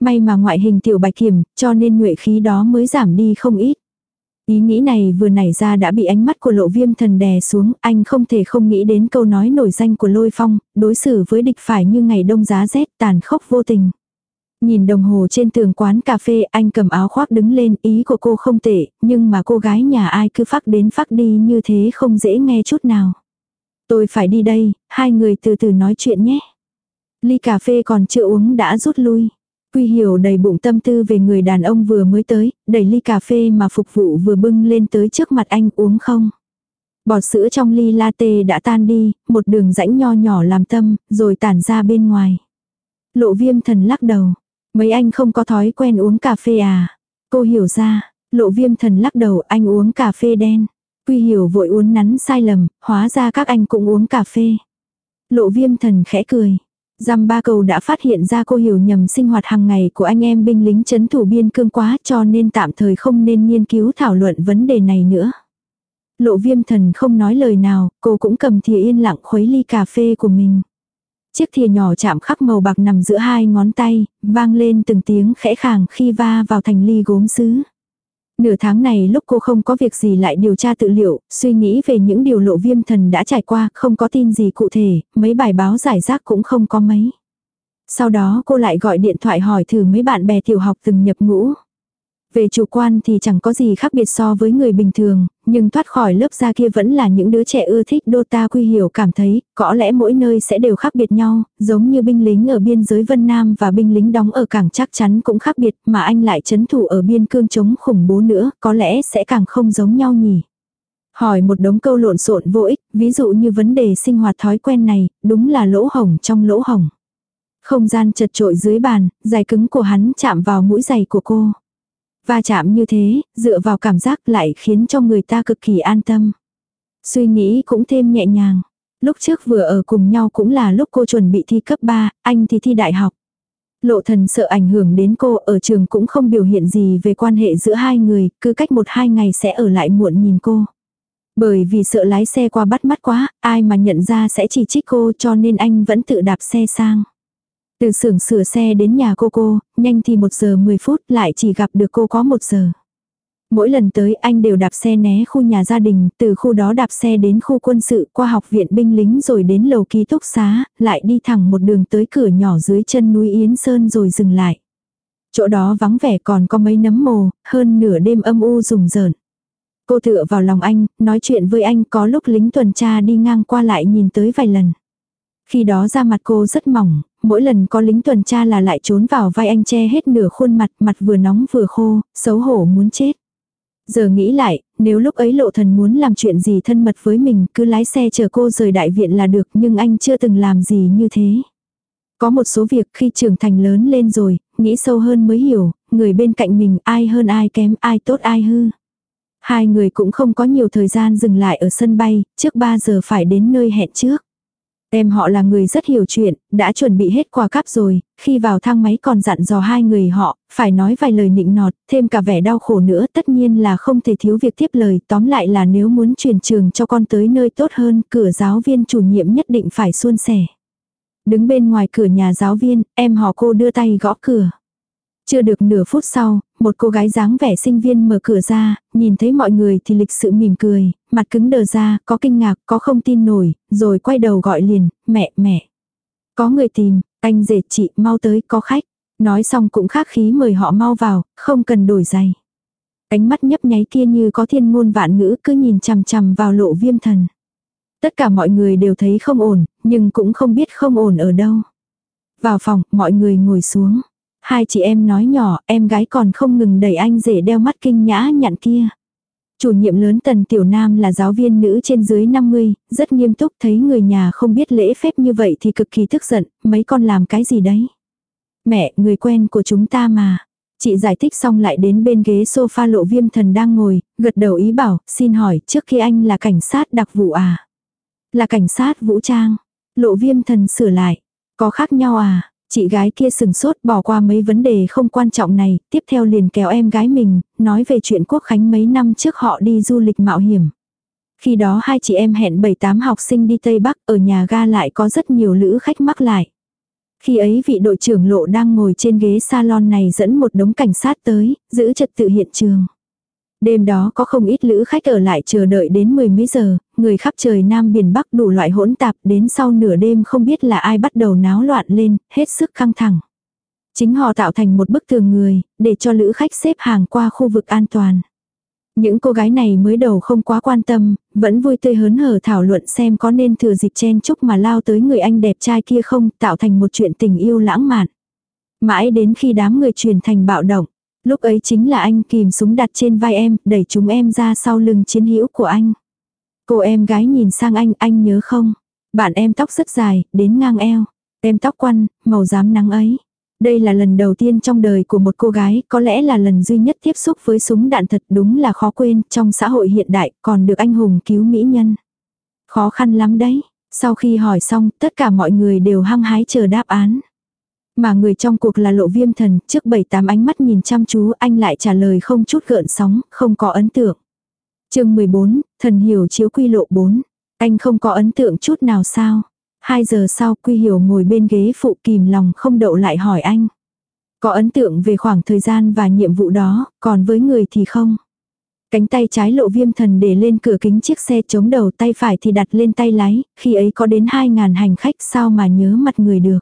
May mà ngoại hình tiểu bạch kiểm, cho nên nhuệ khí đó mới giảm đi không ít. Ý nghĩ này vừa nảy ra đã bị ánh mắt của lộ viêm thần đè xuống, anh không thể không nghĩ đến câu nói nổi danh của lôi phong, đối xử với địch phải như ngày đông giá rét tàn khốc vô tình. Nhìn đồng hồ trên tường quán cà phê anh cầm áo khoác đứng lên ý của cô không tệ, nhưng mà cô gái nhà ai cứ phát đến phát đi như thế không dễ nghe chút nào. Tôi phải đi đây, hai người từ từ nói chuyện nhé. Ly cà phê còn chưa uống đã rút lui. Quy hiểu đầy bụng tâm tư về người đàn ông vừa mới tới, đẩy ly cà phê mà phục vụ vừa bưng lên tới trước mặt anh uống không. Bọt sữa trong ly latte đã tan đi, một đường rãnh nho nhỏ làm tâm, rồi tản ra bên ngoài. Lộ viêm thần lắc đầu. Mấy anh không có thói quen uống cà phê à? Cô hiểu ra, lộ viêm thần lắc đầu anh uống cà phê đen. Quy hiểu vội uốn nắn sai lầm, hóa ra các anh cũng uống cà phê. Lộ viêm thần khẽ cười. Giam ba cầu đã phát hiện ra cô hiểu nhầm sinh hoạt hàng ngày của anh em binh lính chấn thủ biên cương quá cho nên tạm thời không nên nghiên cứu thảo luận vấn đề này nữa. Lộ viêm thần không nói lời nào, cô cũng cầm thìa yên lặng khuấy ly cà phê của mình. Chiếc thìa nhỏ chạm khắc màu bạc nằm giữa hai ngón tay, vang lên từng tiếng khẽ khàng khi va vào thành ly gốm sứ. Nửa tháng này lúc cô không có việc gì lại điều tra tự liệu, suy nghĩ về những điều lộ viêm thần đã trải qua, không có tin gì cụ thể, mấy bài báo giải rác cũng không có mấy. Sau đó cô lại gọi điện thoại hỏi thử mấy bạn bè tiểu học từng nhập ngũ. Về chủ quan thì chẳng có gì khác biệt so với người bình thường, nhưng thoát khỏi lớp da kia vẫn là những đứa trẻ ưa thích Dota quy hiểu cảm thấy, có lẽ mỗi nơi sẽ đều khác biệt nhau, giống như binh lính ở biên giới Vân Nam và binh lính đóng ở cảng chắc chắn cũng khác biệt, mà anh lại chấn thủ ở biên cương chống khủng bố nữa, có lẽ sẽ càng không giống nhau nhỉ. Hỏi một đống câu lộn xộn vô ích, ví dụ như vấn đề sinh hoạt thói quen này, đúng là lỗ hổng trong lỗ hổng. Không gian chật trội dưới bàn, dài cứng của hắn chạm vào mũi giày của cô. Va chạm như thế, dựa vào cảm giác lại khiến cho người ta cực kỳ an tâm. Suy nghĩ cũng thêm nhẹ nhàng. Lúc trước vừa ở cùng nhau cũng là lúc cô chuẩn bị thi cấp 3, anh thì thi đại học. Lộ thần sợ ảnh hưởng đến cô ở trường cũng không biểu hiện gì về quan hệ giữa hai người, cứ cách một hai ngày sẽ ở lại muộn nhìn cô. Bởi vì sợ lái xe qua bắt mắt quá, ai mà nhận ra sẽ chỉ trích cô cho nên anh vẫn tự đạp xe sang. Từ xưởng sửa xe đến nhà cô cô, nhanh thì 1 giờ 10 phút lại chỉ gặp được cô có 1 giờ. Mỗi lần tới anh đều đạp xe né khu nhà gia đình, từ khu đó đạp xe đến khu quân sự qua học viện binh lính rồi đến lầu ký túc xá, lại đi thẳng một đường tới cửa nhỏ dưới chân núi Yến Sơn rồi dừng lại. Chỗ đó vắng vẻ còn có mấy nấm mồ, hơn nửa đêm âm u rùng rợn. Cô tựa vào lòng anh, nói chuyện với anh có lúc lính tuần tra đi ngang qua lại nhìn tới vài lần. Khi đó da mặt cô rất mỏng, mỗi lần có lính tuần tra là lại trốn vào vai anh che hết nửa khuôn mặt, mặt vừa nóng vừa khô, xấu hổ muốn chết. Giờ nghĩ lại, nếu lúc ấy lộ thần muốn làm chuyện gì thân mật với mình, cứ lái xe chờ cô rời đại viện là được, nhưng anh chưa từng làm gì như thế. Có một số việc khi trưởng thành lớn lên rồi, nghĩ sâu hơn mới hiểu, người bên cạnh mình ai hơn ai kém, ai tốt ai hư. Hai người cũng không có nhiều thời gian dừng lại ở sân bay, trước 3 giờ phải đến nơi hẹn trước. Em họ là người rất hiểu chuyện, đã chuẩn bị hết quà cắp rồi, khi vào thang máy còn dặn dò hai người họ, phải nói vài lời nịnh nọt, thêm cả vẻ đau khổ nữa, tất nhiên là không thể thiếu việc tiếp lời, tóm lại là nếu muốn truyền trường cho con tới nơi tốt hơn, cửa giáo viên chủ nhiệm nhất định phải suôn sẻ. Đứng bên ngoài cửa nhà giáo viên, em họ cô đưa tay gõ cửa. Chưa được nửa phút sau, một cô gái dáng vẻ sinh viên mở cửa ra, nhìn thấy mọi người thì lịch sự mỉm cười, mặt cứng đờ ra, có kinh ngạc, có không tin nổi, rồi quay đầu gọi liền, mẹ, mẹ. Có người tìm, anh rể chị, mau tới, có khách. Nói xong cũng khác khí mời họ mau vào, không cần đổi giày. Ánh mắt nhấp nháy kia như có thiên ngôn vạn ngữ cứ nhìn chằm chằm vào lộ viêm thần. Tất cả mọi người đều thấy không ổn, nhưng cũng không biết không ổn ở đâu. Vào phòng, mọi người ngồi xuống. Hai chị em nói nhỏ, em gái còn không ngừng đẩy anh rể đeo mắt kinh nhã nhặn kia. Chủ nhiệm lớn Tần Tiểu Nam là giáo viên nữ trên dưới 50, rất nghiêm túc thấy người nhà không biết lễ phép như vậy thì cực kỳ tức giận, mấy con làm cái gì đấy. Mẹ, người quen của chúng ta mà. Chị giải thích xong lại đến bên ghế sofa lộ viêm thần đang ngồi, gật đầu ý bảo, xin hỏi, trước khi anh là cảnh sát đặc vụ à? Là cảnh sát vũ trang. Lộ viêm thần sửa lại. Có khác nhau à? Chị gái kia sừng sốt bỏ qua mấy vấn đề không quan trọng này, tiếp theo liền kéo em gái mình, nói về chuyện quốc khánh mấy năm trước họ đi du lịch mạo hiểm. Khi đó hai chị em hẹn 7-8 học sinh đi Tây Bắc, ở nhà ga lại có rất nhiều lữ khách mắc lại. Khi ấy vị đội trưởng lộ đang ngồi trên ghế salon này dẫn một đống cảnh sát tới, giữ trật tự hiện trường. Đêm đó có không ít lữ khách ở lại chờ đợi đến mười mấy giờ, người khắp trời Nam Biển Bắc đủ loại hỗn tạp đến sau nửa đêm không biết là ai bắt đầu náo loạn lên, hết sức căng thẳng. Chính họ tạo thành một bức tường người, để cho lữ khách xếp hàng qua khu vực an toàn. Những cô gái này mới đầu không quá quan tâm, vẫn vui tươi hớn hở thảo luận xem có nên thừa dịp chen chúc mà lao tới người anh đẹp trai kia không, tạo thành một chuyện tình yêu lãng mạn. Mãi đến khi đám người truyền thành bạo động, Lúc ấy chính là anh kìm súng đặt trên vai em, đẩy chúng em ra sau lưng chiến hữu của anh. Cô em gái nhìn sang anh, anh nhớ không? Bạn em tóc rất dài, đến ngang eo. Em tóc quăn, màu dám nắng ấy. Đây là lần đầu tiên trong đời của một cô gái, có lẽ là lần duy nhất tiếp xúc với súng đạn thật đúng là khó quên, trong xã hội hiện đại còn được anh hùng cứu mỹ nhân. Khó khăn lắm đấy. Sau khi hỏi xong, tất cả mọi người đều hăng hái chờ đáp án. Mà người trong cuộc là lộ viêm thần, trước bảy tám ánh mắt nhìn chăm chú, anh lại trả lời không chút gợn sóng, không có ấn tượng. chương 14, thần hiểu chiếu quy lộ 4. Anh không có ấn tượng chút nào sao? Hai giờ sau Quy Hiểu ngồi bên ghế phụ kìm lòng không đậu lại hỏi anh. Có ấn tượng về khoảng thời gian và nhiệm vụ đó, còn với người thì không. Cánh tay trái lộ viêm thần để lên cửa kính chiếc xe chống đầu tay phải thì đặt lên tay lái, khi ấy có đến 2.000 hành khách sao mà nhớ mặt người được.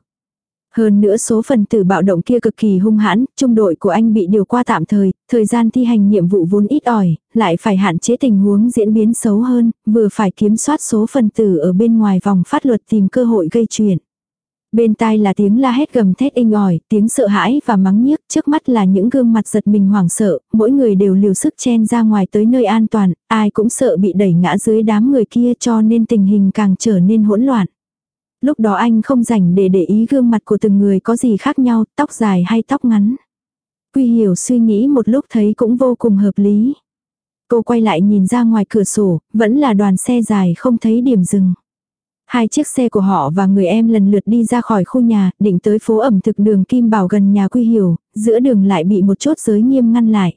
Hơn nữa số phần tử bạo động kia cực kỳ hung hãn, trung đội của anh bị điều qua tạm thời, thời gian thi hành nhiệm vụ vốn ít ỏi, lại phải hạn chế tình huống diễn biến xấu hơn, vừa phải kiểm soát số phần tử ở bên ngoài vòng phát luật tìm cơ hội gây chuyện. Bên tai là tiếng la hét gầm thét inh ỏi, tiếng sợ hãi và mắng nhiếc, trước mắt là những gương mặt giật mình hoảng sợ, mỗi người đều liều sức chen ra ngoài tới nơi an toàn, ai cũng sợ bị đẩy ngã dưới đám người kia cho nên tình hình càng trở nên hỗn loạn. Lúc đó anh không rảnh để để ý gương mặt của từng người có gì khác nhau, tóc dài hay tóc ngắn. Quy hiểu suy nghĩ một lúc thấy cũng vô cùng hợp lý. Cô quay lại nhìn ra ngoài cửa sổ, vẫn là đoàn xe dài không thấy điểm dừng. Hai chiếc xe của họ và người em lần lượt đi ra khỏi khu nhà, định tới phố ẩm thực đường Kim Bảo gần nhà Quy Hiểu, giữa đường lại bị một chốt giới nghiêm ngăn lại.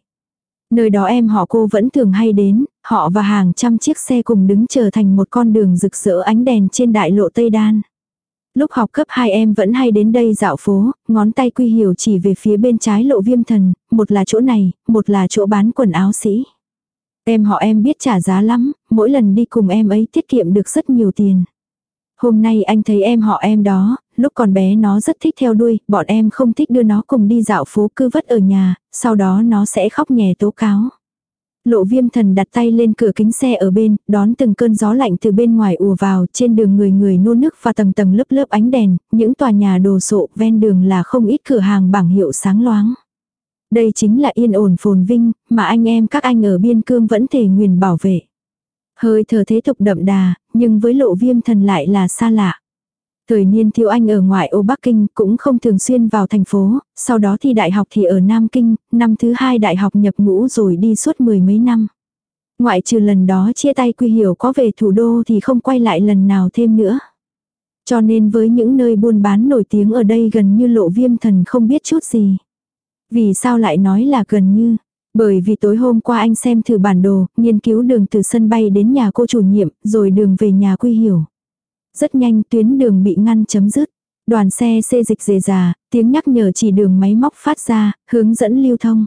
Nơi đó em họ cô vẫn thường hay đến, họ và hàng trăm chiếc xe cùng đứng chờ thành một con đường rực rỡ ánh đèn trên đại lộ Tây Đan. Lúc học cấp hai em vẫn hay đến đây dạo phố, ngón tay quy hiểu chỉ về phía bên trái lộ viêm thần, một là chỗ này, một là chỗ bán quần áo sĩ. Em họ em biết trả giá lắm, mỗi lần đi cùng em ấy tiết kiệm được rất nhiều tiền. Hôm nay anh thấy em họ em đó, lúc còn bé nó rất thích theo đuôi, bọn em không thích đưa nó cùng đi dạo phố cư vất ở nhà, sau đó nó sẽ khóc nhè tố cáo. Lộ viêm thần đặt tay lên cửa kính xe ở bên, đón từng cơn gió lạnh từ bên ngoài ùa vào, trên đường người người nôn nước và tầng tầng lớp lớp ánh đèn, những tòa nhà đồ sộ ven đường là không ít cửa hàng bảng hiệu sáng loáng. Đây chính là yên ổn phồn vinh, mà anh em các anh ở biên cương vẫn thể nguyền bảo vệ. Hơi thở thế tục đậm đà, nhưng với lộ viêm thần lại là xa lạ. Thời niên thiếu anh ở ngoại ô Bắc Kinh cũng không thường xuyên vào thành phố, sau đó thi đại học thì ở Nam Kinh, năm thứ hai đại học nhập ngũ rồi đi suốt mười mấy năm. Ngoại trừ lần đó chia tay quy hiểu có về thủ đô thì không quay lại lần nào thêm nữa. Cho nên với những nơi buôn bán nổi tiếng ở đây gần như lộ viêm thần không biết chút gì. Vì sao lại nói là gần như, bởi vì tối hôm qua anh xem thử bản đồ, nghiên cứu đường từ sân bay đến nhà cô chủ nhiệm, rồi đường về nhà quy hiểu. Rất nhanh tuyến đường bị ngăn chấm dứt. Đoàn xe xê dịch dề già, tiếng nhắc nhở chỉ đường máy móc phát ra, hướng dẫn lưu thông.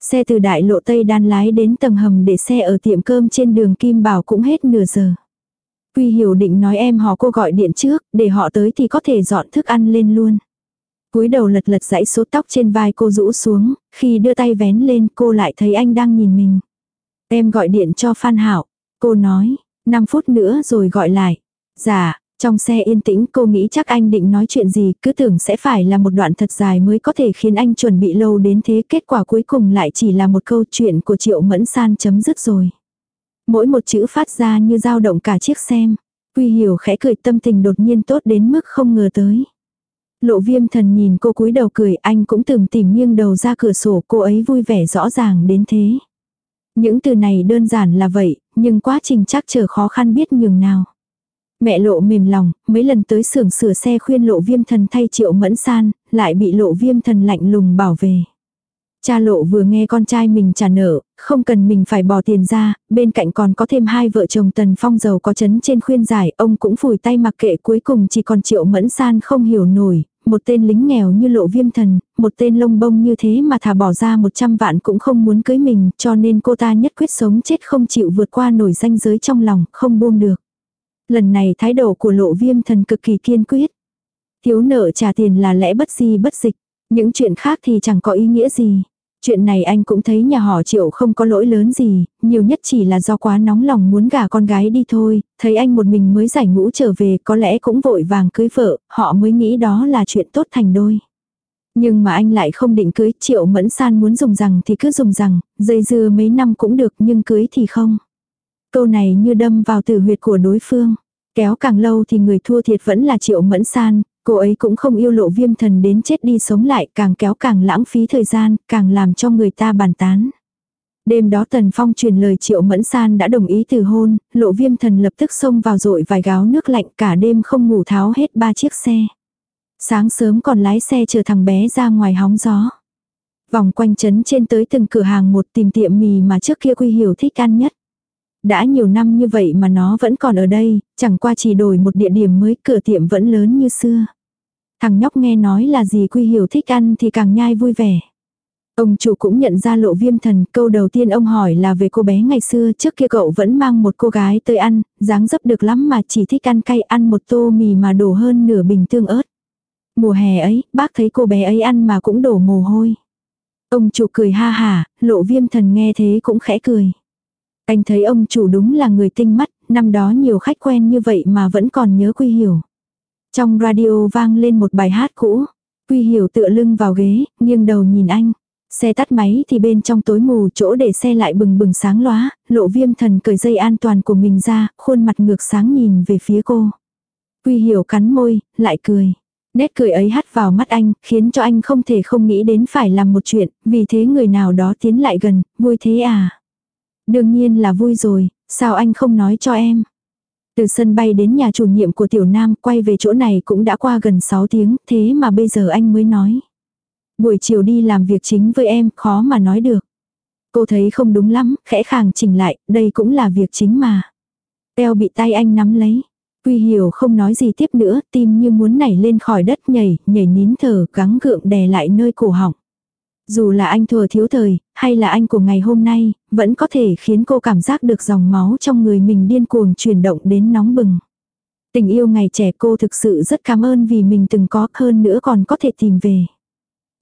Xe từ đại lộ Tây đan lái đến tầng hầm để xe ở tiệm cơm trên đường Kim Bảo cũng hết nửa giờ. Quy hiểu định nói em họ cô gọi điện trước, để họ tới thì có thể dọn thức ăn lên luôn. cúi đầu lật lật dãy số tóc trên vai cô rũ xuống, khi đưa tay vén lên cô lại thấy anh đang nhìn mình. Em gọi điện cho Phan Hảo. Cô nói, 5 phút nữa rồi gọi lại. Dạ, trong xe yên tĩnh cô nghĩ chắc anh định nói chuyện gì, cứ tưởng sẽ phải là một đoạn thật dài mới có thể khiến anh chuẩn bị lâu đến thế. Kết quả cuối cùng lại chỉ là một câu chuyện của Triệu Mẫn San chấm dứt rồi. Mỗi một chữ phát ra như dao động cả chiếc xem. Quy hiểu khẽ cười tâm tình đột nhiên tốt đến mức không ngờ tới. Lộ viêm thần nhìn cô cúi đầu cười anh cũng từng tìm nghiêng đầu ra cửa sổ cô ấy vui vẻ rõ ràng đến thế. Những từ này đơn giản là vậy, nhưng quá trình chắc chờ khó khăn biết nhường nào. Mẹ lộ mềm lòng, mấy lần tới xưởng sửa xe khuyên lộ viêm thần thay triệu mẫn san, lại bị lộ viêm thần lạnh lùng bảo về. Cha lộ vừa nghe con trai mình trả nợ, không cần mình phải bỏ tiền ra, bên cạnh còn có thêm hai vợ chồng tần phong giàu có chấn trên khuyên giải, ông cũng phủi tay mặc kệ cuối cùng chỉ còn triệu mẫn san không hiểu nổi, một tên lính nghèo như lộ viêm thần, một tên lông bông như thế mà thả bỏ ra 100 vạn cũng không muốn cưới mình, cho nên cô ta nhất quyết sống chết không chịu vượt qua nổi danh giới trong lòng, không buông được. Lần này thái độ của lộ viêm thần cực kỳ kiên quyết. Thiếu nợ trả tiền là lẽ bất di bất dịch. Những chuyện khác thì chẳng có ý nghĩa gì. Chuyện này anh cũng thấy nhà họ triệu không có lỗi lớn gì, nhiều nhất chỉ là do quá nóng lòng muốn gả con gái đi thôi, thấy anh một mình mới giải ngũ trở về có lẽ cũng vội vàng cưới vợ, họ mới nghĩ đó là chuyện tốt thành đôi. Nhưng mà anh lại không định cưới, triệu mẫn san muốn dùng rằng thì cứ dùng rằng, dây dưa mấy năm cũng được nhưng cưới thì không. Câu này như đâm vào tử huyệt của đối phương. Kéo càng lâu thì người thua thiệt vẫn là triệu mẫn san, Cô ấy cũng không yêu lộ viêm thần đến chết đi sống lại, càng kéo càng lãng phí thời gian, càng làm cho người ta bàn tán. Đêm đó Tần Phong truyền lời Triệu Mẫn San đã đồng ý từ hôn, lộ viêm thần lập tức xông vào rội vài gáo nước lạnh cả đêm không ngủ tháo hết ba chiếc xe. Sáng sớm còn lái xe chờ thằng bé ra ngoài hóng gió. Vòng quanh trấn trên tới từng cửa hàng một tìm tiệm mì mà trước kia Quy Hiểu thích ăn nhất. Đã nhiều năm như vậy mà nó vẫn còn ở đây, chẳng qua chỉ đổi một địa điểm mới cửa tiệm vẫn lớn như xưa. Thằng nhóc nghe nói là gì Quy Hiểu thích ăn thì càng nhai vui vẻ. Ông chủ cũng nhận ra lộ viêm thần, câu đầu tiên ông hỏi là về cô bé ngày xưa, trước kia cậu vẫn mang một cô gái tới ăn, dáng dấp được lắm mà chỉ thích ăn cay ăn một tô mì mà đổ hơn nửa bình tương ớt. Mùa hè ấy, bác thấy cô bé ấy ăn mà cũng đổ mồ hôi. Ông chủ cười ha hả, lộ viêm thần nghe thế cũng khẽ cười. Anh thấy ông chủ đúng là người tinh mắt, năm đó nhiều khách quen như vậy mà vẫn còn nhớ quy hiểu. Trong radio vang lên một bài hát cũ. Quy hiểu tựa lưng vào ghế, nghiêng đầu nhìn anh. Xe tắt máy thì bên trong tối mù chỗ để xe lại bừng bừng sáng lóa, lộ viêm thần cởi dây an toàn của mình ra, khuôn mặt ngược sáng nhìn về phía cô. Quy hiểu cắn môi, lại cười. Nét cười ấy hắt vào mắt anh, khiến cho anh không thể không nghĩ đến phải làm một chuyện, vì thế người nào đó tiến lại gần, vui thế à? Đương nhiên là vui rồi, sao anh không nói cho em? Từ sân bay đến nhà chủ nhiệm của Tiểu Nam quay về chỗ này cũng đã qua gần 6 tiếng, thế mà bây giờ anh mới nói. Buổi chiều đi làm việc chính với em, khó mà nói được. Cô thấy không đúng lắm, khẽ khàng chỉnh lại, đây cũng là việc chính mà. teo bị tay anh nắm lấy. Quy hiểu không nói gì tiếp nữa, tim như muốn nảy lên khỏi đất nhảy, nhảy nín thở, gắng gượng đè lại nơi cổ họng. Dù là anh thừa thiếu thời, hay là anh của ngày hôm nay, vẫn có thể khiến cô cảm giác được dòng máu trong người mình điên cuồng chuyển động đến nóng bừng. Tình yêu ngày trẻ cô thực sự rất cảm ơn vì mình từng có hơn nữa còn có thể tìm về.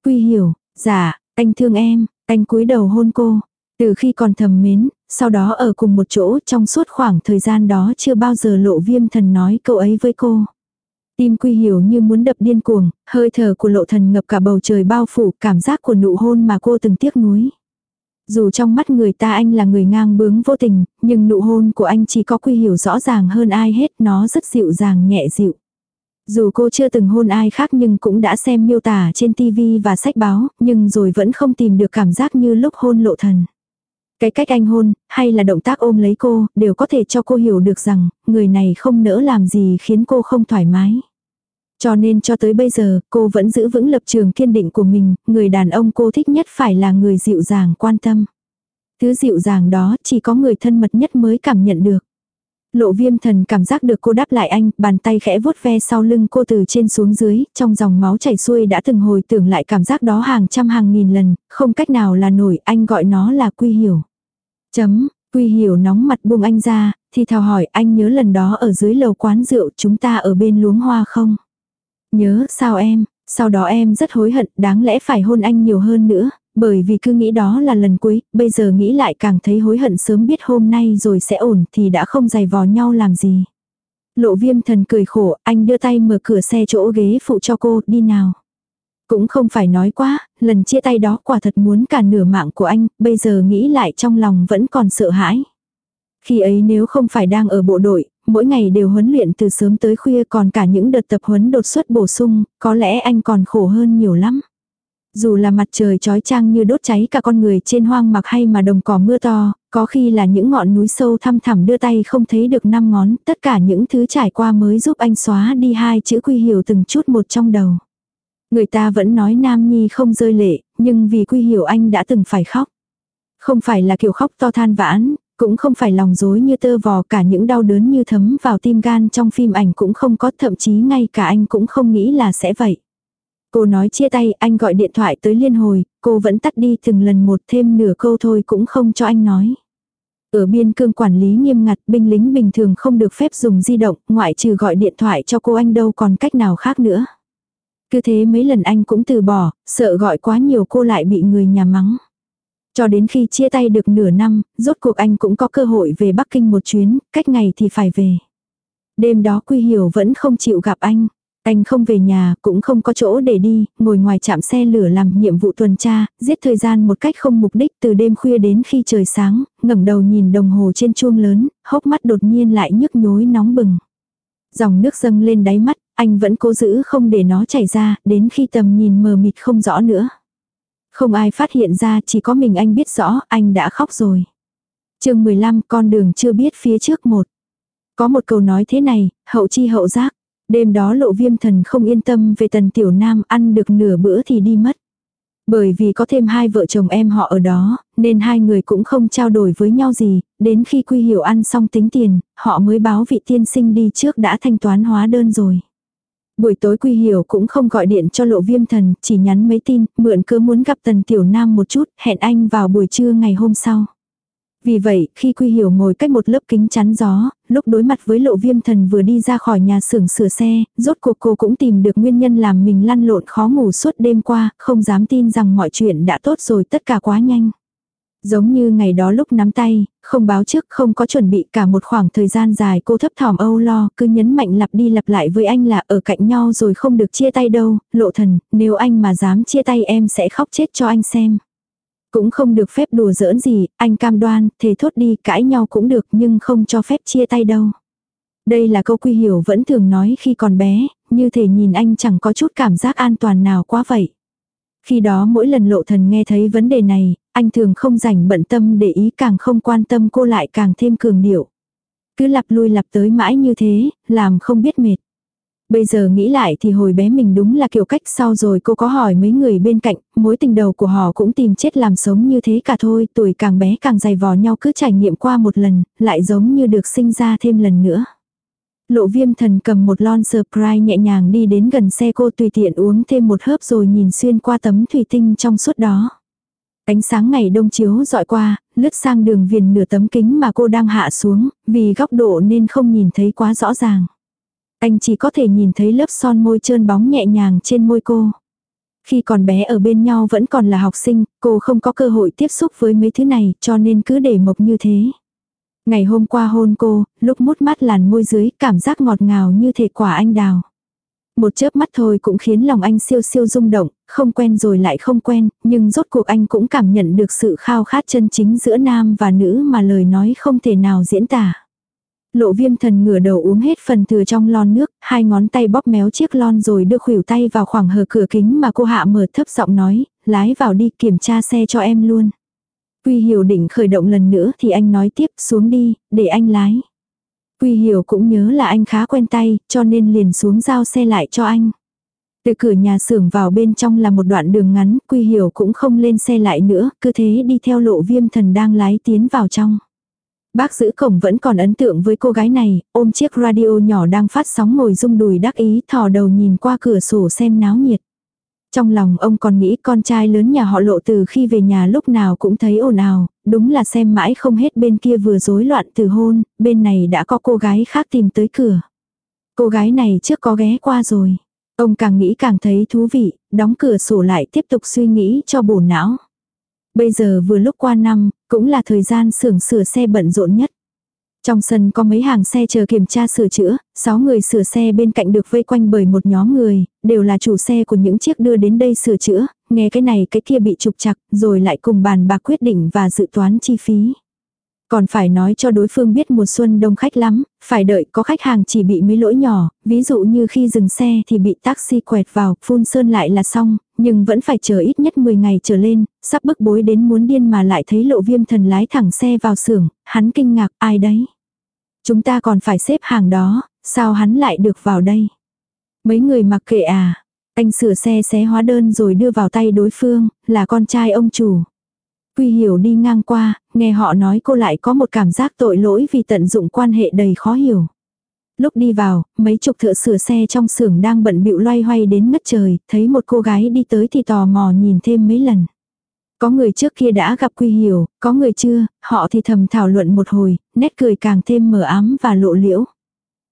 Quy hiểu, dạ, anh thương em, anh cúi đầu hôn cô. Từ khi còn thầm mến, sau đó ở cùng một chỗ trong suốt khoảng thời gian đó chưa bao giờ lộ viêm thần nói câu ấy với cô. Tim quy hiểu như muốn đập điên cuồng, hơi thở của lộ thần ngập cả bầu trời bao phủ cảm giác của nụ hôn mà cô từng tiếc nuối. Dù trong mắt người ta anh là người ngang bướng vô tình, nhưng nụ hôn của anh chỉ có quy hiểu rõ ràng hơn ai hết, nó rất dịu dàng nhẹ dịu. Dù cô chưa từng hôn ai khác nhưng cũng đã xem miêu tả trên tivi và sách báo, nhưng rồi vẫn không tìm được cảm giác như lúc hôn lộ thần. Cái cách anh hôn, hay là động tác ôm lấy cô, đều có thể cho cô hiểu được rằng, người này không nỡ làm gì khiến cô không thoải mái. Cho nên cho tới bây giờ, cô vẫn giữ vững lập trường kiên định của mình, người đàn ông cô thích nhất phải là người dịu dàng quan tâm. Thứ dịu dàng đó chỉ có người thân mật nhất mới cảm nhận được. Lộ viêm thần cảm giác được cô đáp lại anh, bàn tay khẽ vuốt ve sau lưng cô từ trên xuống dưới, trong dòng máu chảy xuôi đã từng hồi tưởng lại cảm giác đó hàng trăm hàng nghìn lần, không cách nào là nổi, anh gọi nó là quy hiểu. Chấm, quy hiểu nóng mặt buông anh ra, thì thào hỏi anh nhớ lần đó ở dưới lầu quán rượu chúng ta ở bên luống hoa không? Nhớ sao em, sau đó em rất hối hận, đáng lẽ phải hôn anh nhiều hơn nữa, bởi vì cứ nghĩ đó là lần cuối, bây giờ nghĩ lại càng thấy hối hận sớm biết hôm nay rồi sẽ ổn thì đã không giày vò nhau làm gì. Lộ viêm thần cười khổ, anh đưa tay mở cửa xe chỗ ghế phụ cho cô, đi nào. Cũng không phải nói quá, lần chia tay đó quả thật muốn cả nửa mạng của anh, bây giờ nghĩ lại trong lòng vẫn còn sợ hãi. Khi ấy nếu không phải đang ở bộ đội, mỗi ngày đều huấn luyện từ sớm tới khuya còn cả những đợt tập huấn đột xuất bổ sung, có lẽ anh còn khổ hơn nhiều lắm. Dù là mặt trời trói trang như đốt cháy cả con người trên hoang mạc hay mà đồng cỏ mưa to, có khi là những ngọn núi sâu thăm thẳm đưa tay không thấy được năm ngón, tất cả những thứ trải qua mới giúp anh xóa đi hai chữ quy hiểu từng chút một trong đầu. Người ta vẫn nói Nam Nhi không rơi lệ, nhưng vì quy hiểu anh đã từng phải khóc. Không phải là kiểu khóc to than vãn, cũng không phải lòng dối như tơ vò cả những đau đớn như thấm vào tim gan trong phim ảnh cũng không có thậm chí ngay cả anh cũng không nghĩ là sẽ vậy. Cô nói chia tay, anh gọi điện thoại tới liên hồi, cô vẫn tắt đi từng lần một thêm nửa câu thôi cũng không cho anh nói. Ở biên cương quản lý nghiêm ngặt, binh lính bình thường không được phép dùng di động, ngoại trừ gọi điện thoại cho cô anh đâu còn cách nào khác nữa. Cứ thế mấy lần anh cũng từ bỏ, sợ gọi quá nhiều cô lại bị người nhà mắng. Cho đến khi chia tay được nửa năm, rốt cuộc anh cũng có cơ hội về Bắc Kinh một chuyến, cách ngày thì phải về. Đêm đó Quy Hiểu vẫn không chịu gặp anh. Anh không về nhà, cũng không có chỗ để đi, ngồi ngoài chạm xe lửa làm nhiệm vụ tuần tra, giết thời gian một cách không mục đích từ đêm khuya đến khi trời sáng, ngẩng đầu nhìn đồng hồ trên chuông lớn, hốc mắt đột nhiên lại nhức nhối nóng bừng. Dòng nước dâng lên đáy mắt, anh vẫn cố giữ không để nó chảy ra, đến khi tầm nhìn mờ mịt không rõ nữa. Không ai phát hiện ra, chỉ có mình anh biết rõ, anh đã khóc rồi. chương 15, con đường chưa biết phía trước một. Có một câu nói thế này, hậu chi hậu giác. Đêm đó lộ viêm thần không yên tâm về tần tiểu nam ăn được nửa bữa thì đi mất. Bởi vì có thêm hai vợ chồng em họ ở đó, nên hai người cũng không trao đổi với nhau gì, đến khi Quy Hiểu ăn xong tính tiền, họ mới báo vị tiên sinh đi trước đã thanh toán hóa đơn rồi. Buổi tối Quy Hiểu cũng không gọi điện cho lộ viêm thần, chỉ nhắn mấy tin, mượn cứ muốn gặp Tần Tiểu Nam một chút, hẹn anh vào buổi trưa ngày hôm sau. Vì vậy, khi Quy Hiểu ngồi cách một lớp kính chắn gió, lúc đối mặt với lộ viêm thần vừa đi ra khỏi nhà xưởng sửa xe, rốt cuộc cô cũng tìm được nguyên nhân làm mình lăn lộn khó ngủ suốt đêm qua, không dám tin rằng mọi chuyện đã tốt rồi tất cả quá nhanh. Giống như ngày đó lúc nắm tay, không báo trước không có chuẩn bị cả một khoảng thời gian dài cô thấp thỏm âu lo, cứ nhấn mạnh lặp đi lặp lại với anh là ở cạnh nhau rồi không được chia tay đâu, lộ thần, nếu anh mà dám chia tay em sẽ khóc chết cho anh xem. Cũng không được phép đùa giỡn gì, anh cam đoan, thề thốt đi, cãi nhau cũng được nhưng không cho phép chia tay đâu. Đây là câu quy hiểu vẫn thường nói khi còn bé, như thể nhìn anh chẳng có chút cảm giác an toàn nào quá vậy. Khi đó mỗi lần lộ thần nghe thấy vấn đề này, anh thường không rảnh bận tâm để ý càng không quan tâm cô lại càng thêm cường điệu. Cứ lặp lui lặp tới mãi như thế, làm không biết mệt. Bây giờ nghĩ lại thì hồi bé mình đúng là kiểu cách sau rồi cô có hỏi mấy người bên cạnh, mối tình đầu của họ cũng tìm chết làm sống như thế cả thôi, tuổi càng bé càng dày vò nhau cứ trải nghiệm qua một lần, lại giống như được sinh ra thêm lần nữa. Lộ viêm thần cầm một lon surprise nhẹ nhàng đi đến gần xe cô tùy tiện uống thêm một hớp rồi nhìn xuyên qua tấm thủy tinh trong suốt đó. Ánh sáng ngày đông chiếu dọi qua, lướt sang đường viền nửa tấm kính mà cô đang hạ xuống, vì góc độ nên không nhìn thấy quá rõ ràng. Anh chỉ có thể nhìn thấy lớp son môi trơn bóng nhẹ nhàng trên môi cô. Khi còn bé ở bên nhau vẫn còn là học sinh, cô không có cơ hội tiếp xúc với mấy thứ này cho nên cứ để mộc như thế. Ngày hôm qua hôn cô, lúc mút mắt làn môi dưới cảm giác ngọt ngào như thể quả anh đào. Một chớp mắt thôi cũng khiến lòng anh siêu siêu rung động, không quen rồi lại không quen, nhưng rốt cuộc anh cũng cảm nhận được sự khao khát chân chính giữa nam và nữ mà lời nói không thể nào diễn tả. Lộ viêm thần ngửa đầu uống hết phần thừa trong lon nước, hai ngón tay bóp méo chiếc lon rồi đưa khuỷu tay vào khoảng hờ cửa kính mà cô hạ mở thấp giọng nói, lái vào đi kiểm tra xe cho em luôn. Quy hiểu định khởi động lần nữa thì anh nói tiếp xuống đi, để anh lái. Quy hiểu cũng nhớ là anh khá quen tay, cho nên liền xuống giao xe lại cho anh. Từ cửa nhà xưởng vào bên trong là một đoạn đường ngắn, Quy hiểu cũng không lên xe lại nữa, cứ thế đi theo lộ viêm thần đang lái tiến vào trong. Bác giữ cổng vẫn còn ấn tượng với cô gái này, ôm chiếc radio nhỏ đang phát sóng ngồi rung đùi đắc ý thò đầu nhìn qua cửa sổ xem náo nhiệt. Trong lòng ông còn nghĩ con trai lớn nhà họ lộ từ khi về nhà lúc nào cũng thấy ồn ào, đúng là xem mãi không hết bên kia vừa rối loạn từ hôn, bên này đã có cô gái khác tìm tới cửa. Cô gái này trước có ghé qua rồi. Ông càng nghĩ càng thấy thú vị, đóng cửa sổ lại tiếp tục suy nghĩ cho bổ não. Bây giờ vừa lúc qua năm, cũng là thời gian xưởng sửa xe bận rộn nhất. Trong sân có mấy hàng xe chờ kiểm tra sửa chữa, 6 người sửa xe bên cạnh được vây quanh bởi một nhóm người, đều là chủ xe của những chiếc đưa đến đây sửa chữa, nghe cái này cái kia bị trục chặt, rồi lại cùng bàn bạc quyết định và dự toán chi phí. Còn phải nói cho đối phương biết mùa xuân đông khách lắm, phải đợi có khách hàng chỉ bị mấy lỗi nhỏ, ví dụ như khi dừng xe thì bị taxi quẹt vào, phun sơn lại là xong, nhưng vẫn phải chờ ít nhất 10 ngày trở lên, sắp bức bối đến muốn điên mà lại thấy lộ viêm thần lái thẳng xe vào xưởng, hắn kinh ngạc ai đấy. Chúng ta còn phải xếp hàng đó, sao hắn lại được vào đây? Mấy người mặc kệ à, anh sửa xe xé hóa đơn rồi đưa vào tay đối phương, là con trai ông chủ. Quy hiểu đi ngang qua, nghe họ nói cô lại có một cảm giác tội lỗi vì tận dụng quan hệ đầy khó hiểu. Lúc đi vào, mấy chục thợ sửa xe trong xưởng đang bận bịu loay hoay đến ngất trời, thấy một cô gái đi tới thì tò mò nhìn thêm mấy lần. Có người trước kia đã gặp Quy Hiểu, có người chưa, họ thì thầm thảo luận một hồi, nét cười càng thêm mờ ám và lộ liễu.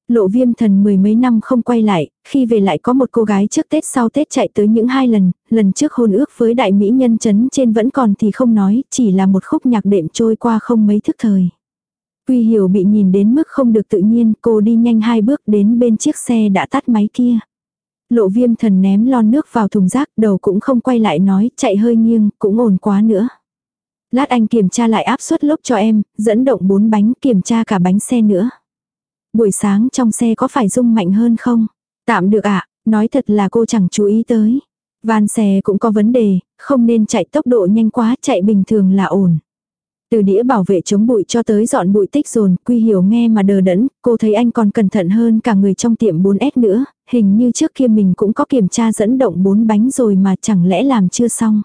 Lộ viêm thần mười mấy năm không quay lại, khi về lại có một cô gái trước Tết sau Tết chạy tới những hai lần, lần trước hôn ước với đại mỹ nhân chấn trên vẫn còn thì không nói, chỉ là một khúc nhạc đệm trôi qua không mấy thức thời. Quy hiểu bị nhìn đến mức không được tự nhiên, cô đi nhanh hai bước đến bên chiếc xe đã tắt máy kia. Lộ viêm thần ném lon nước vào thùng rác, đầu cũng không quay lại nói, chạy hơi nghiêng, cũng ổn quá nữa. Lát anh kiểm tra lại áp suất lốp cho em, dẫn động bốn bánh, kiểm tra cả bánh xe nữa. Buổi sáng trong xe có phải rung mạnh hơn không? Tạm được ạ, nói thật là cô chẳng chú ý tới. Van xe cũng có vấn đề, không nên chạy tốc độ nhanh quá, chạy bình thường là ổn. Từ đĩa bảo vệ chống bụi cho tới dọn bụi tích dồn, Quy Hiểu nghe mà đờ đẫn, cô thấy anh còn cẩn thận hơn cả người trong tiệm 4S nữa, hình như trước kia mình cũng có kiểm tra dẫn động bốn bánh rồi mà chẳng lẽ làm chưa xong.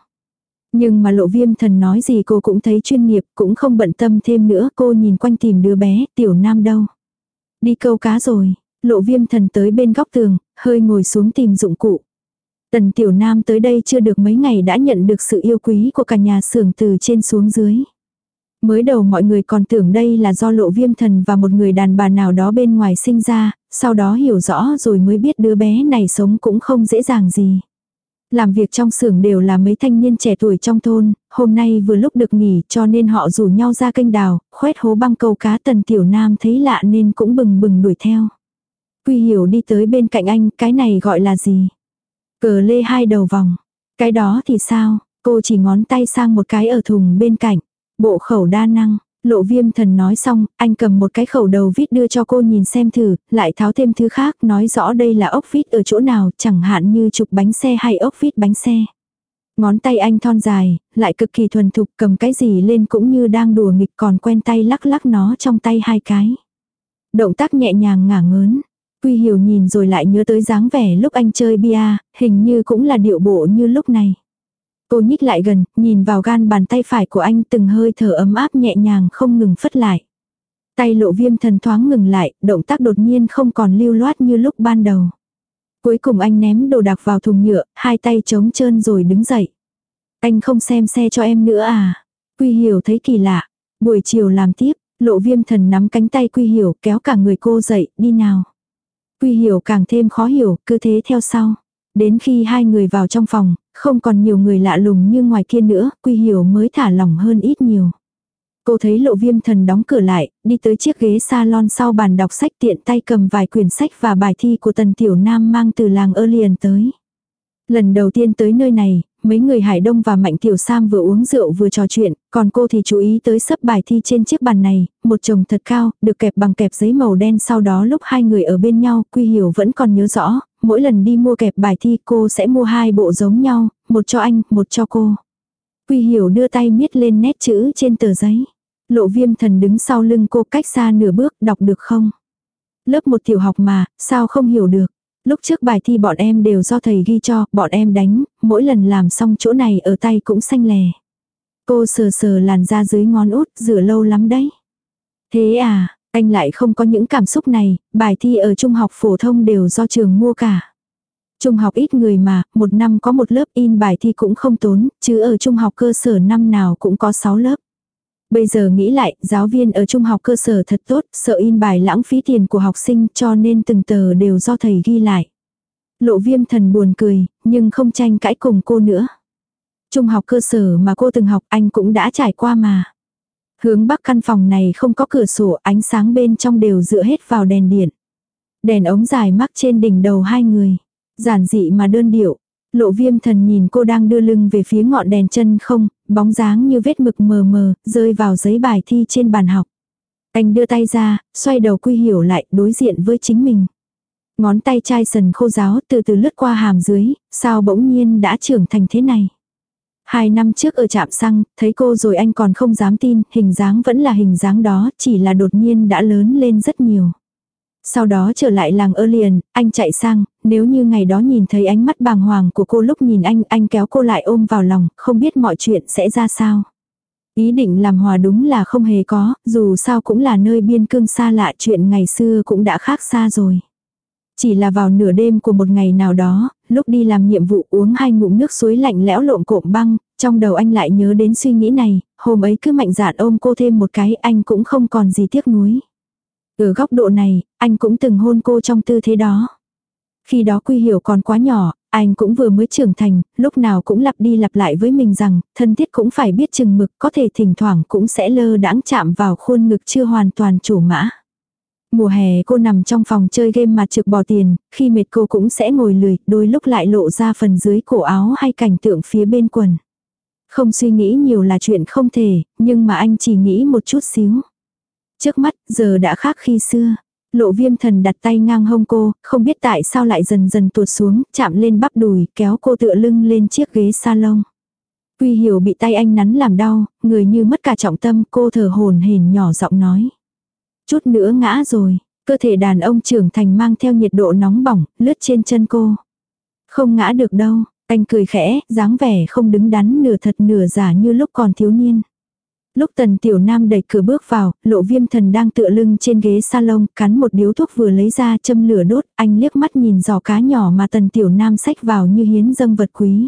Nhưng mà lộ viêm thần nói gì cô cũng thấy chuyên nghiệp, cũng không bận tâm thêm nữa, cô nhìn quanh tìm đứa bé, tiểu nam đâu. Đi câu cá rồi, lộ viêm thần tới bên góc tường, hơi ngồi xuống tìm dụng cụ. Tần tiểu nam tới đây chưa được mấy ngày đã nhận được sự yêu quý của cả nhà xưởng từ trên xuống dưới. Mới đầu mọi người còn tưởng đây là do lộ viêm thần và một người đàn bà nào đó bên ngoài sinh ra, sau đó hiểu rõ rồi mới biết đứa bé này sống cũng không dễ dàng gì. Làm việc trong xưởng đều là mấy thanh niên trẻ tuổi trong thôn, hôm nay vừa lúc được nghỉ cho nên họ rủ nhau ra kênh đào, khoét hố băng câu cá tần tiểu nam thấy lạ nên cũng bừng bừng đuổi theo. Quy hiểu đi tới bên cạnh anh, cái này gọi là gì? Cờ lê hai đầu vòng. Cái đó thì sao? Cô chỉ ngón tay sang một cái ở thùng bên cạnh. Bộ khẩu đa năng. Lộ viêm thần nói xong, anh cầm một cái khẩu đầu vít đưa cho cô nhìn xem thử, lại tháo thêm thứ khác, nói rõ đây là ốc vít ở chỗ nào, chẳng hạn như trục bánh xe hay ốc vít bánh xe. Ngón tay anh thon dài, lại cực kỳ thuần thục cầm cái gì lên cũng như đang đùa nghịch còn quen tay lắc lắc nó trong tay hai cái. Động tác nhẹ nhàng ngả ngớn. Quy hiểu nhìn rồi lại nhớ tới dáng vẻ lúc anh chơi bia, hình như cũng là điệu bộ như lúc này. Cô nhích lại gần, nhìn vào gan bàn tay phải của anh từng hơi thở ấm áp nhẹ nhàng không ngừng phất lại. Tay lộ viêm thần thoáng ngừng lại, động tác đột nhiên không còn lưu loát như lúc ban đầu. Cuối cùng anh ném đồ đạc vào thùng nhựa, hai tay trống trơn rồi đứng dậy. Anh không xem xe cho em nữa à? Quy hiểu thấy kỳ lạ. Buổi chiều làm tiếp, lộ viêm thần nắm cánh tay Quy hiểu kéo cả người cô dậy, đi nào. Quy hiểu càng thêm khó hiểu, cứ thế theo sau. Đến khi hai người vào trong phòng, không còn nhiều người lạ lùng như ngoài kia nữa, Quy Hiểu mới thả lỏng hơn ít nhiều. Cô thấy lộ viêm thần đóng cửa lại, đi tới chiếc ghế salon sau bàn đọc sách tiện tay cầm vài quyển sách và bài thi của tần tiểu nam mang từ làng ơ liền tới. Lần đầu tiên tới nơi này, mấy người Hải Đông và Mạnh Tiểu Sam vừa uống rượu vừa trò chuyện, còn cô thì chú ý tới sấp bài thi trên chiếc bàn này, một chồng thật cao, được kẹp bằng kẹp giấy màu đen sau đó lúc hai người ở bên nhau, Quy Hiểu vẫn còn nhớ rõ, mỗi lần đi mua kẹp bài thi cô sẽ mua hai bộ giống nhau, một cho anh, một cho cô. Quy Hiểu đưa tay miết lên nét chữ trên tờ giấy. Lộ viêm thần đứng sau lưng cô cách xa nửa bước, đọc được không? Lớp một tiểu học mà, sao không hiểu được? Lúc trước bài thi bọn em đều do thầy ghi cho, bọn em đánh, mỗi lần làm xong chỗ này ở tay cũng xanh lè. Cô sờ sờ làn da dưới ngón út, rửa lâu lắm đấy. Thế à, anh lại không có những cảm xúc này, bài thi ở trung học phổ thông đều do trường mua cả. Trung học ít người mà, một năm có một lớp in bài thi cũng không tốn, chứ ở trung học cơ sở năm nào cũng có 6 lớp. Bây giờ nghĩ lại, giáo viên ở trung học cơ sở thật tốt, sợ in bài lãng phí tiền của học sinh cho nên từng tờ đều do thầy ghi lại. Lộ viêm thần buồn cười, nhưng không tranh cãi cùng cô nữa. Trung học cơ sở mà cô từng học anh cũng đã trải qua mà. Hướng bắc căn phòng này không có cửa sổ, ánh sáng bên trong đều dựa hết vào đèn điện. Đèn ống dài mắc trên đỉnh đầu hai người. Giản dị mà đơn điệu. Lộ viêm thần nhìn cô đang đưa lưng về phía ngọn đèn chân không, bóng dáng như vết mực mờ mờ, rơi vào giấy bài thi trên bàn học. Anh đưa tay ra, xoay đầu quy hiểu lại, đối diện với chính mình. Ngón tay chai sần khô giáo từ từ lướt qua hàm dưới, sao bỗng nhiên đã trưởng thành thế này. Hai năm trước ở trạm xăng, thấy cô rồi anh còn không dám tin, hình dáng vẫn là hình dáng đó, chỉ là đột nhiên đã lớn lên rất nhiều. Sau đó trở lại làng ơ liền, anh chạy sang, nếu như ngày đó nhìn thấy ánh mắt bàng hoàng của cô lúc nhìn anh, anh kéo cô lại ôm vào lòng, không biết mọi chuyện sẽ ra sao. Ý định làm hòa đúng là không hề có, dù sao cũng là nơi biên cương xa lạ chuyện ngày xưa cũng đã khác xa rồi. Chỉ là vào nửa đêm của một ngày nào đó, lúc đi làm nhiệm vụ uống hai ngụm nước suối lạnh lẽo lộn cộm băng, trong đầu anh lại nhớ đến suy nghĩ này, hôm ấy cứ mạnh dạn ôm cô thêm một cái anh cũng không còn gì tiếc nuối. Ở góc độ này, anh cũng từng hôn cô trong tư thế đó. Khi đó quy hiểu còn quá nhỏ, anh cũng vừa mới trưởng thành, lúc nào cũng lặp đi lặp lại với mình rằng, thân thiết cũng phải biết chừng mực, có thể thỉnh thoảng cũng sẽ lơ đãng chạm vào khuôn ngực chưa hoàn toàn chủ mã. Mùa hè cô nằm trong phòng chơi game mà trực bỏ tiền, khi mệt cô cũng sẽ ngồi lười, đôi lúc lại lộ ra phần dưới cổ áo hay cảnh tượng phía bên quần. Không suy nghĩ nhiều là chuyện không thể, nhưng mà anh chỉ nghĩ một chút xíu. Trước mắt, giờ đã khác khi xưa. Lộ viêm thần đặt tay ngang hông cô, không biết tại sao lại dần dần tuột xuống, chạm lên bắp đùi, kéo cô tựa lưng lên chiếc ghế salon. Quy hiểu bị tay anh nắn làm đau, người như mất cả trọng tâm, cô thở hồn hển nhỏ giọng nói. Chút nữa ngã rồi, cơ thể đàn ông trưởng thành mang theo nhiệt độ nóng bỏng, lướt trên chân cô. Không ngã được đâu, anh cười khẽ, dáng vẻ không đứng đắn nửa thật nửa giả như lúc còn thiếu niên. Lúc tần tiểu nam đẩy cửa bước vào, lộ viêm thần đang tựa lưng trên ghế salon, cắn một điếu thuốc vừa lấy ra châm lửa đốt, anh liếc mắt nhìn giò cá nhỏ mà tần tiểu nam xách vào như hiến dâng vật quý.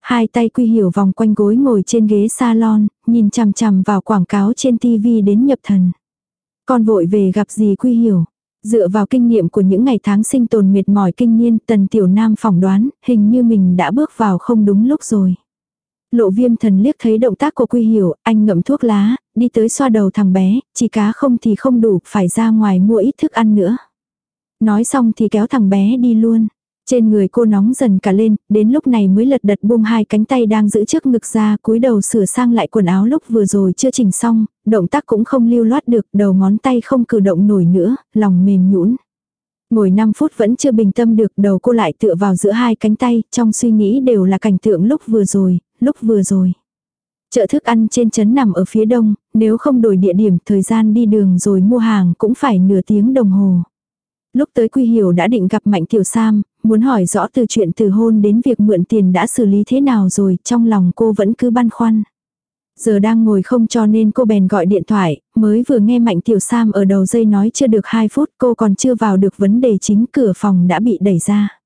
Hai tay quy hiểu vòng quanh gối ngồi trên ghế salon, nhìn chằm chằm vào quảng cáo trên tivi đến nhập thần. Con vội về gặp gì quy hiểu. Dựa vào kinh nghiệm của những ngày tháng sinh tồn mệt mỏi kinh niên, tần tiểu nam phỏng đoán, hình như mình đã bước vào không đúng lúc rồi. Lộ viêm thần liếc thấy động tác của Quy Hiểu, anh ngậm thuốc lá, đi tới xoa đầu thằng bé, chỉ cá không thì không đủ, phải ra ngoài mua ít thức ăn nữa. Nói xong thì kéo thằng bé đi luôn. Trên người cô nóng dần cả lên, đến lúc này mới lật đật buông hai cánh tay đang giữ trước ngực ra, cúi đầu sửa sang lại quần áo lúc vừa rồi chưa chỉnh xong, động tác cũng không lưu loát được, đầu ngón tay không cử động nổi nữa, lòng mềm nhũn. Ngồi 5 phút vẫn chưa bình tâm được, đầu cô lại tựa vào giữa hai cánh tay, trong suy nghĩ đều là cảnh tượng lúc vừa rồi, lúc vừa rồi. Chợ thức ăn trên trấn nằm ở phía đông, nếu không đổi địa điểm thời gian đi đường rồi mua hàng cũng phải nửa tiếng đồng hồ. Lúc tới Quy Hiểu đã định gặp Mạnh Tiểu Sam, muốn hỏi rõ từ chuyện từ hôn đến việc mượn tiền đã xử lý thế nào rồi, trong lòng cô vẫn cứ băn khoăn. Giờ đang ngồi không cho nên cô bèn gọi điện thoại, mới vừa nghe Mạnh Tiểu Sam ở đầu dây nói chưa được 2 phút cô còn chưa vào được vấn đề chính cửa phòng đã bị đẩy ra.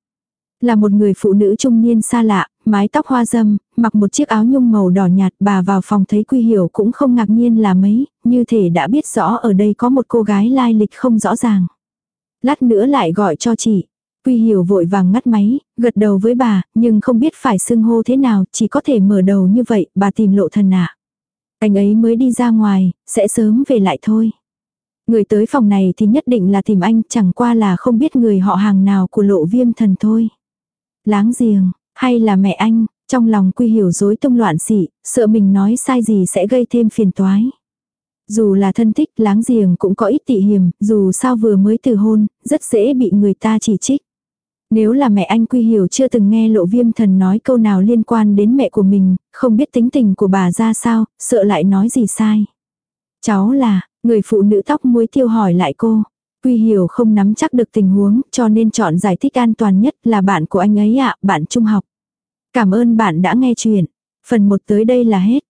Là một người phụ nữ trung niên xa lạ, mái tóc hoa dâm, mặc một chiếc áo nhung màu đỏ nhạt bà vào phòng thấy Quy Hiểu cũng không ngạc nhiên là mấy, như thể đã biết rõ ở đây có một cô gái lai lịch không rõ ràng. Lát nữa lại gọi cho chị. Quy Hiểu vội vàng ngắt máy, gật đầu với bà, nhưng không biết phải xưng hô thế nào, chỉ có thể mở đầu như vậy, bà tìm lộ thần ạ. Anh ấy mới đi ra ngoài, sẽ sớm về lại thôi. Người tới phòng này thì nhất định là tìm anh, chẳng qua là không biết người họ hàng nào của lộ viêm thần thôi. Láng giềng, hay là mẹ anh, trong lòng quy hiểu dối tung loạn xị, sợ mình nói sai gì sẽ gây thêm phiền toái. Dù là thân thích láng giềng cũng có ít tị hiểm, dù sao vừa mới từ hôn, rất dễ bị người ta chỉ trích. Nếu là mẹ anh Quy Hiểu chưa từng nghe lộ viêm thần nói câu nào liên quan đến mẹ của mình, không biết tính tình của bà ra sao, sợ lại nói gì sai. Cháu là, người phụ nữ tóc muối tiêu hỏi lại cô. Quy Hiểu không nắm chắc được tình huống cho nên chọn giải thích an toàn nhất là bạn của anh ấy ạ, bạn trung học. Cảm ơn bạn đã nghe chuyện. Phần 1 tới đây là hết.